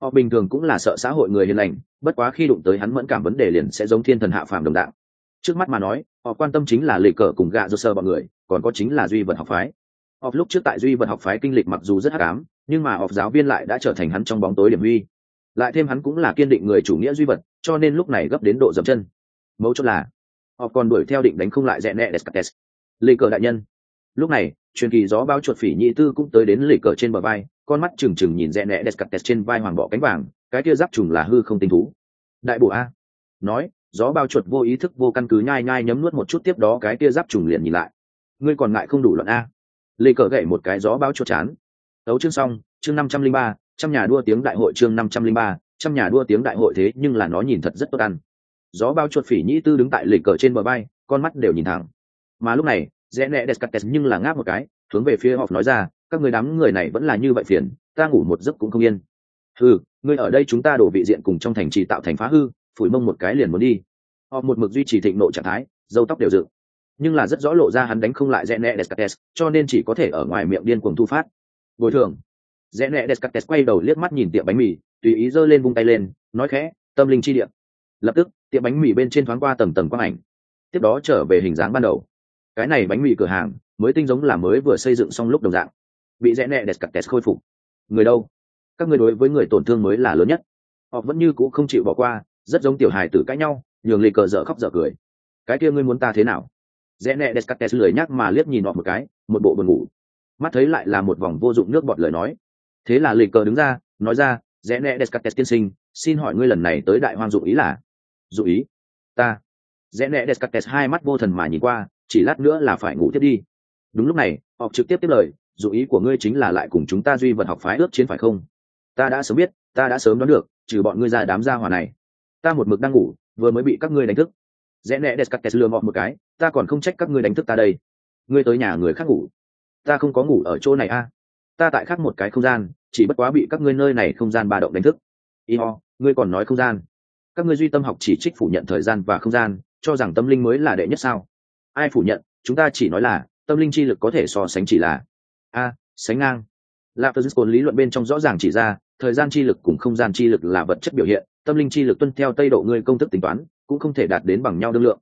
Họ bình thường cũng là sợ xã hội người hiền lành, bất quá khi đụng tới hắn mẫn cảm vấn đề liền sẽ giống thiên thần hạ phàm đồng đạo trước mắt mà nói, họ quan tâm chính là lệ cờ cùng gạ do sơ bọn người, còn có chính là duy vật học phái họ lúc trước tại duy vật học phái kinh lịch mặc dù rất hắc ám, nhưng mà học giáo viên lại đã trở thành hắn trong bóng tối điểm huy lại thêm hắn cũng là kiên định người chủ nghĩa duy vật, cho nên lúc này gấp đến độ dậm chân. Mấu chốt là họ còn đuổi theo định đánh không lại rẽ nẹ descartes. Lê cờ đại nhân. Lúc này, truyền kỳ gió bao chuột phỉ nhị tư cũng tới đến lê cờ trên bờ vai, con mắt trừng trừng nhìn rẽ nẹ descartes trên vai hoàng bọ cánh vàng, cái kia giáp trùng là hư không tinh thú. Đại bộ a. Nói, gió bao chuột vô ý thức vô căn cứ nhai nhai nhấm nuốt một chút tiếp đó cái kia giáp trùng liền nhìn lại. Ngươi còn ngại không đủ luận a lê cờ gậy một cái gió báo chốt chán. Tấu chương xong, chương năm trăm linh ba, trăm nhà đua tiếng đại hội chương năm trăm linh ba, trăm nhà đua tiếng đại hội thế nhưng là nó nhìn thật rất tốt ăn. Gió bao chuột phỉ nhĩ tư đứng tại lịch cờ trên bờ bay con mắt đều nhìn thẳng. Mà lúc này, rẽ nẹ descartes nhưng là ngáp một cái, hướng về phía họ nói ra, các người đám người này vẫn là như vậy phiền, ta ngủ một giấc cũng không yên. Ừ ngươi ở đây chúng ta đổ vị diện cùng trong thành trì tạo thành phá hư, phủi mông một cái liền muốn đi. Họ một mực duy trì thịnh nộ trạng thái dâu tóc đều dựng nhưng là rất rõ lộ ra hắn đánh không lại rẽ nẹ descartes, cho nên chỉ có thể ở ngoài miệng điên cuồng thu phát. Bồi thường. Rẽ nẹ descartes quay đầu liếc mắt nhìn tiệm bánh mì, tùy ý giơ lên vung tay lên, nói khẽ, tâm linh chi điện lập tức, tiệm bánh mì bên trên thoáng qua tầng tầng quang ảnh. Tiếp đó trở về hình dáng ban đầu. Cái này bánh mì cửa hàng, mới tinh giống là mới vừa xây dựng xong lúc đồng dạng. Bị rẽ nẹ đẹp khôi phục. Người đâu? Các người đối với người tổn thương mới là lớn nhất. Họ vẫn như cũ không chịu bỏ qua, rất giống tiểu hài tử cãi nhau, nhường lì cờ dở khóc dở cười. Cái kia ngươi muốn ta thế nào? Rẽ nẹ Descartes lười nhắc mà liếc nhìn họ một cái, một bộ buồn ngủ. Mắt thấy lại là một vòng vô dụng nước bọt lời nói. Thế là lịch cờ đứng ra, nói ra, rẽ nẹ Descartes tiên sinh, xin hỏi ngươi lần này tới đại hoang dụng ý là? Dụ ý? Ta. Rẽ nẹ Descartes hai mắt vô thần mà nhìn qua, chỉ lát nữa là phải ngủ tiếp đi. Đúng lúc này, họ trực tiếp tiếp lời, dụ ý của ngươi chính là lại cùng chúng ta duy vật học phái ước chiến phải không? Ta đã sớm biết, ta đã sớm đoán được, trừ bọn ngươi ra đám gia hỏa này. Ta một mực đang ngủ, vừa mới bị các ngươi đánh thức rẽ nẹ descartes lừa mọt lừa một cái, ta còn không trách các ngươi đánh thức ta đây. Ngươi tới nhà người khác ngủ. Ta không có ngủ ở chỗ này a. À? ta tại khác một cái không gian, chỉ bất quá bị các ngươi nơi này không gian ba động đánh thức. Y ho ngươi còn nói không gian. Các ngươi duy tâm học chỉ trích phủ nhận thời gian và không gian, cho rằng tâm linh mới là đệ nhất sao? Ai phủ nhận? Chúng ta chỉ nói là, tâm linh chi lực có thể so sánh chỉ là. A, sánh ngang. Lạp lapsus cồn lý luận bên trong rõ ràng chỉ ra, thời gian chi lực cùng không gian chi lực là vật chất biểu hiện, tâm linh chi lực tuân theo tây độ ngươi công thức tính toán cũng không thể đạt đến bằng nhau đương lượng.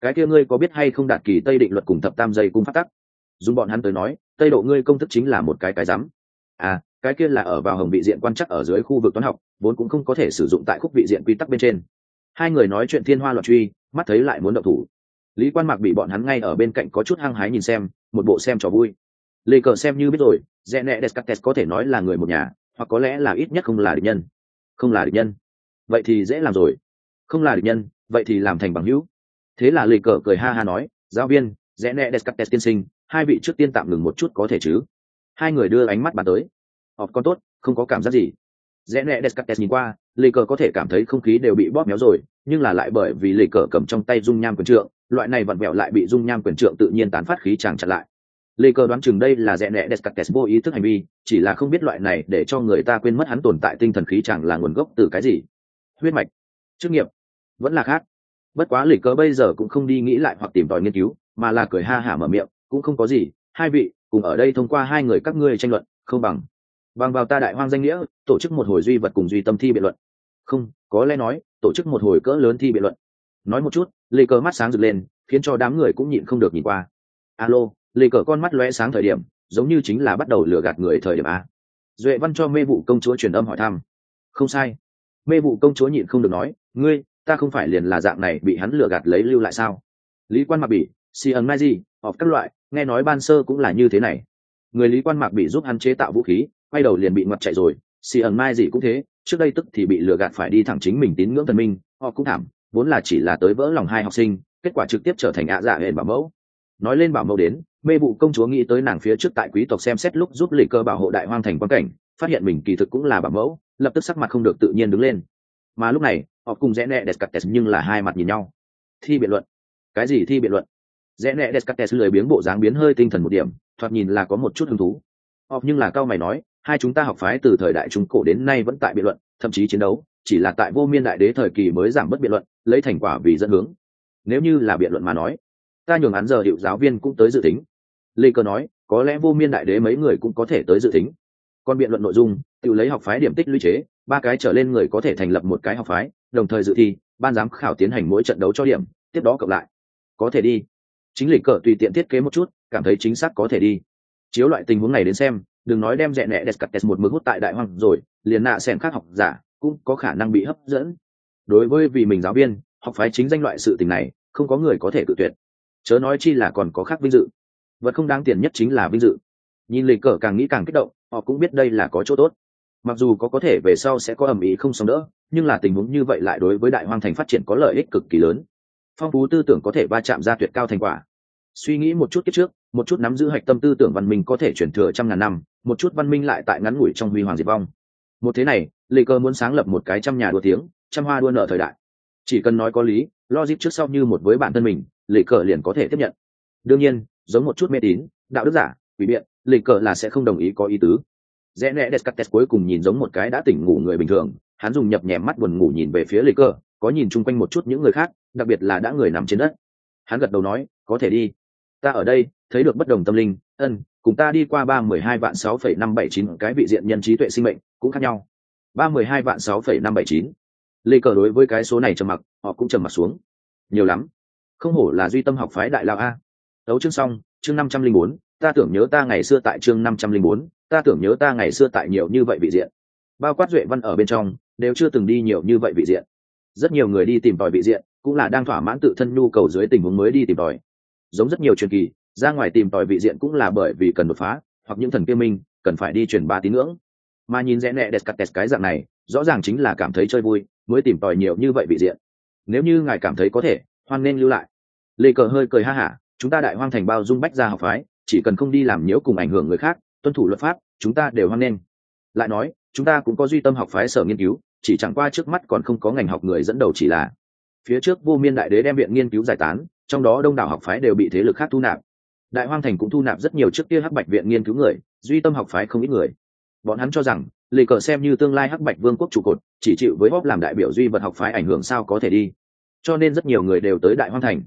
Cái kia ngươi có biết hay không đạt kỳ tây định luật cùng thập tam dây cung phát tắc? Dùng bọn hắn tới nói, tây độ ngươi công thức chính là một cái cái rắm. À cái kia là ở vào hồng vị diện quan chắc ở dưới khu vực toán học, vốn cũng không có thể sử dụng tại khúc vị diện quy tắc bên trên. Hai người nói chuyện thiên hoa loạn truy, mắt thấy lại muốn động thủ. Lý quan mạc bị bọn hắn ngay ở bên cạnh có chút hăng hái nhìn xem, một bộ xem trò vui. Lê cờ xem như biết rồi rẽ nẹ descartes có thể nói là người một nhà, hoặc có lẽ là ít nhất không là địch nhân. Không là địch nhân. Vậy thì dễ làm rồi. Không là địch nhân vậy thì làm thành bằng hữu. Thế là lê cờ cười ha ha nói, giáo viên, rẽ nẹ descartes tiên sinh, hai vị trước tiên tạm ngừng một chút có thể chứ? Hai người đưa ánh mắt bàn tới. Họp con tốt, không có cảm giác gì. Rẽ nẹ descartes nhìn qua, lê cờ có thể cảm thấy không khí đều bị bóp méo rồi, nhưng là lại bởi vì lê cờ cầm trong tay dung nham quyền trượng, loại này vặn vẹo lại bị dung nham quyền trượng tự nhiên tán phát khí chàng chặn lại. Lê cờ đoán chừng đây là rẽ nẹ descartes vô ý thức hành vi, chỉ là không biết loại này để cho người ta quên mất hắn tồn tại tinh thần khí chẳng là nguồn gốc từ cái gì. Huyết mạch. Chức nghiệp vẫn là khác. Bất quá lê cờ bây giờ cũng không đi nghĩ lại hoặc tìm tòi nghiên cứu, mà là cười ha hả mở miệng, cũng không có gì, hai vị, cùng ở đây thông qua hai người các ngươi tranh luận, không bằng. Bằng vào ta đại hoang danh nghĩa, tổ chức một hồi duy vật cùng duy tâm thi biện luận. Không, có lẽ nói, tổ chức một hồi cỡ lớn thi biện luận. Nói một chút lê cờ mắt sáng rực lên, khiến cho đám người cũng nhịn không được nhìn qua. Alo lê cờ con mắt lóe sáng thời điểm, giống như chính là bắt đầu lừa gạt người thời điểm a. Duệ văn cho mê vụ công chúa truyền âm hỏi thăm. Không sai. Mê vụ công chúa nhịn không được nói, ngươi ta không phải liền là dạng này bị hắn lừa gạt lấy lưu lại sao? Lý quan mặc bỉ, si ẩn mai gì họp các loại, nghe nói ban sơ cũng là như thế này. Người lý quan mạc bị giúp hắn chế tạo vũ khí, quay đầu liền bị ngoặt chạy rồi. Si ẩn mai gì cũng thế, trước đây tức thì bị lừa gạt phải đi thẳng chính mình tín ngưỡng thần minh, họ cũng thảm, vốn là chỉ là tới vỡ lòng hai học sinh, kết quả trực tiếp trở thành ạ dạ hệ bảo mẫu. Nói lên bảo mẫu đến, mê vụ công chúa nghĩ tới nàng phía trước tại quý tộc xem xét lúc giúp lì cơ bảo hộ đại hoang thành quan cảnh, phát hiện mình kỳ thực cũng là bảo mẫu, lập tức sắc mặt không được tự nhiên đứng lên. Mà lúc này họ cùng rẽ nẹ descartes nhưng là hai mặt nhìn nhau. Thi biện luận. Cái gì thi biện luận? Rẽ nẹ descartes lười biếng bộ dáng biến hơi tinh thần một điểm, thoạt nhìn là có một chút hứng thú. Họ nhưng là cao mày nói, hai chúng ta học phái từ thời đại trung cổ đến nay vẫn tại biện luận, thậm chí chiến đấu, chỉ là tại vô miên đại đế thời kỳ mới giảm bớt biện luận, lấy thành quả vì dẫn hướng. Nếu như là biện luận mà nói, ta nhường án giờ hiệu giáo viên cũng tới dự tính. Lê cơ nói, có lẽ vô miên đại đế mấy người cũng có thể tới dự tính. Còn biện luận nội dung, tự lấy học phái điểm tích lũy chế, ba cái trở lên người có thể thành lập một cái học phái đồng thời dự thi, ban giám khảo tiến hành mỗi trận đấu cho điểm, tiếp đó cộng lại. Có thể đi. Chính lịch cờ tùy tiện thiết kế một chút, cảm thấy chính xác có thể đi. Chiếu loại tình huống này đến xem, đừng nói đem rẽ nẹ descartes một mực hút tại đại hoàng rồi, liền nạ xem khác học giả cũng có khả năng bị hấp dẫn. Đối với vì mình giáo viên, học phái chính danh loại sự tình này, không có người có thể tự tuyệt. Chớ nói chi là còn có khác vinh dự. Vật không đáng tiền nhất chính là vinh dự. Nhìn lịch cờ càng nghĩ càng kích động, họ cũng biết đây là có chỗ tốt mặc dù có có thể về sau sẽ có ẩm ý không xong đỡ, nhưng là tình huống như vậy lại đối với đại hoang thành phát triển có lợi ích cực kỳ lớn. Phong phú tư tưởng có thể va chạm ra tuyệt cao thành quả. Suy nghĩ một chút kiếp trước, một chút nắm giữ hạch tâm tư tưởng văn minh có thể chuyển thừa trăm ngàn năm, một chút văn minh lại tại ngắn ngủi trong huy hoàng diệt vong. Một thế này Lệ cơ muốn sáng lập một cái trăm nhà đua tiếng, trăm hoa đua nợ thời đại. Chỉ cần nói có lý, logic trước sau như một với bản thân mình Lệ cờ liền có thể tiếp nhận. Đương nhiên, giống một chút mê tín, đạo đức giả, quỷ biện Lệ cờ là sẽ không đồng ý có ý tứ rẽ nẹ descartes cuối cùng nhìn giống một cái đã tỉnh ngủ người bình thường. Hắn dùng nhập nhèm mắt buồn ngủ nhìn về phía lê Cơ, có nhìn chung quanh một chút những người khác đặc biệt là đã người nằm trên đất. Hắn gật đầu nói có thể đi. Ta ở đây thấy được bất đồng tâm linh ân cùng ta đi qua ba mười hai vạn sáu phẩy năm bảy chín cái vị diện nhân trí tuệ sinh mệnh cũng khác nhau. ba mười hai vạn sáu phẩy năm bảy chín. Lê cờ đối với cái số này trầm mặc họ cũng trầm mặc xuống. Nhiều lắm. Không hổ là duy tâm học phái đại lao a. Đấu chương xong chương năm trăm linh bốn ta tưởng nhớ ta ngày xưa tại chương năm trăm linh bốn ta tưởng nhớ ta ngày xưa tại nhiều như vậy vị diện. Bao quát duệ văn ở bên trong, đều chưa từng đi nhiều như vậy vị diện. Rất nhiều người đi tìm tòi vị diện, cũng là đang thỏa mãn tự thân nhu cầu dưới tình huống mới đi tìm tòi. Giống rất nhiều truyền kỳ, ra ngoài tìm tòi vị diện cũng là bởi vì cần đột phá, hoặc những thần kia minh, cần phải đi truyền ba tín ngưỡng. Mà nhìn rẽ nẹ đẹp cắt đẹp cái dạng này, rõ ràng chính là cảm thấy chơi vui, mới tìm tòi nhiều như vậy vị diện. Nếu như ngài cảm thấy có thể, hoan nên lưu lại. Lê cờ hơi cười ha hả, chúng ta đại hoang thành bao dung bách ra học phái, chỉ cần không đi làm nhiễu cùng ảnh hưởng người khác tuân thủ luật pháp, chúng ta đều hoan nên lại nói, chúng ta cũng có duy tâm học phái sở nghiên cứu, chỉ chẳng qua trước mắt còn không có ngành học người dẫn đầu chỉ là. Phía trước vô miên đại đế đem viện nghiên cứu giải tán, trong đó đông đảo học phái đều bị thế lực khác thu nạp. Đại hoang thành cũng thu nạp rất nhiều trước kia hắc bạch viện nghiên cứu người, duy tâm học phái không ít người. Bọn hắn cho rằng lì cờ xem như tương lai hắc bạch vương quốc trụ cột, chỉ chịu với bóp làm đại biểu duy vật học phái ảnh hưởng sao có thể đi. Cho nên rất nhiều người đều tới đại hoang thành.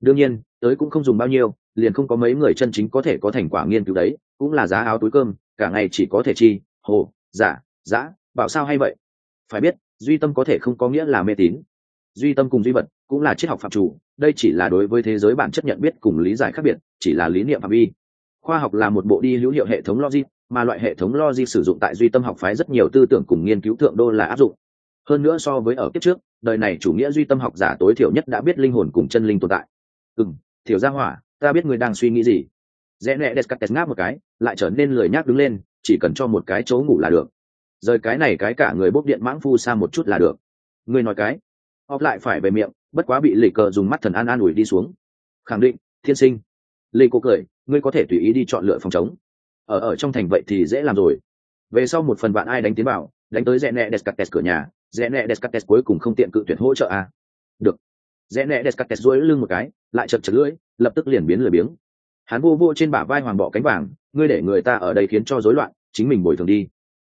Đương nhiên, tới cũng không dùng bao nhiêu liền không có mấy người chân chính có thể có thành quả nghiên cứu đấy, cũng là giá áo túi cơm, cả ngày chỉ có thể chi, hồ, giả, giã, bảo sao hay vậy? Phải biết, duy tâm có thể không có nghĩa là mê tín. Duy tâm cùng duy vật cũng là triết học phạm chủ, đây chỉ là đối với thế giới bản chất nhận biết cùng lý giải khác biệt, chỉ là lý niệm phạm vi. Khoa học là một bộ đi hữu hiệu hệ thống logic, mà loại hệ thống logic sử dụng tại duy tâm học phái rất nhiều tư tưởng cùng nghiên cứu thượng đô là áp dụng. Hơn nữa so với ở kiếp trước, đời này chủ nghĩa duy tâm học giả tối thiểu nhất đã biết linh hồn cùng chân linh tồn tại. Ừ thiểu gia hỏa ta biết người đang suy nghĩ gì. Rẽ nẹ descartes ngáp một cái, lại trở nên lười nhác đứng lên, chỉ cần cho một cái chỗ ngủ là được. Rời cái này cái cả người bốc điện mãng phu xa một chút là được. Ngươi nói cái. Họp lại phải về miệng, bất quá bị lì cờ dùng mắt thần an an ủi đi xuống. Khẳng định, thiên sinh. Lì cô cười, ngươi có thể tùy ý đi chọn lựa phòng chống ở ở trong thành vậy thì dễ làm rồi. Về sau một phần bạn ai đánh tiến vào đánh tới rẽ nẹ descartes cửa nhà, rẽ nẹ descartes cuối cùng không tiện cự tuyệt hỗ trợ à. được rẽ nẹ descartes rối lưng một cái, lại chật chật lưỡi, lập tức liền biến lười biếng. Hắn vô vô trên bả vai hoàng bọ cánh vàng, ngươi để người ta ở đây khiến cho rối loạn, chính mình bồi thường đi.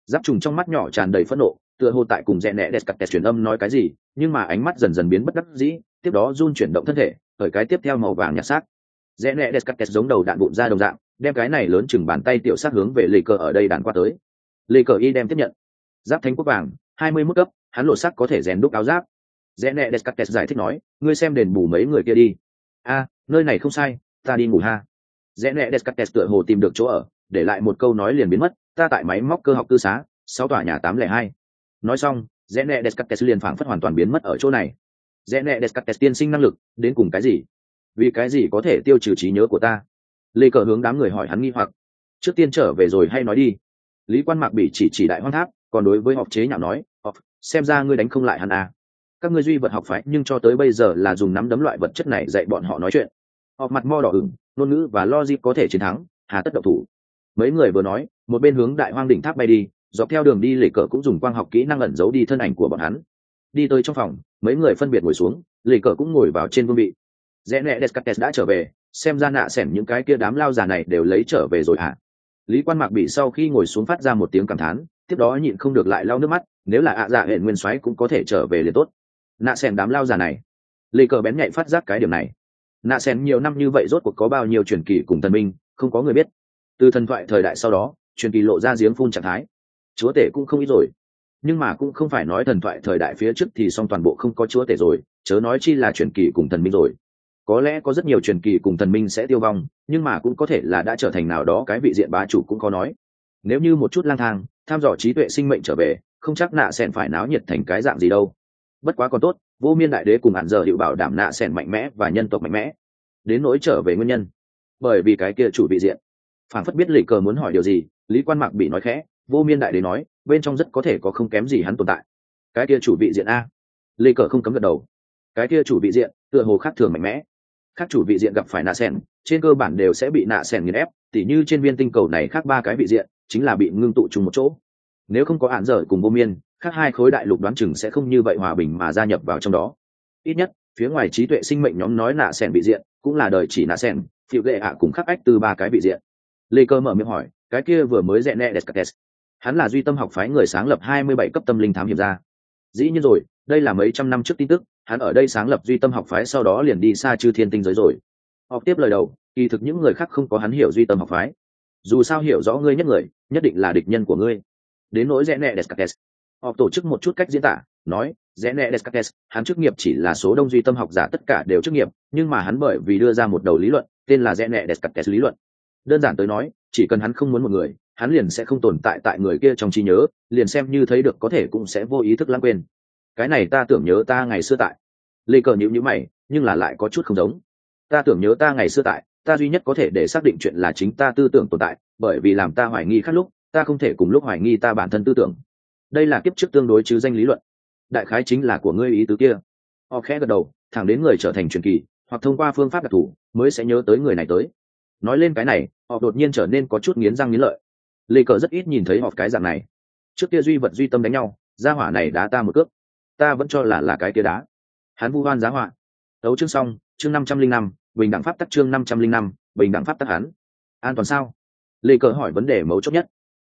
Giáp trùng trong mắt nhỏ tràn đầy phẫn nộ, tựa hồ tại cùng rẽ nẹ descartes truyền âm nói cái gì, nhưng mà ánh mắt dần dần biến bất đắc dĩ, tiếp đó run chuyển động thân thể ở cái tiếp theo màu vàng nhạt xác rẽ nẹ descartes giống đầu đạn bụng ra đồng dạng, đem cái này lớn chừng bàn tay tiểu sát hướng về lê cờ ở đây đàn qua tới. Lê cờ y đem tiếp nhận. Giáp thánh quốc vàng, hai mươi mức cấp, hắn lộ sắc có thể rèn đúc áo giáp rẽ nẹ descartes giải thích nói, ngươi xem đền bù mấy người kia đi. A, nơi này không sai, ta đi ngủ ha. Rẽ nẹ descartes tựa hồ tìm được chỗ ở, để lại một câu nói liền biến mất, ta tại máy móc cơ học tư xá, sáu tòa nhà tám lẻ hai. Nói xong, rẽ nẹ descartes liền phảng phất hoàn toàn biến mất ở chỗ này. Rẽ nẹ descartes tiên sinh năng lực, đến cùng cái gì? Vì cái gì có thể tiêu trừ trí nhớ của ta? Lê cờ hướng đám người hỏi hắn nghi hoặc. Trước tiên trở về rồi hay nói đi. Lý quan mạc bị chỉ chỉ đại hoang tháp, còn đối với học chế nhạo nói, học, xem ra ngươi đánh không lại hắn à các ngươi duy vật học phái, nhưng cho tới bây giờ là dùng nắm đấm loại vật chất này dạy bọn họ nói chuyện. Họ mặt mo đỏ ửng, ngôn ngữ và logic có thể chiến thắng, hà tất độc thủ. Mấy người vừa nói, một bên hướng đại hoang đỉnh tháp bay đi, dọc theo đường đi lệ cờ cũng dùng quang học kỹ năng ẩn giấu đi thân ảnh của bọn hắn. Đi tới trong phòng, mấy người phân biệt ngồi xuống lệ cờ cũng ngồi vào trên vương vị. Rẽ nẹ descartes đã trở về, xem ra nạ xẻn những cái kia đám lao già này đều lấy trở về rồi hả? À? lý quan mạc bị sau khi ngồi xuống phát ra một tiếng cảm thán, tiếp đó nhịn không được lại lau nước mắt, nếu là ạ dạ hệ nguyên soái cũng có thể trở về liền tốt nạ sen đám lao già này. Lê cờ bén nhạy phát giác cái điểm này. Nạ sen nhiều năm như vậy rốt cuộc có bao nhiêu truyền kỳ cùng thần minh, không có người biết. Từ thần thoại thời đại sau đó, truyền kỳ lộ ra giếng phun trạng thái. Chúa tể cũng không ít rồi. Nhưng mà cũng không phải nói thần thoại thời đại phía trước thì xong toàn bộ không có chúa tể rồi, chớ nói chi là truyền kỳ cùng thần minh rồi. Có lẽ có rất nhiều truyền kỳ cùng thần minh sẽ tiêu vong, nhưng mà cũng có thể là đã trở thành nào đó cái vị diện bá chủ cũng có nói. Nếu như một chút lang thang, tham dò trí tuệ sinh mệnh trở về, không chắc nạ sẻn phải náo nhiệt thành cái dạng gì đâu bất quá còn tốt, vô miên đại đế cùng hạn giờ hiệu bảo đảm nạ sẻn mạnh mẽ và nhân tộc mạnh mẽ. Đến nỗi trở về nguyên nhân. Bởi vì cái kia chủ vị diện. Phản phất biết lì cờ muốn hỏi điều gì, lý quan mạc bị nói khẽ, vô miên đại đế nói, bên trong rất có thể có không kém gì hắn tồn tại. Cái kia chủ vị diện a. Lì cờ không cấm gật đầu. Cái kia chủ vị diện, tựa hồ khác thường mạnh mẽ. Khác chủ vị diện gặp phải nạ sen trên cơ bản đều sẽ bị nạ sen nghiền ép, tỉ như trên viên tinh cầu này khác ba cái vị diện, chính là bị ngưng tụ chung một chỗ. Nếu không có hạn dở cùng vô miên khác hai khối đại lục đoán chừng sẽ không như vậy hòa bình mà gia nhập vào trong đó. Ít nhất, phía ngoài trí tuệ sinh mệnh nhóm nói nạ sen bị diện, cũng là đời chỉ nạ sen phiệu lệ ạ cùng khắc ách từ ba cái bị diện. Lê cơ mở miệng hỏi, cái kia vừa mới dẹn nẹ descartes hắn là duy tâm học phái người sáng lập hai mươi bảy cấp tâm linh thám hiểm ra dĩ nhiên rồi, đây là mấy trăm năm trước tin tức, hắn ở đây sáng lập duy tâm học phái sau đó liền đi xa chư thiên tinh giới rồi. Học tiếp lời đầu, kỳ thực những người khác không có hắn hiểu duy tâm học phái. Dù sao hiểu rõ ngươi nhất người, nhất định là địch nhân của ngươi. Đến nỗi rẽ nẹ descartes họ tổ chức một chút cách diễn tả, nói, rẽ nẹ descartes, hắn chức nghiệp chỉ là số đông duy tâm học giả tất cả đều chức nghiệp, nhưng mà hắn bởi vì đưa ra một đầu lý luận, tên là rẽ nẹ descartes lý luận. Đơn giản tới nói, chỉ cần hắn không muốn một người, hắn liền sẽ không tồn tại tại người kia trong trí nhớ, liền xem như thấy được có thể cũng sẽ vô ý thức lãng quên. Cái này ta tưởng nhớ ta ngày xưa tại. Lê cờ nhữ nhữ mày, nhưng là lại có chút không giống. Ta tưởng nhớ ta ngày xưa tại, ta duy nhất có thể để xác định chuyện là chính ta tư tưởng tồn tại, bởi vì làm ta hoài nghi khác lúc, ta không thể cùng lúc hoài nghi ta bản thân tư tưởng đây là kiếp trước tương đối chứ danh lý luận. Đại khái chính là của ngươi ý tứ kia. Họ khẽ gật đầu, thẳng đến người trở thành truyền kỳ, hoặc thông qua phương pháp đặc thù, mới sẽ nhớ tới người này tới. Nói lên cái này, họ đột nhiên trở nên có chút nghiến răng nghiến lợi. Lê cờ rất ít nhìn thấy họ cái dạng này. Trước kia duy vật duy tâm đánh nhau ra hỏa này đá ta một cước. Ta vẫn cho là là cái kia đá. Hắn vu hoan giá họa. Đấu chương xong, chương năm trăm linh năm, bình đẳng pháp tắc chương năm trăm linh năm, bình đẳng pháp tắc hắn. An toàn sao? Lê cờ hỏi vấn đề mấu chốt nhất.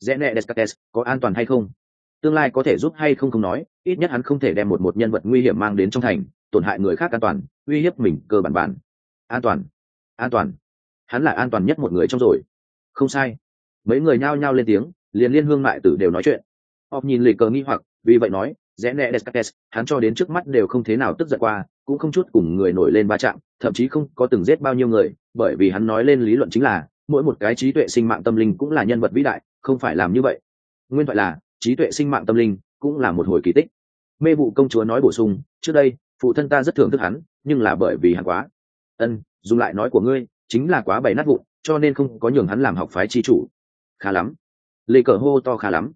Rẽ nẹ descartes, có an toàn hay không? Tương lai có thể giúp hay không không nói, ít nhất hắn không thể đem một một nhân vật nguy hiểm mang đến trong thành, tổn hại người khác an toàn, uy hiếp mình cơ bản bản. An toàn. An toàn. Hắn là an toàn nhất một người trong rồi. Không sai. Mấy người nhao nhao lên tiếng, liền liên hương mại tử đều nói chuyện. Họ nhìn lì cờ nghi hoặc, vì vậy nói, rẽ nẹ descartes hắn cho đến trước mắt đều không thế nào tức giận qua, cũng không chút cùng người nổi lên va chạm, thậm chí không có từng giết bao nhiêu người, bởi vì hắn nói lên lý luận chính là, mỗi một cái trí tuệ sinh mạng tâm linh cũng là nhân vật vĩ đại, không phải làm như vậy. Nguyên thoại là trí tuệ sinh mạng tâm linh cũng là một hồi kỳ tích. Mê vụ công chúa nói bổ sung, trước đây, phụ thân ta rất thường thức hắn, nhưng là bởi vì hắn quá ân, dùng lại nói của ngươi, chính là quá bày nát vụn, cho nên không có nhường hắn làm học phái chi chủ. Khá lắm. Lê cờ hô to khá lắm.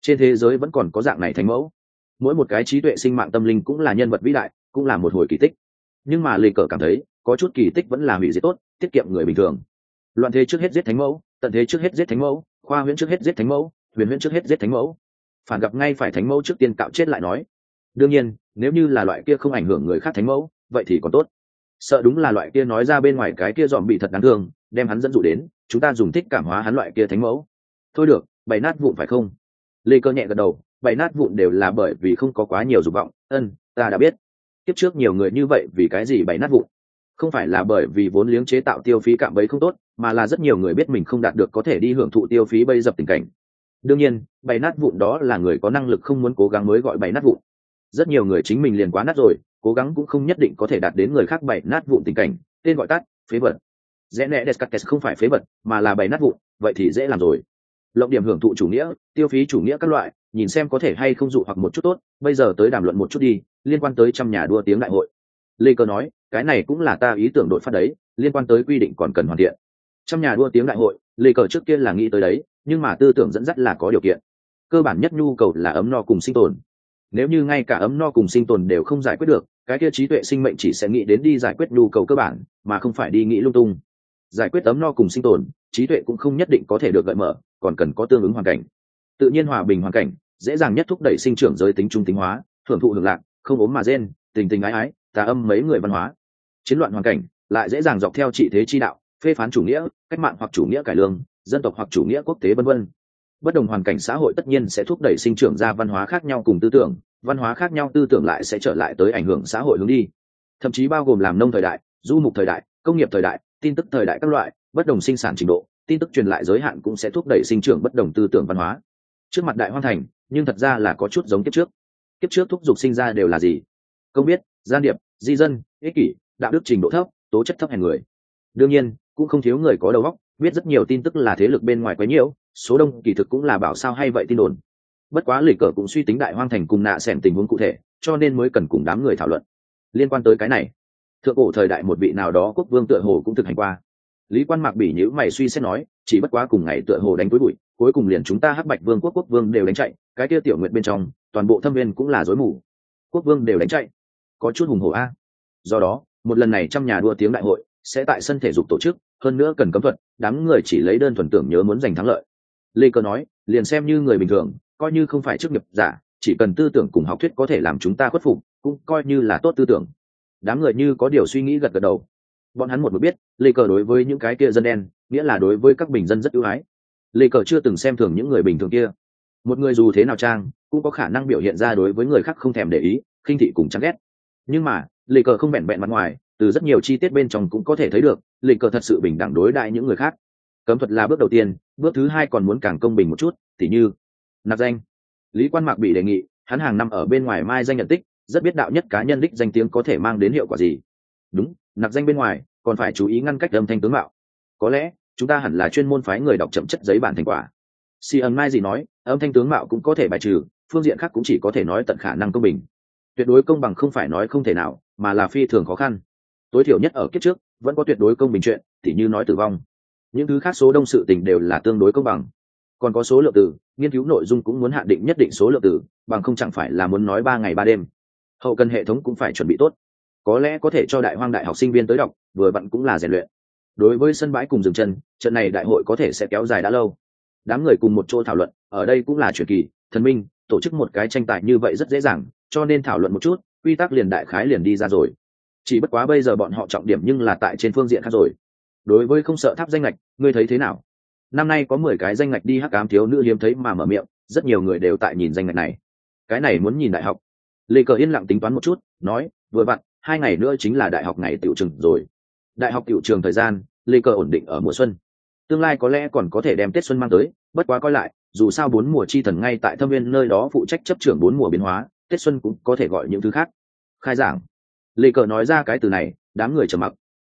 Trên thế giới vẫn còn có dạng này thánh mẫu. Mỗi một cái trí tuệ sinh mạng tâm linh cũng là nhân vật vĩ đại, cũng là một hồi kỳ tích. Nhưng mà lê cờ cảm thấy, có chút kỳ tích vẫn là hủy diệt tốt, tiết kiệm người bình thường. Loạn thế trước hết giết thánh mẫu, tận thế trước hết giết thánh mẫu, khoa huyễn trước hết giết thánh mẫu, huyền huyễn trước hết giết thánh mẫu phản gặp ngay phải thánh mẫu trước tiên cạo chết lại nói. Đương nhiên, nếu như là loại kia không ảnh hưởng người khác thánh mẫu, vậy thì còn tốt. Sợ đúng là loại kia nói ra bên ngoài cái kia dòm bị thật đáng thương, đem hắn dẫn dụ đến, chúng ta dùng thích cảm hóa hắn loại kia thánh mẫu. Thôi được, bày nát vụn phải không? Lê cơ nhẹ gật đầu, bày nát vụn đều là bởi vì không có quá nhiều dục vọng. Ân, ta đã biết. Tiếp trước nhiều người như vậy vì cái gì bày nát vụn? Không phải là bởi vì vốn liếng chế tạo tiêu phí cạm bẫy không tốt, mà là rất nhiều người biết mình không đạt được có thể đi hưởng thụ tiêu phí bây dập tình cảnh đương nhiên bày nát vụn đó là người có năng lực không muốn cố gắng mới gọi bày nát vụn. Rất nhiều người chính mình liền quá nát rồi, cố gắng cũng không nhất định có thể đạt đến người khác bày nát vụn tình cảnh, tên gọi tắt, phế vật. Dễ nẹ descartes không phải phế vật, mà là bày nát vụn, vậy thì dễ làm rồi. Lộng điểm hưởng thụ chủ nghĩa, tiêu phí chủ nghĩa các loại, nhìn xem có thể hay không dụ hoặc một chút tốt, bây giờ tới đàm luận một chút đi, liên quan tới trăm nhà đua tiếng đại hội. Lê cơ nói, cái này cũng là ta ý tưởng đội phát đấy, liên quan tới quy định còn cần hoàn thiện. Trăm nhà đua tiếng đại hội lê cờ trước kia là nghĩ tới đấy, nhưng mà tư tưởng dẫn dắt là có điều kiện. Cơ bản nhất nhu cầu là ấm no cùng sinh tồn. Nếu như ngay cả ấm no cùng sinh tồn đều không giải quyết được, cái kia trí tuệ sinh mệnh chỉ sẽ nghĩ đến đi giải quyết nhu cầu cơ bản, mà không phải đi nghĩ lung tung. Giải quyết ấm no cùng sinh tồn, trí tuệ cũng không nhất định có thể được gợi mở, còn cần có tương ứng hoàn cảnh. Tự nhiên hòa bình hoàn cảnh, dễ dàng nhất thúc đẩy sinh trưởng giới tính trung tính hóa, hưởng thụ hưởng lạc, không ốm mà rên, tình tình ái ái, tà âm mấy người văn hóa. Chiến loạn hoàn cảnh, lại dễ dàng dọc theo trị thế chi đạo phê phán chủ nghĩa, cách mạng hoặc chủ nghĩa cải lương, dân tộc hoặc chủ nghĩa quốc tế vân vân. Bất đồng hoàn cảnh xã hội tất nhiên sẽ thúc đẩy sinh trưởng ra văn hóa khác nhau cùng tư tưởng, văn hóa khác nhau tư tưởng lại sẽ trở lại tới ảnh hưởng xã hội hướng đi. Thậm chí bao gồm làm nông thời đại, du mục thời đại, công nghiệp thời đại, tin tức thời đại các loại, bất đồng sinh sản trình độ, tin tức truyền lại giới hạn cũng sẽ thúc đẩy sinh trưởng bất đồng tư tưởng văn hóa. Trước mặt đại hoan thành, nhưng thật ra là có chút giống kiếp trước. Kiếp trước thúc giục sinh ra đều là gì? Công biết, gian điệp, di dân, ích kỷ, đạo đức trình độ thấp, tố chất thấp hèn người đương nhiên, cũng không thiếu người có đầu óc, biết rất nhiều tin tức là thế lực bên ngoài quấy nhiễu, số đông kỳ thực cũng là bảo sao hay vậy tin đồn. Bất quá lịch cờ cũng suy tính đại hoang thành cùng nạ xẻn tình huống cụ thể, cho nên mới cần cùng đám người thảo luận. Liên quan tới cái này, thượng cổ thời đại một vị nào đó quốc vương tựa hồ cũng thực hành qua. Lý quan mạc bỉ nhữ mày suy xét nói, chỉ bất quá cùng ngày tựa hồ đánh cuối bụi, cuối cùng liền chúng ta hắc bạch vương quốc quốc vương đều đánh chạy, cái kia tiểu nguyện bên trong, toàn bộ thâm viên cũng là dối mù. Quốc vương đều đánh chạy. Có chút hùng hổ a. Do đó, một lần này trăm nhà đua tiếng đại hội sẽ tại sân thể dục tổ chức, hơn nữa cần cấm thuật, đám người chỉ lấy đơn thuần tưởng nhớ muốn giành thắng lợi. Lê cơ nói, liền xem như người bình thường, coi như không phải chức nghiệp giả, chỉ cần tư tưởng cùng học thuyết có thể làm chúng ta khuất phục, cũng coi như là tốt tư tưởng. Đám người như có điều suy nghĩ gật gật đầu. Bọn hắn một một biết, lê cờ đối với những cái kia dân đen, nghĩa là đối với các bình dân rất ưu ái. Lê cờ chưa từng xem thường những người bình thường kia. Một người dù thế nào trang, cũng có khả năng biểu hiện ra đối với người khác không thèm để ý, khinh thị cùng chán ghét. Nhưng mà, lê cờ không vẹn vẹn mặt ngoài từ rất nhiều chi tiết bên trong cũng có thể thấy được, lịch cờ thật sự bình đẳng đối đại những người khác. Cấm thuật là bước đầu tiên, bước thứ hai còn muốn càng công bình một chút thì như nạp danh. Lý quan mạc bị đề nghị, hắn hàng năm ở bên ngoài mai danh nhận tích, rất biết đạo nhất cá nhân đích danh tiếng có thể mang đến hiệu quả gì. Đúng, nạp danh bên ngoài, còn phải chú ý ngăn cách âm thanh tướng mạo. Có lẽ, chúng ta hẳn là chuyên môn phái người đọc chậm chất giấy bản thành quả. Si ẩn mai gì nói, âm thanh tướng mạo cũng có thể bài trừ, phương diện khác cũng chỉ có thể nói tận khả năng công bình. Tuyệt đối công bằng không phải nói không thể nào, mà là phi thường khó khăn tối thiểu nhất ở kiếp trước, vẫn có tuyệt đối công bình chuyện thì như nói tử vong. Những thứ khác số đông sự tình đều là tương đối công bằng. Còn có số lượng từ nghiên cứu nội dung cũng muốn hạn định nhất định số lượng từ bằng không chẳng phải là muốn nói ba ngày ba đêm. Hậu cần hệ thống cũng phải chuẩn bị tốt. Có lẽ có thể cho đại hoang đại học sinh viên tới đọc, vừa vặn cũng là rèn luyện. Đối với sân bãi cùng dừng chân, trận này đại hội có thể sẽ kéo dài đã lâu. Đám người cùng một chỗ thảo luận, ở đây cũng là truyền kỳ, thần minh, tổ chức một cái tranh tài như vậy rất dễ dàng, cho nên thảo luận một chút, quy tắc liền đại khái liền đi ra rồi chỉ bất quá bây giờ bọn họ trọng điểm nhưng là tại trên phương diện khác rồi. Đối với không sợ tháp danh lệch ngươi thấy thế nào? Năm nay có mười cái danh lệch đi hắc ám thiếu nữ hiếm thấy mà mở miệng, rất nhiều người đều tại nhìn danh lệch này. Cái này muốn nhìn đại học. Lê cờ yên lặng tính toán một chút, nói, vừa vặn, hai ngày nữa chính là đại học ngày tiểu trường rồi. Đại học tiểu trường thời gian, lê cờ ổn định ở mùa xuân. Tương lai có lẽ còn có thể đem tết xuân mang tới, bất quá coi lại, dù sao bốn mùa chi thần ngay tại thâm viên nơi đó phụ trách chấp trưởng bốn mùa biến hóa, tết xuân cũng có thể gọi những thứ khác. Khai giảng lê cờ nói ra cái từ này, đám người trầm mặc.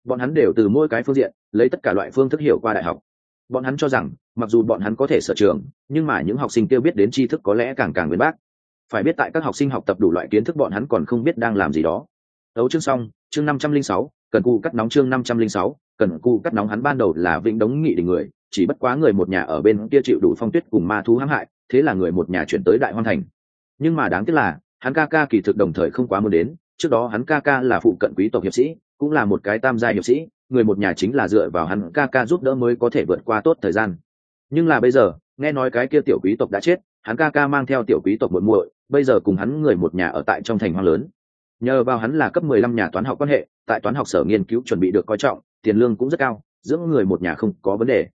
Bọn hắn đều từ mỗi cái phương diện, lấy tất cả loại phương thức hiểu qua đại học. Bọn hắn cho rằng, mặc dù bọn hắn có thể sở trường, nhưng mà những học sinh tiêu biết đến tri thức có lẽ càng càng biến bác. Phải biết tại các học sinh học tập đủ loại kiến thức bọn hắn còn không biết đang làm gì đó. Đấu chương xong, chương năm trăm linh sáu, cần cụ cắt nóng chương năm trăm linh sáu, cần cụ cắt nóng hắn ban đầu là vĩnh đống nghị đình người, chỉ bất quá người một nhà ở bên kia chịu đủ phong tuyết cùng ma thú hãm hại, thế là người một nhà chuyển tới đại hoan thành. Nhưng mà đáng tiếc là, hắn ca ca kỳ thực đồng thời không quá muốn đến trước đó hắn ca ca là phụ cận quý tộc hiệp sĩ, cũng là một cái tam gia hiệp sĩ, người một nhà chính là dựa vào hắn ca ca giúp đỡ mới có thể vượt qua tốt thời gian. Nhưng là bây giờ, nghe nói cái kia tiểu quý tộc đã chết, hắn ca ca mang theo tiểu quý tộc muội muội, bây giờ cùng hắn người một nhà ở tại trong thành hoang lớn. Nhờ vào hắn là cấp mười lăm nhà toán học quan hệ, tại toán học sở nghiên cứu chuẩn bị được coi trọng, tiền lương cũng rất cao, dưỡng người một nhà không có vấn đề.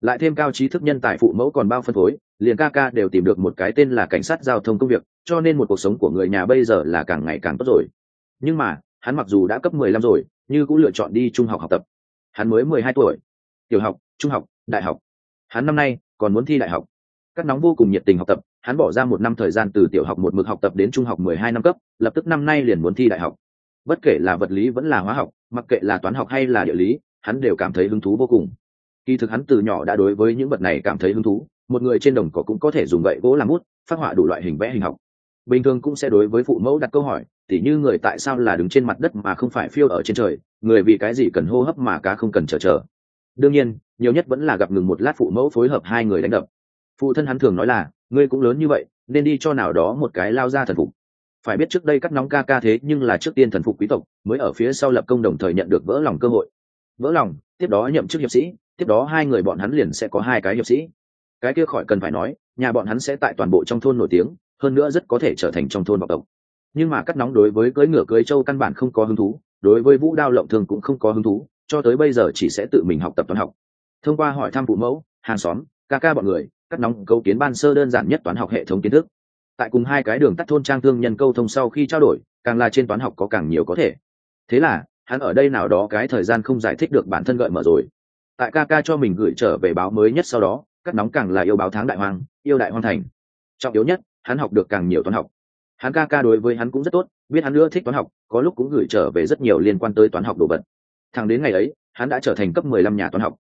Lại thêm cao trí thức nhân tài phụ mẫu còn bao phân phối, liền ca ca đều tìm được một cái tên là cảnh sát giao thông công việc, cho nên một cuộc sống của người nhà bây giờ là càng ngày càng tốt rồi nhưng mà, hắn mặc dù đã cấp mười lăm rồi nhưng cũng lựa chọn đi trung học học tập. Hắn mới mười hai tuổi. Tiểu học, trung học, đại học. Hắn năm nay còn muốn thi đại học. Các nóng vô cùng nhiệt tình học tập, hắn bỏ ra một năm thời gian từ tiểu học một mực học tập đến trung học mười hai năm cấp, lập tức năm nay liền muốn thi đại học. Bất kể là vật lý vẫn là hóa học, mặc kệ là toán học hay là địa lý, hắn đều cảm thấy hứng thú vô cùng. Kỳ thực hắn từ nhỏ đã đối với những vật này cảm thấy hứng thú, một người trên đồng cỏ cũng có thể dùng gậy gỗ làm bút, phát họa đủ loại hình vẽ hình học. Bình thường cũng sẽ đối với phụ mẫu đặt câu hỏi tỉ như người tại sao là đứng trên mặt đất mà không phải phiêu ở trên trời, người vì cái gì cần hô hấp mà cá không cần chờ chờ đương nhiên, nhiều nhất vẫn là gặp ngừng một lát phụ mẫu phối hợp hai người đánh đập. Phụ thân hắn thường nói là, ngươi cũng lớn như vậy, nên đi cho nào đó một cái lao ra thần phục. Phải biết trước đây cắt nóng ca ca thế nhưng là trước tiên thần phục quý tộc, mới ở phía sau lập công đồng thời nhận được vỡ lòng cơ hội. Vỡ lòng, tiếp đó nhậm chức hiệp sĩ, tiếp đó hai người bọn hắn liền sẽ có hai cái hiệp sĩ. Cái kia khỏi cần phải nói, nhà bọn hắn sẽ tại toàn bộ trong thôn nổi tiếng, hơn nữa rất có thể trở thành trong thôn bọc tộc nhưng mà cắt nóng đối với cưỡi ngựa cưỡi châu căn bản không có hứng thú, đối với vũ đao lộng thường cũng không có hứng thú, cho tới bây giờ chỉ sẽ tự mình học tập toán học. Thông qua hỏi thăm phụ mẫu, hàng xóm, ca ca bọn người, cắt nóng câu kiến ban sơ đơn giản nhất toán học hệ thống kiến thức. Tại cùng hai cái đường tắt thôn trang thương nhân câu thông sau khi trao đổi, càng là trên toán học có càng nhiều có thể. Thế là, hắn ở đây nào đó cái thời gian không giải thích được bản thân gợi mở rồi. Tại ca ca cho mình gửi trở về báo mới nhất sau đó, cắt nóng càng là yêu báo tháng đại hoang yêu đại hoang thành. Trọng yếu nhất, hắn học được càng nhiều toán học hắn ca ca đối với hắn cũng rất tốt, biết hắn nữa thích toán học, có lúc cũng gửi trở về rất nhiều liên quan tới toán học đồ vật. Thằng đến ngày ấy, hắn đã trở thành cấp mười lăm nhà toán học.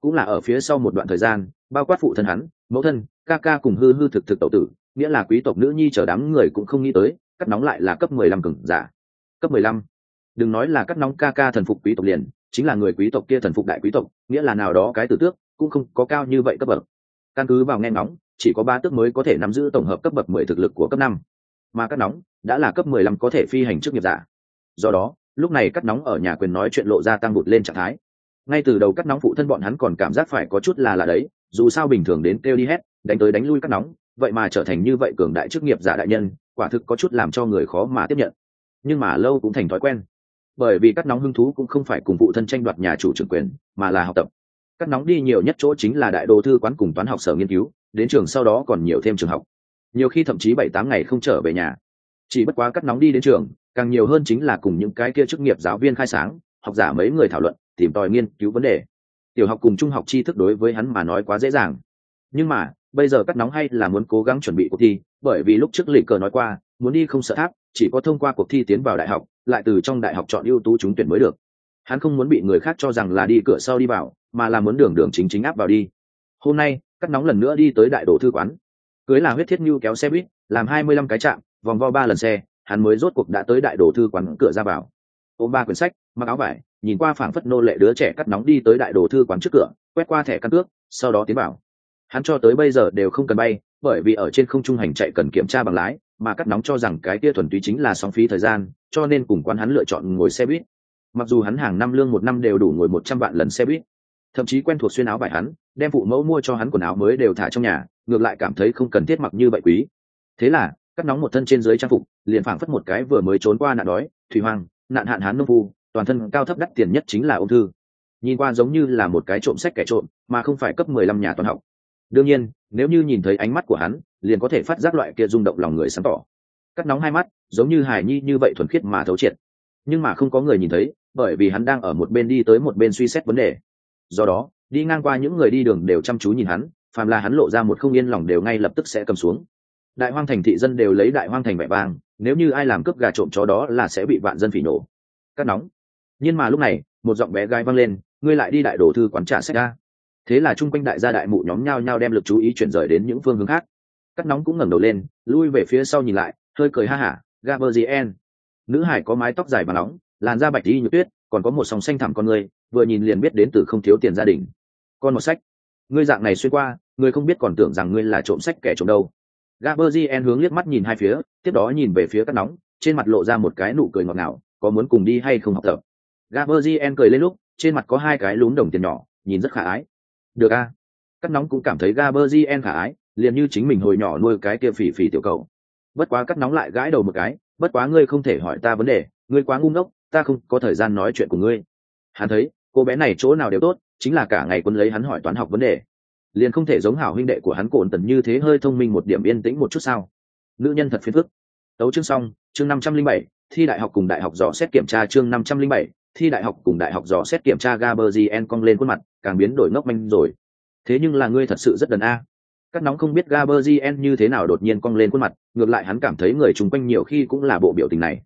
Cũng là ở phía sau một đoạn thời gian, bao quát phụ thân hắn, mẫu thân, ca ca cùng hư hư thực thực tậu tử, nghĩa là quý tộc nữ nhi chờ đám người cũng không nghĩ tới, cắt nóng lại là cấp mười lăm cừng giả. Cấp mười lăm? Đừng nói là cắt nóng ca ca thần phục quý tộc liền, chính là người quý tộc kia thần phục đại quý tộc, nghĩa là nào đó cái tử tước, cũng không có cao như vậy cấp bậc. Căn cứ vào nghe ngóng, chỉ có ba tước mới có thể nắm giữ tổng hợp cấp bậc mười thực lực của cấp năm mà cắt nóng đã là cấp mười lăm có thể phi hành chức nghiệp giả. Do đó, lúc này cắt nóng ở nhà quyền nói chuyện lộ ra tăng bụt lên trạng thái. Ngay từ đầu cắt nóng phụ thân bọn hắn còn cảm giác phải có chút là là đấy, dù sao bình thường đến kêu đi hết, đánh tới đánh lui cắt nóng, vậy mà trở thành như vậy cường đại chức nghiệp giả đại nhân, quả thực có chút làm cho người khó mà tiếp nhận. Nhưng mà lâu cũng thành thói quen. Bởi vì cắt nóng hứng thú cũng không phải cùng phụ thân tranh đoạt nhà chủ trưởng quyền, mà là học tập. Cắt nóng đi nhiều nhất chỗ chính là đại đô thư quán cùng toán học sở nghiên cứu, đến trường sau đó còn nhiều thêm trường học nhiều khi thậm chí bảy tám ngày không trở về nhà. Chỉ bất quá cắt nóng đi đến trường, càng nhiều hơn chính là cùng những cái kia chức nghiệp giáo viên khai sáng, học giả mấy người thảo luận, tìm tòi nghiên cứu vấn đề. Tiểu học cùng trung học tri thức đối với hắn mà nói quá dễ dàng. Nhưng mà, bây giờ cắt nóng hay là muốn cố gắng chuẩn bị cuộc thi, bởi vì lúc trước lì cờ nói qua, muốn đi không sợ tháp, chỉ có thông qua cuộc thi tiến vào đại học, lại từ trong đại học chọn ưu tú trúng tuyển mới được. Hắn không muốn bị người khác cho rằng là đi cửa sau đi vào, mà là muốn đường đường chính chính áp vào đi. Hôm nay, cắt nóng lần nữa đi tới đại đồ thư quán cưới là huyết thiết nhu kéo xe buýt, làm hai mươi lăm cái chạm vòng vo ba lần xe, hắn mới rốt cuộc đã tới đại đồ thư quán cửa ra vào. Ôm ba quyển sách, mặc áo vải, nhìn qua phảng phất nô lệ đứa trẻ cắt nóng đi tới đại đồ thư quán trước cửa, quét qua thẻ căn cước, sau đó tiến vào. Hắn cho tới bây giờ đều không cần bay, bởi vì ở trên không trung hành chạy cần kiểm tra bằng lái, mà cắt nóng cho rằng cái kia thuần túy chính là sóng phí thời gian, cho nên cùng quán hắn lựa chọn ngồi xe buýt. Mặc dù hắn hàng năm lương một năm đều đủ ngồi một trăm vạn lần xe buýt, thậm chí quen thuộc xuyên áo vải hắn, đem phụ mẫu mua cho hắn quần áo mới đều thả trong nhà ngược lại cảm thấy không cần thiết mặc như vậy quý. Thế là, cắt nóng một thân trên dưới trang phục, liền phảng phất một cái vừa mới trốn qua nạn đói, thủy hoang, nạn hạn hán nông phu, toàn thân cao thấp đắt tiền nhất chính là ung thư. Nhìn qua giống như là một cái trộm sách kẻ trộm, mà không phải cấp mười lăm nhà toàn học. Đương nhiên, nếu như nhìn thấy ánh mắt của hắn, liền có thể phát giác loại kia rung động lòng người sáng tỏ. Cắt nóng hai mắt, giống như hài nhi như vậy thuần khiết mà thấu triệt. Nhưng mà không có người nhìn thấy, bởi vì hắn đang ở một bên đi tới một bên suy xét vấn đề. Do đó, đi ngang qua những người đi đường đều chăm chú nhìn hắn phàm là hắn lộ ra một không yên lòng đều ngay lập tức sẽ cầm xuống. Đại hoang thành thị dân đều lấy đại hoang thành vẻ vang, nếu như ai làm cướp gà trộm chó đó là sẽ bị vạn dân phỉ nổ. Cắt nóng. Nhưng mà lúc này, một giọng bé gái vang lên, ngươi lại đi đại đồ thư quán trả sách ra. Thế là chung quanh đại gia đại mụ nhóm nhau nhau đem lực chú ý chuyển rời đến những phương hướng khác. Cắt nóng cũng ngẩng đầu lên, lui về phía sau nhìn lại, hơi cười ha hả gaberzien nữ hải có mái tóc dài và nóng, làn da bạch đi như tuyết, còn có một sòng xanh thẳm con người, vừa nhìn liền biết đến từ không thiếu tiền gia đình. Con một sách. Ngươi dạng này xuyên qua ngươi không biết còn tưởng rằng ngươi là trộm sách kẻ trộm đâu. Gaberzien hướng liếc mắt nhìn hai phía, tiếp đó nhìn về phía Cát nóng, trên mặt lộ ra một cái nụ cười ngọt ngào, có muốn cùng đi hay không học tập. Gaberzien cười lên lúc, trên mặt có hai cái lún đồng tiền nhỏ, nhìn rất khả ái. Được a. Cát nóng cũng cảm thấy gaberzien khả ái, liền như chính mình hồi nhỏ nuôi cái kia phỉ phỉ tiểu cầu. Bất quá Cát nóng lại gãi đầu một cái, bất quá ngươi không thể hỏi ta vấn đề, ngươi quá ngu ngốc, ta không có thời gian nói chuyện của ngươi. Hắn thấy, cô bé này chỗ nào đều tốt, chính là cả ngày quân lấy hắn hỏi toán học vấn đề liền không thể giống hảo huynh đệ của hắn cổn tần như thế hơi thông minh một điểm yên tĩnh một chút sao? Nữ nhân thật phiền phức. Tấu chương xong, chương năm trăm linh bảy, thi đại học cùng đại học dò xét kiểm tra chương năm trăm linh bảy, thi đại học cùng đại học dò xét kiểm tra gaberzien cong lên khuôn mặt, càng biến đổi ngốc manh rồi. Thế nhưng là ngươi thật sự rất đần a. Các nóng không biết gaberzien như thế nào đột nhiên cong lên khuôn mặt, ngược lại hắn cảm thấy người chung quanh nhiều khi cũng là bộ biểu tình này.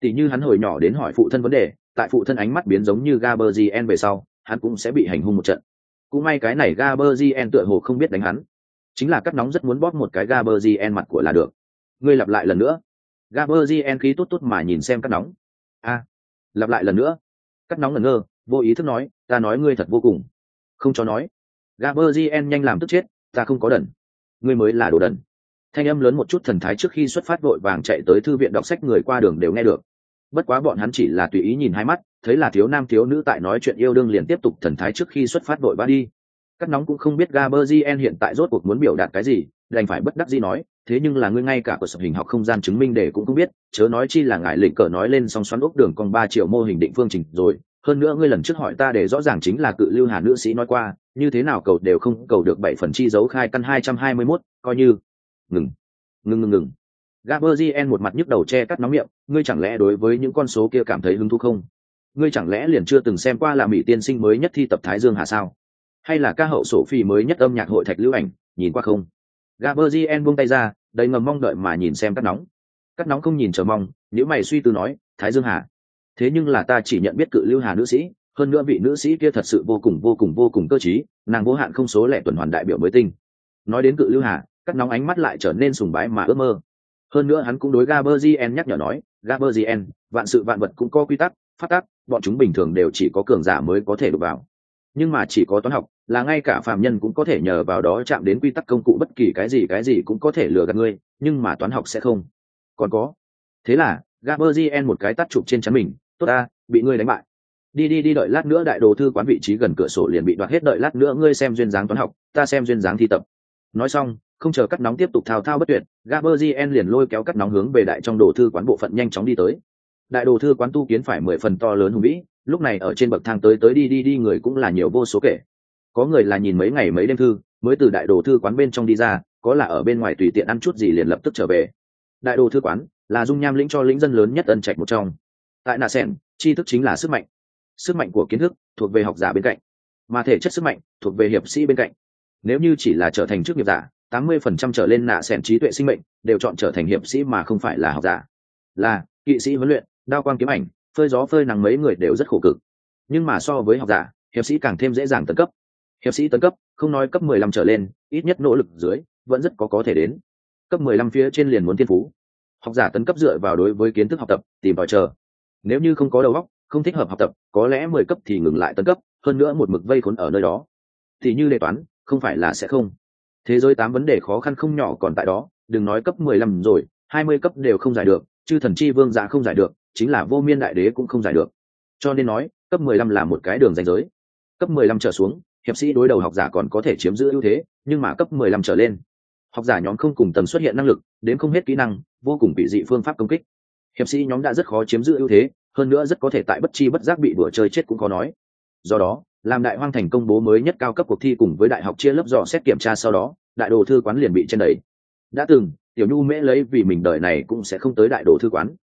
Tỉ như hắn hồi nhỏ đến hỏi phụ thân vấn đề, tại phụ thân ánh mắt biến giống như gaberzien về sau, hắn cũng sẽ bị hành hung một trận cũng may cái này gaberzien tựa hồ không biết đánh hắn. Chính là cắt nóng rất muốn bóp một cái gaberzien mặt của là được. Ngươi lặp lại lần nữa. Gaberzien khí tốt tốt mà nhìn xem cắt nóng. A, lặp lại lần nữa. Cắt nóng ngẩn ngơ, vô ý thức nói, ta nói ngươi thật vô cùng. Không cho nói. Gaberzien nhanh làm tức chết, ta không có đần. Ngươi mới là đồ đần. Thanh âm lớn một chút thần thái trước khi xuất phát vội vàng chạy tới thư viện đọc sách người qua đường đều nghe được. Bất quá bọn hắn chỉ là tùy ý nhìn hai mắt thấy là thiếu nam thiếu nữ tại nói chuyện yêu đương liền tiếp tục thần thái trước khi xuất phát đội ba đi. Cắt nóng cũng không biết gaberzien hiện tại rốt cuộc muốn biểu đạt cái gì, đành phải bất đắc dĩ nói, thế nhưng là ngươi ngay cả của sập hình học không gian chứng minh để cũng không biết, chớ nói chi là ngại lệnh cờ nói lên song xoắn ốc đường còn ba triệu mô hình định phương trình rồi, hơn nữa ngươi lần trước hỏi ta để rõ ràng chính là cự lưu hà nữ sĩ nói qua, như thế nào cầu đều không cầu được bảy phần chi dấu khai căn hai trăm hai mươi mốt, coi như. Ngừng. Ngừng ngừng ngừng. Gaberzien một mặt nhức đầu che cắt nóng miệng, ngươi chẳng lẽ đối với những con số kia cảm thấy hứng thú không? Ngươi chẳng lẽ liền chưa từng xem qua là mỹ tiên sinh mới nhất thi tập thái dương hà sao? Hay là ca hậu sổ phi mới nhất âm nhạc hội thạch lưu ảnh, nhìn qua không? Gaberzien buông tay ra, đầy ngầm mong đợi mà nhìn xem cắt nóng. Cắt nóng không nhìn chờ mong nếu mày suy tư nói, thái dương hà, thế nhưng là ta chỉ nhận biết cự lưu hà nữ sĩ, hơn nữa vị nữ sĩ kia thật sự vô cùng vô cùng vô cùng cơ t nàng vô hạn không số lẻ tuần hoàn đại biểu mới tinh. Nói đến cự lưu hà cắt nóng ánh mắt lại trở nên sùng bái mà ước mơ. Hơn nữa hắn cũng đối gaberzien nhắc nhở nói gaberzien vạn sự vạn vật cũng có quy tắc, phát tắc bọn chúng bình thường đều chỉ có cường giả mới có thể đụng vào. Nhưng mà chỉ có toán học, là ngay cả phạm nhân cũng có thể nhờ vào đó chạm đến quy tắc công cụ bất kỳ cái gì cái gì cũng có thể lừa gạt ngươi, nhưng mà toán học sẽ không. Còn có, thế là gaberzien một cái tắt chụp trên chắn mình, tốt ta, bị ngươi đánh bại. Đi đi đi, đợi lát nữa đại đồ thư quán vị trí gần cửa sổ liền bị đoạt hết, đợi lát nữa ngươi xem duyên dáng toán học, ta xem duyên dáng thi tập. Nói xong, không chờ cắt nóng tiếp tục thao thao bất tuyệt gaberzien liền lôi kéo cắt nóng hướng về đại trong đồ thư quán bộ phận nhanh chóng đi tới đại đồ thư quán tu kiến phải mười phần to lớn hùng vĩ, lúc này ở trên bậc thang tới tới đi đi đi người cũng là nhiều vô số kể. Có người là nhìn mấy ngày mấy đêm thư, mới từ đại đồ thư quán bên trong đi ra, có là ở bên ngoài tùy tiện ăn chút gì liền lập tức trở về. Đại đồ thư quán là dung nham lĩnh cho lĩnh dân lớn nhất ân trạch một trong. Tại nà sen tri thức chính là sức mạnh. Sức mạnh của kiến thức thuộc về học giả bên cạnh, mà thể chất sức mạnh thuộc về hiệp sĩ bên cạnh. Nếu như chỉ là trở thành chức nghiệp giả, tám mươi phần trăm trở lên nạ sẻn trí tuệ sinh mệnh đều chọn trở thành hiệp sĩ mà không phải là học giả. Là kỵ sĩ huấn luyện đao quang kiếm ảnh, phơi gió phơi nắng mấy người đều rất khổ cực. Nhưng mà so với học giả, hiệp sĩ càng thêm dễ dàng tấn cấp. Hiệp sĩ tấn cấp, không nói cấp mười lăm trở lên, ít nhất nỗ lực dưới, vẫn rất có có thể đến. Cấp mười lăm phía trên liền muốn thiên phú. Học giả tấn cấp dựa vào đối với kiến thức học tập, tìm vào chờ. Nếu như không có đầu óc, không thích hợp học tập, có lẽ mười cấp thì ngừng lại tấn cấp, hơn nữa một mực vây khốn ở nơi đó. Thì như đề toán, không phải là sẽ không. Thế giới tám vấn đề khó khăn không nhỏ còn tại đó, đừng nói cấp mười lăm rồi, hai mươi cấp đều không giải được, chư thần chi vương giả không giải được chính là vô miên đại đế cũng không giải được. Cho nên nói, cấp mười lăm là một cái đường ranh giới. Cấp mười lăm trở xuống, hiệp sĩ đối đầu học giả còn có thể chiếm giữ ưu thế, nhưng mà cấp mười lăm trở lên, học giả nhóm không cùng tầng xuất hiện năng lực, đến không hết kỹ năng, vô cùng bị dị phương pháp công kích. Hiệp sĩ nhóm đã rất khó chiếm giữ ưu thế, hơn nữa rất có thể tại bất chi bất giác bị đùa chơi chết cũng có nói. Do đó, làm đại hoang thành công bố mới nhất cao cấp cuộc thi cùng với đại học chia lớp dò xét kiểm tra sau đó, đại đồ thư quán liền bị chen đẩy. Đã từng, tiểu nhu mễ lấy vì mình đời này cũng sẽ không tới đại đồ thư quán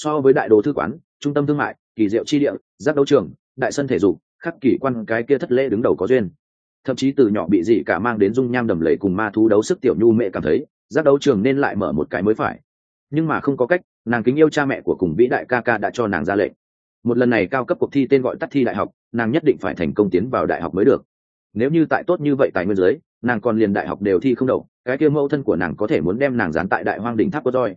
so với đại đồ thư quán, trung tâm thương mại, kỳ diệu chi địa giác đấu trường, đại sân thể dục, khắc kỷ quan cái kia thất lễ đứng đầu có duyên. Thậm chí từ nhỏ bị dị cả mang đến dung nham đầm lầy cùng ma thú đấu sức tiểu nhu mẹ cảm thấy giác đấu trường nên lại mở một cái mới phải. Nhưng mà không có cách, nàng kính yêu cha mẹ của cùng vĩ đại ca ca đã cho nàng ra lệnh. Một lần này cao cấp cuộc thi tên gọi tắt thi đại học, nàng nhất định phải thành công tiến vào đại học mới được. Nếu như tại tốt như vậy tại nguyên giới nàng còn liền đại học đều thi không đậu, cái kia mẫu thân của nàng có thể muốn đem nàng dán tại đại hoang đỉnh tháp có roi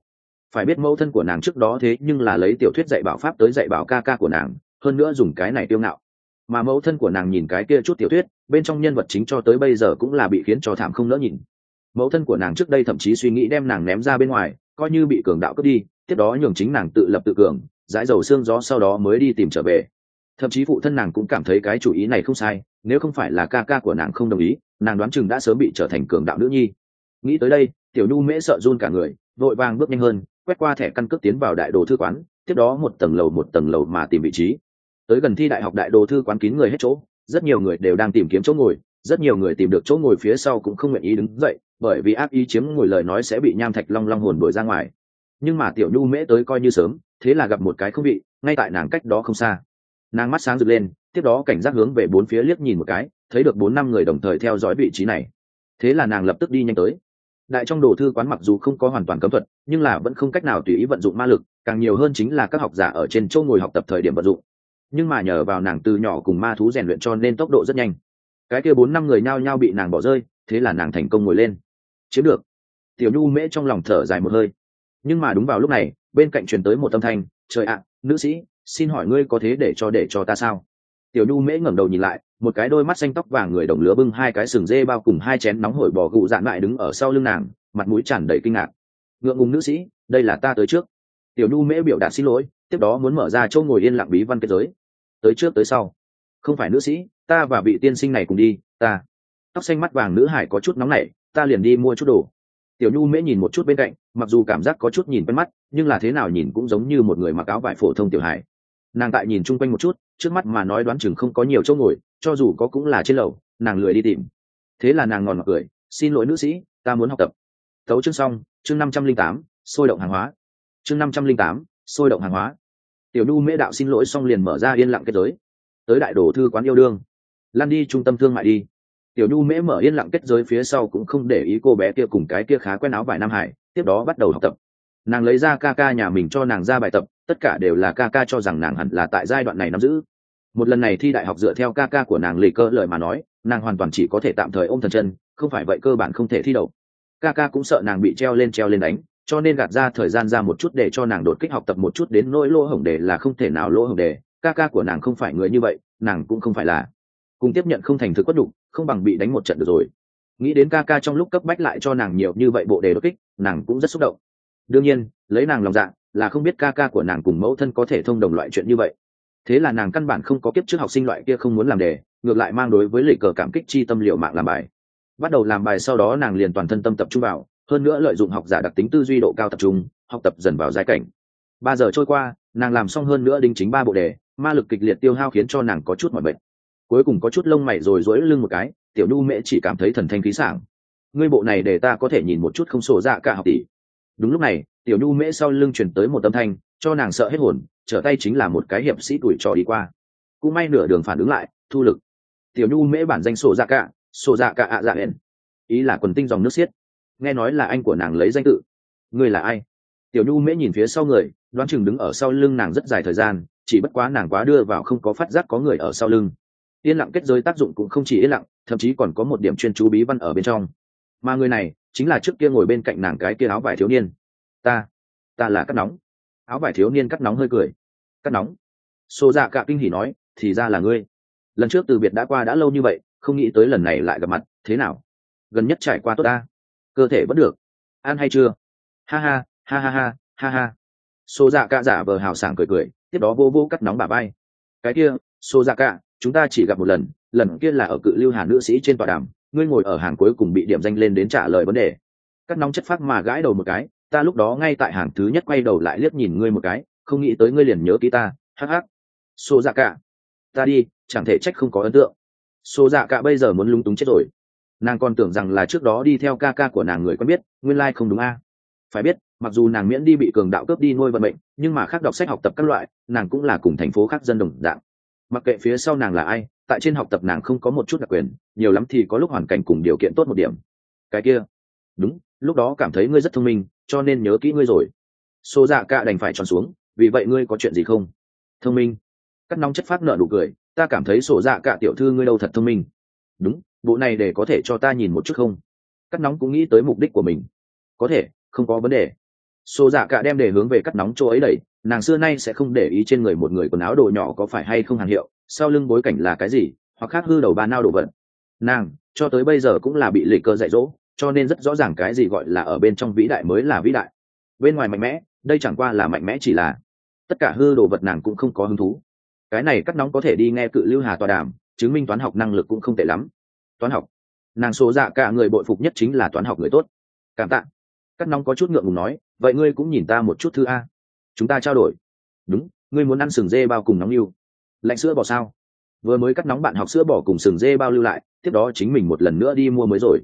phải biết mẫu thân của nàng trước đó thế nhưng là lấy tiểu thuyết dạy bảo pháp tới dạy bảo ca ca của nàng, hơn nữa dùng cái này tiêu ngạo. Mà mẫu thân của nàng nhìn cái kia chút tiểu thuyết, bên trong nhân vật chính cho tới bây giờ cũng là bị khiến cho thảm không nỡ nhìn. Mẫu thân của nàng trước đây thậm chí suy nghĩ đem nàng ném ra bên ngoài, coi như bị cường đạo cướp đi, tiếp đó nhường chính nàng tự lập tự cường dãi dầu xương gió sau đó mới đi tìm trở về. Thậm chí phụ thân nàng cũng cảm thấy cái chủ ý này không sai, nếu không phải là ca ca của nàng không đồng ý, nàng đoán chừng đã sớm bị trở thành cường đạo nữ nhi. Nghĩ tới đây, tiểu nhu mễ sợ run cả người, vội vàng bước nhanh hơn quét qua thẻ căn cước tiến vào đại đồ thư quán, tiếp đó một tầng lầu một tầng lầu mà tìm vị trí. Tới gần thi đại học đại đồ thư quán kín người hết chỗ, rất nhiều người đều đang tìm kiếm chỗ ngồi, rất nhiều người tìm được chỗ ngồi phía sau cũng không nguyện ý đứng dậy, bởi vì ác ý chiếm ngồi lời nói sẽ bị nham thạch long long hồn đổi ra ngoài. Nhưng mà tiểu nhu mễ tới coi như sớm, thế là gặp một cái không bị. ngay tại nàng cách đó không xa. Nàng mắt sáng rực lên, tiếp đó cảnh giác hướng về bốn phía liếc nhìn một cái, thấy được bốn năm người đồng thời theo dõi vị trí này. Thế là nàng lập tức đi nhanh tới đại trong đồ thư quán mặc dù không có hoàn toàn cấm thuật, nhưng là vẫn không cách nào tùy ý vận dụng ma lực, càng nhiều hơn chính là các học giả ở trên châu ngồi học tập thời điểm vận dụng. Nhưng mà nhờ vào nàng từ nhỏ cùng ma thú rèn luyện cho nên tốc độ rất nhanh. Cái kia bốn năm người nhao nhao bị nàng bỏ rơi, thế là nàng thành công ngồi lên. Chiếm được. Tiểu nhu mễ trong lòng thở dài một hơi. Nhưng mà đúng vào lúc này, bên cạnh truyền tới một âm thanh, trời ạ, nữ sĩ, xin hỏi ngươi có thế để cho để cho ta sao? Tiểu nhu mễ ngẩng đầu nhìn lại, một cái đôi mắt xanh tóc vàng người đồng lứa bưng hai cái sừng dê bao cùng hai chén nóng hổi bò gụ dạn lại đứng ở sau lưng nàng, mặt mũi tràn đầy kinh ngạc. Ngượng ngùng nữ sĩ, đây là ta tới trước. Tiểu nhu mễ biểu đạt xin lỗi, tiếp đó muốn mở ra chỗ ngồi yên lặng bí văn kết giới. Tới trước tới sau. Không phải nữ sĩ, ta và vị tiên sinh này cùng đi, ta. Tóc xanh mắt vàng nữ hải có chút nóng nảy, ta liền đi mua chút đồ. Tiểu nhu mễ nhìn một chút bên cạnh, mặc dù cảm giác có chút nhìn quen mắt, nhưng là thế nào nhìn cũng giống như một người mặc áo vải phổ thông tiểu hải nàng tại nhìn chung quanh một chút trước mắt mà nói đoán chừng không có nhiều chỗ ngồi, cho dù có cũng là trên lầu, nàng lười đi tìm. Thế là nàng ngòn mặc cười, xin lỗi nữ sĩ, ta muốn học tập. Tấu chương xong, chương năm trăm linh tám, sôi động hàng hóa. Chương năm trăm linh tám, sôi động hàng hóa. Tiểu nhu mễ đạo xin lỗi xong liền mở ra yên lặng kết giới. Tới đại đồ thư quán yêu đương. Lan đi trung tâm thương mại đi. Tiểu nhu mễ mở yên lặng kết giới phía sau cũng không để ý cô bé kia cùng cái kia khá quen áo vải nam hải, tiếp đó bắt đầu học tập nàng lấy ra ca ca nhà mình cho nàng ra bài tập, tất cả đều là ca ca cho rằng nàng hẳn là tại giai đoạn này nắm giữ. Một lần này thi đại học dựa theo ca ca của nàng lì cơ lời mà nói, nàng hoàn toàn chỉ có thể tạm thời ôm thần chân, không phải vậy cơ bản không thể thi đậu. Ca ca cũng sợ nàng bị treo lên treo lên đánh, cho nên gạt ra thời gian ra một chút để cho nàng đột kích học tập một chút đến nỗi lỗ hổng đề là không thể nào lỗ hổng đề ca ca của nàng không phải người như vậy, nàng cũng không phải là. Cùng tiếp nhận không thành thực quất đủ không bằng bị đánh một trận được rồi. Nghĩ đến ca ca trong lúc cấp bách lại cho nàng nhiều như vậy bộ đề đột kích, nàng cũng rất xúc động đương nhiên, lấy nàng lòng dạ là không biết ca ca của nàng cùng mẫu thân có thể thông đồng loại chuyện như vậy. Thế là nàng căn bản không có kiếp trước học sinh loại kia không muốn làm đề, ngược lại mang đối với lệ cờ cảm kích chi tâm liệu mạng làm bài. Bắt đầu làm bài sau đó nàng liền toàn thân tâm tập trung vào, hơn nữa lợi dụng học giả đặc tính tư duy độ cao tập trung, học tập dần vào giai cảnh. Ba giờ trôi qua, nàng làm xong hơn nữa đính chính ba bộ đề, ma lực kịch liệt tiêu hao khiến cho nàng có chút mọi bệnh cuối cùng có chút lông mày rồi dối lưng một cái, tiểu nhu mễ chỉ cảm thấy thần thanh khí sảng. Ngươi bộ này để ta có thể nhìn một chút không sổ ra dạ cả học tỷ đúng lúc này, tiểu nhu mễ sau lưng chuyển tới một âm thanh, cho nàng sợ hết hồn, trở tay chính là một cái hiệp sĩ tuổi trò đi qua. Cũng may nửa đường phản ứng lại, thu lực. Tiểu nhu mễ bản danh sổ dạ cả sổ dạ cả ạ dạ hển ý là quần tinh dòng nước xiết. Nghe nói là anh của nàng lấy danh tự. Người là ai? Tiểu nhu mễ nhìn phía sau người, đoán chừng đứng ở sau lưng nàng rất dài thời gian, chỉ bất quá nàng quá đưa vào không có phát giác có người ở sau lưng. Yên lặng kết giới tác dụng cũng không chỉ yên lặng, thậm chí còn có một điểm chuyên chú bí văn ở bên trong. Mà người này chính là trước kia ngồi bên cạnh nàng cái kia áo vải thiếu niên. Ta ta là cắt nóng. Áo vải thiếu niên cắt nóng hơi cười. Cắt nóng xô dạ cả kinh hỉ nói, thì ra là ngươi. Lần trước từ biệt đã qua đã lâu như vậy, không nghĩ tới lần này lại gặp mặt, thế nào? Gần nhất trải qua tốt ta? Cơ thể vẫn được. Ăn hay chưa? Ha ha ha ha ha ha ha. Xô dạ cả giả vờ hào sảng cười cười, tiếp đó vô vô cắt nóng bà bay cái kia xô dạ cả chúng ta chỉ gặp một lần lần kia là ở cự lưu hà nữ sĩ trên tòa đàm ngươi ngồi ở hàng cuối cùng bị điểm danh lên đến trả lời vấn đề. Cắt nóng chất phát mà gãi đầu một cái, ta lúc đó ngay tại hàng thứ nhất quay đầu lại liếc nhìn ngươi một cái, không nghĩ tới ngươi liền nhớ ký ta, hắc hắc. Xô dạ cả, ta đi, chẳng thể trách không có ấn tượng. Xô dạ cả bây giờ muốn lung túng chết rồi. Nàng còn tưởng rằng là trước đó đi theo ca ca của nàng người quen biết, nguyên lai、like、không đúng a. Phải biết, mặc dù nàng miễn đi bị cường đạo cướp đi nuôi vận mệnh, nhưng mà khác đọc sách học tập các loại, nàng cũng là cùng thành phố khác dân đồng dạng. Mặc kệ phía sau nàng là ai tại trên học tập nàng không có một chút đặc quyền, nhiều lắm thì có lúc hoàn cảnh cùng điều kiện tốt một điểm. Cái kia. Đúng, lúc đó cảm thấy ngươi rất thông minh, cho nên nhớ kỹ ngươi rồi. Xô dạ cả đành phải tròn xuống, vì vậy ngươi có chuyện gì không? Thông minh. Cắt nóng chất phát nợ nụ cười, ta cảm thấy sổ dạ cả tiểu thư ngươi đâu thật thông minh. Đúng, bộ này để có thể cho ta nhìn một chút không? Cắt nóng cũng nghĩ tới mục đích của mình. Có thể, không có vấn đề. Sổ dạ cả đem để hướng về cắt nóng chỗ ấy đẩy nàng xưa nay sẽ không để ý trên người một người quần áo đồ nhỏ có phải hay không hàng hiệu, sau lưng bối cảnh là cái gì, hoặc khác hư đầu ba nao đồ vật. Nàng, cho tới bây giờ cũng là bị lệ cơ dạy dỗ, cho nên rất rõ ràng cái gì gọi là ở bên trong vĩ đại mới là vĩ đại. Bên ngoài mạnh mẽ, đây chẳng qua là mạnh mẽ chỉ là tất cả hư đồ vật nàng cũng không có hứng thú. Cái này cắt nóng có thể đi nghe cự lưu hà tòa đàm, chứng minh toán học năng lực cũng không tệ lắm. Toán học. Nàng số dạ cả người bội phục nhất chính là toán học người tốt. Cảm tạ. Cắt nóng có chút ngượng ngùng nói, vậy ngươi cũng nhìn ta một chút thư a chúng ta trao đổi. Đúng ngươi muốn ăn sừng dê bao cùng nóng yêu, lạnh sữa bỏ sao? Vừa mới cắt nóng bạn học sữa bỏ cùng sừng dê bao lưu lại tiếp đó chính mình một lần nữa đi mua mới rồi.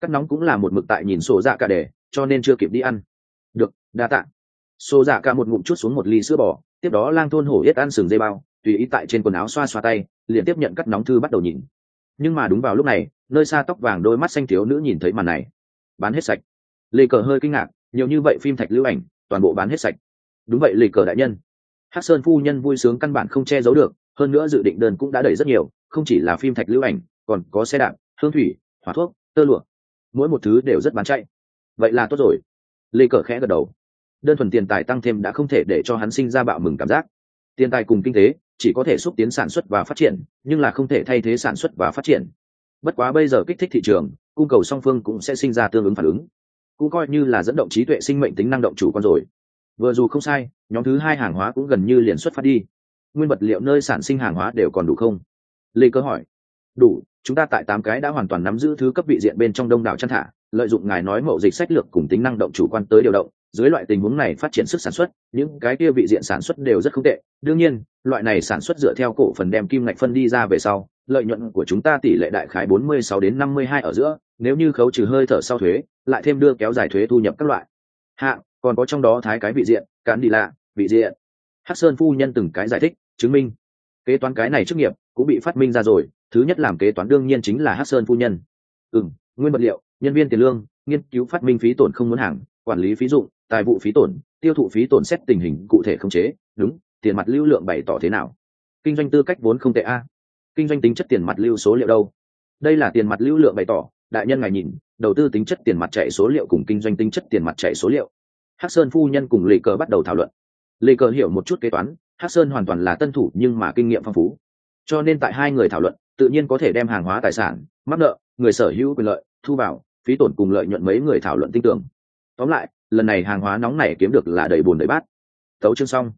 Cắt nóng cũng là một mực tại nhìn sổ dạ cả để cho nên chưa kịp đi ăn. Được đa tạ. Sổ dạ cả một ngụm chút xuống một ly sữa bò tiếp đó lang thôn hổ yết ăn sừng dê bao tùy ý tại trên quần áo xoa xoa tay liền tiếp nhận cắt nóng thư bắt đầu nhìn. Nhưng mà đúng vào lúc này nơi xa tóc vàng đôi mắt xanh thiếu nữ nhìn thấy màn này. Bán hết sạch. Lê cờ hơi kinh ngạc nhiều như vậy phim thạch lưu ảnh toàn bộ bán hết sạch đúng vậy, lê cờ đại nhân. Hắc sơn phu nhân vui sướng căn bản không che giấu được, hơn nữa dự định đơn cũng đã đẩy rất nhiều, không chỉ là phim thạch lưu ảnh, còn có xe đạp, hương thủy, hỏa thuốc, tơ lụa. Mỗi một thứ đều rất bán chạy. Vậy là tốt rồi. Lê cờ khẽ gật đầu. Đơn thuần tiền tài tăng thêm đã không thể để cho hắn sinh ra bạo mừng cảm giác. Tiền tài cùng kinh tế, chỉ có thể xúc tiến sản xuất và phát triển, nhưng là không thể thay thế sản xuất và phát triển. Bất quá bây giờ kích thích thị trường, cung cầu song phương cũng sẽ sinh ra tương ứng phản ứng. Cũng coi như là dẫn động trí tuệ sinh mệnh tính năng động chủ con rồi vừa dù không sai, nhóm thứ hai hàng hóa cũng gần như liền xuất phát đi. Nguyên vật liệu nơi sản sinh hàng hóa đều còn đủ không? Lê cơ hỏi. Đủ, chúng ta tại tám cái đã hoàn toàn nắm giữ thứ cấp vị diện bên trong đông đảo chăn thả, lợi dụng ngài nói mậu dịch sách lược cùng tính năng động chủ quan tới điều động, dưới loại tình huống này phát triển sức sản xuất, những cái kia vị diện sản xuất đều rất không tệ. Đương nhiên, loại này sản xuất dựa theo cổ phần đem kim ngạch phân đi ra về sau, lợi nhuận của chúng ta tỷ lệ đại khái 46 đến 52 ở giữa, nếu như khấu trừ hơi thở sau thuế, lại thêm đưa kéo dài thuế thu nhập các loại. Hạ còn có trong đó thái cái vị diện, cán đi lạ, vị diện. Hắc sơn phu nhân từng cái giải thích, chứng minh. Kế toán cái này chức nghiệp cũng bị phát minh ra rồi, thứ nhất làm kế toán đương nhiên chính là hắc sơn phu nhân. Ừ nguyên vật liệu, nhân viên tiền lương, nghiên cứu phát minh phí tổn không muốn hàng, quản lý phí dụng, tài vụ phí tổn, tiêu thụ phí tổn xét tình hình cụ thể không chế, đúng, tiền mặt lưu lượng bày tỏ thế nào? Kinh doanh tư cách vốn không tệ a. Kinh doanh tính chất tiền mặt lưu số liệu đâu? Đây là tiền mặt lưu lượng bày tỏ, đại nhân ngài nhìn, đầu tư tính chất tiền mặt chạy số liệu cùng kinh doanh tính chất tiền mặt chạy số liệu hắc sơn phu nhân cùng lê cờ bắt đầu thảo luận. Lê cờ hiểu một chút kế toán, hắc sơn hoàn toàn là tân thủ nhưng mà kinh nghiệm phong phú. Cho nên tại hai người thảo luận, tự nhiên có thể đem hàng hóa tài sản, mắc nợ, người sở hữu quyền lợi, thu vào, phí tổn cùng lợi nhuận mấy người thảo luận tin tưởng. Tóm lại, lần này hàng hóa nóng này kiếm được là đầy bùn đầy bát. Tấu chương xong.